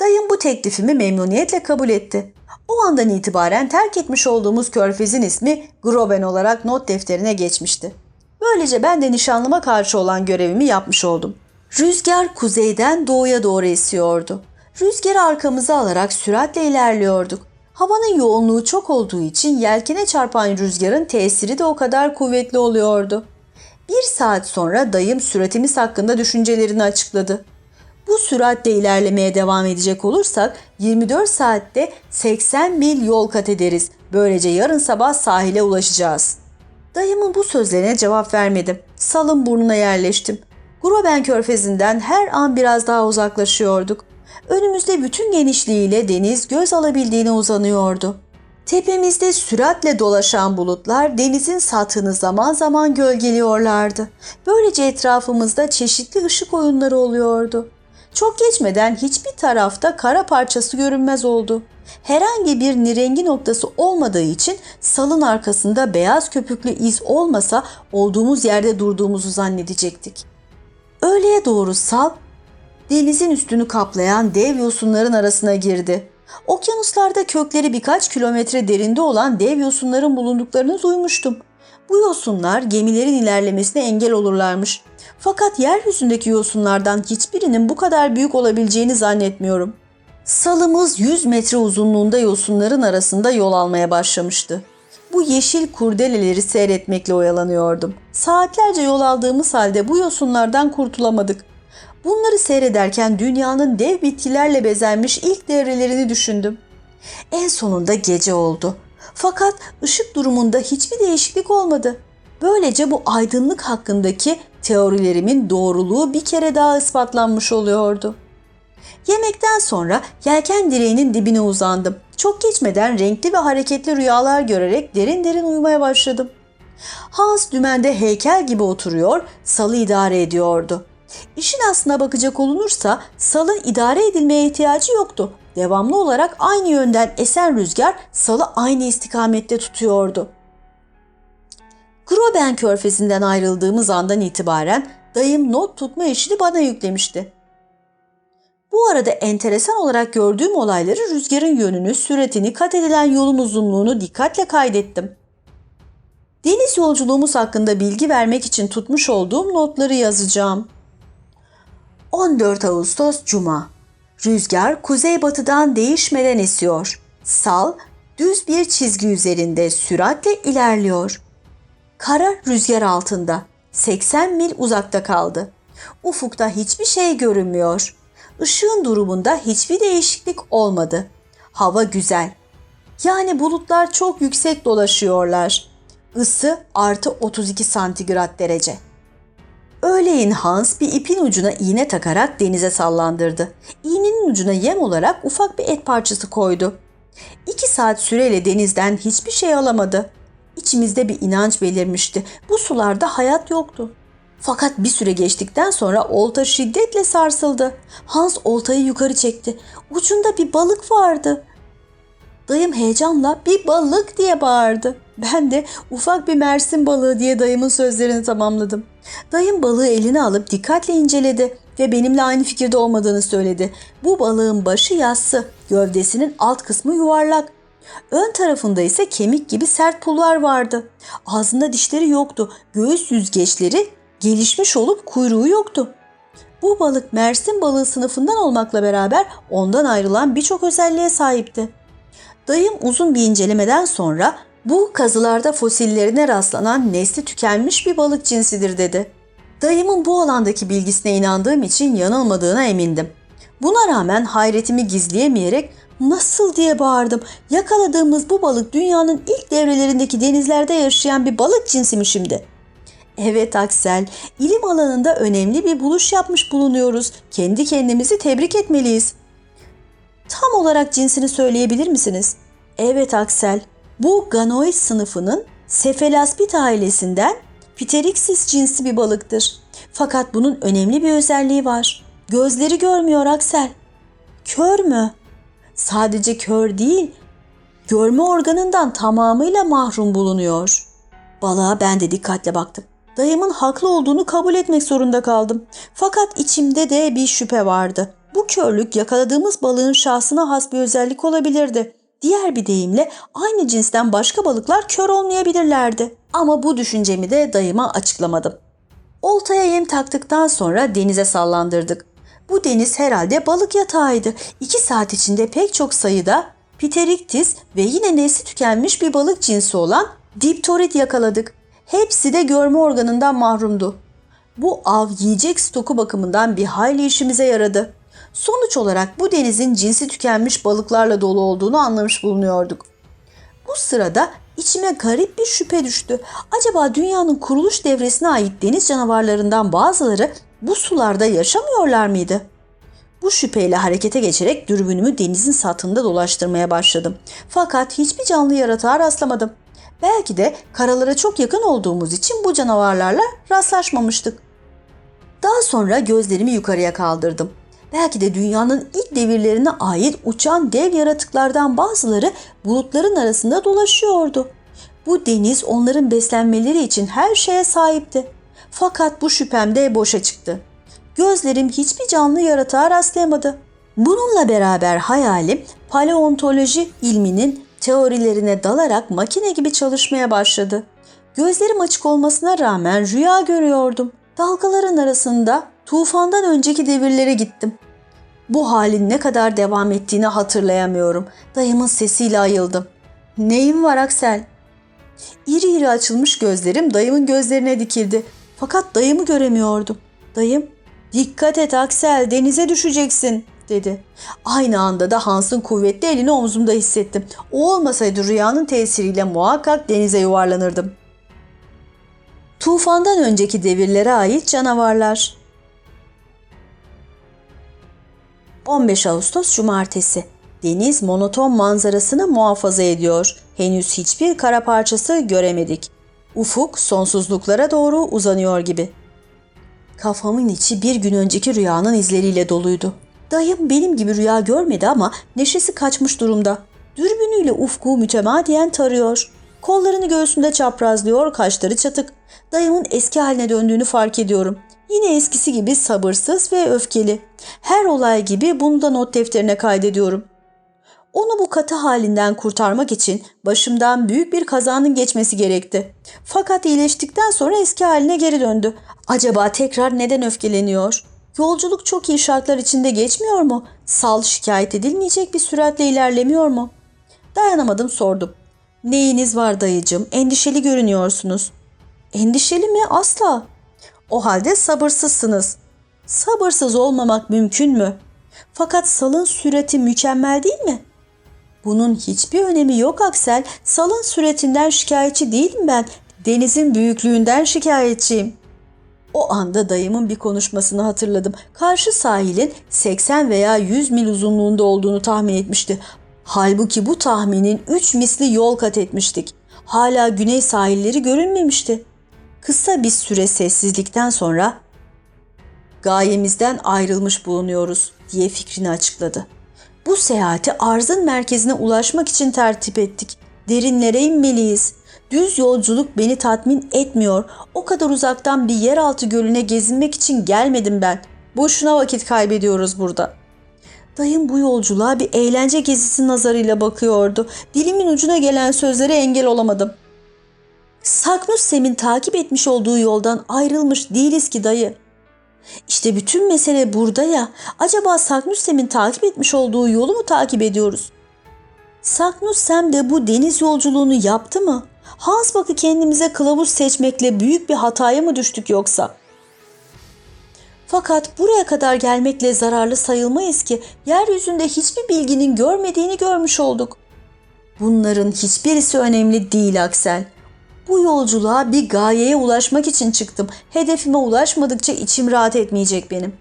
Dayım bu teklifimi memnuniyetle kabul etti. O andan itibaren terk etmiş olduğumuz körfezin ismi Groben olarak not defterine geçmişti. Böylece ben de nişanlıma karşı olan görevimi yapmış oldum. Rüzgar kuzeyden doğuya doğru esiyordu. Rüzgarı arkamıza alarak süratle ilerliyorduk. Havanın yoğunluğu çok olduğu için yelkene çarpan rüzgarın tesiri de o kadar kuvvetli oluyordu. Bir saat sonra dayım süratimiz hakkında düşüncelerini açıkladı. Bu süratle ilerlemeye devam edecek olursak 24 saatte 80 mil yol kat ederiz. Böylece yarın sabah sahile ulaşacağız. Dayımın bu sözlerine cevap vermedim. Salın burnuna yerleştim. Groben körfezinden her an biraz daha uzaklaşıyorduk. Önümüzde bütün genişliğiyle deniz göz alabildiğine uzanıyordu. Tepemizde süratle dolaşan bulutlar denizin sathını zaman zaman gölgeliyorlardı. Böylece etrafımızda çeşitli ışık oyunları oluyordu. Çok geçmeden hiçbir tarafta kara parçası görünmez oldu. Herhangi bir nirengi noktası olmadığı için salın arkasında beyaz köpüklü iz olmasa olduğumuz yerde durduğumuzu zannedecektik. Öğleye doğru sal denizin üstünü kaplayan dev yosunların arasına girdi. Okyanuslarda kökleri birkaç kilometre derinde olan dev yosunların bulunduklarını duymuştum. Bu yosunlar gemilerin ilerlemesine engel olurlarmış. Fakat yeryüzündeki yosunlardan hiçbirinin bu kadar büyük olabileceğini zannetmiyorum. Salımız 100 metre uzunluğunda yosunların arasında yol almaya başlamıştı. Bu yeşil kurdeleleri seyretmekle oyalanıyordum. Saatlerce yol aldığımız halde bu yosunlardan kurtulamadık. Bunları seyrederken dünyanın dev bitkilerle bezenmiş ilk devrelerini düşündüm. En sonunda gece oldu. Fakat ışık durumunda hiçbir değişiklik olmadı. Böylece bu aydınlık hakkındaki teorilerimin doğruluğu bir kere daha ispatlanmış oluyordu. Yemekten sonra yelken direğinin dibine uzandım. Çok geçmeden renkli ve hareketli rüyalar görerek derin derin uyumaya başladım. Hans dümende heykel gibi oturuyor, salı idare ediyordu. İşin aslına bakacak olunursa salın idare edilmeye ihtiyacı yoktu. Devamlı olarak aynı yönden esen rüzgar salı aynı istikamette tutuyordu. Groben körfezinden ayrıldığımız andan itibaren dayım not tutma işini bana yüklemişti. Bu arada enteresan olarak gördüğüm olayları rüzgarın yönünü, süratini, kat edilen yolun uzunluğunu dikkatle kaydettim. Deniz yolculuğumuz hakkında bilgi vermek için tutmuş olduğum notları yazacağım. 14 Ağustos Cuma Rüzgar kuzeybatıdan değişmeden esiyor. Sal düz bir çizgi üzerinde süratle ilerliyor. Kara rüzgar altında. 80 mil uzakta kaldı. Ufukta hiçbir şey görünmüyor. Işığın durumunda hiçbir değişiklik olmadı. Hava güzel. Yani bulutlar çok yüksek dolaşıyorlar. Isı artı 32 santigrat derece. Öğleyin Hans bir ipin ucuna iğne takarak denize sallandırdı. İğnenin ucuna yem olarak ufak bir et parçası koydu. İki saat süreyle denizden hiçbir şey alamadı. İçimizde bir inanç belirmişti. Bu sularda hayat yoktu. Fakat bir süre geçtikten sonra olta şiddetle sarsıldı. Hans oltayı yukarı çekti. Ucunda bir balık vardı. Dayım heyecanla bir balık diye bağırdı. Ben de ufak bir mersin balığı diye dayımın sözlerini tamamladım. Dayım balığı eline alıp dikkatle inceledi ve benimle aynı fikirde olmadığını söyledi. Bu balığın başı yassı, gövdesinin alt kısmı yuvarlak. Ön tarafında ise kemik gibi sert pullar vardı. Ağzında dişleri yoktu. Göğüs yüzgeçleri gelişmiş olup kuyruğu yoktu. Bu balık Mersin balığı sınıfından olmakla beraber ondan ayrılan birçok özelliğe sahipti. Dayım uzun bir incelemeden sonra bu kazılarda fosillerine rastlanan nesli tükenmiş bir balık cinsidir dedi. Dayımın bu alandaki bilgisine inandığım için yanılmadığına emindim. Buna rağmen hayretimi gizleyemeyerek nasıl diye bağırdım. Yakaladığımız bu balık dünyanın ilk devrelerindeki denizlerde yaşayan bir balık cinsi mi şimdi? Evet Aksel, ilim alanında önemli bir buluş yapmış bulunuyoruz. Kendi kendimizi tebrik etmeliyiz. Tam olarak cinsini söyleyebilir misiniz? Evet Aksel, bu Ganoid sınıfının Cephalaspid ailesinden Pterixis cinsi bir balıktır. Fakat bunun önemli bir özelliği var. Gözleri görmüyor Aksel. Kör mü? Sadece kör değil, görme organından tamamıyla mahrum bulunuyor. Balığa ben de dikkatle baktım. Dayımın haklı olduğunu kabul etmek zorunda kaldım. Fakat içimde de bir şüphe vardı. Bu körlük yakaladığımız balığın şahsına has bir özellik olabilirdi. Diğer bir deyimle aynı cinsten başka balıklar kör olmayabilirlerdi. Ama bu düşüncemi de dayıma açıklamadım. Oltaya yem taktıktan sonra denize sallandırdık. Bu deniz herhalde balık yatağıydı. İki saat içinde pek çok sayıda Pterictis ve yine nesli tükenmiş bir balık cinsi olan Diptorid yakaladık. Hepsi de görme organından mahrumdu. Bu av yiyecek stoku bakımından bir hayli işimize yaradı. Sonuç olarak bu denizin cinsi tükenmiş balıklarla dolu olduğunu anlamış bulunuyorduk. Bu sırada içime garip bir şüphe düştü. Acaba dünyanın kuruluş devresine ait deniz canavarlarından bazıları bu sularda yaşamıyorlar mıydı? Bu şüpheyle harekete geçerek dürbünümü denizin satında dolaştırmaya başladım. Fakat hiçbir canlı yaratığa rastlamadım. Belki de karalara çok yakın olduğumuz için bu canavarlarla rastlaşmamıştık. Daha sonra gözlerimi yukarıya kaldırdım. Belki de dünyanın ilk devirlerine ait uçan dev yaratıklardan bazıları bulutların arasında dolaşıyordu. Bu deniz onların beslenmeleri için her şeye sahipti. Fakat bu şüphem de boşa çıktı. Gözlerim hiçbir canlı yaratığa rastlayamadı. Bununla beraber hayalim paleontoloji ilminin teorilerine dalarak makine gibi çalışmaya başladı. Gözlerim açık olmasına rağmen rüya görüyordum. Dalgaların arasında tufandan önceki devirlere gittim. Bu halin ne kadar devam ettiğini hatırlayamıyorum. Dayımın sesiyle ayıldım. Neyin var Aksel? İri iri açılmış gözlerim dayımın gözlerine dikildi. Fakat dayımı göremiyordum. Dayım, dikkat et Aksel denize düşeceksin dedi. Aynı anda da Hans'ın kuvvetli elini omzumda hissettim. O olmasaydı rüyanın tesiriyle muhakkak denize yuvarlanırdım. Tufandan önceki devirlere ait canavarlar. 15 Ağustos Cumartesi. Deniz monoton manzarasını muhafaza ediyor. Henüz hiçbir kara parçası göremedik. Ufuk sonsuzluklara doğru uzanıyor gibi. Kafamın içi bir gün önceki rüyanın izleriyle doluydu. Dayım benim gibi rüya görmedi ama neşesi kaçmış durumda. Dürbünüyle ufku mütemadiyen tarıyor. Kollarını göğsünde çaprazlıyor, kaşları çatık. Dayımın eski haline döndüğünü fark ediyorum. Yine eskisi gibi sabırsız ve öfkeli. Her olay gibi bunu da not defterine kaydediyorum. Onu bu katı halinden kurtarmak için başımdan büyük bir kazanın geçmesi gerekti. Fakat iyileştikten sonra eski haline geri döndü. Acaba tekrar neden öfkeleniyor? Yolculuk çok iyi şartlar içinde geçmiyor mu? Sal şikayet edilmeyecek bir süratle ilerlemiyor mu? Dayanamadım sordum. Neyiniz var dayıcım? Endişeli görünüyorsunuz. Endişeli mi? Asla. O halde sabırsızsınız. Sabırsız olmamak mümkün mü? Fakat salın sürati mükemmel değil mi? Bunun hiçbir önemi yok Aksel. Salın süratinden şikayetçi değilim ben. Denizin büyüklüğünden şikayetçiyim. O anda dayımın bir konuşmasını hatırladım. Karşı sahilin 80 veya 100 mil uzunluğunda olduğunu tahmin etmişti. Halbuki bu tahminin 3 misli yol kat etmiştik. Hala güney sahilleri görünmemişti. Kısa bir süre sessizlikten sonra gayemizden ayrılmış bulunuyoruz diye fikrini açıkladı. Bu seyahati arzın merkezine ulaşmak için tertip ettik. Derinlere inmeliyiz. Düz yolculuk beni tatmin etmiyor. O kadar uzaktan bir yeraltı gölüne gezinmek için gelmedim ben. Boşuna vakit kaybediyoruz burada. Dayım bu yolculuğa bir eğlence gezisi nazarıyla bakıyordu. Dilimin ucuna gelen sözlere engel olamadım. Saknussem'in takip etmiş olduğu yoldan ayrılmış değiliz ki dayı. İşte bütün mesele burada ya. Acaba Saknussem'in takip etmiş olduğu yolu mu takip ediyoruz? Saknussem de bu deniz yolculuğunu yaptı mı? Hansbach'ı kendimize kılavuz seçmekle büyük bir hataya mı düştük yoksa? Fakat buraya kadar gelmekle zararlı sayılmayız ki yeryüzünde hiçbir bilginin görmediğini görmüş olduk. Bunların hiçbirisi önemli değil Aksel. Bu yolculuğa bir gayeye ulaşmak için çıktım. Hedefime ulaşmadıkça içim rahat etmeyecek benim.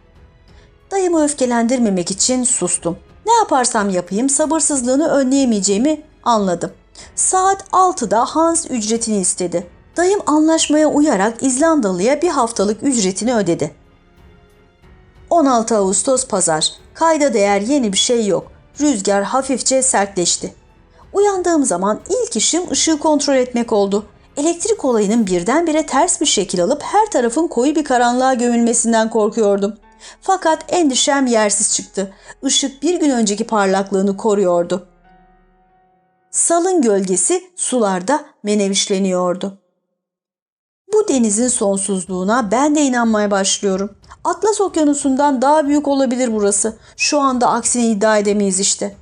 Dayımı öfkelendirmemek için sustum. Ne yaparsam yapayım sabırsızlığını önleyemeyeceğimi anladım. Saat 6'da Hans ücretini istedi. Dayım anlaşmaya uyarak İzlandalı'ya bir haftalık ücretini ödedi. 16 Ağustos Pazar. Kayda değer yeni bir şey yok. Rüzgar hafifçe sertleşti. Uyandığım zaman ilk işim ışığı kontrol etmek oldu. Elektrik olayının birdenbire ters bir şekil alıp her tarafın koyu bir karanlığa gömülmesinden korkuyordum. Fakat endişem yersiz çıktı. Işık bir gün önceki parlaklığını koruyordu. Salın gölgesi sularda menevişleniyordu. Bu denizin sonsuzluğuna ben de inanmaya başlıyorum. Atlas Okyanusu'ndan daha büyük olabilir burası. Şu anda aksini iddia edemeyiz işte.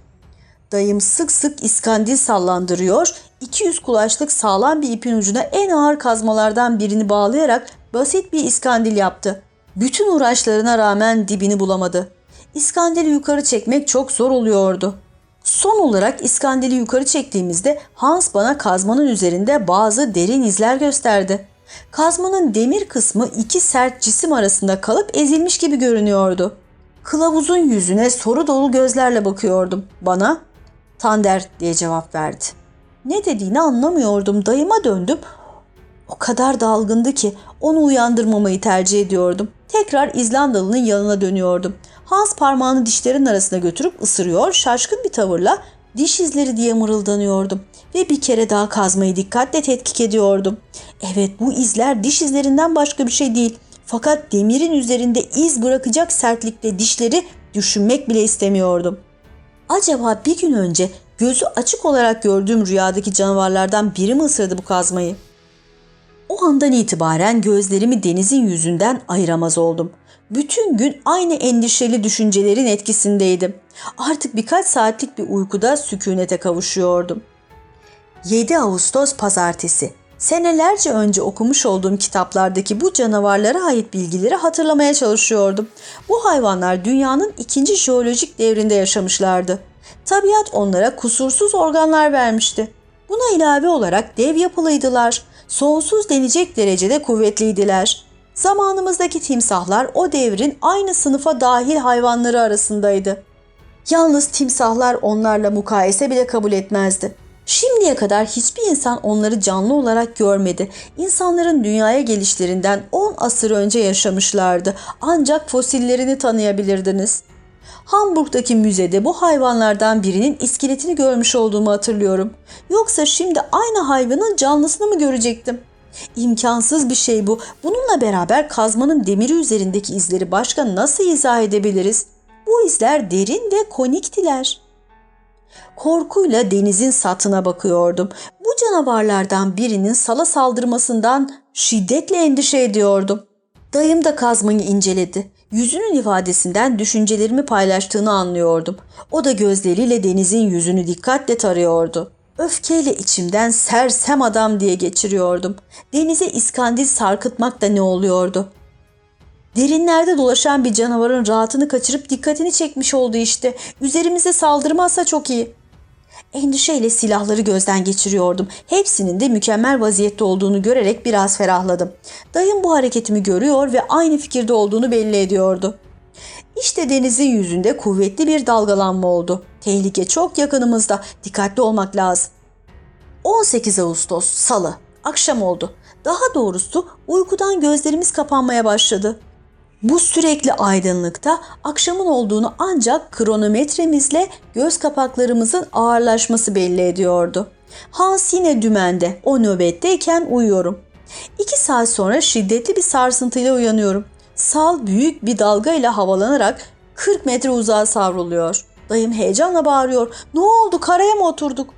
Dayım sık sık iskandil sallandırıyor, 200 kulaçlık sağlam bir ipin ucuna en ağır kazmalardan birini bağlayarak basit bir iskandil yaptı. Bütün uğraşlarına rağmen dibini bulamadı. İskandili yukarı çekmek çok zor oluyordu. Son olarak iskandili yukarı çektiğimizde Hans bana kazmanın üzerinde bazı derin izler gösterdi. Kazmanın demir kısmı iki sert cisim arasında kalıp ezilmiş gibi görünüyordu. Kılavuzun yüzüne soru dolu gözlerle bakıyordum. Bana Tander diye cevap verdi. Ne dediğini anlamıyordum. Dayıma döndüm. O kadar dalgındı ki onu uyandırmamayı tercih ediyordum. Tekrar İzlandalı'nın yanına dönüyordum. Hans parmağını dişlerin arasına götürüp ısırıyor, şaşkın bir tavırla diş izleri diye mırıldanıyordum ve bir kere daha kazmayı dikkatle tetkik ediyordum. Evet bu izler diş izlerinden başka bir şey değil. Fakat demirin üzerinde iz bırakacak sertlikte dişleri düşünmek bile istemiyordum. Acaba bir gün önce gözü açık olarak gördüğüm rüyadaki canavarlardan biri mi ısırdı bu kazmayı? O andan itibaren gözlerimi denizin yüzünden ayıramaz oldum. Bütün gün aynı endişeli düşüncelerin etkisindeydim. Artık birkaç saatlik bir uykuda sükunete kavuşuyordum. 7 Ağustos Pazartesi. Senelerce önce okumuş olduğum kitaplardaki bu canavarlara ait bilgileri hatırlamaya çalışıyordum. Bu hayvanlar dünyanın ikinci jeolojik devrinde yaşamışlardı. Tabiat onlara kusursuz organlar vermişti. Buna ilave olarak dev yapılıydılar. Sonsuz denecek derecede kuvvetliydiler. Zamanımızdaki timsahlar o devrin aynı sınıfa dahil hayvanları arasındaydı. Yalnız timsahlar onlarla mukayese bile kabul etmezdi. Şimdiye kadar hiçbir insan onları canlı olarak görmedi. İnsanların dünyaya gelişlerinden 10 asır önce yaşamışlardı. Ancak fosillerini tanıyabilirdiniz. Hamburg'daki müzede bu hayvanlardan birinin iskeletini görmüş olduğumu hatırlıyorum. Yoksa şimdi aynı hayvanın canlısını mı görecektim? İmkansız bir şey bu. Bununla beraber kazmanın demiri üzerindeki izleri başka nasıl izah edebiliriz? Bu izler derin ve koniktiler. Korkuyla denizin satına bakıyordum. Bu canavarlardan birinin sala saldırmasından şiddetle endişe ediyordum. Dayım da kazmayı inceledi. Yüzünün ifadesinden düşüncelerimi paylaştığını anlıyordum. O da gözleriyle denizin yüzünü dikkatle tarıyordu. Öfkeyle içimden sersem adam diye geçiriyordum. Denize iskandil sarkıtmak da ne oluyordu? Derinlerde dolaşan bir canavarın rahatını kaçırıp dikkatini çekmiş oldu işte. Üzerimize saldırmazsa çok iyi. Endişeyle silahları gözden geçiriyordum. Hepsinin de mükemmel vaziyette olduğunu görerek biraz ferahladım. Dayım bu hareketimi görüyor ve aynı fikirde olduğunu belli ediyordu. İşte denizin yüzünde kuvvetli bir dalgalanma oldu. Tehlike çok yakınımızda. Dikkatli olmak lazım. 18 Ağustos Salı. Akşam oldu. Daha doğrusu uykudan gözlerimiz kapanmaya başladı. Bu sürekli aydınlıkta akşamın olduğunu ancak kronometremizle göz kapaklarımızın ağırlaşması belli ediyordu. Hans yine dümende, o nöbetteyken uyuyorum. İki saat sonra şiddetli bir sarsıntıyla uyanıyorum. Sal büyük bir dalgayla havalanarak 40 metre uzağa savruluyor. Dayım heyecanla bağırıyor. Ne oldu karaya mı oturduk?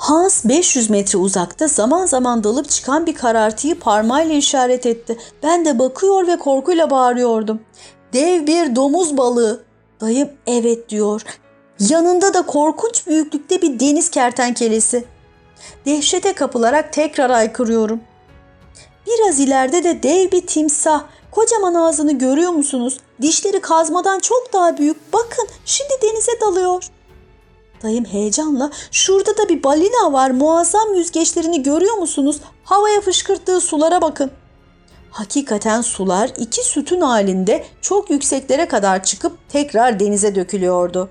Hans 500 metre uzakta zaman zaman dalıp çıkan bir karartıyı parmağıyla işaret etti. Ben de bakıyor ve korkuyla bağırıyordum. Dev bir domuz balığı. Dayım evet diyor. Yanında da korkunç büyüklükte bir deniz kertenkelesi. Dehşete kapılarak tekrar aykırıyorum. Biraz ileride de dev bir timsah. Kocaman ağzını görüyor musunuz? Dişleri kazmadan çok daha büyük. Bakın şimdi denize dalıyor. Dayım heyecanla şurada da bir balina var muazzam yüzgeçlerini görüyor musunuz? Havaya fışkırttığı sulara bakın. Hakikaten sular iki sütun halinde çok yükseklere kadar çıkıp tekrar denize dökülüyordu.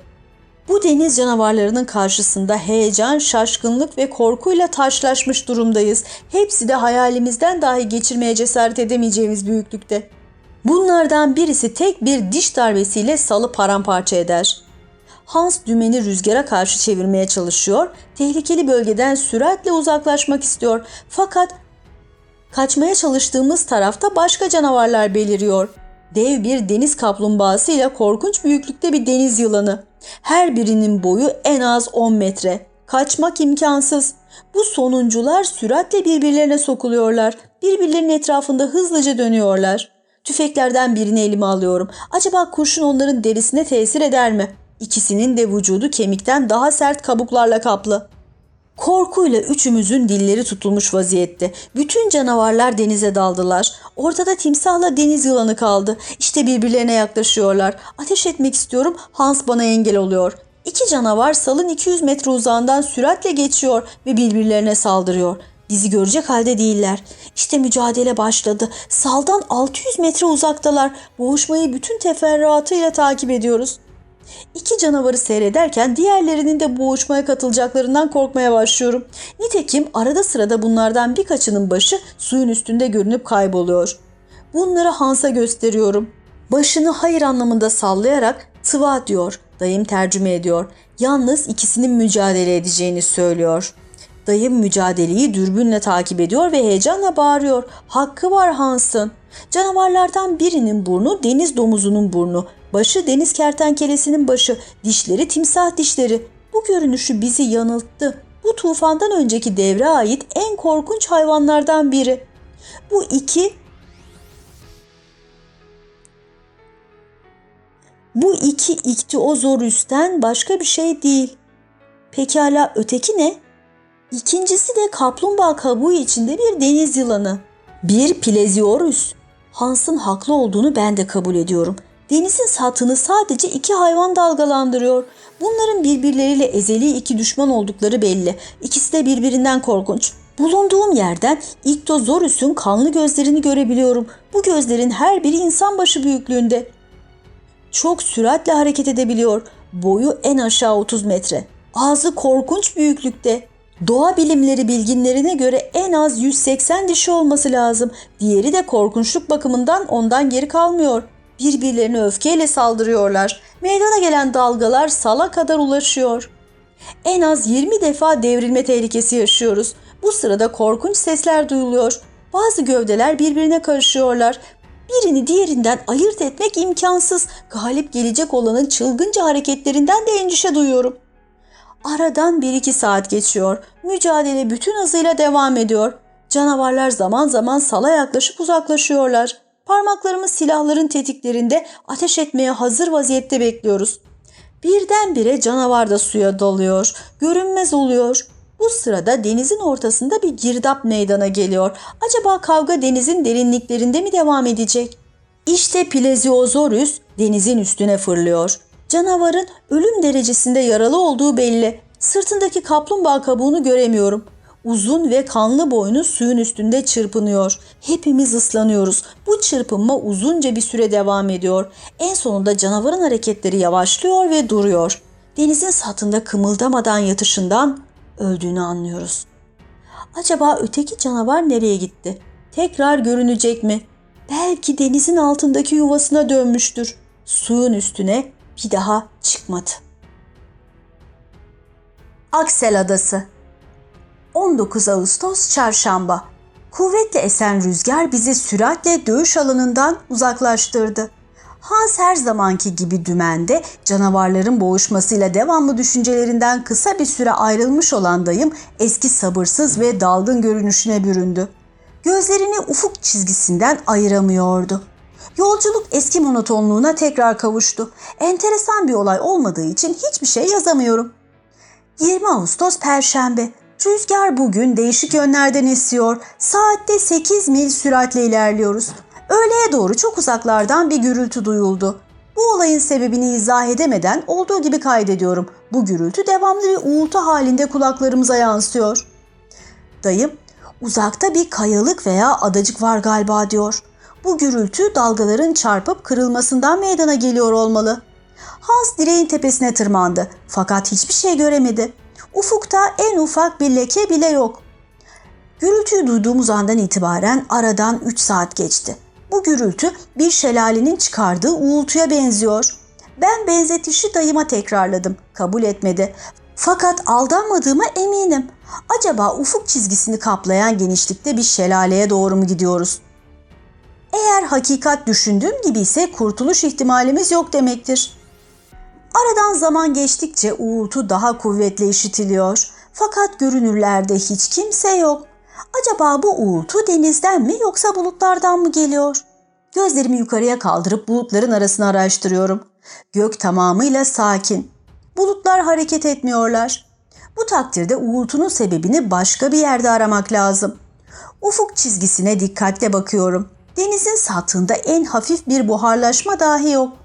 Bu deniz canavarlarının karşısında heyecan, şaşkınlık ve korkuyla taşlaşmış durumdayız. Hepsi de hayalimizden dahi geçirmeye cesaret edemeyeceğimiz büyüklükte. Bunlardan birisi tek bir diş darbesiyle salı paramparça eder. Hans dümeni rüzgara karşı çevirmeye çalışıyor, tehlikeli bölgeden süratle uzaklaşmak istiyor. Fakat kaçmaya çalıştığımız tarafta başka canavarlar beliriyor. Dev bir deniz kaplumbağası ile korkunç büyüklükte bir deniz yılanı. Her birinin boyu en az 10 metre. Kaçmak imkansız. Bu sonuncular süratle birbirlerine sokuluyorlar. Birbirlerinin etrafında hızlıca dönüyorlar. Tüfeklerden birini elime alıyorum. Acaba kurşun onların derisine tesir eder mi? İkisinin de vücudu kemikten daha sert kabuklarla kaplı. Korkuyla üçümüzün dilleri tutulmuş vaziyette. Bütün canavarlar denize daldılar. Ortada timsahla deniz yılanı kaldı. İşte birbirlerine yaklaşıyorlar. Ateş etmek istiyorum. Hans bana engel oluyor. İki canavar salın 200 metre uzağından süratle geçiyor ve birbirlerine saldırıyor. Bizi görecek halde değiller. İşte mücadele başladı. Saldan 600 metre uzaktalar. Boğuşmayı bütün teferruatıyla takip ediyoruz. İki canavarı seyrederken diğerlerinin de boğuşmaya katılacaklarından korkmaya başlıyorum. Nitekim arada sırada bunlardan birkaçının başı suyun üstünde görünüp kayboluyor. Bunları Hans'a gösteriyorum. Başını hayır anlamında sallayarak tıva diyor. Dayım tercüme ediyor. Yalnız ikisinin mücadele edeceğini söylüyor. Dayım mücadeleyi dürbünle takip ediyor ve heyecanla bağırıyor. Hakkı var Hans'ın. Canavarlardan birinin burnu deniz domuzunun burnu. Başı deniz kertenkelesinin başı, dişleri timsah dişleri. Bu görünüşü bizi yanılttı. Bu tufandan önceki devre ait en korkunç hayvanlardan biri. Bu iki Bu iki iktiozorüsten başka bir şey değil. Pekala öteki ne? İkincisi de kaplumbağa kabuğu içinde bir deniz yılanı. Bir pleziorus. Hans'ın haklı olduğunu ben de kabul ediyorum. Denizin satını sadece iki hayvan dalgalandırıyor. Bunların birbirleriyle ezeli iki düşman oldukları belli. İkisi de birbirinden korkunç. Bulunduğum yerden İktozorus'un kanlı gözlerini görebiliyorum. Bu gözlerin her biri insan başı büyüklüğünde. Çok süratle hareket edebiliyor. Boyu en aşağı 30 metre. Ağzı korkunç büyüklükte. Doğa bilimleri bilginlerine göre en az 180 dişi olması lazım. Diğeri de korkunçluk bakımından ondan geri kalmıyor. Birbirlerine öfkeyle saldırıyorlar. Meydana gelen dalgalar sala kadar ulaşıyor. En az 20 defa devrilme tehlikesi yaşıyoruz. Bu sırada korkunç sesler duyuluyor. Bazı gövdeler birbirine karışıyorlar. Birini diğerinden ayırt etmek imkansız. Galip gelecek olanın çılgınca hareketlerinden de endişe duyuyorum. Aradan bir iki saat geçiyor. Mücadele bütün hızıyla devam ediyor. Canavarlar zaman zaman sala yaklaşıp uzaklaşıyorlar. Parmaklarımız silahların tetiklerinde ateş etmeye hazır vaziyette bekliyoruz. Birdenbire canavar da suya dalıyor. Görünmez oluyor. Bu sırada denizin ortasında bir girdap meydana geliyor. Acaba kavga denizin derinliklerinde mi devam edecek? İşte Plesiosaurus denizin üstüne fırlıyor. Canavarın ölüm derecesinde yaralı olduğu belli. Sırtındaki kaplumbağa kabuğunu göremiyorum. Uzun ve kanlı boynu suyun üstünde çırpınıyor. Hepimiz ıslanıyoruz. Bu çırpınma uzunca bir süre devam ediyor. En sonunda canavarın hareketleri yavaşlıyor ve duruyor. Denizin satında kımıldamadan yatışından öldüğünü anlıyoruz. Acaba öteki canavar nereye gitti? Tekrar görünecek mi? Belki denizin altındaki yuvasına dönmüştür. Suyun üstüne bir daha çıkmadı. Aksel Adası 19 Ağustos Çarşamba Kuvvetli esen rüzgar bizi süratle dövüş alanından uzaklaştırdı. Hans her zamanki gibi dümende canavarların boğuşmasıyla devamlı düşüncelerinden kısa bir süre ayrılmış olan dayım eski sabırsız ve dalgın görünüşüne büründü. Gözlerini ufuk çizgisinden ayıramıyordu. Yolculuk eski monotonluğuna tekrar kavuştu. Enteresan bir olay olmadığı için hiçbir şey yazamıyorum. 20 Ağustos Perşembe. Rüzgar bugün değişik yönlerden esiyor. Saatte 8 mil süratle ilerliyoruz. Öğleye doğru çok uzaklardan bir gürültü duyuldu. Bu olayın sebebini izah edemeden olduğu gibi kaydediyorum. Bu gürültü devamlı bir uğultu halinde kulaklarımıza yansıyor. Dayım, uzakta bir kayalık veya adacık var galiba diyor. Bu gürültü dalgaların çarpıp kırılmasından meydana geliyor olmalı. Hans direğin tepesine tırmandı fakat hiçbir şey göremedi. Ufukta en ufak bir leke bile yok. Gürültüyü duyduğumuz andan itibaren aradan 3 saat geçti. Bu gürültü bir şelalenin çıkardığı uğultuya benziyor. Ben benzetişi dayıma tekrarladım. Kabul etmedi. Fakat aldanmadığıma eminim. Acaba ufuk çizgisini kaplayan genişlikte bir şelaleye doğru mu gidiyoruz? Eğer hakikat düşündüğüm gibi ise kurtuluş ihtimalimiz yok demektir. Aradan zaman geçtikçe uğultu daha kuvvetli işitiliyor. Fakat görünürlerde hiç kimse yok. Acaba bu uğultu denizden mi yoksa bulutlardan mı geliyor? Gözlerimi yukarıya kaldırıp bulutların arasını araştırıyorum. Gök tamamıyla sakin. Bulutlar hareket etmiyorlar. Bu takdirde uğultunun sebebini başka bir yerde aramak lazım. Ufuk çizgisine dikkatle bakıyorum. Denizin sathında en hafif bir buharlaşma dahi yok.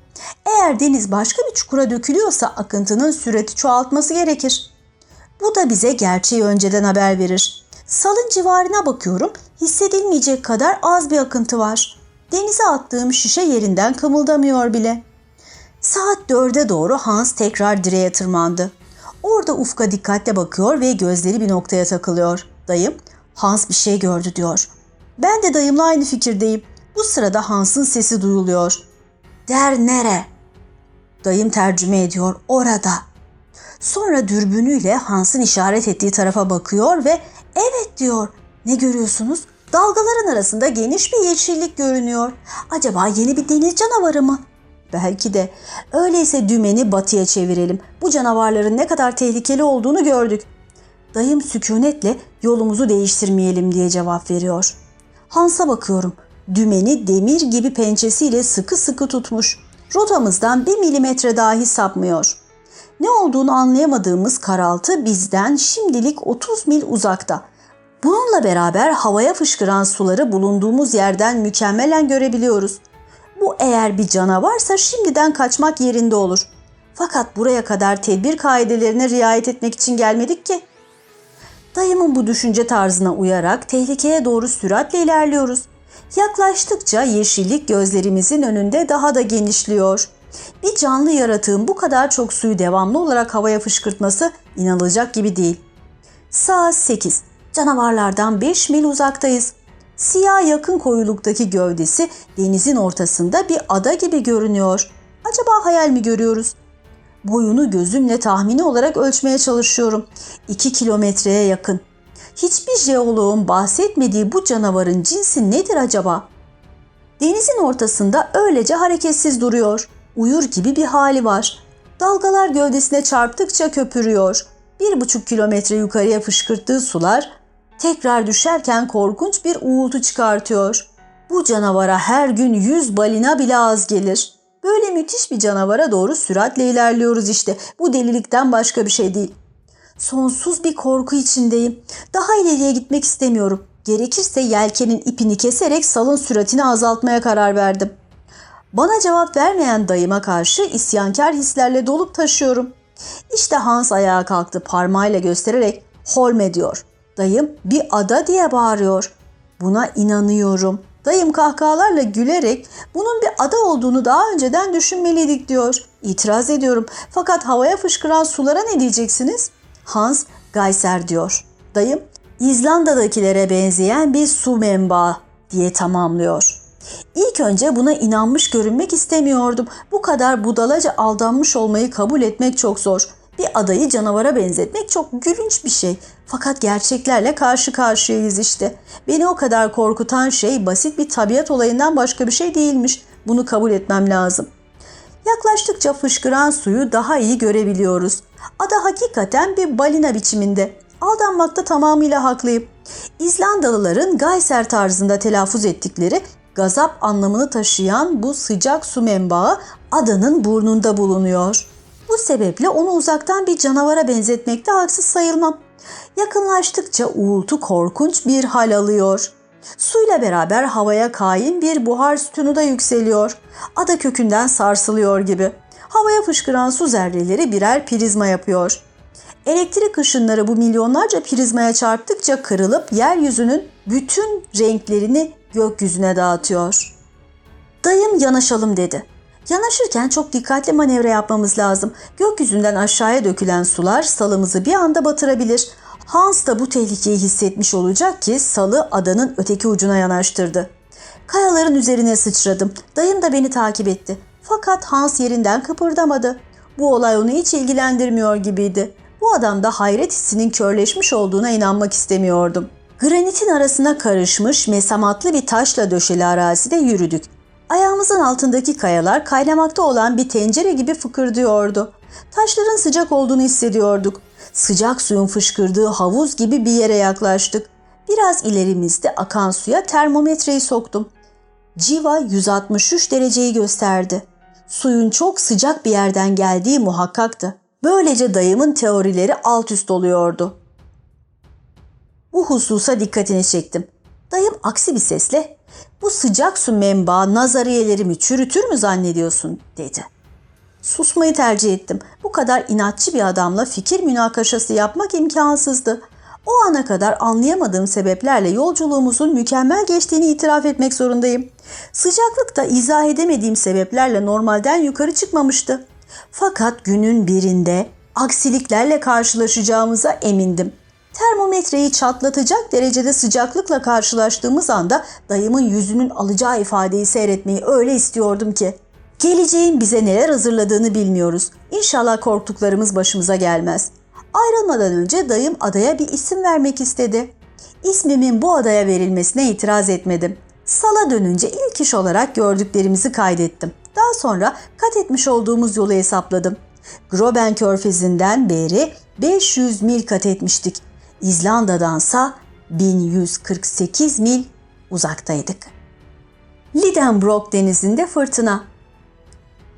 Eğer deniz başka bir çukura dökülüyorsa akıntının süreti çoğaltması gerekir. Bu da bize gerçeği önceden haber verir. Salın civarına bakıyorum, hissedilmeyecek kadar az bir akıntı var. Denize attığım şişe yerinden kımıldamıyor bile. Saat dörde doğru Hans tekrar direğe tırmandı. Orada ufka dikkatle bakıyor ve gözleri bir noktaya takılıyor. Dayım, Hans bir şey gördü diyor. Ben de dayımla aynı fikirdeyim. Bu sırada Hans'ın sesi duyuluyor. Der nere? Dayım tercüme ediyor. Orada. Sonra dürbünüyle Hans'ın işaret ettiği tarafa bakıyor ve evet diyor. Ne görüyorsunuz? Dalgaların arasında geniş bir yeşillik görünüyor. Acaba yeni bir deniz canavarı mı? Belki de. Öyleyse dümeni batıya çevirelim. Bu canavarların ne kadar tehlikeli olduğunu gördük. Dayım sükunetle yolumuzu değiştirmeyelim diye cevap veriyor. Hans'a bakıyorum. Dümeni demir gibi pençesiyle sıkı sıkı tutmuş. Rotamızdan bir milimetre dahi sapmıyor. Ne olduğunu anlayamadığımız karaltı bizden şimdilik 30 mil uzakta. Bununla beraber havaya fışkıran suları bulunduğumuz yerden mükemmelen görebiliyoruz. Bu eğer bir canavarsa şimdiden kaçmak yerinde olur. Fakat buraya kadar tedbir kaidelerine riayet etmek için gelmedik ki. Dayımın bu düşünce tarzına uyarak tehlikeye doğru süratle ilerliyoruz. Yaklaştıkça yeşillik gözlerimizin önünde daha da genişliyor. Bir canlı yaratığın bu kadar çok suyu devamlı olarak havaya fışkırtması inanılacak gibi değil. Saat 8. Canavarlardan 5 mil uzaktayız. Siyah yakın koyuluktaki gövdesi denizin ortasında bir ada gibi görünüyor. Acaba hayal mi görüyoruz? Boyunu gözümle tahmini olarak ölçmeye çalışıyorum. 2 kilometreye yakın. Hiçbir jeoloğun bahsetmediği bu canavarın cinsi nedir acaba? Denizin ortasında öylece hareketsiz duruyor. Uyur gibi bir hali var. Dalgalar gövdesine çarptıkça köpürüyor. Bir buçuk kilometre yukarıya fışkırttığı sular tekrar düşerken korkunç bir uğultu çıkartıyor. Bu canavara her gün yüz balina bile az gelir. Böyle müthiş bir canavara doğru süratle ilerliyoruz işte. Bu delilikten başka bir şey değil. Sonsuz bir korku içindeyim. Daha ileriye gitmek istemiyorum. Gerekirse yelkenin ipini keserek salın süratini azaltmaya karar verdim. Bana cevap vermeyen dayıma karşı isyankar hislerle dolup taşıyorum. İşte Hans ayağa kalktı parmağıyla göstererek Holme diyor. Dayım bir ada diye bağırıyor. Buna inanıyorum. Dayım kahkahalarla gülerek bunun bir ada olduğunu daha önceden düşünmeliydik diyor. İtiraz ediyorum. Fakat havaya fışkıran sulara ne diyeceksiniz? Hans Geyser diyor. Dayım İzlanda'dakilere benzeyen bir su menbaı diye tamamlıyor. İlk önce buna inanmış görünmek istemiyordum. Bu kadar budalaca aldanmış olmayı kabul etmek çok zor. Bir adayı canavara benzetmek çok gülünç bir şey. Fakat gerçeklerle karşı karşıyayız işte. Beni o kadar korkutan şey basit bir tabiat olayından başka bir şey değilmiş. Bunu kabul etmem lazım. Yaklaştıkça fışkıran suyu daha iyi görebiliyoruz. Ada hakikaten bir balina biçiminde. Aldanmakta tamamıyla haklıyım. İzlandalıların Geyser tarzında telaffuz ettikleri gazap anlamını taşıyan bu sıcak su menbaı adanın burnunda bulunuyor. Bu sebeple onu uzaktan bir canavara benzetmekte haksız sayılmam. Yakınlaştıkça uğultu korkunç bir hal alıyor. Suyla beraber havaya kain bir buhar sütunu da yükseliyor. Ada kökünden sarsılıyor gibi. Havaya fışkıran su zerreleri birer prizma yapıyor. Elektrik ışınları bu milyonlarca prizmaya çarptıkça kırılıp yeryüzünün bütün renklerini gökyüzüne dağıtıyor. Dayım yanaşalım dedi. Yanaşırken çok dikkatli manevra yapmamız lazım. Gökyüzünden aşağıya dökülen sular salımızı bir anda batırabilir. Hans da bu tehlikeyi hissetmiş olacak ki salı adanın öteki ucuna yanaştırdı. Kayaların üzerine sıçradım. Dayım da beni takip etti. Fakat Hans yerinden kıpırdamadı. Bu olay onu hiç ilgilendirmiyor gibiydi. Bu adamda hayret hissinin körleşmiş olduğuna inanmak istemiyordum. Granitin arasına karışmış mesamatlı bir taşla döşeli arazide yürüdük. Ayağımızın altındaki kayalar kaynamakta olan bir tencere gibi fıkırdıyordu. Taşların sıcak olduğunu hissediyorduk. Sıcak suyun fışkırdığı havuz gibi bir yere yaklaştık. Biraz ilerimizde akan suya termometreyi soktum. Civa 163 dereceyi gösterdi. Suyun çok sıcak bir yerden geldiği muhakkaktı. Böylece dayımın teorileri alt üst oluyordu. Bu hususa dikkatini çektim. Dayım aksi bir sesle bu sıcak su menbaı nazariyelerimi çürütür mü zannediyorsun dedi. Susmayı tercih ettim. Bu kadar inatçı bir adamla fikir münakaşası yapmak imkansızdı. O ana kadar anlayamadığım sebeplerle yolculuğumuzun mükemmel geçtiğini itiraf etmek zorundayım. Sıcaklık da izah edemediğim sebeplerle normalden yukarı çıkmamıştı. Fakat günün birinde aksiliklerle karşılaşacağımıza emindim. Termometreyi çatlatacak derecede sıcaklıkla karşılaştığımız anda dayımın yüzünün alacağı ifadeyi seyretmeyi öyle istiyordum ki. Geleceğin bize neler hazırladığını bilmiyoruz. İnşallah korktuklarımız başımıza gelmez. Ayrılmadan önce dayım adaya bir isim vermek istedi. İsmimin bu adaya verilmesine itiraz etmedim. Sala dönünce ilk iş olarak gördüklerimizi kaydettim. Daha sonra kat etmiş olduğumuz yolu hesapladım. Groben körfezinden beri 500 mil kat etmiştik. İzlanda'dansa 1148 mil uzaktaydık. Lidenbrock denizinde fırtına.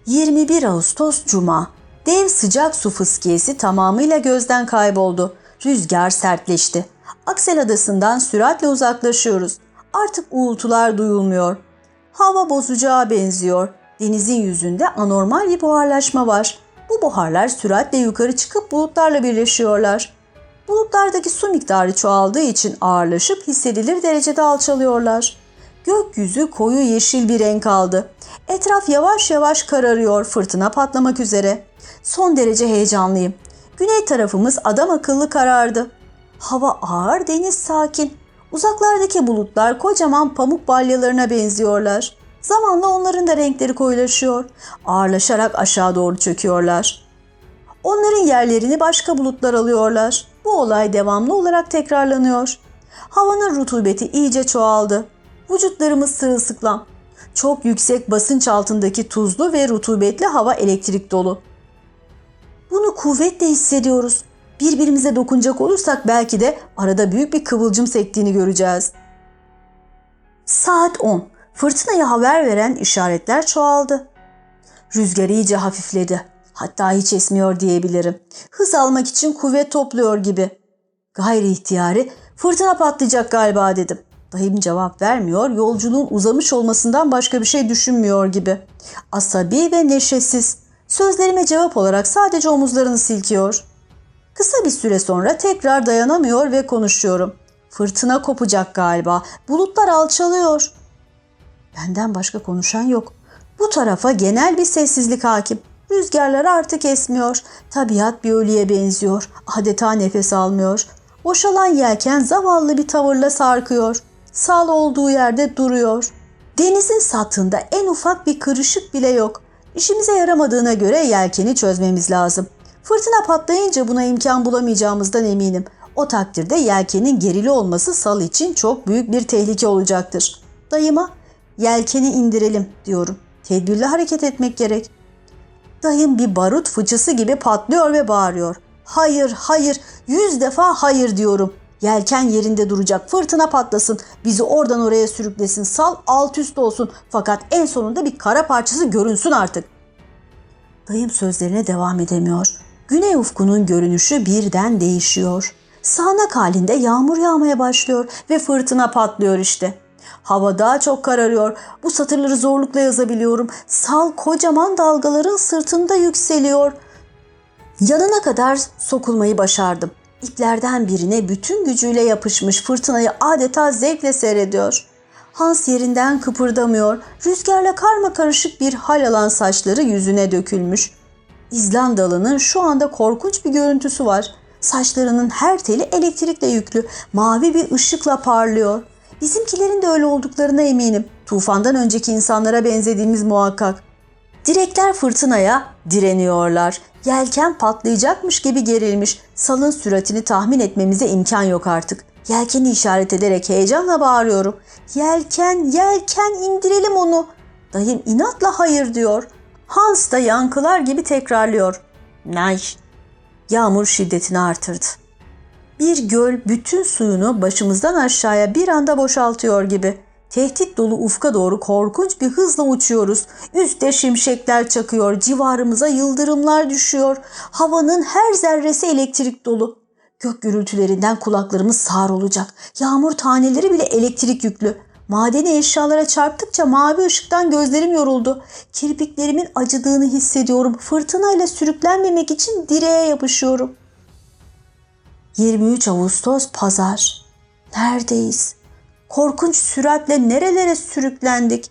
21 Ağustos Cuma. Dev sıcak su fıskiyesi tamamıyla gözden kayboldu. Rüzgar sertleşti. Aksel adasından süratle uzaklaşıyoruz. Artık uğultular duyulmuyor. Hava bozacağa benziyor. Denizin yüzünde anormal bir buharlaşma var. Bu buharlar süratle yukarı çıkıp bulutlarla birleşiyorlar. Bulutlardaki su miktarı çoğaldığı için ağırlaşıp hissedilir derecede alçalıyorlar. Gökyüzü koyu yeşil bir renk aldı. Etraf yavaş yavaş kararıyor, fırtına patlamak üzere. Son derece heyecanlıyım. Güney tarafımız adam akıllı karardı. Hava ağır, deniz sakin. Uzaklardaki bulutlar kocaman pamuk balyalarına benziyorlar. Zamanla onların da renkleri koyulaşıyor. Ağırlaşarak aşağı doğru çöküyorlar. Onların yerlerini başka bulutlar alıyorlar. Bu olay devamlı olarak tekrarlanıyor. Havanın rutubeti iyice çoğaldı. Vücutlarımız sırılsıklam. Çok yüksek basınç altındaki tuzlu ve rutubetli hava elektrik dolu. Bunu kuvvetle hissediyoruz. Birbirimize dokunacak olursak belki de arada büyük bir kıvılcım sektiğini göreceğiz. Saat 10. Fırtınaya haber veren işaretler çoğaldı. Rüzgar iyice hafifledi. Hatta hiç esmiyor diyebilirim. Hız almak için kuvvet topluyor gibi. Gayri ihtiyari fırtına patlayacak galiba dedim. Dayım cevap vermiyor, yolculuğun uzamış olmasından başka bir şey düşünmüyor gibi. Asabi ve neşesiz. Sözlerime cevap olarak sadece omuzlarını silkiyor. Kısa bir süre sonra tekrar dayanamıyor ve konuşuyorum. Fırtına kopacak galiba. Bulutlar alçalıyor. Benden başka konuşan yok. Bu tarafa genel bir sessizlik hakim. Rüzgarlar artık esmiyor. Tabiat bir ölüye benziyor. Adeta nefes almıyor. Boşalan yelken zavallı bir tavırla sarkıyor. Sal olduğu yerde duruyor. Denizin satında en ufak bir kırışık bile yok. İşimize yaramadığına göre yelkeni çözmemiz lazım. Fırtına patlayınca buna imkan bulamayacağımızdan eminim. O takdirde yelkenin gerili olması sal için çok büyük bir tehlike olacaktır. Dayıma yelkeni indirelim diyorum. Tedbirli hareket etmek gerek. Dayım bir barut fıçısı gibi patlıyor ve bağırıyor. Hayır, hayır, yüz defa hayır diyorum. Yelken yerinde duracak, fırtına patlasın, bizi oradan oraya sürüklesin, sal alt üst olsun. Fakat en sonunda bir kara parçası görünsün artık. Dayım sözlerine devam edemiyor. Güney ufkunun görünüşü birden değişiyor. Sağanak halinde yağmur yağmaya başlıyor ve fırtına patlıyor işte. Hava daha çok kararıyor. Bu satırları zorlukla yazabiliyorum. Sal kocaman dalgaların sırtında yükseliyor. Yanına kadar sokulmayı başardım. İplerden birine bütün gücüyle yapışmış fırtınayı adeta zevkle seyrediyor. Hans yerinden kıpırdamıyor. Rüzgarla karma karışık bir hal alan saçları yüzüne dökülmüş. İzlandalı'nın şu anda korkunç bir görüntüsü var. Saçlarının her teli elektrikle yüklü, mavi bir ışıkla parlıyor. Bizimkilerin de öyle olduklarına eminim. Tufandan önceki insanlara benzediğimiz muhakkak. Direkler fırtınaya direniyorlar. Yelken patlayacakmış gibi gerilmiş. Salın süratini tahmin etmemize imkan yok artık. Yelkeni işaret ederek heyecanla bağırıyorum. Yelken, yelken indirelim onu. Dayım inatla hayır diyor. Hans da yankılar gibi tekrarlıyor. Nice. Yağmur şiddetini artırdı. Bir göl bütün suyunu başımızdan aşağıya bir anda boşaltıyor gibi. Tehdit dolu ufka doğru korkunç bir hızla uçuyoruz. Üste şimşekler çakıyor, civarımıza yıldırımlar düşüyor. Havanın her zerresi elektrik dolu. Gök gürültülerinden kulaklarımız sağır olacak. Yağmur taneleri bile elektrik yüklü. Madeni eşyalara çarptıkça mavi ışıktan gözlerim yoruldu. Kirpiklerimin acıdığını hissediyorum. Fırtınayla sürüklenmemek için direğe yapışıyorum. 23 Ağustos Pazar. Neredeyiz? Korkunç süratle nerelere sürüklendik?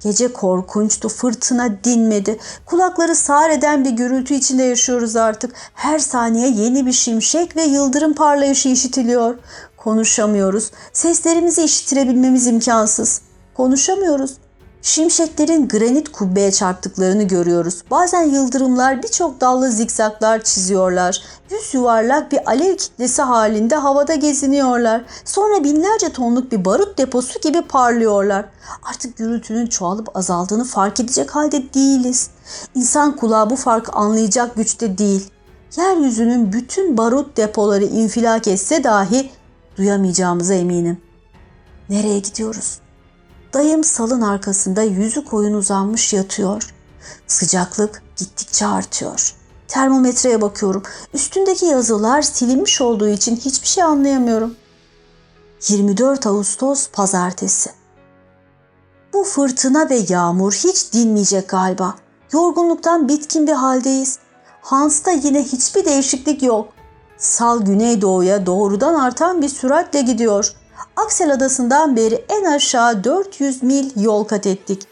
Gece korkunçtu, fırtına dinmedi. Kulakları sağır eden bir gürültü içinde yaşıyoruz artık. Her saniye yeni bir şimşek ve yıldırım parlayışı işitiliyor. Konuşamıyoruz. Seslerimizi işitirebilmemiz imkansız. Konuşamıyoruz. Şimşeklerin granit kubbeye çarptıklarını görüyoruz. Bazen yıldırımlar birçok dallı zikzaklar çiziyorlar. Yüz yuvarlak bir alev kitlesi halinde havada geziniyorlar. Sonra binlerce tonluk bir barut deposu gibi parlıyorlar. Artık gürültünün çoğalıp azaldığını fark edecek halde değiliz. İnsan kulağı bu farkı anlayacak güçte değil. Yeryüzünün bütün barut depoları infilak etse dahi duyamayacağımıza eminim. Nereye gidiyoruz? Dayım salın arkasında yüzü koyun uzanmış yatıyor. Sıcaklık gittikçe artıyor. Termometreye bakıyorum. Üstündeki yazılar silinmiş olduğu için hiçbir şey anlayamıyorum. 24 Ağustos Pazartesi. Bu fırtına ve yağmur hiç dinmeyecek galiba. Yorgunluktan bitkin bir haldeyiz. Hans'ta yine hiçbir değişiklik yok. Sal güneydoğuya doğrudan artan bir süratle gidiyor. Aksel Adası'ndan beri en aşağı 400 mil yol kat ettik.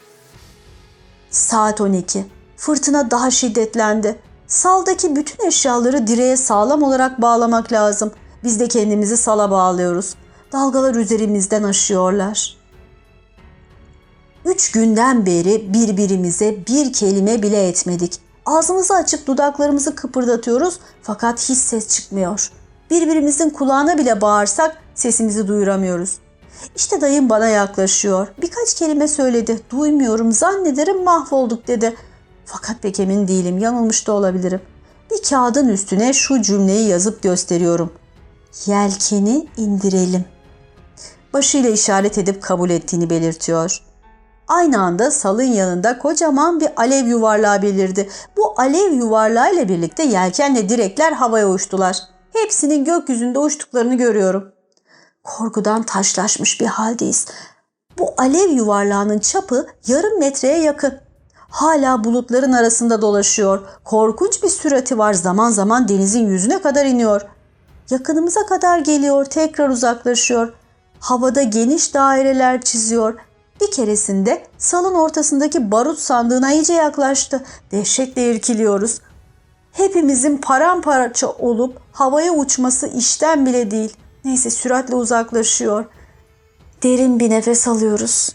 Saat 12. Fırtına daha şiddetlendi. Saldaki bütün eşyaları direğe sağlam olarak bağlamak lazım. Biz de kendimizi sala bağlıyoruz. Dalgalar üzerimizden aşıyorlar. Üç günden beri birbirimize bir kelime bile etmedik. Ağzımızı açıp dudaklarımızı kıpırdatıyoruz fakat hiç ses çıkmıyor. Birbirimizin kulağına bile bağırsak sesimizi duyuramıyoruz. İşte dayım bana yaklaşıyor. Birkaç kelime söyledi. Duymuyorum zannederim mahvolduk dedi. Fakat pek emin değilim yanılmış da olabilirim. Bir kağıdın üstüne şu cümleyi yazıp gösteriyorum. Yelkeni indirelim. Başıyla işaret edip kabul ettiğini belirtiyor. Aynı anda salın yanında kocaman bir alev yuvarlağı belirdi. Bu alev yuvarlağıyla birlikte yelkenle direkler havaya uçtular. Hepsinin gökyüzünde uçtuklarını görüyorum. Korkudan taşlaşmış bir haldeyiz. Bu alev yuvarlağının çapı yarım metreye yakın. Hala bulutların arasında dolaşıyor. Korkunç bir sürati var. Zaman zaman denizin yüzüne kadar iniyor. Yakınımıza kadar geliyor, tekrar uzaklaşıyor. Havada geniş daireler çiziyor. Bir keresinde salın ortasındaki barut sandığına iyice yaklaştı. Dehşetle irkiliyoruz. Hepimizin paramparça olup havaya uçması işten bile değil. Neyse süratle uzaklaşıyor. Derin bir nefes alıyoruz.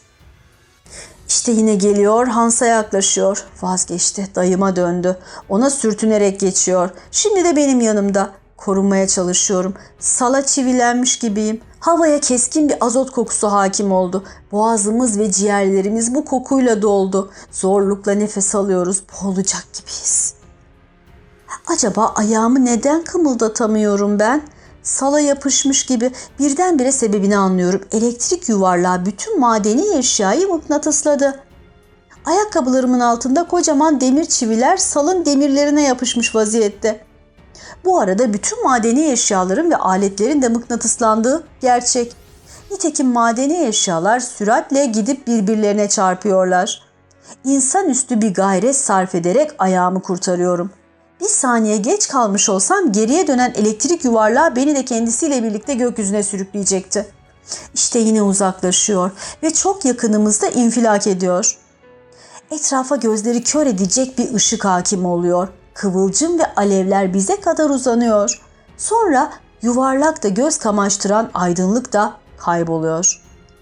İşte yine geliyor, Hans'a yaklaşıyor. Vazgeçti, dayıma döndü. Ona sürtünerek geçiyor. Şimdi de benim yanımda. Korunmaya çalışıyorum. Sala çivilenmiş gibiyim. Havaya keskin bir azot kokusu hakim oldu. Boğazımız ve ciğerlerimiz bu kokuyla doldu. Zorlukla nefes alıyoruz. Boğulacak gibiyiz. Acaba ayağımı neden kımıldatamıyorum ben? Sala yapışmış gibi birdenbire sebebini anlıyorum. Elektrik yuvarlağı bütün madeni eşyayı mıknatısladı. Ayakkabılarımın altında kocaman demir çiviler salın demirlerine yapışmış vaziyette. Bu arada bütün madeni eşyaların ve aletlerin de mıknatıslandığı gerçek. Nitekim madeni eşyalar süratle gidip birbirlerine çarpıyorlar. İnsanüstü bir gayret sarf ederek ayağımı kurtarıyorum. Bir saniye geç kalmış olsam geriye dönen elektrik yuvarlağı beni de kendisiyle birlikte gökyüzüne sürükleyecekti. İşte yine uzaklaşıyor ve çok yakınımızda infilak ediyor. Etrafa gözleri kör edecek bir ışık hakim oluyor. Kıvılcım ve alevler bize kadar uzanıyor. Sonra yuvarlak da göz kamaştıran aydınlık da kayboluyor.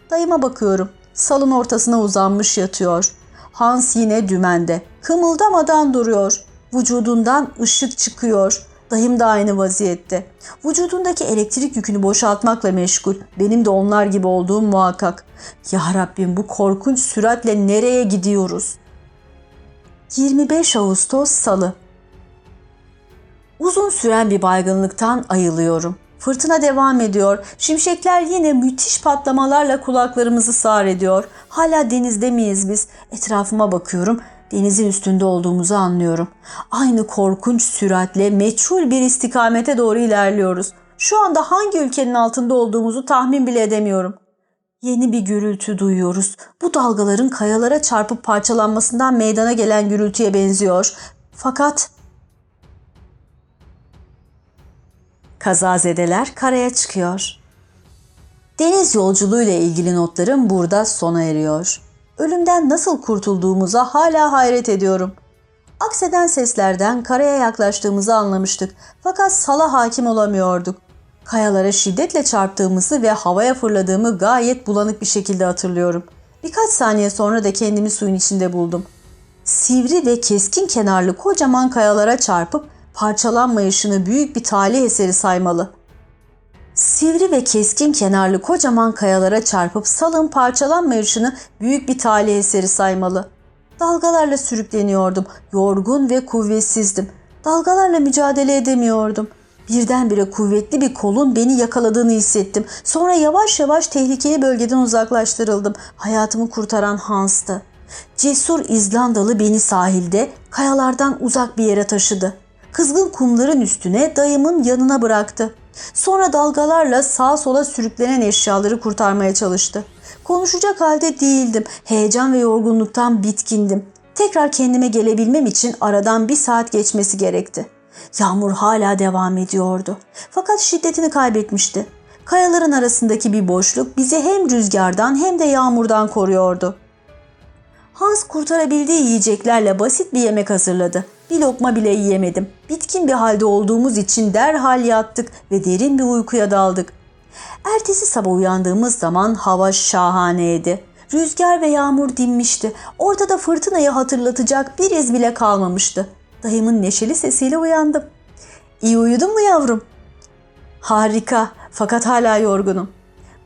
Dayıma bakıyorum. Salın ortasına uzanmış yatıyor. Hans yine dümende. Kımıldamadan duruyor. Vücudundan ışık çıkıyor. Dayım da aynı vaziyette. Vücudundaki elektrik yükünü boşaltmakla meşgul. Benim de onlar gibi olduğum muhakkak. Ya Rabbim bu korkunç süratle nereye gidiyoruz? 25 Ağustos Salı Uzun süren bir baygınlıktan ayılıyorum. Fırtına devam ediyor. Şimşekler yine müthiş patlamalarla kulaklarımızı sağır ediyor. Hala denizde miyiz biz? Etrafıma bakıyorum. Denizin üstünde olduğumuzu anlıyorum. Aynı korkunç süratle meçhul bir istikamete doğru ilerliyoruz. Şu anda hangi ülkenin altında olduğumuzu tahmin bile edemiyorum. Yeni bir gürültü duyuyoruz. Bu dalgaların kayalara çarpıp parçalanmasından meydana gelen gürültüye benziyor. Fakat kazazedeler karaya çıkıyor. Deniz yolculuğuyla ilgili notlarım burada sona eriyor. Ölümden nasıl kurtulduğumuza hala hayret ediyorum. Akseden seslerden karaya yaklaştığımızı anlamıştık fakat sala hakim olamıyorduk. Kayalara şiddetle çarptığımızı ve havaya fırladığımı gayet bulanık bir şekilde hatırlıyorum. Birkaç saniye sonra da kendimi suyun içinde buldum. Sivri ve keskin kenarlı kocaman kayalara çarpıp parçalanmayışını büyük bir talih eseri saymalı. Sivri ve keskin kenarlı kocaman kayalara çarpıp salın parçalanmayışını büyük bir talih eseri saymalı. Dalgalarla sürükleniyordum. Yorgun ve kuvvetsizdim. Dalgalarla mücadele edemiyordum. Birdenbire kuvvetli bir kolun beni yakaladığını hissettim. Sonra yavaş yavaş tehlikeli bölgeden uzaklaştırıldım. Hayatımı kurtaran Hans'tı. Cesur İzlandalı beni sahilde, kayalardan uzak bir yere taşıdı. Kızgın kumların üstüne dayımın yanına bıraktı. Sonra dalgalarla sağa sola sürüklenen eşyaları kurtarmaya çalıştı. Konuşacak halde değildim. Heyecan ve yorgunluktan bitkindim. Tekrar kendime gelebilmem için aradan bir saat geçmesi gerekti. Yağmur hala devam ediyordu. Fakat şiddetini kaybetmişti. Kayaların arasındaki bir boşluk bizi hem rüzgardan hem de yağmurdan koruyordu. Hans kurtarabildiği yiyeceklerle basit bir yemek hazırladı. Bir lokma bile yiyemedim. Bitkin bir halde olduğumuz için derhal yattık ve derin bir uykuya daldık. Ertesi sabah uyandığımız zaman hava şahaneydi. Rüzgar ve yağmur dinmişti. Ortada fırtınayı hatırlatacak bir iz bile kalmamıştı. Dayımın neşeli sesiyle uyandım. İyi uyudun mu yavrum? Harika fakat hala yorgunum.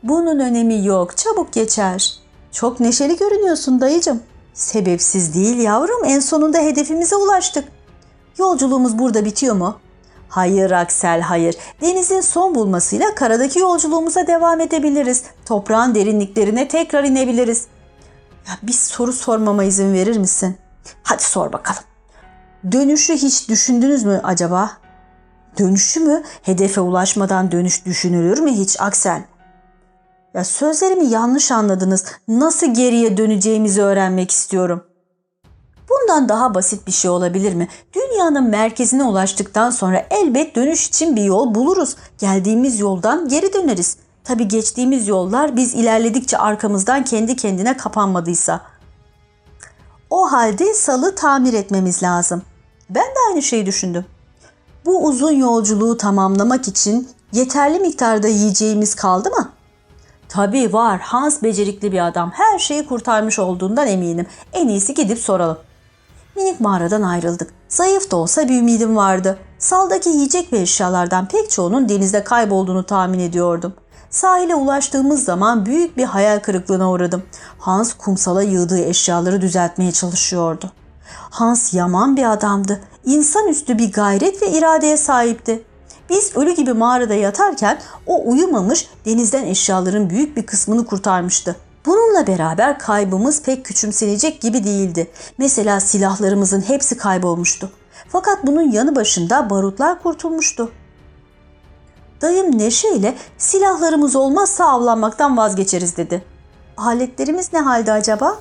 Bunun önemi yok çabuk geçer. Çok neşeli görünüyorsun dayıcım. Sebepsiz değil yavrum en sonunda hedefimize ulaştık. Yolculuğumuz burada bitiyor mu? Hayır Aksel hayır. Denizin son bulmasıyla karadaki yolculuğumuza devam edebiliriz. Toprağın derinliklerine tekrar inebiliriz. Ya bir soru sormama izin verir misin? Hadi sor bakalım. Dönüşü hiç düşündünüz mü acaba? Dönüşü mü? Hedefe ulaşmadan dönüş düşünülür mü hiç Aksel? Ya sözlerimi yanlış anladınız. Nasıl geriye döneceğimizi öğrenmek istiyorum. Bundan daha basit bir şey olabilir mi? Dünyanın merkezine ulaştıktan sonra elbet dönüş için bir yol buluruz. Geldiğimiz yoldan geri döneriz. Tabii geçtiğimiz yollar biz ilerledikçe arkamızdan kendi kendine kapanmadıysa. O halde salı tamir etmemiz lazım. Ben de aynı şeyi düşündüm. Bu uzun yolculuğu tamamlamak için yeterli miktarda yiyeceğimiz kaldı mı? Tabii var. Hans becerikli bir adam. Her şeyi kurtarmış olduğundan eminim. En iyisi gidip soralım. Minik mağaradan ayrıldık. Zayıf da olsa bir ümidim vardı. Saldaki yiyecek ve eşyalardan pek çoğunun denizde kaybolduğunu tahmin ediyordum. Sahile ulaştığımız zaman büyük bir hayal kırıklığına uğradım. Hans kumsala yığdığı eşyaları düzeltmeye çalışıyordu. Hans yaman bir adamdı. İnsanüstü bir gayret ve iradeye sahipti. Biz ölü gibi mağarada yatarken o uyumamış denizden eşyaların büyük bir kısmını kurtarmıştı. Bununla beraber kaybımız pek küçümsenecek gibi değildi. Mesela silahlarımızın hepsi kaybolmuştu. Fakat bunun yanı başında barutlar kurtulmuştu. Dayım neşeyle silahlarımız olmazsa avlanmaktan vazgeçeriz dedi. Aletlerimiz ne halde acaba?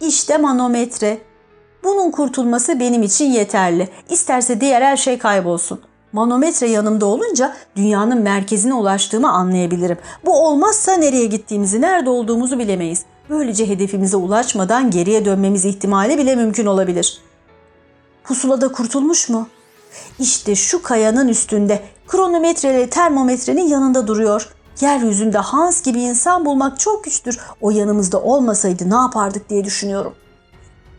İşte manometre. Bunun kurtulması benim için yeterli. İsterse diğer her şey kaybolsun. Manometre yanımda olunca dünyanın merkezine ulaştığımı anlayabilirim. Bu olmazsa nereye gittiğimizi, nerede olduğumuzu bilemeyiz. Böylece hedefimize ulaşmadan geriye dönmemiz ihtimali bile mümkün olabilir. Pusulada kurtulmuş mu? İşte şu kayanın üstünde kronometreyle termometrenin yanında duruyor. Yeryüzünde Hans gibi insan bulmak çok güçtür. O yanımızda olmasaydı ne yapardık diye düşünüyorum.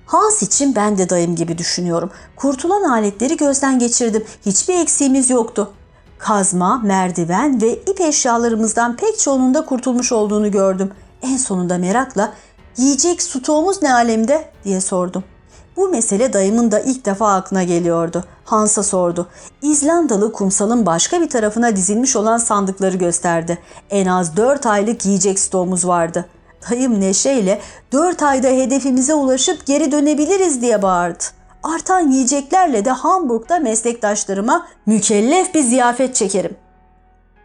Hans için ben de dayım gibi düşünüyorum. Kurtulan aletleri gözden geçirdim. Hiçbir eksiğimiz yoktu. Kazma, merdiven ve ip eşyalarımızdan pek çoğunun da kurtulmuş olduğunu gördüm. En sonunda merakla yiyecek stoğumuz ne alemde diye sordum. Bu mesele dayımın da ilk defa aklına geliyordu. Hans'a sordu. İzlandalı kumsalın başka bir tarafına dizilmiş olan sandıkları gösterdi. En az 4 aylık yiyecek stoğumuz vardı. Dayım neşeyle 4 ayda hedefimize ulaşıp geri dönebiliriz diye bağırdı. Artan yiyeceklerle de Hamburg'da meslektaşlarıma mükellef bir ziyafet çekerim.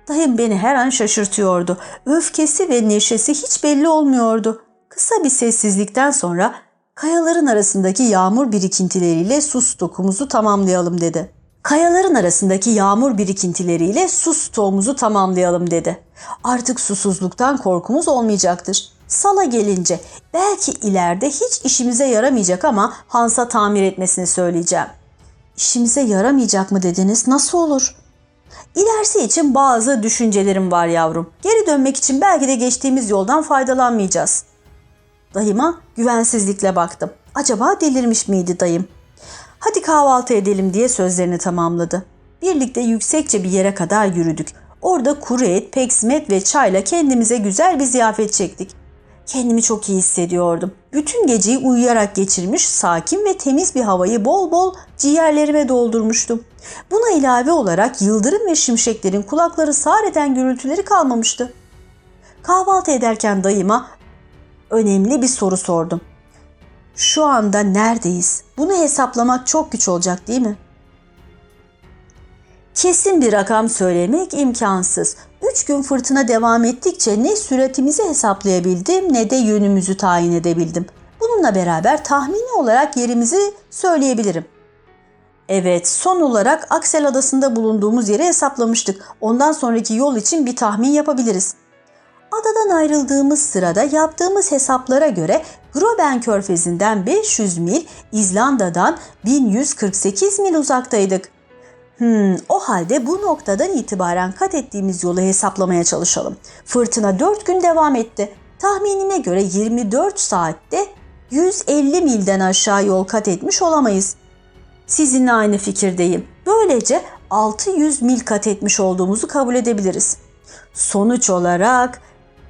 Dayım beni her an şaşırtıyordu. Öfkesi ve neşesi hiç belli olmuyordu. Kısa bir sessizlikten sonra kayaların arasındaki yağmur birikintileriyle su stokumuzu tamamlayalım dedi. Kayaların arasındaki yağmur birikintileriyle su stoğumuzu tamamlayalım dedi. Artık susuzluktan korkumuz olmayacaktır. Sala gelince belki ileride hiç işimize yaramayacak ama Hans'a tamir etmesini söyleyeceğim. İşimize yaramayacak mı dediniz? Nasıl olur? İlerisi için bazı düşüncelerim var yavrum. Geri dönmek için belki de geçtiğimiz yoldan faydalanmayacağız. Dayıma güvensizlikle baktım. Acaba delirmiş miydi dayım? Hadi kahvaltı edelim diye sözlerini tamamladı. Birlikte yüksekçe bir yere kadar yürüdük. Orada kuru et, peksimet ve çayla kendimize güzel bir ziyafet çektik. Kendimi çok iyi hissediyordum. Bütün geceyi uyuyarak geçirmiş, sakin ve temiz bir havayı bol bol ciğerlerime doldurmuştum. Buna ilave olarak yıldırım ve şimşeklerin kulakları sağır eden gürültüleri kalmamıştı. Kahvaltı ederken dayıma önemli bir soru sordum. Şu anda neredeyiz? Bunu hesaplamak çok güç olacak değil mi? Kesin bir rakam söylemek imkansız. Üç gün fırtına devam ettikçe ne süratimizi hesaplayabildim ne de yönümüzü tayin edebildim. Bununla beraber tahmini olarak yerimizi söyleyebilirim. Evet, son olarak Aksel Adası'nda bulunduğumuz yeri hesaplamıştık. Ondan sonraki yol için bir tahmin yapabiliriz. Adadan ayrıldığımız sırada yaptığımız hesaplara göre Groben Körfezi'nden 500 mil, İzlanda'dan 1148 mil uzaktaydık. Hmm, o halde bu noktadan itibaren kat ettiğimiz yolu hesaplamaya çalışalım. Fırtına 4 gün devam etti. Tahminime göre 24 saatte 150 milden aşağı yol kat etmiş olamayız. Sizinle aynı fikirdeyim. Böylece 600 mil kat etmiş olduğumuzu kabul edebiliriz. Sonuç olarak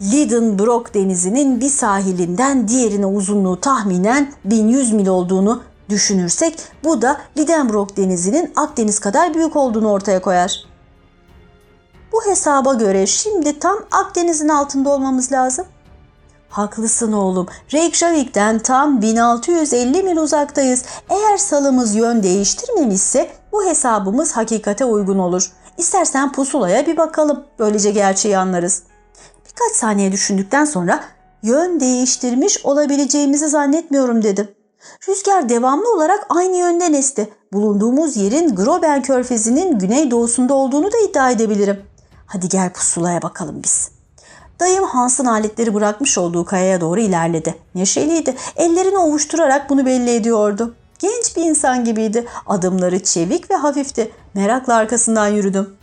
Lidenbrock denizinin bir sahilinden diğerine uzunluğu tahminen 1100 mil olduğunu düşünürsek bu da Lidenbrock denizinin Akdeniz kadar büyük olduğunu ortaya koyar. Bu hesaba göre şimdi tam Akdeniz'in altında olmamız lazım. Haklısın oğlum. Reykjavik'ten tam 1650 mil uzaktayız. Eğer salımız yön değiştirmemişse bu hesabımız hakikate uygun olur. İstersen pusulaya bir bakalım. Böylece gerçeği anlarız. Birkaç saniye düşündükten sonra yön değiştirmiş olabileceğimizi zannetmiyorum dedim. Rüzgar devamlı olarak aynı yönden esti. Bulunduğumuz yerin Groben Körfezi'nin güneydoğusunda olduğunu da iddia edebilirim. Hadi gel pusulaya bakalım biz. Dayım Hans'ın aletleri bırakmış olduğu kayaya doğru ilerledi. Neşeliydi. Ellerini ovuşturarak bunu belli ediyordu. Genç bir insan gibiydi. Adımları çevik ve hafifti. Merakla arkasından yürüdüm.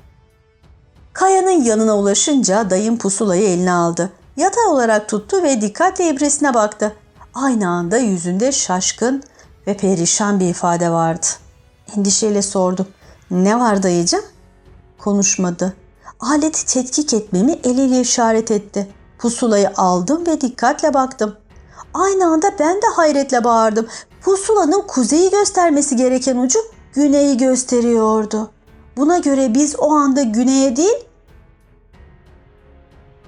Kayanın yanına ulaşınca dayım pusulayı eline aldı. Yatay olarak tuttu ve dikkatle ibresine baktı. Aynı anda yüzünde şaşkın ve perişan bir ifade vardı. Endişeyle sordum. Ne var dayıcım? Konuşmadı. Aleti tetkik etmemi eliyle işaret etti. Pusulayı aldım ve dikkatle baktım. Aynı anda ben de hayretle bağırdım. Pusulanın kuzeyi göstermesi gereken ucu güneyi gösteriyordu. Buna göre biz o anda güneye değil,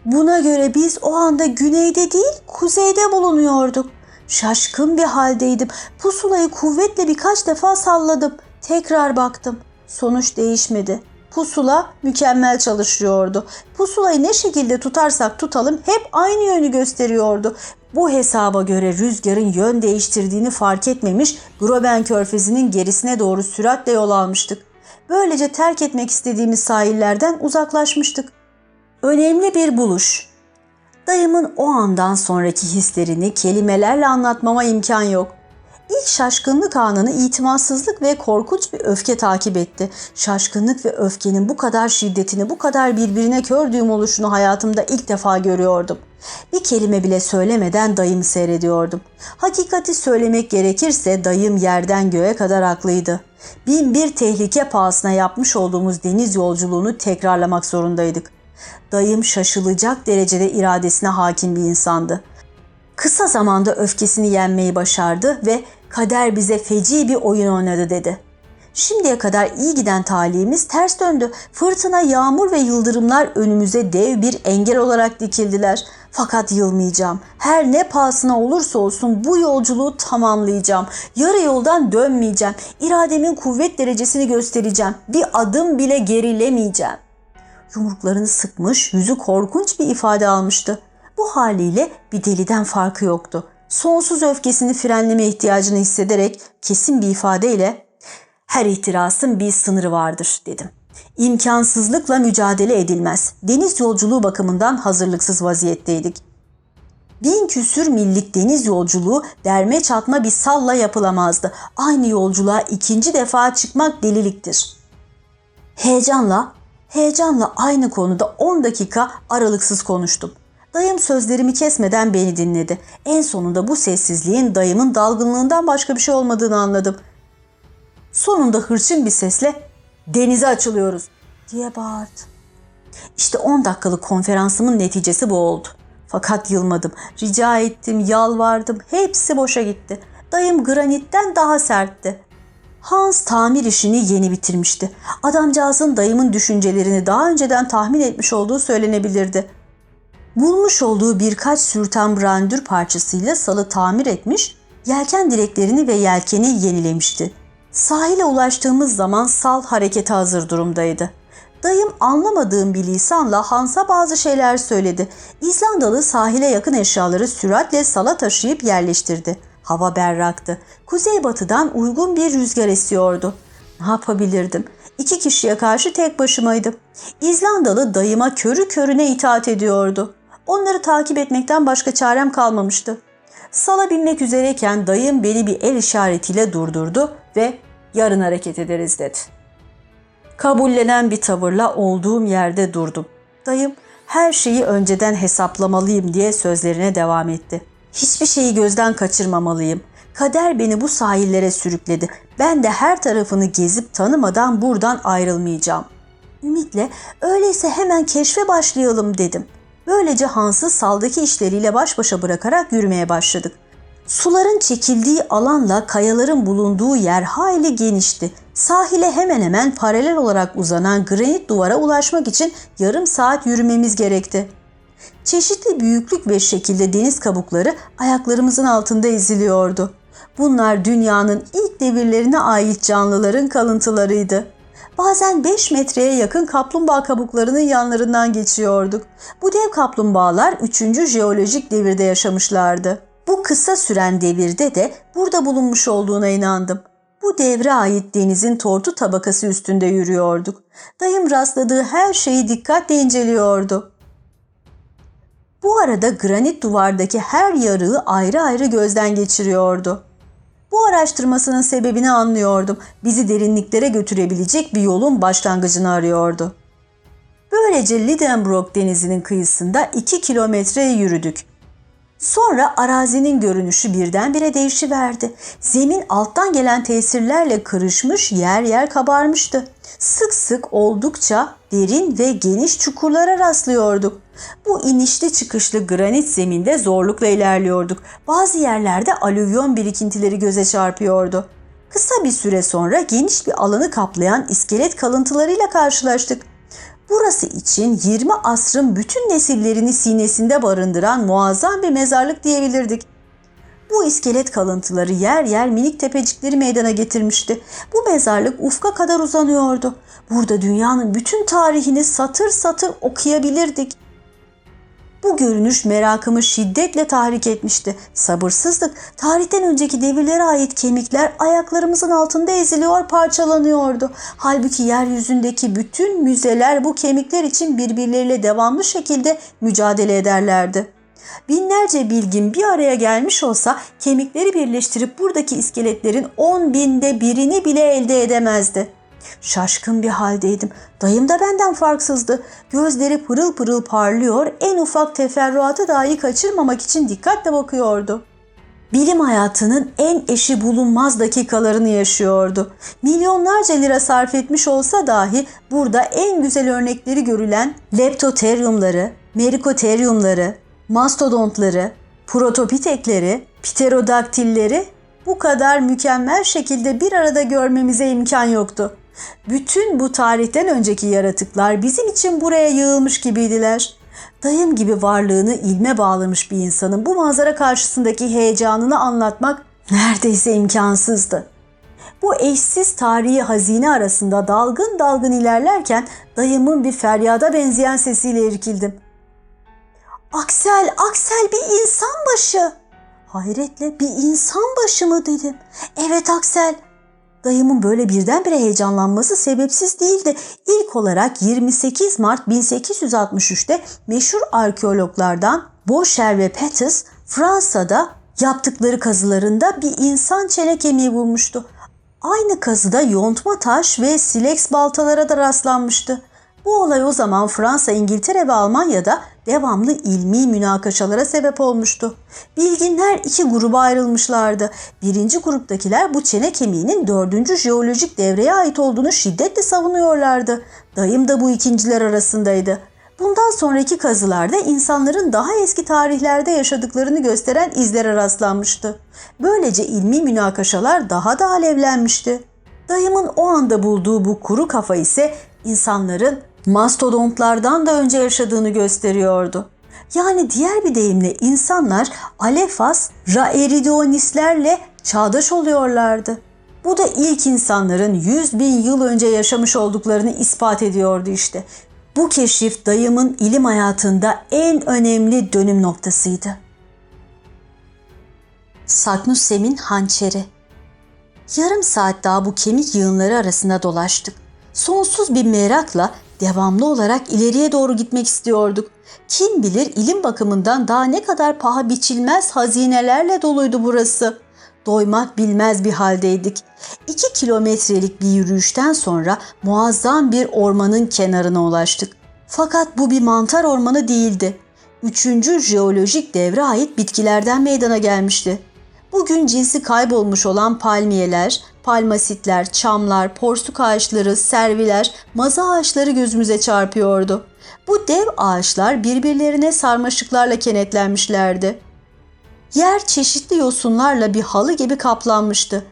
Buna göre biz o anda güneyde değil, kuzeyde bulunuyorduk. Şaşkın bir haldeydim. Pusulayı kuvvetle birkaç defa salladım. Tekrar baktım. Sonuç değişmedi. Pusula mükemmel çalışıyordu. Pusulayı ne şekilde tutarsak tutalım hep aynı yönü gösteriyordu. Bu hesaba göre rüzgarın yön değiştirdiğini fark etmemiş, Groben körfezinin gerisine doğru süratle yol almıştık. Böylece terk etmek istediğimiz sahillerden uzaklaşmıştık. Önemli bir buluş. Dayımın o andan sonraki hislerini kelimelerle anlatmama imkan yok. İlk şaşkınlık anını itimatsızlık ve korkunç bir öfke takip etti. Şaşkınlık ve öfkenin bu kadar şiddetini, bu kadar birbirine kör düğüm oluşunu hayatımda ilk defa görüyordum. Bir kelime bile söylemeden dayımı seyrediyordum. Hakikati söylemek gerekirse dayım yerden göğe kadar haklıydı. Bin bir tehlike pahasına yapmış olduğumuz deniz yolculuğunu tekrarlamak zorundaydık. Dayım şaşılacak derecede iradesine hakim bir insandı. Kısa zamanda öfkesini yenmeyi başardı ve kader bize feci bir oyun oynadı dedi. Şimdiye kadar iyi giden talihimiz ters döndü. Fırtına, yağmur ve yıldırımlar önümüze dev bir engel olarak dikildiler. Fakat yılmayacağım. Her ne pahasına olursa olsun bu yolculuğu tamamlayacağım. Yarı yoldan dönmeyeceğim. İrademin kuvvet derecesini göstereceğim. Bir adım bile gerilemeyeceğim. Yumruklarını sıkmış, yüzü korkunç bir ifade almıştı. Bu haliyle bir deliden farkı yoktu. Sonsuz öfkesini frenleme ihtiyacını hissederek kesin bir ifadeyle her ihtirasın bir sınırı vardır dedim. İmkansızlıkla mücadele edilmez. Deniz yolculuğu bakımından hazırlıksız vaziyetteydik. Bin küsür millik deniz yolculuğu derme çatma bir salla yapılamazdı. Aynı yolculuğa ikinci defa çıkmak deliliktir. Heyecanla, heyecanla aynı konuda 10 dakika aralıksız konuştum. Dayım sözlerimi kesmeden beni dinledi. En sonunda bu sessizliğin dayımın dalgınlığından başka bir şey olmadığını anladım. Sonunda hırçın bir sesle denize açılıyoruz diye bağırdı. İşte 10 dakikalık konferansımın neticesi bu oldu. Fakat yılmadım. Rica ettim, yalvardım. Hepsi boşa gitti. Dayım granitten daha sertti. Hans tamir işini yeni bitirmişti. Adamcağızın dayımın düşüncelerini daha önceden tahmin etmiş olduğu söylenebilirdi. Bulmuş olduğu birkaç sürten brandür parçasıyla salı tamir etmiş, yelken direklerini ve yelkeni yenilemişti. Sahile ulaştığımız zaman sal harekete hazır durumdaydı. Dayım anlamadığım bir lisanla Hans'a bazı şeyler söyledi. İzlandalı sahile yakın eşyaları süratle sala taşıyıp yerleştirdi. Hava berraktı. Kuzeybatıdan uygun bir rüzgar esiyordu. Ne yapabilirdim? İki kişiye karşı tek başımaydım. İzlandalı dayıma körü körüne itaat ediyordu. Onları takip etmekten başka çarem kalmamıştı. Sala binmek üzereyken dayım beni bir el işaretiyle durdurdu ve yarın hareket ederiz dedi. Kabullenen bir tavırla olduğum yerde durdum. Dayım her şeyi önceden hesaplamalıyım diye sözlerine devam etti. Hiçbir şeyi gözden kaçırmamalıyım. Kader beni bu sahillere sürükledi. Ben de her tarafını gezip tanımadan buradan ayrılmayacağım. Ümitle öyleyse hemen keşfe başlayalım dedim. Böylece Hans'ı saldaki işleriyle baş başa bırakarak yürümeye başladık. Suların çekildiği alanla kayaların bulunduğu yer hayli genişti. Sahile hemen hemen paralel olarak uzanan granit duvara ulaşmak için yarım saat yürümemiz gerekti. Çeşitli büyüklük ve şekilde deniz kabukları ayaklarımızın altında eziliyordu. Bunlar dünyanın ilk devirlerine ait canlıların kalıntılarıydı. Bazen 5 metreye yakın kaplumbağa kabuklarının yanlarından geçiyorduk. Bu dev kaplumbağalar 3. jeolojik devirde yaşamışlardı. Bu kısa süren devirde de burada bulunmuş olduğuna inandım. Bu devre ait denizin tortu tabakası üstünde yürüyorduk. Dayım rastladığı her şeyi dikkatle inceliyordu. Bu arada granit duvardaki her yarığı ayrı ayrı gözden geçiriyordu. Bu araştırmasının sebebini anlıyordum. Bizi derinliklere götürebilecek bir yolun başlangıcını arıyordu. Böylece Lidenbrock denizinin kıyısında iki kilometre yürüdük. Sonra arazinin görünüşü birdenbire değişiverdi. Zemin alttan gelen tesirlerle kırışmış yer yer kabarmıştı. Sık sık oldukça derin ve geniş çukurlara rastlıyorduk. Bu inişli çıkışlı granit zeminde zorlukla ilerliyorduk. Bazı yerlerde alüvyon birikintileri göze çarpıyordu. Kısa bir süre sonra geniş bir alanı kaplayan iskelet kalıntılarıyla karşılaştık. Burası için 20 asrın bütün nesillerini sinesinde barındıran muazzam bir mezarlık diyebilirdik. Bu iskelet kalıntıları yer yer minik tepecikleri meydana getirmişti. Bu mezarlık ufka kadar uzanıyordu. Burada dünyanın bütün tarihini satır satır okuyabilirdik. Bu görünüş merakımı şiddetle tahrik etmişti. Sabırsızlık, tarihten önceki devirlere ait kemikler ayaklarımızın altında eziliyor, parçalanıyordu. Halbuki yeryüzündeki bütün müzeler bu kemikler için birbirleriyle devamlı şekilde mücadele ederlerdi. Binlerce bilgin bir araya gelmiş olsa kemikleri birleştirip buradaki iskeletlerin on binde birini bile elde edemezdi. Şaşkın bir haldeydim. Dayım da benden farksızdı. Gözleri pırıl pırıl parlıyor, en ufak teferruatı dahi kaçırmamak için dikkatle bakıyordu. Bilim hayatının en eşi bulunmaz dakikalarını yaşıyordu. Milyonlarca lira sarf etmiş olsa dahi burada en güzel örnekleri görülen leptoteryumları, merikoteryumları, mastodontları, protopitekleri, pterodaktilleri bu kadar mükemmel şekilde bir arada görmemize imkan yoktu. Bütün bu tarihten önceki yaratıklar bizim için buraya yığılmış gibiydiler. Dayım gibi varlığını ilme bağlamış bir insanın bu manzara karşısındaki heyecanını anlatmak neredeyse imkansızdı. Bu eşsiz tarihi hazine arasında dalgın dalgın ilerlerken dayımın bir feryada benzeyen sesiyle irkildim. Aksel, Aksel bir insan başı. Hayretle bir insan başı mı dedim. Evet Aksel. Dayımın böyle birdenbire heyecanlanması sebepsiz değildi. İlk olarak 28 Mart 1863'te meşhur arkeologlardan Bocher ve Pettis Fransa'da yaptıkları kazılarında bir insan çene kemiği bulmuştu. Aynı kazıda yontma taş ve silex baltalara da rastlanmıştı. Bu olay o zaman Fransa, İngiltere ve Almanya'da devamlı ilmi münakaşalara sebep olmuştu. Bilginler iki gruba ayrılmışlardı. Birinci gruptakiler bu çene kemiğinin dördüncü jeolojik devreye ait olduğunu şiddetle savunuyorlardı. Dayım da bu ikinciler arasındaydı. Bundan sonraki kazılarda insanların daha eski tarihlerde yaşadıklarını gösteren izlere rastlanmıştı. Böylece ilmi münakaşalar daha da alevlenmişti. Dayımın o anda bulduğu bu kuru kafa ise insanların mastodontlardan da önce yaşadığını gösteriyordu. Yani diğer bir deyimle insanlar Alefas, Raeridionislerle çağdaş oluyorlardı. Bu da ilk insanların 100 bin yıl önce yaşamış olduklarını ispat ediyordu işte. Bu keşif dayımın ilim hayatında en önemli dönüm noktasıydı. Saknussem'in hançeri Yarım saat daha bu kemik yığınları arasında dolaştık. Sonsuz bir merakla devamlı olarak ileriye doğru gitmek istiyorduk. Kim bilir ilim bakımından daha ne kadar paha biçilmez hazinelerle doluydu burası. Doymak bilmez bir haldeydik. İki kilometrelik bir yürüyüşten sonra muazzam bir ormanın kenarına ulaştık. Fakat bu bir mantar ormanı değildi. Üçüncü jeolojik devre ait bitkilerden meydana gelmişti. Bugün cinsi kaybolmuş olan palmiyeler, palmasitler, çamlar, porsuk ağaçları, serviler, maza ağaçları gözümüze çarpıyordu. Bu dev ağaçlar birbirlerine sarmaşıklarla kenetlenmişlerdi. Yer çeşitli yosunlarla bir halı gibi kaplanmıştı.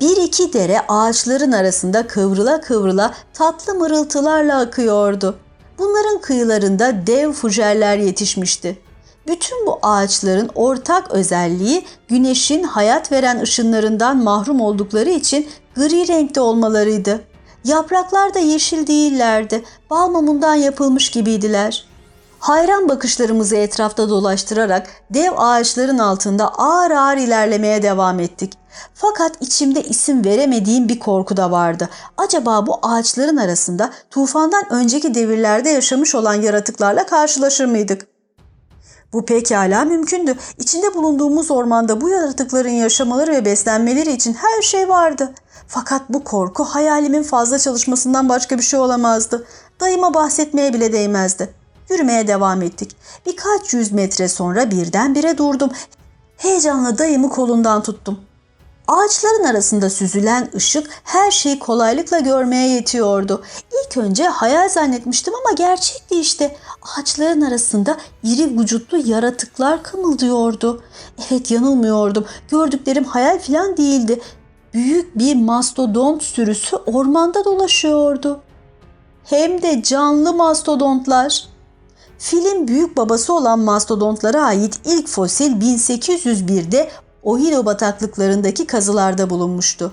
Bir iki dere ağaçların arasında kıvrıla kıvrıla tatlı mırıltılarla akıyordu. Bunların kıyılarında dev fujerler yetişmişti. Bütün bu ağaçların ortak özelliği güneşin hayat veren ışınlarından mahrum oldukları için gri renkte olmalarıydı. Yapraklar da yeşil değillerdi, bal mumundan yapılmış gibiydiler. Hayran bakışlarımızı etrafta dolaştırarak dev ağaçların altında ağır ağır ilerlemeye devam ettik. Fakat içimde isim veremediğim bir korku da vardı. Acaba bu ağaçların arasında tufandan önceki devirlerde yaşamış olan yaratıklarla karşılaşır mıydık? Bu pekala mümkündü. İçinde bulunduğumuz ormanda bu yaratıkların yaşamaları ve beslenmeleri için her şey vardı. Fakat bu korku hayalimin fazla çalışmasından başka bir şey olamazdı. Dayıma bahsetmeye bile değmezdi. Yürümeye devam ettik. Birkaç yüz metre sonra birdenbire durdum. Heyecanla dayımı kolundan tuttum. Ağaçların arasında süzülen ışık her şeyi kolaylıkla görmeye yetiyordu. İlk önce hayal zannetmiştim ama gerçekti işte. Ağaçların arasında iri vücutlu yaratıklar kımıldıyordu. Evet yanılmıyordum. Gördüklerim hayal falan değildi. Büyük bir mastodont sürüsü ormanda dolaşıyordu. Hem de canlı mastodontlar. Filin büyük babası olan mastodontlara ait ilk fosil 1801'de Ohio bataklıklarındaki kazılarda bulunmuştu.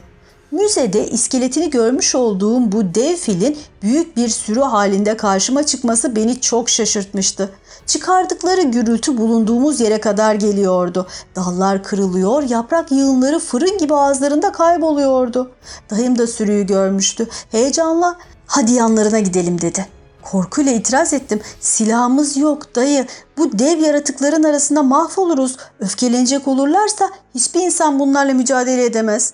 Müzede iskeletini görmüş olduğum bu dev filin büyük bir sürü halinde karşıma çıkması beni çok şaşırtmıştı. Çıkardıkları gürültü bulunduğumuz yere kadar geliyordu. Dallar kırılıyor, yaprak yığınları fırın gibi ağızlarında kayboluyordu. Dayım da sürüyü görmüştü. Heyecanla hadi yanlarına gidelim dedi. Korkuyla itiraz ettim. Silahımız yok dayı. Bu dev yaratıkların arasında mahvoluruz. Öfkelenecek olurlarsa hiçbir insan bunlarla mücadele edemez.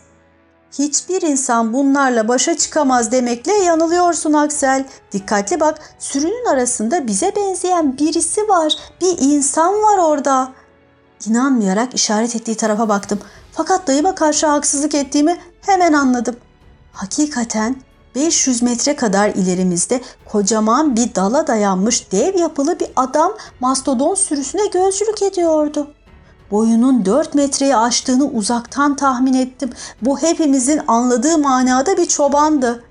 Hiçbir insan bunlarla başa çıkamaz demekle yanılıyorsun Aksel. Dikkatli bak sürünün arasında bize benzeyen birisi var. Bir insan var orada. İnanmayarak işaret ettiği tarafa baktım. Fakat dayıma karşı haksızlık ettiğimi hemen anladım. Hakikaten 500 metre kadar ilerimizde kocaman bir dala dayanmış dev yapılı bir adam mastodon sürüsüne gözcülük ediyordu. Boyunun 4 metreyi aştığını uzaktan tahmin ettim. Bu hepimizin anladığı manada bir çobandı.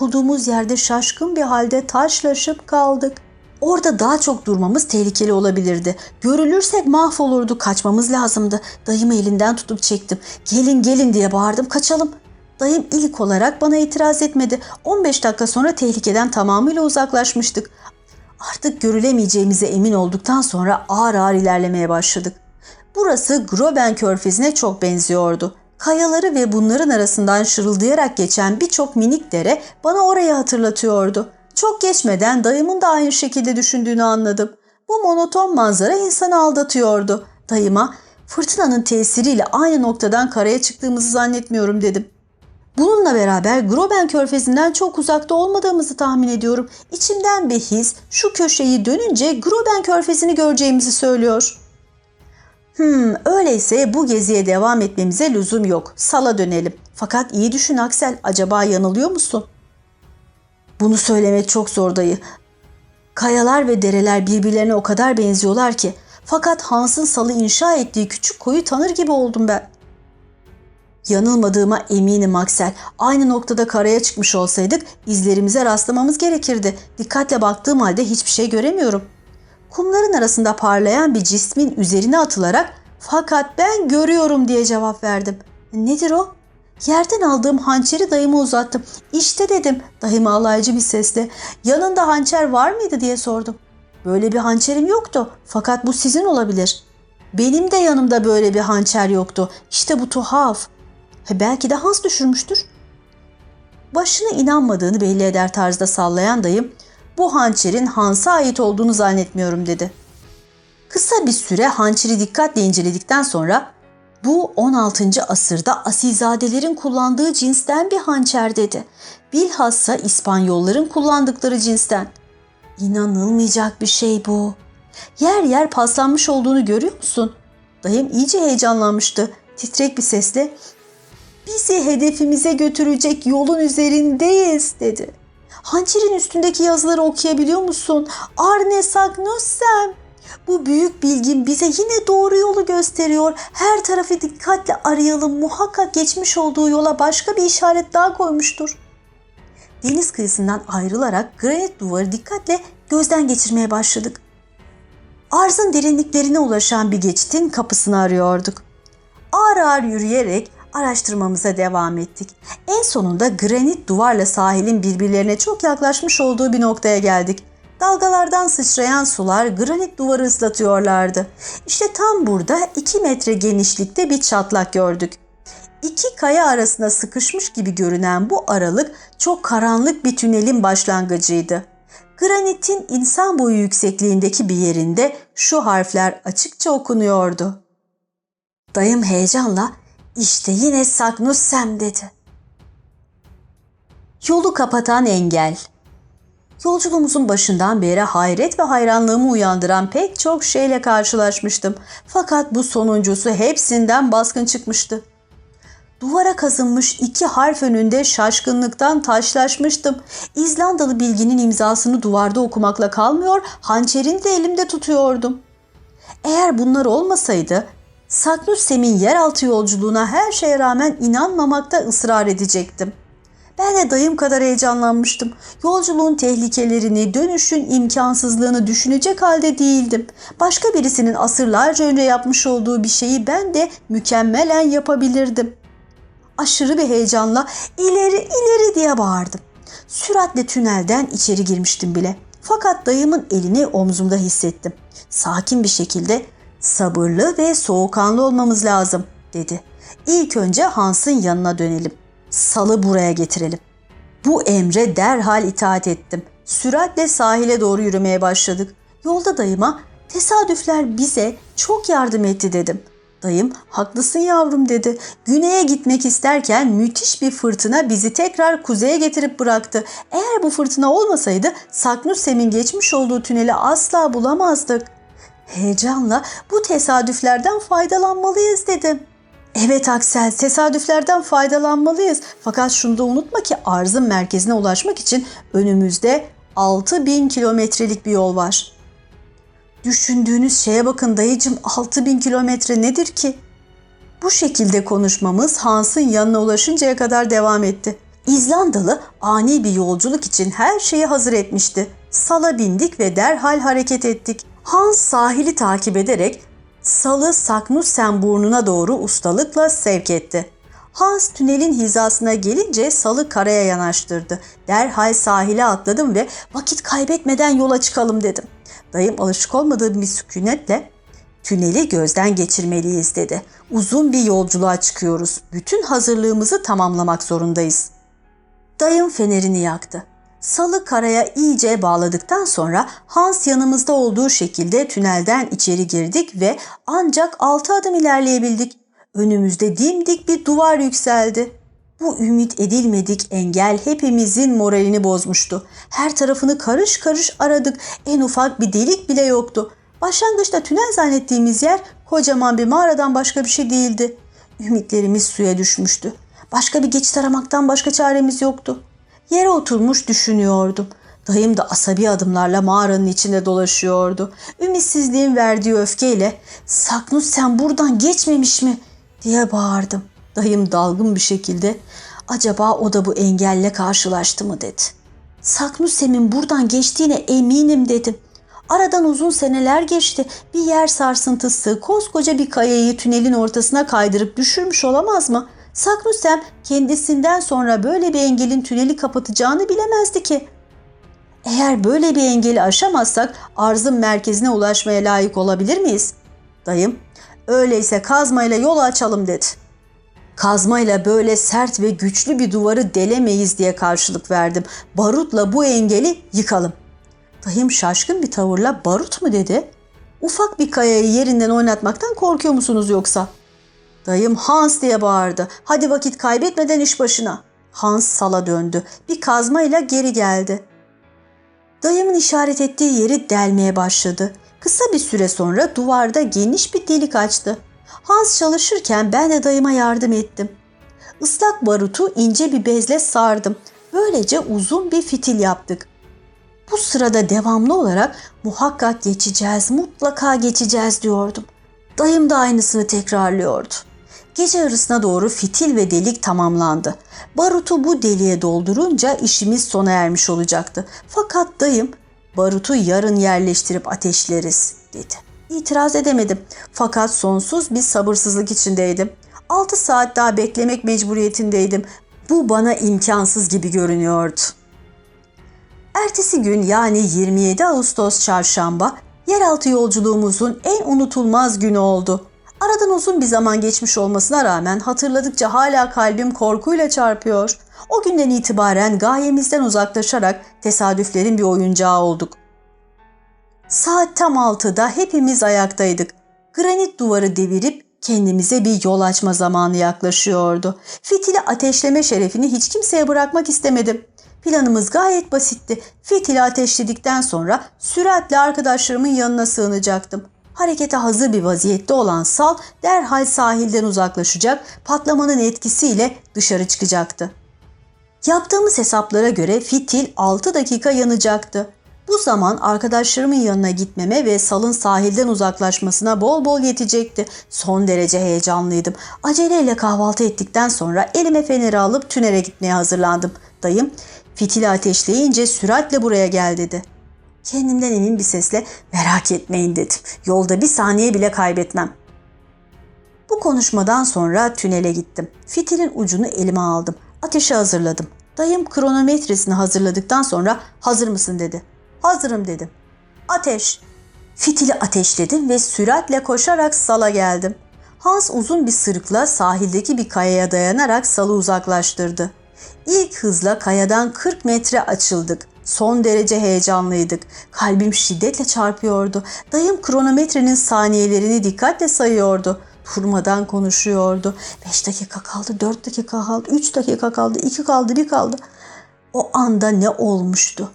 Olduğumuz yerde şaşkın bir halde taşlaşıp kaldık. Orada daha çok durmamız tehlikeli olabilirdi. Görülürsek mahvolurdu. Kaçmamız lazımdı. Dayımı elinden tutup çektim. Gelin gelin diye bağırdım. Kaçalım. Dayım ilk olarak bana itiraz etmedi. 15 dakika sonra tehlikeden tamamıyla uzaklaşmıştık. Artık görülemeyeceğimize emin olduktan sonra ağır ağır ilerlemeye başladık. Burası Groben Körfezi'ne çok benziyordu. Kayaları ve bunların arasından şırıldayarak geçen birçok minik dere bana orayı hatırlatıyordu. Çok geçmeden dayımın da aynı şekilde düşündüğünü anladım. Bu monoton manzara insanı aldatıyordu. Dayıma fırtınanın tesiriyle aynı noktadan karaya çıktığımızı zannetmiyorum dedim. Bununla beraber Groben Körfezi'nden çok uzakta olmadığımızı tahmin ediyorum. İçimden bir his şu köşeyi dönünce Groben Körfezi'ni göreceğimizi söylüyor. Hmm, öyleyse bu geziye devam etmemize lüzum yok. Sala dönelim. Fakat iyi düşün Aksel, acaba yanılıyor musun? Bunu söylemek çok zor dayı. Kayalar ve dereler birbirlerine o kadar benziyorlar ki. Fakat Hans'ın salı inşa ettiği küçük koyu tanır gibi oldum ben. Yanılmadığıma eminim Aksel. Aynı noktada karaya çıkmış olsaydık izlerimize rastlamamız gerekirdi. Dikkatle baktığım halde hiçbir şey göremiyorum. Kumların arasında parlayan bir cismin üzerine atılarak fakat ben görüyorum diye cevap verdim. Nedir o? Yerden aldığım hançeri dayıma uzattım. İşte dedim dayıma alaycı bir sesle. Yanında hançer var mıydı diye sordum. Böyle bir hançerim yoktu fakat bu sizin olabilir. Benim de yanımda böyle bir hançer yoktu. İşte bu tuhaf. Belki de Hans düşürmüştür. Başına inanmadığını belli eder tarzda sallayan dayım bu hançerin Hans'a ait olduğunu zannetmiyorum dedi. Kısa bir süre hançeri dikkatle inceledikten sonra bu 16. asırda asilzadelerin kullandığı cinsten bir hançer dedi. Bilhassa İspanyolların kullandıkları cinsten. İnanılmayacak bir şey bu. Yer yer paslanmış olduğunu görüyor musun? Dayım iyice heyecanlanmıştı. Titrek bir sesle bizi hedefimize götürecek yolun üzerindeyiz dedi. Hançerin üstündeki yazıları okuyabiliyor musun? Arne Sagnossem. Bu büyük bilgin bize yine doğru yolu gösteriyor. Her tarafı dikkatle arayalım. Muhakkak geçmiş olduğu yola başka bir işaret daha koymuştur. Deniz kıyısından ayrılarak granit duvarı dikkatle gözden geçirmeye başladık. Arzın derinliklerine ulaşan bir geçitin kapısını arıyorduk. Ağır ağır yürüyerek araştırmamıza devam ettik. En sonunda granit duvarla sahilin birbirlerine çok yaklaşmış olduğu bir noktaya geldik. Dalgalardan sıçrayan sular granit duvarı ıslatıyorlardı. İşte tam burada 2 metre genişlikte bir çatlak gördük. İki kaya arasında sıkışmış gibi görünen bu aralık çok karanlık bir tünelin başlangıcıydı. Granitin insan boyu yüksekliğindeki bir yerinde şu harfler açıkça okunuyordu. Dayım heyecanla işte yine Sagnussem dedi. Yolu kapatan engel. Yolculuğumuzun başından beri hayret ve hayranlığımı uyandıran pek çok şeyle karşılaşmıştım. Fakat bu sonuncusu hepsinden baskın çıkmıştı. Duvara kazınmış iki harf önünde şaşkınlıktan taşlaşmıştım. İzlandalı bilginin imzasını duvarda okumakla kalmıyor, hançerini de elimde tutuyordum. Eğer bunlar olmasaydı, Saknussem'in yeraltı yolculuğuna her şeye rağmen inanmamakta ısrar edecektim. Ben de dayım kadar heyecanlanmıştım. Yolculuğun tehlikelerini, dönüşün imkansızlığını düşünecek halde değildim. Başka birisinin asırlarca önce yapmış olduğu bir şeyi ben de mükemmelen yapabilirdim. Aşırı bir heyecanla ileri ileri diye bağırdım. Süratle tünelden içeri girmiştim bile. Fakat dayımın elini omzumda hissettim. Sakin bir şekilde sabırlı ve soğukkanlı olmamız lazım dedi. İlk önce Hans'ın yanına dönelim. Salı buraya getirelim. Bu emre derhal itaat ettim. Süratle sahile doğru yürümeye başladık. Yolda dayıma tesadüfler bize çok yardım etti dedim. Dayım haklısın yavrum dedi. Güneye gitmek isterken müthiş bir fırtına bizi tekrar kuzeye getirip bıraktı. Eğer bu fırtına olmasaydı Saknussem'in geçmiş olduğu tüneli asla bulamazdık. Heyecanla bu tesadüflerden faydalanmalıyız dedim. Evet Aksel, tesadüflerden faydalanmalıyız. Fakat şunu da unutma ki arzın merkezine ulaşmak için önümüzde 6000 kilometrelik bir yol var. Düşündüğünüz şeye bakın dayıcım 6000 kilometre nedir ki? Bu şekilde konuşmamız Hans'ın yanına ulaşıncaya kadar devam etti. İzlandalı ani bir yolculuk için her şeyi hazır etmişti. Sala bindik ve derhal hareket ettik. Hans sahili takip ederek salı Saknussen burnuna doğru ustalıkla sevk etti. Hans tünelin hizasına gelince salı karaya yanaştırdı. Derhal sahile atladım ve vakit kaybetmeden yola çıkalım dedim. Dayım alışık olmadığı bir sükunetle tüneli gözden geçirmeliyiz dedi. Uzun bir yolculuğa çıkıyoruz. Bütün hazırlığımızı tamamlamak zorundayız. Dayım fenerini yaktı. Salı karaya iyice bağladıktan sonra Hans yanımızda olduğu şekilde tünelden içeri girdik ve ancak altı adım ilerleyebildik. Önümüzde dimdik bir duvar yükseldi. Bu ümit edilmedik engel hepimizin moralini bozmuştu. Her tarafını karış karış aradık. En ufak bir delik bile yoktu. Başlangıçta tünel zannettiğimiz yer kocaman bir mağaradan başka bir şey değildi. Ümitlerimiz suya düşmüştü. Başka bir geçit aramaktan başka çaremiz yoktu. Yere oturmuş düşünüyordum. Dayım da asabi adımlarla mağaranın içinde dolaşıyordu. Ümitsizliğin verdiği öfkeyle Saknus sen buradan geçmemiş mi diye bağırdım. Dayım dalgın bir şekilde acaba o da bu engelle karşılaştı mı dedi. Saknusem'in buradan geçtiğine eminim dedim. Aradan uzun seneler geçti. Bir yer sarsıntısı koskoca bir kayayı tünelin ortasına kaydırıp düşürmüş olamaz mı? Saknusem kendisinden sonra böyle bir engelin tüneli kapatacağını bilemezdi ki. Eğer böyle bir engeli aşamazsak arzın merkezine ulaşmaya layık olabilir miyiz? Dayım, öyleyse kazmayla yol açalım dedi. Kazmayla böyle sert ve güçlü bir duvarı delemeyiz diye karşılık verdim. Barutla bu engeli yıkalım. Dayım şaşkın bir tavırla barut mu dedi? Ufak bir kayayı yerinden oynatmaktan korkuyor musunuz yoksa? Dayım Hans diye bağırdı. Hadi vakit kaybetmeden iş başına. Hans sala döndü. Bir kazmayla geri geldi. Dayımın işaret ettiği yeri delmeye başladı. Kısa bir süre sonra duvarda geniş bir delik açtı. Hans çalışırken ben de dayıma yardım ettim. Islak barutu ince bir bezle sardım. Böylece uzun bir fitil yaptık. Bu sırada devamlı olarak muhakkak geçeceğiz, mutlaka geçeceğiz diyordum. Dayım da aynısını tekrarlıyordu. Gece yarısına doğru fitil ve delik tamamlandı. Barutu bu deliğe doldurunca işimiz sona ermiş olacaktı. Fakat dayım barutu yarın yerleştirip ateşleriz dedi. İtiraz edemedim. Fakat sonsuz bir sabırsızlık içindeydim. 6 saat daha beklemek mecburiyetindeydim. Bu bana imkansız gibi görünüyordu. Ertesi gün yani 27 Ağustos çarşamba yeraltı yolculuğumuzun en unutulmaz günü oldu. Aradan uzun bir zaman geçmiş olmasına rağmen hatırladıkça hala kalbim korkuyla çarpıyor. O günden itibaren gayemizden uzaklaşarak tesadüflerin bir oyuncağı olduk. Saat tam altıda hepimiz ayaktaydık. Granit duvarı devirip kendimize bir yol açma zamanı yaklaşıyordu. Fitili ateşleme şerefini hiç kimseye bırakmak istemedim. Planımız gayet basitti. Fitili ateşledikten sonra süratle arkadaşlarımın yanına sığınacaktım. Harekete hazır bir vaziyette olan sal derhal sahilden uzaklaşacak, patlamanın etkisiyle dışarı çıkacaktı. Yaptığımız hesaplara göre fitil 6 dakika yanacaktı. Bu zaman arkadaşlarımın yanına gitmeme ve salın sahilden uzaklaşmasına bol bol yetecekti. Son derece heyecanlıydım. Aceleyle kahvaltı ettikten sonra elime feneri alıp tünele gitmeye hazırlandım. Dayım fitili ateşleyince süratle buraya gel dedi. Kendimden emin bir sesle merak etmeyin dedim. Yolda bir saniye bile kaybetmem. Bu konuşmadan sonra tünele gittim. Fitilin ucunu elime aldım. Ateşi hazırladım. Dayım kronometresini hazırladıktan sonra hazır mısın dedi. Hazırım dedim. Ateş. Fitili ateşledim ve süratle koşarak sala geldim. Hans uzun bir sırıkla sahildeki bir kayaya dayanarak salı uzaklaştırdı. İlk hızla kayadan 40 metre açıldık. Son derece heyecanlıydık. Kalbim şiddetle çarpıyordu. Dayım kronometrenin saniyelerini dikkatle sayıyordu. Durmadan konuşuyordu. 5 dakika kaldı, 4 dakika kaldı, 3 dakika kaldı, 2 kaldı, 1 kaldı. O anda ne olmuştu?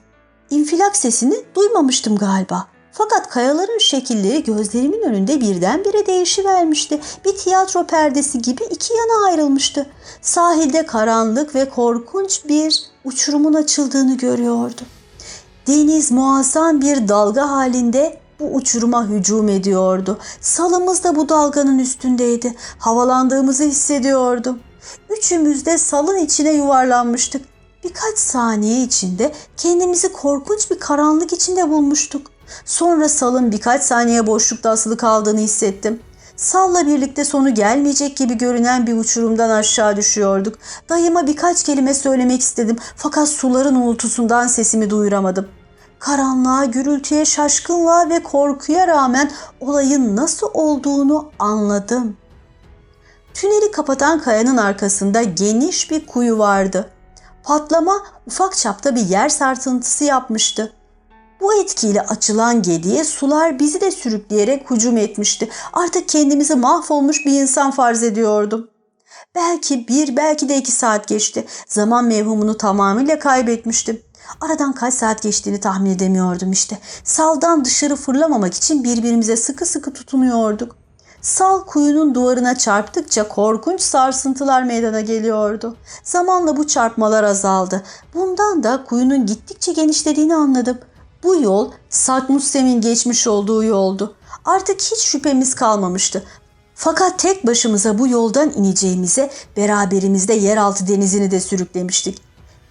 İnfilak sesini duymamıştım galiba. Fakat kayaların şekilleri gözlerimin önünde birdenbire değişivermişti. Bir tiyatro perdesi gibi iki yana ayrılmıştı. Sahilde karanlık ve korkunç bir uçurumun açıldığını görüyordum. Deniz muazzam bir dalga halinde bu uçuruma hücum ediyordu. Salımız da bu dalganın üstündeydi. Havalandığımızı hissediyordum. Üçümüz de salın içine yuvarlanmıştık. Birkaç saniye içinde kendimizi korkunç bir karanlık içinde bulmuştuk. Sonra salın birkaç saniye boşlukta asılı kaldığını hissettim. Salla birlikte sonu gelmeyecek gibi görünen bir uçurumdan aşağı düşüyorduk. Dayıma birkaç kelime söylemek istedim fakat suların uğultusundan sesimi duyuramadım. Karanlığa, gürültüye, şaşkınlığa ve korkuya rağmen olayın nasıl olduğunu anladım. Tüneli kapatan kayanın arkasında geniş bir kuyu vardı. Patlama ufak çapta bir yer sarsıntısı yapmıştı. Bu etkiyle açılan gediye sular bizi de sürükleyerek hücum etmişti. Artık kendimizi mahvolmuş bir insan farz ediyordum. Belki bir, belki de iki saat geçti. Zaman mevhumunu tamamıyla kaybetmiştim. Aradan kaç saat geçtiğini tahmin edemiyordum işte. Saldan dışarı fırlamamak için birbirimize sıkı sıkı tutunuyorduk. Sal kuyunun duvarına çarptıkça korkunç sarsıntılar meydana geliyordu. Zamanla bu çarpmalar azaldı. Bundan da kuyunun gittikçe genişlediğini anladım. Bu yol Sakmussem'in geçmiş olduğu yoldu. Artık hiç şüphemiz kalmamıştı. Fakat tek başımıza bu yoldan ineceğimize beraberimizde yeraltı denizini de sürüklemiştik.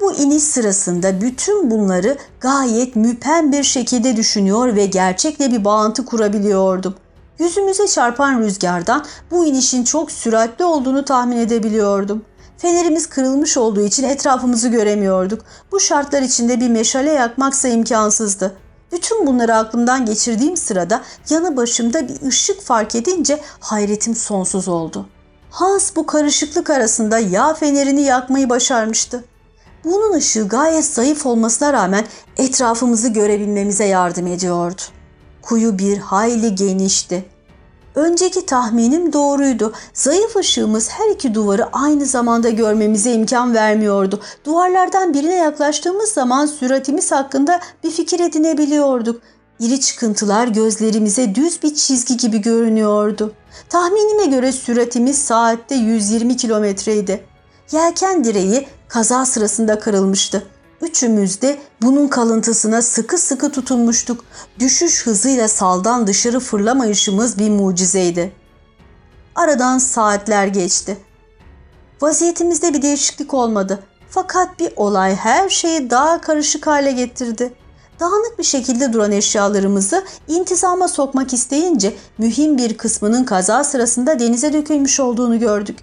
Bu iniş sırasında bütün bunları gayet müpem bir şekilde düşünüyor ve gerçekle bir bağıntı kurabiliyordum. Yüzümüze çarpan rüzgardan bu inişin çok süratli olduğunu tahmin edebiliyordum. Fenerimiz kırılmış olduğu için etrafımızı göremiyorduk. Bu şartlar içinde bir meşale yakmaksa imkansızdı. Bütün bunları aklımdan geçirdiğim sırada yanı başımda bir ışık fark edince hayretim sonsuz oldu. Hans bu karışıklık arasında yağ fenerini yakmayı başarmıştı. Bunun ışığı gayet zayıf olmasına rağmen etrafımızı görebilmemize yardım ediyordu. Kuyu bir hayli genişti. Önceki tahminim doğruydu. Zayıf ışığımız her iki duvarı aynı zamanda görmemize imkan vermiyordu. Duvarlardan birine yaklaştığımız zaman süratimiz hakkında bir fikir edinebiliyorduk. İri çıkıntılar gözlerimize düz bir çizgi gibi görünüyordu. Tahminime göre süratimiz saatte 120 kilometreydi. Yelken direği kaza sırasında kırılmıştı. Üçümüz de bunun kalıntısına sıkı sıkı tutunmuştuk. Düşüş hızıyla saldan dışarı fırlamayışımız bir mucizeydi. Aradan saatler geçti. Vaziyetimizde bir değişiklik olmadı. Fakat bir olay her şeyi daha karışık hale getirdi. Dağınık bir şekilde duran eşyalarımızı intizama sokmak isteyince mühim bir kısmının kaza sırasında denize dökülmüş olduğunu gördük.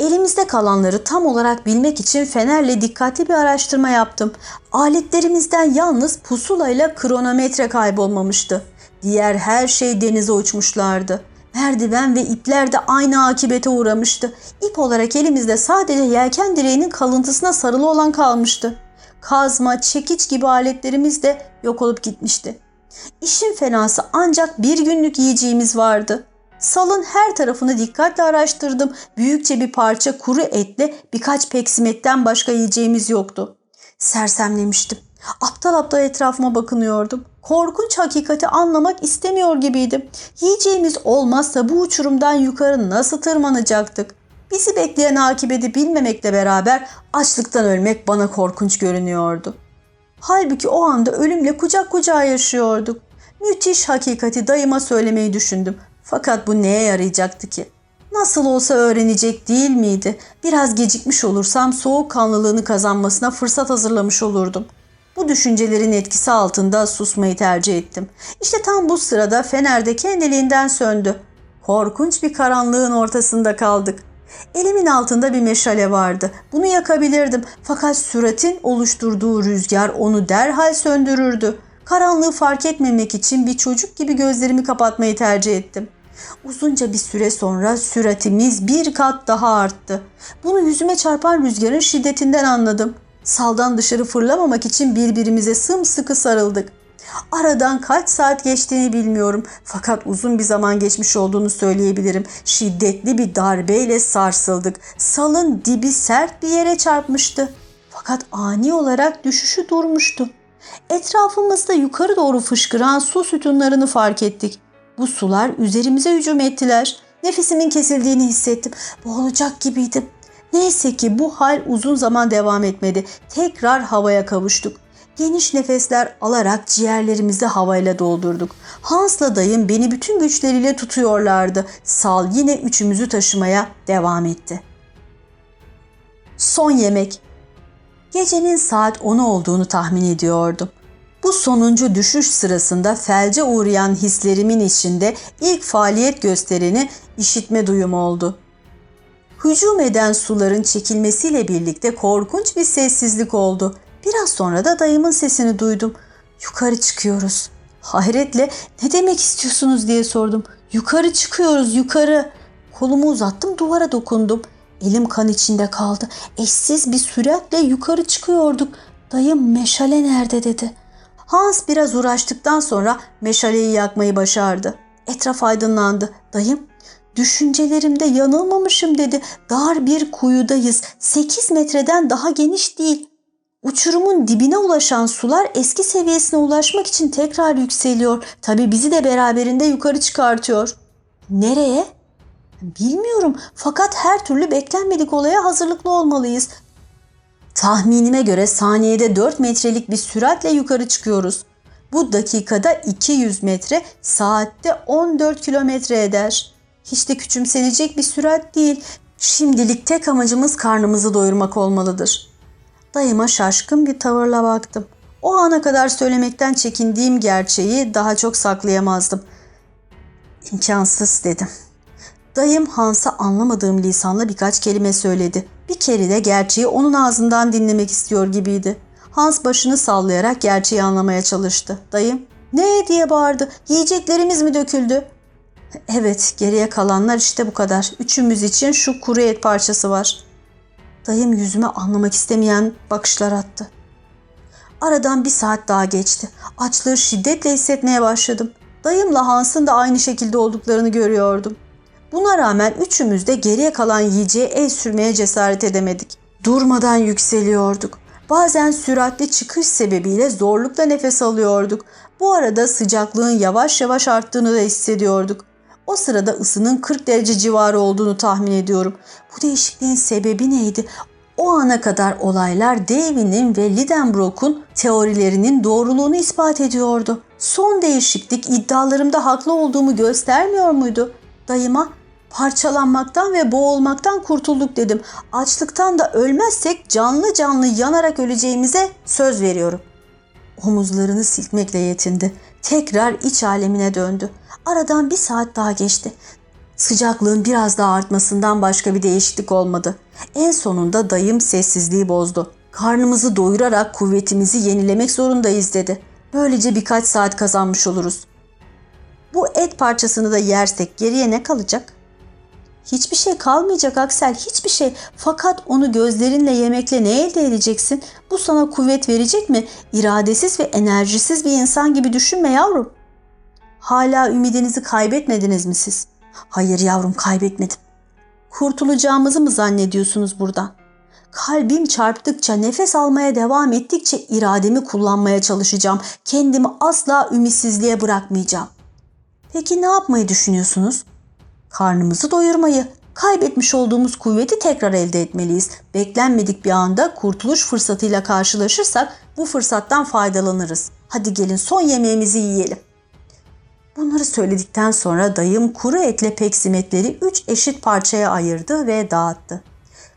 Elimizde kalanları tam olarak bilmek için fenerle dikkatli bir araştırma yaptım. Aletlerimizden yalnız pusulayla kronometre kaybolmamıştı. Diğer her şey denize uçmuşlardı. Merdiven ve ipler de aynı akibete uğramıştı. İp olarak elimizde sadece yelken direğinin kalıntısına sarılı olan kalmıştı. Kazma, çekiç gibi aletlerimiz de yok olup gitmişti. İşin fenası ancak bir günlük yiyeceğimiz vardı. Salın her tarafını dikkatle araştırdım. Büyükçe bir parça kuru etle birkaç peksimetten başka yiyeceğimiz yoktu. Sersemlemiştim. Aptal aptal etrafıma bakınıyordum. Korkunç hakikati anlamak istemiyor gibiydim. Yiyeceğimiz olmazsa bu uçurumdan yukarı nasıl tırmanacaktık? Bizi bekleyen akibeti bilmemekle beraber açlıktan ölmek bana korkunç görünüyordu. Halbuki o anda ölümle kucak kucağa yaşıyorduk. Müthiş hakikati dayıma söylemeyi düşündüm. Fakat bu neye yarayacaktı ki? Nasıl olsa öğrenecek değil miydi? Biraz gecikmiş olursam soğukkanlılığını kazanmasına fırsat hazırlamış olurdum. Bu düşüncelerin etkisi altında susmayı tercih ettim. İşte tam bu sırada fener de kendiliğinden söndü. Korkunç bir karanlığın ortasında kaldık. Elimin altında bir meşale vardı. Bunu yakabilirdim fakat süratin oluşturduğu rüzgar onu derhal söndürürdü. Karanlığı fark etmemek için bir çocuk gibi gözlerimi kapatmayı tercih ettim. Uzunca bir süre sonra süratimiz bir kat daha arttı. Bunu yüzüme çarpan rüzgarın şiddetinden anladım. Saldan dışarı fırlamamak için birbirimize sımsıkı sarıldık. Aradan kaç saat geçtiğini bilmiyorum fakat uzun bir zaman geçmiş olduğunu söyleyebilirim. Şiddetli bir darbeyle sarsıldık. Salın dibi sert bir yere çarpmıştı. Fakat ani olarak düşüşü durmuştu. Etrafımızda yukarı doğru fışkıran su sütunlarını fark ettik. Bu sular üzerimize hücum ettiler. Nefesimin kesildiğini hissettim. Boğulacak gibiydim. Neyse ki bu hal uzun zaman devam etmedi. Tekrar havaya kavuştuk. Geniş nefesler alarak ciğerlerimizi havayla doldurduk. Hans'la dayım beni bütün güçleriyle tutuyorlardı. Sal yine üçümüzü taşımaya devam etti. Son yemek. Gecenin saat 10 olduğunu tahmin ediyordum. Bu sonuncu düşüş sırasında felce uğrayan hislerimin içinde ilk faaliyet göstereni işitme duyum oldu. Hücum eden suların çekilmesiyle birlikte korkunç bir sessizlik oldu. Biraz sonra da dayımın sesini duydum. Yukarı çıkıyoruz. Hayretle ne demek istiyorsunuz diye sordum. Yukarı çıkıyoruz yukarı. Kolumu uzattım duvara dokundum. Elim kan içinde kaldı. Eşsiz bir süratle yukarı çıkıyorduk. Dayım meşale nerede dedi. Hans biraz uğraştıktan sonra meşaleyi yakmayı başardı. Etraf aydınlandı. Dayım düşüncelerimde yanılmamışım dedi. Dar bir kuyudayız. 8 metreden daha geniş değil. Uçurumun dibine ulaşan sular eski seviyesine ulaşmak için tekrar yükseliyor. Tabii bizi de beraberinde yukarı çıkartıyor. Nereye? Bilmiyorum fakat her türlü beklenmedik olaya hazırlıklı olmalıyız. Tahminime göre saniyede 4 metrelik bir süratle yukarı çıkıyoruz. Bu dakikada 200 metre, saatte 14 kilometre eder. Hiç de küçümsenecek bir sürat değil. Şimdilik tek amacımız karnımızı doyurmak olmalıdır. Dayıma şaşkın bir tavırla baktım. O ana kadar söylemekten çekindiğim gerçeği daha çok saklayamazdım. İmkansız dedim. Dayım Hans'a anlamadığım lisanla birkaç kelime söyledi. Bir kere de gerçeği onun ağzından dinlemek istiyor gibiydi. Hans başını sallayarak gerçeği anlamaya çalıştı. Dayım, ne diye bağırdı. Yiyeceklerimiz mi döküldü? Evet, geriye kalanlar işte bu kadar. Üçümüz için şu kuru et parçası var. Dayım yüzüme anlamak istemeyen bakışlar attı. Aradan bir saat daha geçti. Açlığı şiddetle hissetmeye başladım. Dayımla Hans'ın da aynı şekilde olduklarını görüyordum. Buna rağmen üçümüz de geriye kalan yiyeceğe el sürmeye cesaret edemedik. Durmadan yükseliyorduk. Bazen süratli çıkış sebebiyle zorlukla nefes alıyorduk. Bu arada sıcaklığın yavaş yavaş arttığını da hissediyorduk. O sırada ısının 40 derece civarı olduğunu tahmin ediyorum. Bu değişikliğin sebebi neydi? O ana kadar olaylar Davy'nin ve Lidenbrock'un teorilerinin doğruluğunu ispat ediyordu. Son değişiklik iddialarımda haklı olduğumu göstermiyor muydu? Dayıma parçalanmaktan ve boğulmaktan kurtulduk dedim. Açlıktan da ölmezsek canlı canlı yanarak öleceğimize söz veriyorum. Omuzlarını silkmekle yetindi. Tekrar iç alemine döndü. Aradan bir saat daha geçti. Sıcaklığın biraz daha artmasından başka bir değişiklik olmadı. En sonunda dayım sessizliği bozdu. Karnımızı doyurarak kuvvetimizi yenilemek zorundayız dedi. Böylece birkaç saat kazanmış oluruz. Bu et parçasını da yersek geriye ne kalacak? Hiçbir şey kalmayacak Aksel, hiçbir şey. Fakat onu gözlerinle yemekle ne elde edeceksin? Bu sana kuvvet verecek mi? İradesiz ve enerjisiz bir insan gibi düşünme yavrum. Hala ümidinizi kaybetmediniz mi siz? Hayır yavrum kaybetmedim. Kurtulacağımızı mı zannediyorsunuz buradan? Kalbim çarptıkça, nefes almaya devam ettikçe irademi kullanmaya çalışacağım. Kendimi asla ümitsizliğe bırakmayacağım. Peki ne yapmayı düşünüyorsunuz? Karnımızı doyurmayı, kaybetmiş olduğumuz kuvveti tekrar elde etmeliyiz. Beklenmedik bir anda kurtuluş fırsatıyla karşılaşırsak bu fırsattan faydalanırız. Hadi gelin son yemeğimizi yiyelim. Bunları söyledikten sonra dayım kuru etle peksimetleri üç eşit parçaya ayırdı ve dağıttı.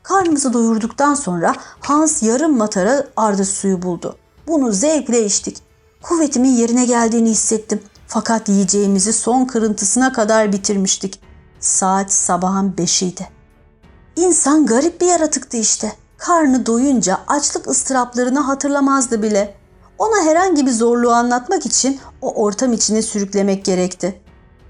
Karnımızı doyurduktan sonra Hans yarım matara ardı suyu buldu. Bunu zevkle içtik. Kuvvetimin yerine geldiğini hissettim. Fakat yiyeceğimizi son kırıntısına kadar bitirmiştik. Saat sabahın beşiydi. İnsan garip bir yaratıktı işte. Karnı doyunca açlık ıstıraplarını hatırlamazdı bile. Ona herhangi bir zorluğu anlatmak için o ortam içine sürüklemek gerekti.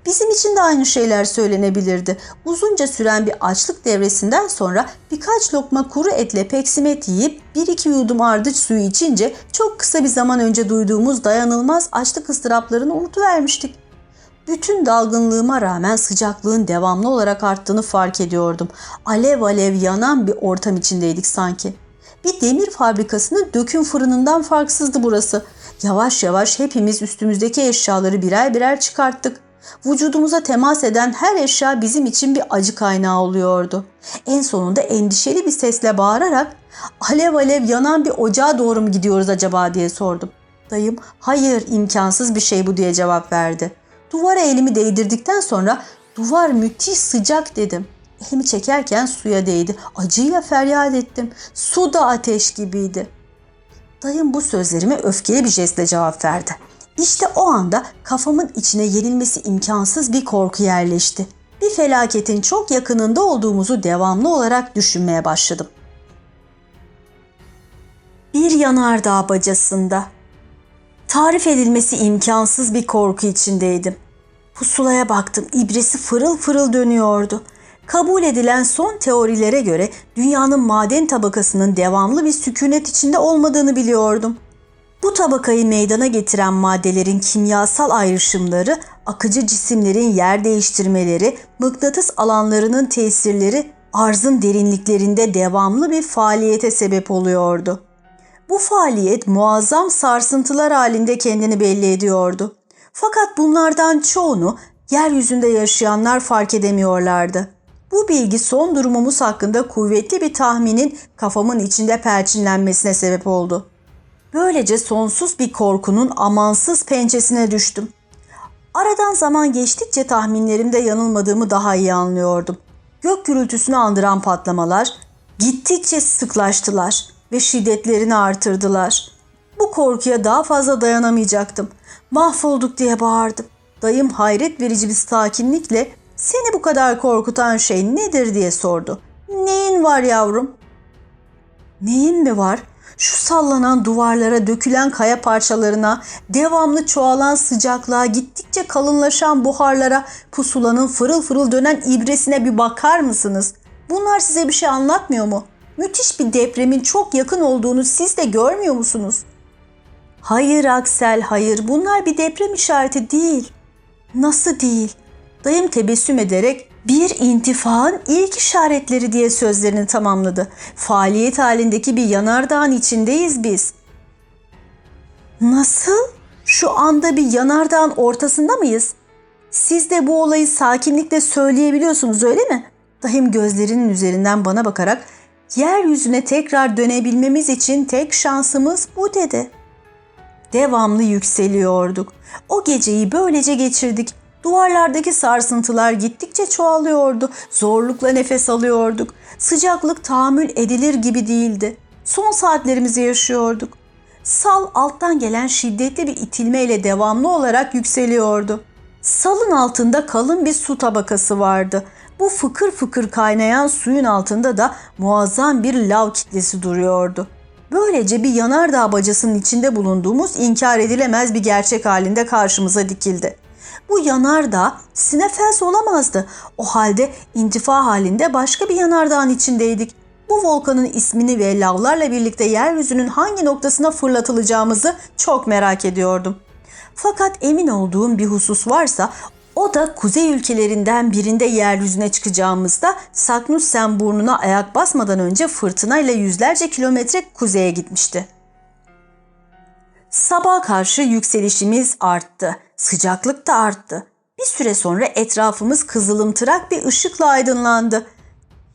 Bizim için de aynı şeyler söylenebilirdi. Uzunca süren bir açlık devresinden sonra birkaç lokma kuru etle peksimet yiyip bir iki yudum ardıç suyu içince çok kısa bir zaman önce duyduğumuz dayanılmaz açlık ıstıraplarını unutuvermiştik. Bütün dalgınlığıma rağmen sıcaklığın devamlı olarak arttığını fark ediyordum. Alev alev yanan bir ortam içindeydik sanki. Bir demir fabrikasının döküm fırınından farksızdı burası. Yavaş yavaş hepimiz üstümüzdeki eşyaları birer birer çıkarttık. Vücudumuza temas eden her eşya bizim için bir acı kaynağı oluyordu. En sonunda endişeli bir sesle bağırarak alev alev yanan bir ocağa doğru mu gidiyoruz acaba diye sordum. Dayım hayır imkansız bir şey bu diye cevap verdi. Duvara elimi değdirdikten sonra duvar müthiş sıcak dedim. Elimi çekerken suya değdi. Acıyla feryat ettim. Su da ateş gibiydi. Dayım bu sözlerime öfkeli bir jestle cevap verdi. İşte o anda kafamın içine yenilmesi imkansız bir korku yerleşti. Bir felaketin çok yakınında olduğumuzu devamlı olarak düşünmeye başladım. Bir yanardağ bacasında. Tarif edilmesi imkansız bir korku içindeydim. Pusulaya baktım, ibresi fırıl fırıl dönüyordu. Kabul edilen son teorilere göre dünyanın maden tabakasının devamlı bir sükunet içinde olmadığını biliyordum. Bu tabakayı meydana getiren maddelerin kimyasal ayrışımları, akıcı cisimlerin yer değiştirmeleri, mıknatıs alanlarının tesirleri arzın derinliklerinde devamlı bir faaliyete sebep oluyordu. Bu faaliyet muazzam sarsıntılar halinde kendini belli ediyordu. Fakat bunlardan çoğunu yeryüzünde yaşayanlar fark edemiyorlardı. Bu bilgi son durumumuz hakkında kuvvetli bir tahminin kafamın içinde perçinlenmesine sebep oldu. Böylece sonsuz bir korkunun amansız pençesine düştüm. Aradan zaman geçtikçe tahminlerimde yanılmadığımı daha iyi anlıyordum. Gök gürültüsünü andıran patlamalar gittikçe sıklaştılar ve şiddetlerini artırdılar. Bu korkuya daha fazla dayanamayacaktım. Mahvolduk diye bağırdım. Dayım hayret verici bir sakinlikle seni bu kadar korkutan şey nedir diye sordu. Neyin var yavrum? Neyin mi var? Şu sallanan duvarlara, dökülen kaya parçalarına, devamlı çoğalan sıcaklığa, gittikçe kalınlaşan buharlara, pusulanın fırıl fırıl dönen ibresine bir bakar mısınız? Bunlar size bir şey anlatmıyor mu? Müthiş bir depremin çok yakın olduğunu siz de görmüyor musunuz? Hayır Aksel, hayır. Bunlar bir deprem işareti değil. Nasıl değil? Dayım tebessüm ederek bir intifaın ilk işaretleri diye sözlerini tamamladı. Faaliyet halindeki bir yanardağın içindeyiz biz. Nasıl? Şu anda bir yanardağın ortasında mıyız? Siz de bu olayı sakinlikle söyleyebiliyorsunuz öyle mi? Dayım gözlerinin üzerinden bana bakarak yeryüzüne tekrar dönebilmemiz için tek şansımız bu dedi. Devamlı yükseliyorduk. O geceyi böylece geçirdik. Duvarlardaki sarsıntılar gittikçe çoğalıyordu. Zorlukla nefes alıyorduk. Sıcaklık tahammül edilir gibi değildi. Son saatlerimizi yaşıyorduk. Sal alttan gelen şiddetli bir itilmeyle devamlı olarak yükseliyordu. Salın altında kalın bir su tabakası vardı. Bu fıkır fıkır kaynayan suyun altında da muazzam bir lav kitlesi duruyordu. Böylece bir yanardağ bacasının içinde bulunduğumuz inkar edilemez bir gerçek halinde karşımıza dikildi. Bu yanardağ Sinefels olamazdı. O halde intifa halinde başka bir yanardağın içindeydik. Bu volkanın ismini ve lavlarla birlikte yeryüzünün hangi noktasına fırlatılacağımızı çok merak ediyordum. Fakat emin olduğum bir husus varsa O da kuzey ülkelerinden birinde yeryüzüne çıkacağımızda Saknussemm burnuna ayak basmadan önce fırtınayla yüzlerce kilometre kuzeye gitmişti. Sabah karşı yükselişimiz arttı. Sıcaklık da arttı. Bir süre sonra etrafımız kızılımtırak bir ışıkla aydınlandı.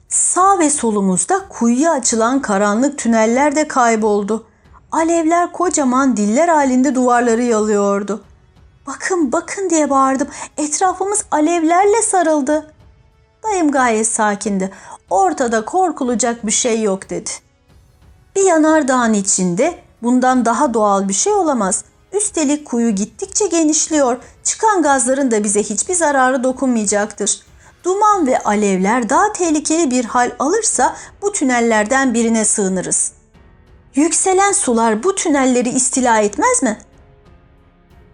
Sağ ve solumuzda kuyuya açılan karanlık tüneller de kayboldu. Alevler kocaman diller halinde duvarları yalıyordu. Bakın bakın diye bağırdım. Etrafımız alevlerle sarıldı. Dayım gayet sakindi. Ortada korkulacak bir şey yok dedi. Bir yanardağın içinde bundan daha doğal bir şey olamaz. Üstelik kuyu gittikçe genişliyor. Çıkan gazların da bize hiçbir zararı dokunmayacaktır. Duman ve alevler daha tehlikeli bir hal alırsa bu tünellerden birine sığınırız. Yükselen sular bu tünelleri istila etmez mi?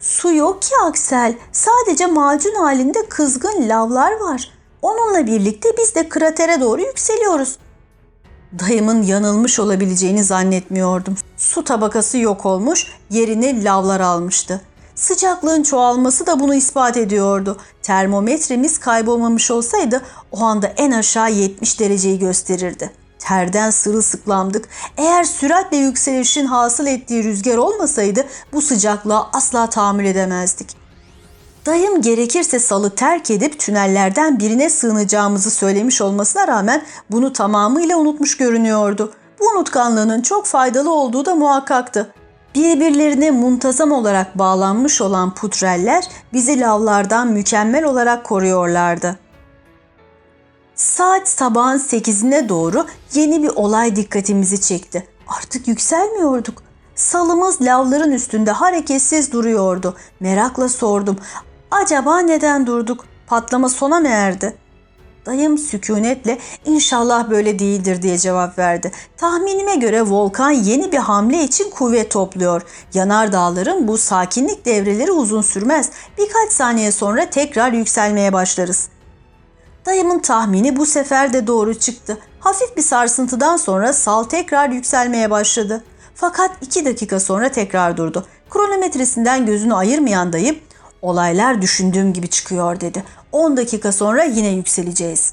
Su yok ki Aksel. Sadece macun halinde kızgın lavlar var. Onunla birlikte biz de kratere doğru yükseliyoruz. Dayımın yanılmış olabileceğini zannetmiyordum. Su tabakası yok olmuş, yerini lavlar almıştı. Sıcaklığın çoğalması da bunu ispat ediyordu. Termometremiz kaybolmamış olsaydı o anda en aşağı 70 dereceyi gösterirdi. Terden sırılsıklamdık. Eğer süratle yükselişin hasıl ettiği rüzgar olmasaydı bu sıcaklığa asla tahammül edemezdik. Dayım gerekirse salı terk edip tünellerden birine sığınacağımızı söylemiş olmasına rağmen bunu tamamıyla unutmuş görünüyordu. Bu unutkanlığının çok faydalı olduğu da muhakkaktı. Birbirlerine muntazam olarak bağlanmış olan putreller bizi lavlardan mükemmel olarak koruyorlardı. Saat sabahın 8'ine doğru yeni bir olay dikkatimizi çekti. Artık yükselmiyorduk. Salımız lavların üstünde hareketsiz duruyordu. Merakla sordum. Acaba neden durduk? Patlama sona mı erdi? Dayım sükunetle inşallah böyle değildir diye cevap verdi. Tahminime göre volkan yeni bir hamle için kuvvet topluyor. Yanardağların bu sakinlik devreleri uzun sürmez. Birkaç saniye sonra tekrar yükselmeye başlarız. Dayımın tahmini bu sefer de doğru çıktı. Hafif bir sarsıntıdan sonra sal tekrar yükselmeye başladı. Fakat iki dakika sonra tekrar durdu. Kronometresinden gözünü ayırmayan dayım olaylar düşündüğüm gibi çıkıyor dedi. 10 dakika sonra yine yükseleceğiz.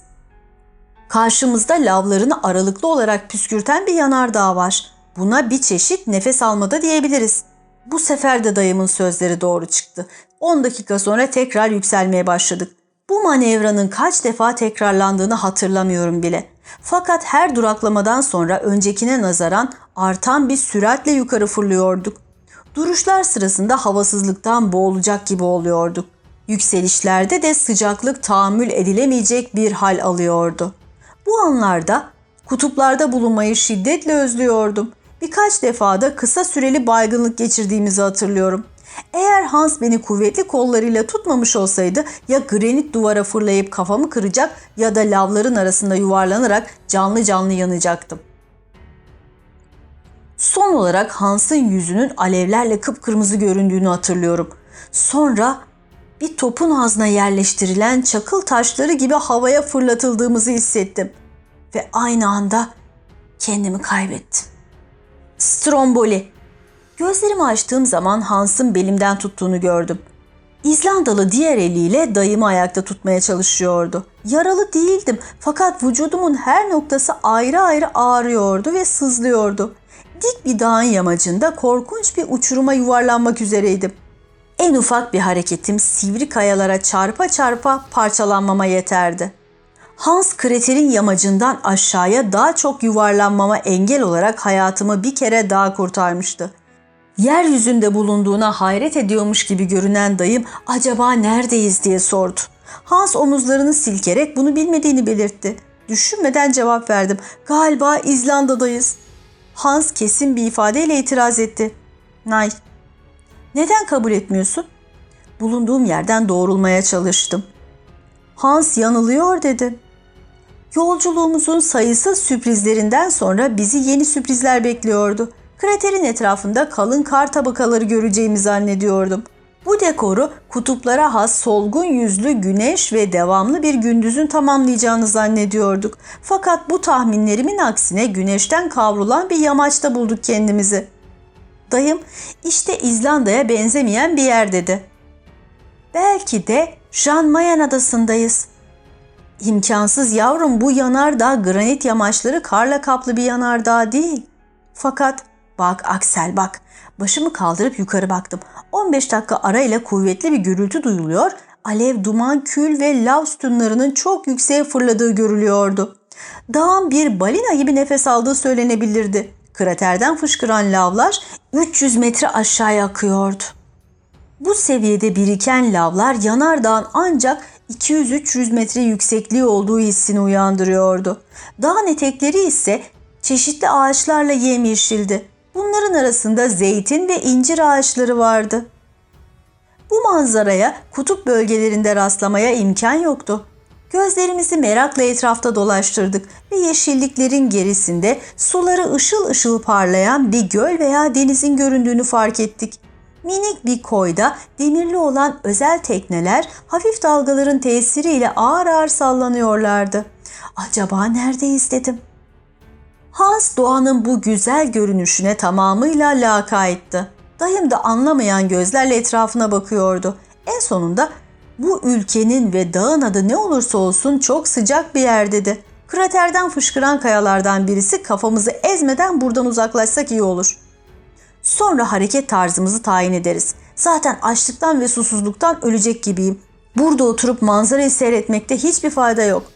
Karşımızda lavlarını aralıklı olarak püskürten bir yanardağ var. Buna bir çeşit nefes almada diyebiliriz. Bu sefer de dayımın sözleri doğru çıktı. 10 dakika sonra tekrar yükselmeye başladık. Bu manevranın kaç defa tekrarlandığını hatırlamıyorum bile. Fakat her duraklamadan sonra öncekine nazaran artan bir süratle yukarı fırlıyorduk. Duruşlar sırasında havasızlıktan boğulacak gibi oluyorduk. Yükselişlerde de sıcaklık tahammül edilemeyecek bir hal alıyordu. Bu anlarda kutuplarda bulunmayı şiddetle özlüyordum. Birkaç defa da kısa süreli baygınlık geçirdiğimizi hatırlıyorum. Eğer Hans beni kuvvetli kollarıyla tutmamış olsaydı ya granit duvara fırlayıp kafamı kıracak ya da lavların arasında yuvarlanarak canlı canlı yanacaktım. Son olarak Hans'ın yüzünün alevlerle kıpkırmızı göründüğünü hatırlıyorum. Sonra bir topun ağzına yerleştirilen çakıl taşları gibi havaya fırlatıldığımızı hissettim. Ve aynı anda kendimi kaybettim. Stromboli. Gözlerimi açtığım zaman Hans'ın belimden tuttuğunu gördüm. İzlandalı diğer eliyle dayımı ayakta tutmaya çalışıyordu. Yaralı değildim fakat vücudumun her noktası ayrı ayrı ağrıyordu ve sızlıyordu. Dik bir dağın yamacında korkunç bir uçuruma yuvarlanmak üzereydim. En ufak bir hareketim sivri kayalara çarpa çarpa parçalanmama yeterdi. Hans kraterin yamacından aşağıya daha çok yuvarlanmama engel olarak hayatımı bir kere daha kurtarmıştı. Yeryüzünde bulunduğuna hayret ediyormuş gibi görünen dayım acaba neredeyiz diye sordu. Hans omuzlarını silkerek bunu bilmediğini belirtti. Düşünmeden cevap verdim. Galiba İzlanda'dayız. Hans kesin bir ifadeyle itiraz etti. Nay, neden kabul etmiyorsun? Bulunduğum yerden doğrulmaya çalıştım. Hans yanılıyor dedi. Yolculuğumuzun sayısız sürprizlerinden sonra bizi yeni sürprizler bekliyordu. Kraterin etrafında kalın kar tabakaları göreceğimi zannediyordum. Bu dekoru kutuplara has solgun yüzlü güneş ve devamlı bir gündüzün tamamlayacağını zannediyorduk. Fakat bu tahminlerimin aksine güneşten kavrulan bir yamaçta bulduk kendimizi. Dayım işte İzlanda'ya benzemeyen bir yer dedi. Belki de Jean Mayen adasındayız. İmkansız yavrum bu yanardağ granit yamaçları karla kaplı bir yanardağ değil. Fakat bak Aksel bak. Başımı kaldırıp yukarı baktım. 15 dakika arayla kuvvetli bir gürültü duyuluyor. Alev, duman, kül ve lav sütunlarının çok yükseğe fırladığı görülüyordu. Dağın bir balina gibi nefes aldığı söylenebilirdi. Kraterden fışkıran lavlar 300 metre aşağıya akıyordu. Bu seviyede biriken lavlar yanardağın ancak 200-300 metre yüksekliği olduğu hissini uyandırıyordu. Dağın etekleri ise çeşitli ağaçlarla yemyeşildi. Bunların arasında zeytin ve incir ağaçları vardı. Bu manzaraya kutup bölgelerinde rastlamaya imkan yoktu. Gözlerimizi merakla etrafta dolaştırdık ve yeşilliklerin gerisinde suları ışıl ışıl parlayan bir göl veya denizin göründüğünü fark ettik. Minik bir koyda demirli olan özel tekneler hafif dalgaların tesiriyle ağır ağır sallanıyorlardı. Acaba neredeyiz dedim. Hans doğanın bu güzel görünüşüne tamamıyla lakayttı. Dayım da anlamayan gözlerle etrafına bakıyordu. En sonunda bu ülkenin ve dağın adı ne olursa olsun çok sıcak bir yer dedi. Kraterden fışkıran kayalardan birisi kafamızı ezmeden buradan uzaklaşsak iyi olur. Sonra hareket tarzımızı tayin ederiz. Zaten açlıktan ve susuzluktan ölecek gibiyim. Burada oturup manzarayı seyretmekte hiçbir fayda yok.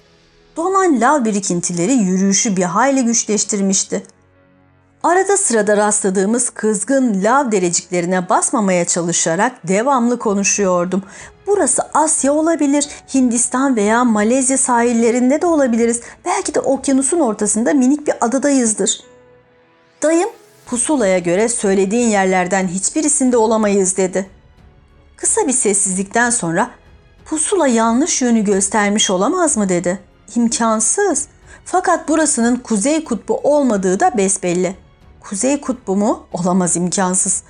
Donan lav birikintileri yürüyüşü bir hayli güçleştirmişti. Arada sırada rastladığımız kızgın lav dereciklerine basmamaya çalışarak devamlı konuşuyordum. Burası Asya olabilir, Hindistan veya Malezya sahillerinde de olabiliriz. Belki de okyanusun ortasında minik bir adadayızdır. Dayım pusulaya göre söylediğin yerlerden hiçbirisinde olamayız dedi. Kısa bir sessizlikten sonra pusula yanlış yönü göstermiş olamaz mı dedi. İmkansız. Fakat burasının kuzey kutbu olmadığı da besbelli. Kuzey kutbu mu? Olamaz imkansız.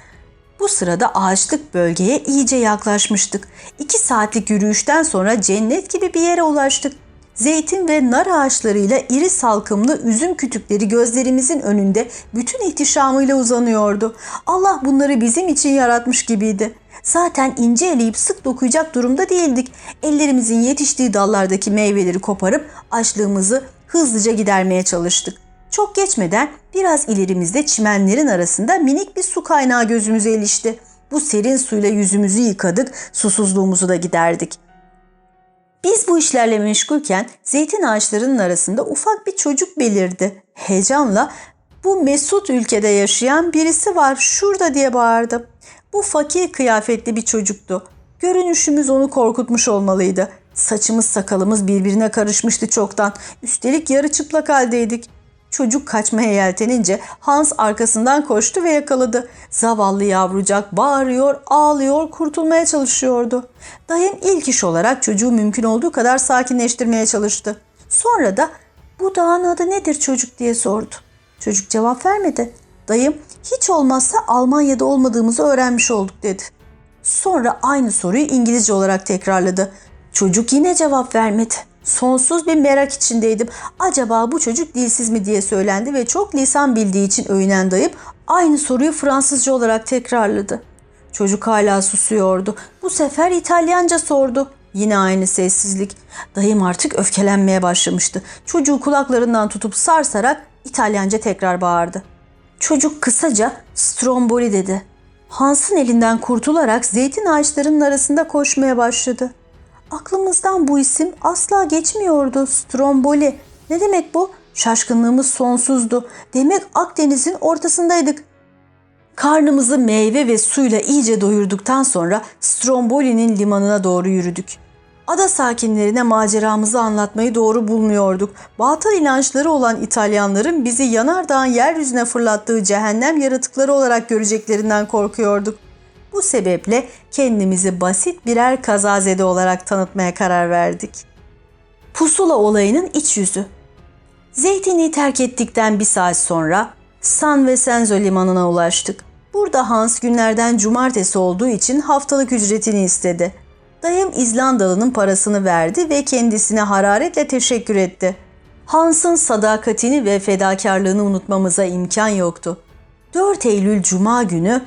Bu sırada ağaçlık bölgeye iyice yaklaşmıştık. İki saatlik yürüyüşten sonra cennet gibi bir yere ulaştık. Zeytin ve nar ağaçlarıyla iri salkımlı üzüm kütükleri gözlerimizin önünde bütün ihtişamıyla uzanıyordu. Allah bunları bizim için yaratmış gibiydi. Zaten ince eleyip sık dokuyacak durumda değildik. Ellerimizin yetiştiği dallardaki meyveleri koparıp açlığımızı hızlıca gidermeye çalıştık. Çok geçmeden biraz ilerimizde çimenlerin arasında minik bir su kaynağı gözümüze ilişti. Bu serin suyla yüzümüzü yıkadık, susuzluğumuzu da giderdik. Biz bu işlerle meşgulken zeytin ağaçlarının arasında ufak bir çocuk belirdi. Heyecanla bu mesut ülkede yaşayan birisi var şurada diye bağırdı. Bu fakir kıyafetli bir çocuktu. Görünüşümüz onu korkutmuş olmalıydı. Saçımız sakalımız birbirine karışmıştı çoktan. Üstelik yarı çıplak haldeydik. Çocuk kaçmaya yeltenince Hans arkasından koştu ve yakaladı. Zavallı yavrucak bağırıyor, ağlıyor, kurtulmaya çalışıyordu. Dayım ilk iş olarak çocuğu mümkün olduğu kadar sakinleştirmeye çalıştı. Sonra da bu dağın adı nedir çocuk diye sordu. Çocuk cevap vermedi. Dayım hiç olmazsa Almanya'da olmadığımızı öğrenmiş olduk dedi. Sonra aynı soruyu İngilizce olarak tekrarladı. Çocuk yine cevap vermedi. Sonsuz bir merak içindeydim. Acaba bu çocuk dilsiz mi diye söylendi ve çok lisan bildiği için övünen dayım aynı soruyu Fransızca olarak tekrarladı. Çocuk hala susuyordu. Bu sefer İtalyanca sordu. Yine aynı sessizlik. Dayım artık öfkelenmeye başlamıştı. Çocuğu kulaklarından tutup sarsarak İtalyanca tekrar bağırdı. Çocuk kısaca Stromboli dedi. Hans'ın elinden kurtularak zeytin ağaçlarının arasında koşmaya başladı. Aklımızdan bu isim asla geçmiyordu. Stromboli. Ne demek bu? Şaşkınlığımız sonsuzdu. Demek Akdeniz'in ortasındaydık. Karnımızı meyve ve suyla iyice doyurduktan sonra Stromboli'nin limanına doğru yürüdük. Ada sakinlerine maceramızı anlatmayı doğru bulmuyorduk. Batıl inançları olan İtalyanların bizi yanardağın yeryüzüne fırlattığı cehennem yaratıkları olarak göreceklerinden korkuyorduk. Bu sebeple kendimizi basit birer kazazede olarak tanıtmaya karar verdik. Pusula olayının iç yüzü. Zeytinliği terk ettikten bir saat sonra San Vincenzo limanına ulaştık. Burada Hans günlerden cumartesi olduğu için haftalık ücretini istedi. Dayım İzlandalı'nın parasını verdi ve kendisine hararetle teşekkür etti. Hans'ın sadakatini ve fedakarlığını unutmamıza imkan yoktu. 4 Eylül Cuma günü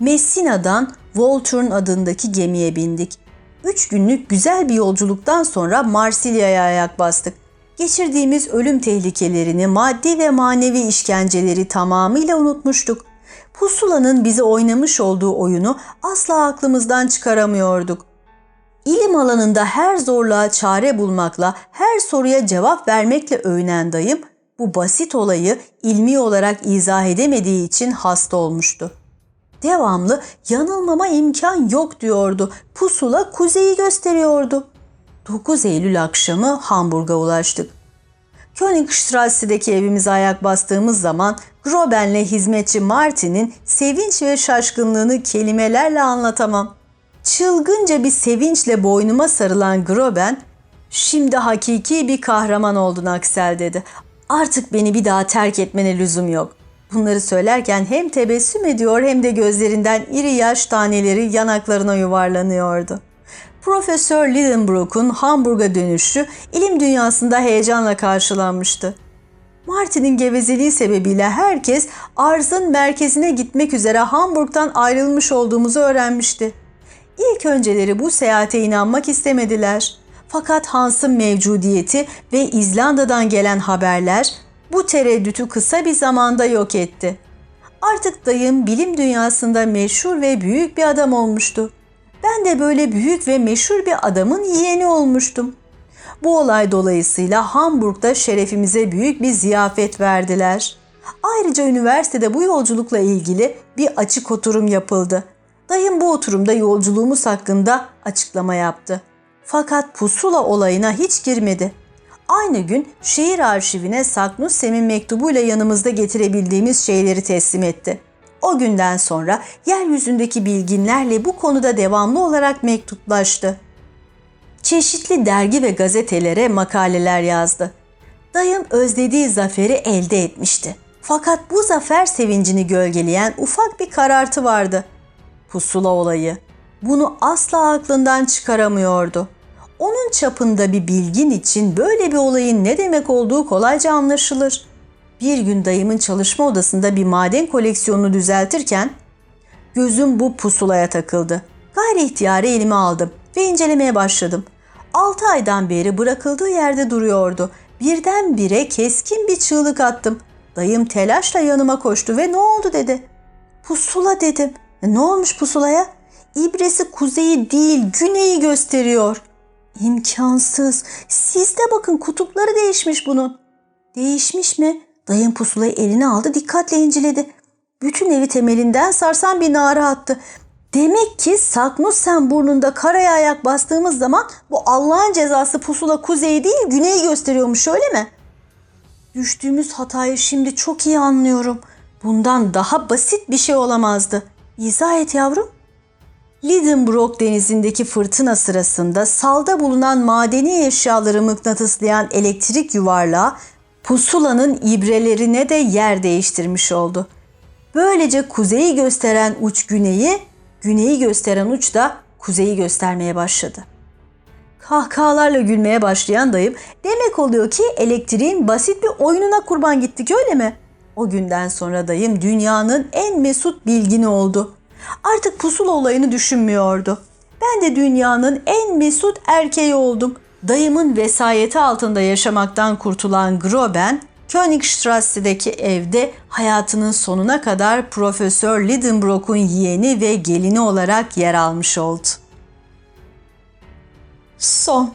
Messina'dan Volturn adındaki gemiye bindik. Üç günlük güzel bir yolculuktan sonra Marsilya'ya ayak bastık. Geçirdiğimiz ölüm tehlikelerini, maddi ve manevi işkenceleri tamamıyla unutmuştuk. Pusula'nın bize oynamış olduğu oyunu asla aklımızdan çıkaramıyorduk. İlim alanında her zorluğa çare bulmakla, her soruya cevap vermekle övünen dayım, bu basit olayı ilmi olarak izah edemediği için hasta olmuştu. Devamlı yanılmama imkan yok diyordu. Pusula kuzeyi gösteriyordu. 9 Eylül akşamı Hamburg'a ulaştık. Königstrasse'deki evimize ayak bastığımız zaman Groben'le hizmetçi Martin'in sevinç ve şaşkınlığını kelimelerle anlatamam. Çılgınca bir sevinçle boynuma sarılan Groben, "Şimdi hakiki bir kahraman oldun Aksel." dedi. "Artık beni bir daha terk etmene lüzum yok." Bunları söylerken hem tebessüm ediyor hem de gözlerinden iri yaş taneleri yanaklarına yuvarlanıyordu. Profesör Lidenbrock'un Hamburg'a dönüşü ilim dünyasında heyecanla karşılanmıştı. Martin'in gevezeliği sebebiyle herkes arzın merkezine gitmek üzere Hamburg'dan ayrılmış olduğumuzu öğrenmişti. İlk önceleri bu seyahate inanmak istemediler. Fakat Hans'ın mevcudiyeti ve İzlanda'dan gelen haberler bu tereddütü kısa bir zamanda yok etti. Artık dayım bilim dünyasında meşhur ve büyük bir adam olmuştu. Ben de böyle büyük ve meşhur bir adamın yeğeni olmuştum. Bu olay dolayısıyla Hamburg'da şerefimize büyük bir ziyafet verdiler. Ayrıca üniversitede bu yolculukla ilgili bir açık oturum yapıldı. Dayım bu oturumda yolculuğumuz hakkında açıklama yaptı. Fakat pusula olayına hiç girmedi. Aynı gün şehir arşivine Saknussem'in mektubuyla yanımızda getirebildiğimiz şeyleri teslim etti. O günden sonra yeryüzündeki bilginlerle bu konuda devamlı olarak mektuplaştı. Çeşitli dergi ve gazetelere makaleler yazdı. Dayım özlediği zaferi elde etmişti. Fakat bu zafer sevincini gölgeleyen ufak bir karartı vardı. Pusula olayı. Bunu asla aklından çıkaramıyordu. Onun çapında bir bilgin için böyle bir olayın ne demek olduğu kolayca anlaşılır. Bir gün dayımın çalışma odasında bir maden koleksiyonunu düzeltirken gözüm bu pusulaya takıldı. Gayri ihtiyari elime aldım ve incelemeye başladım. 6 aydan beri bırakıldığı yerde duruyordu. Birdenbire keskin bir çığlık attım. Dayım telaşla yanıma koştu ve ne oldu dedi. Pusula dedim. "E, Ne olmuş pusulaya? İbresi kuzeyi değil güneyi gösteriyor. İmkansız. Siz de bakın kutupları değişmiş bunun. Değişmiş mi? Dayım pusulayı eline aldı dikkatle inceledi. Bütün evi temelinden sarsan bir nara attı. Demek ki Saknussen burnunda karaya ayak bastığımız zaman bu Allah'ın cezası pusula kuzeyi değil güneyi gösteriyormuş öyle mi? Düştüğümüz hatayı şimdi çok iyi anlıyorum. Bundan daha basit bir şey olamazdı. İzah et yavrum. Lidenbrock denizindeki fırtına sırasında salda bulunan madeni eşyaları mıknatıslayan elektrik yuvarlağı pusulanın ibrelerine de yer değiştirmiş oldu. Böylece kuzeyi gösteren uç güneyi, güneyi gösteren uç da kuzeyi göstermeye başladı. Kahkahalarla gülmeye başlayan dayım demek oluyor ki elektriğin basit bir oyununa kurban gittik öyle mi? O günden sonra dayım dünyanın en mesut bilgini oldu. Artık pusula olayını düşünmüyordu. Ben de dünyanın en mesut erkeği oldum. Dayımın vesayeti altında yaşamaktan kurtulan Groben, Königstrasse'deki evde hayatının sonuna kadar Profesör Lidenbrock'un yeğeni ve gelini olarak yer almış oldu. Son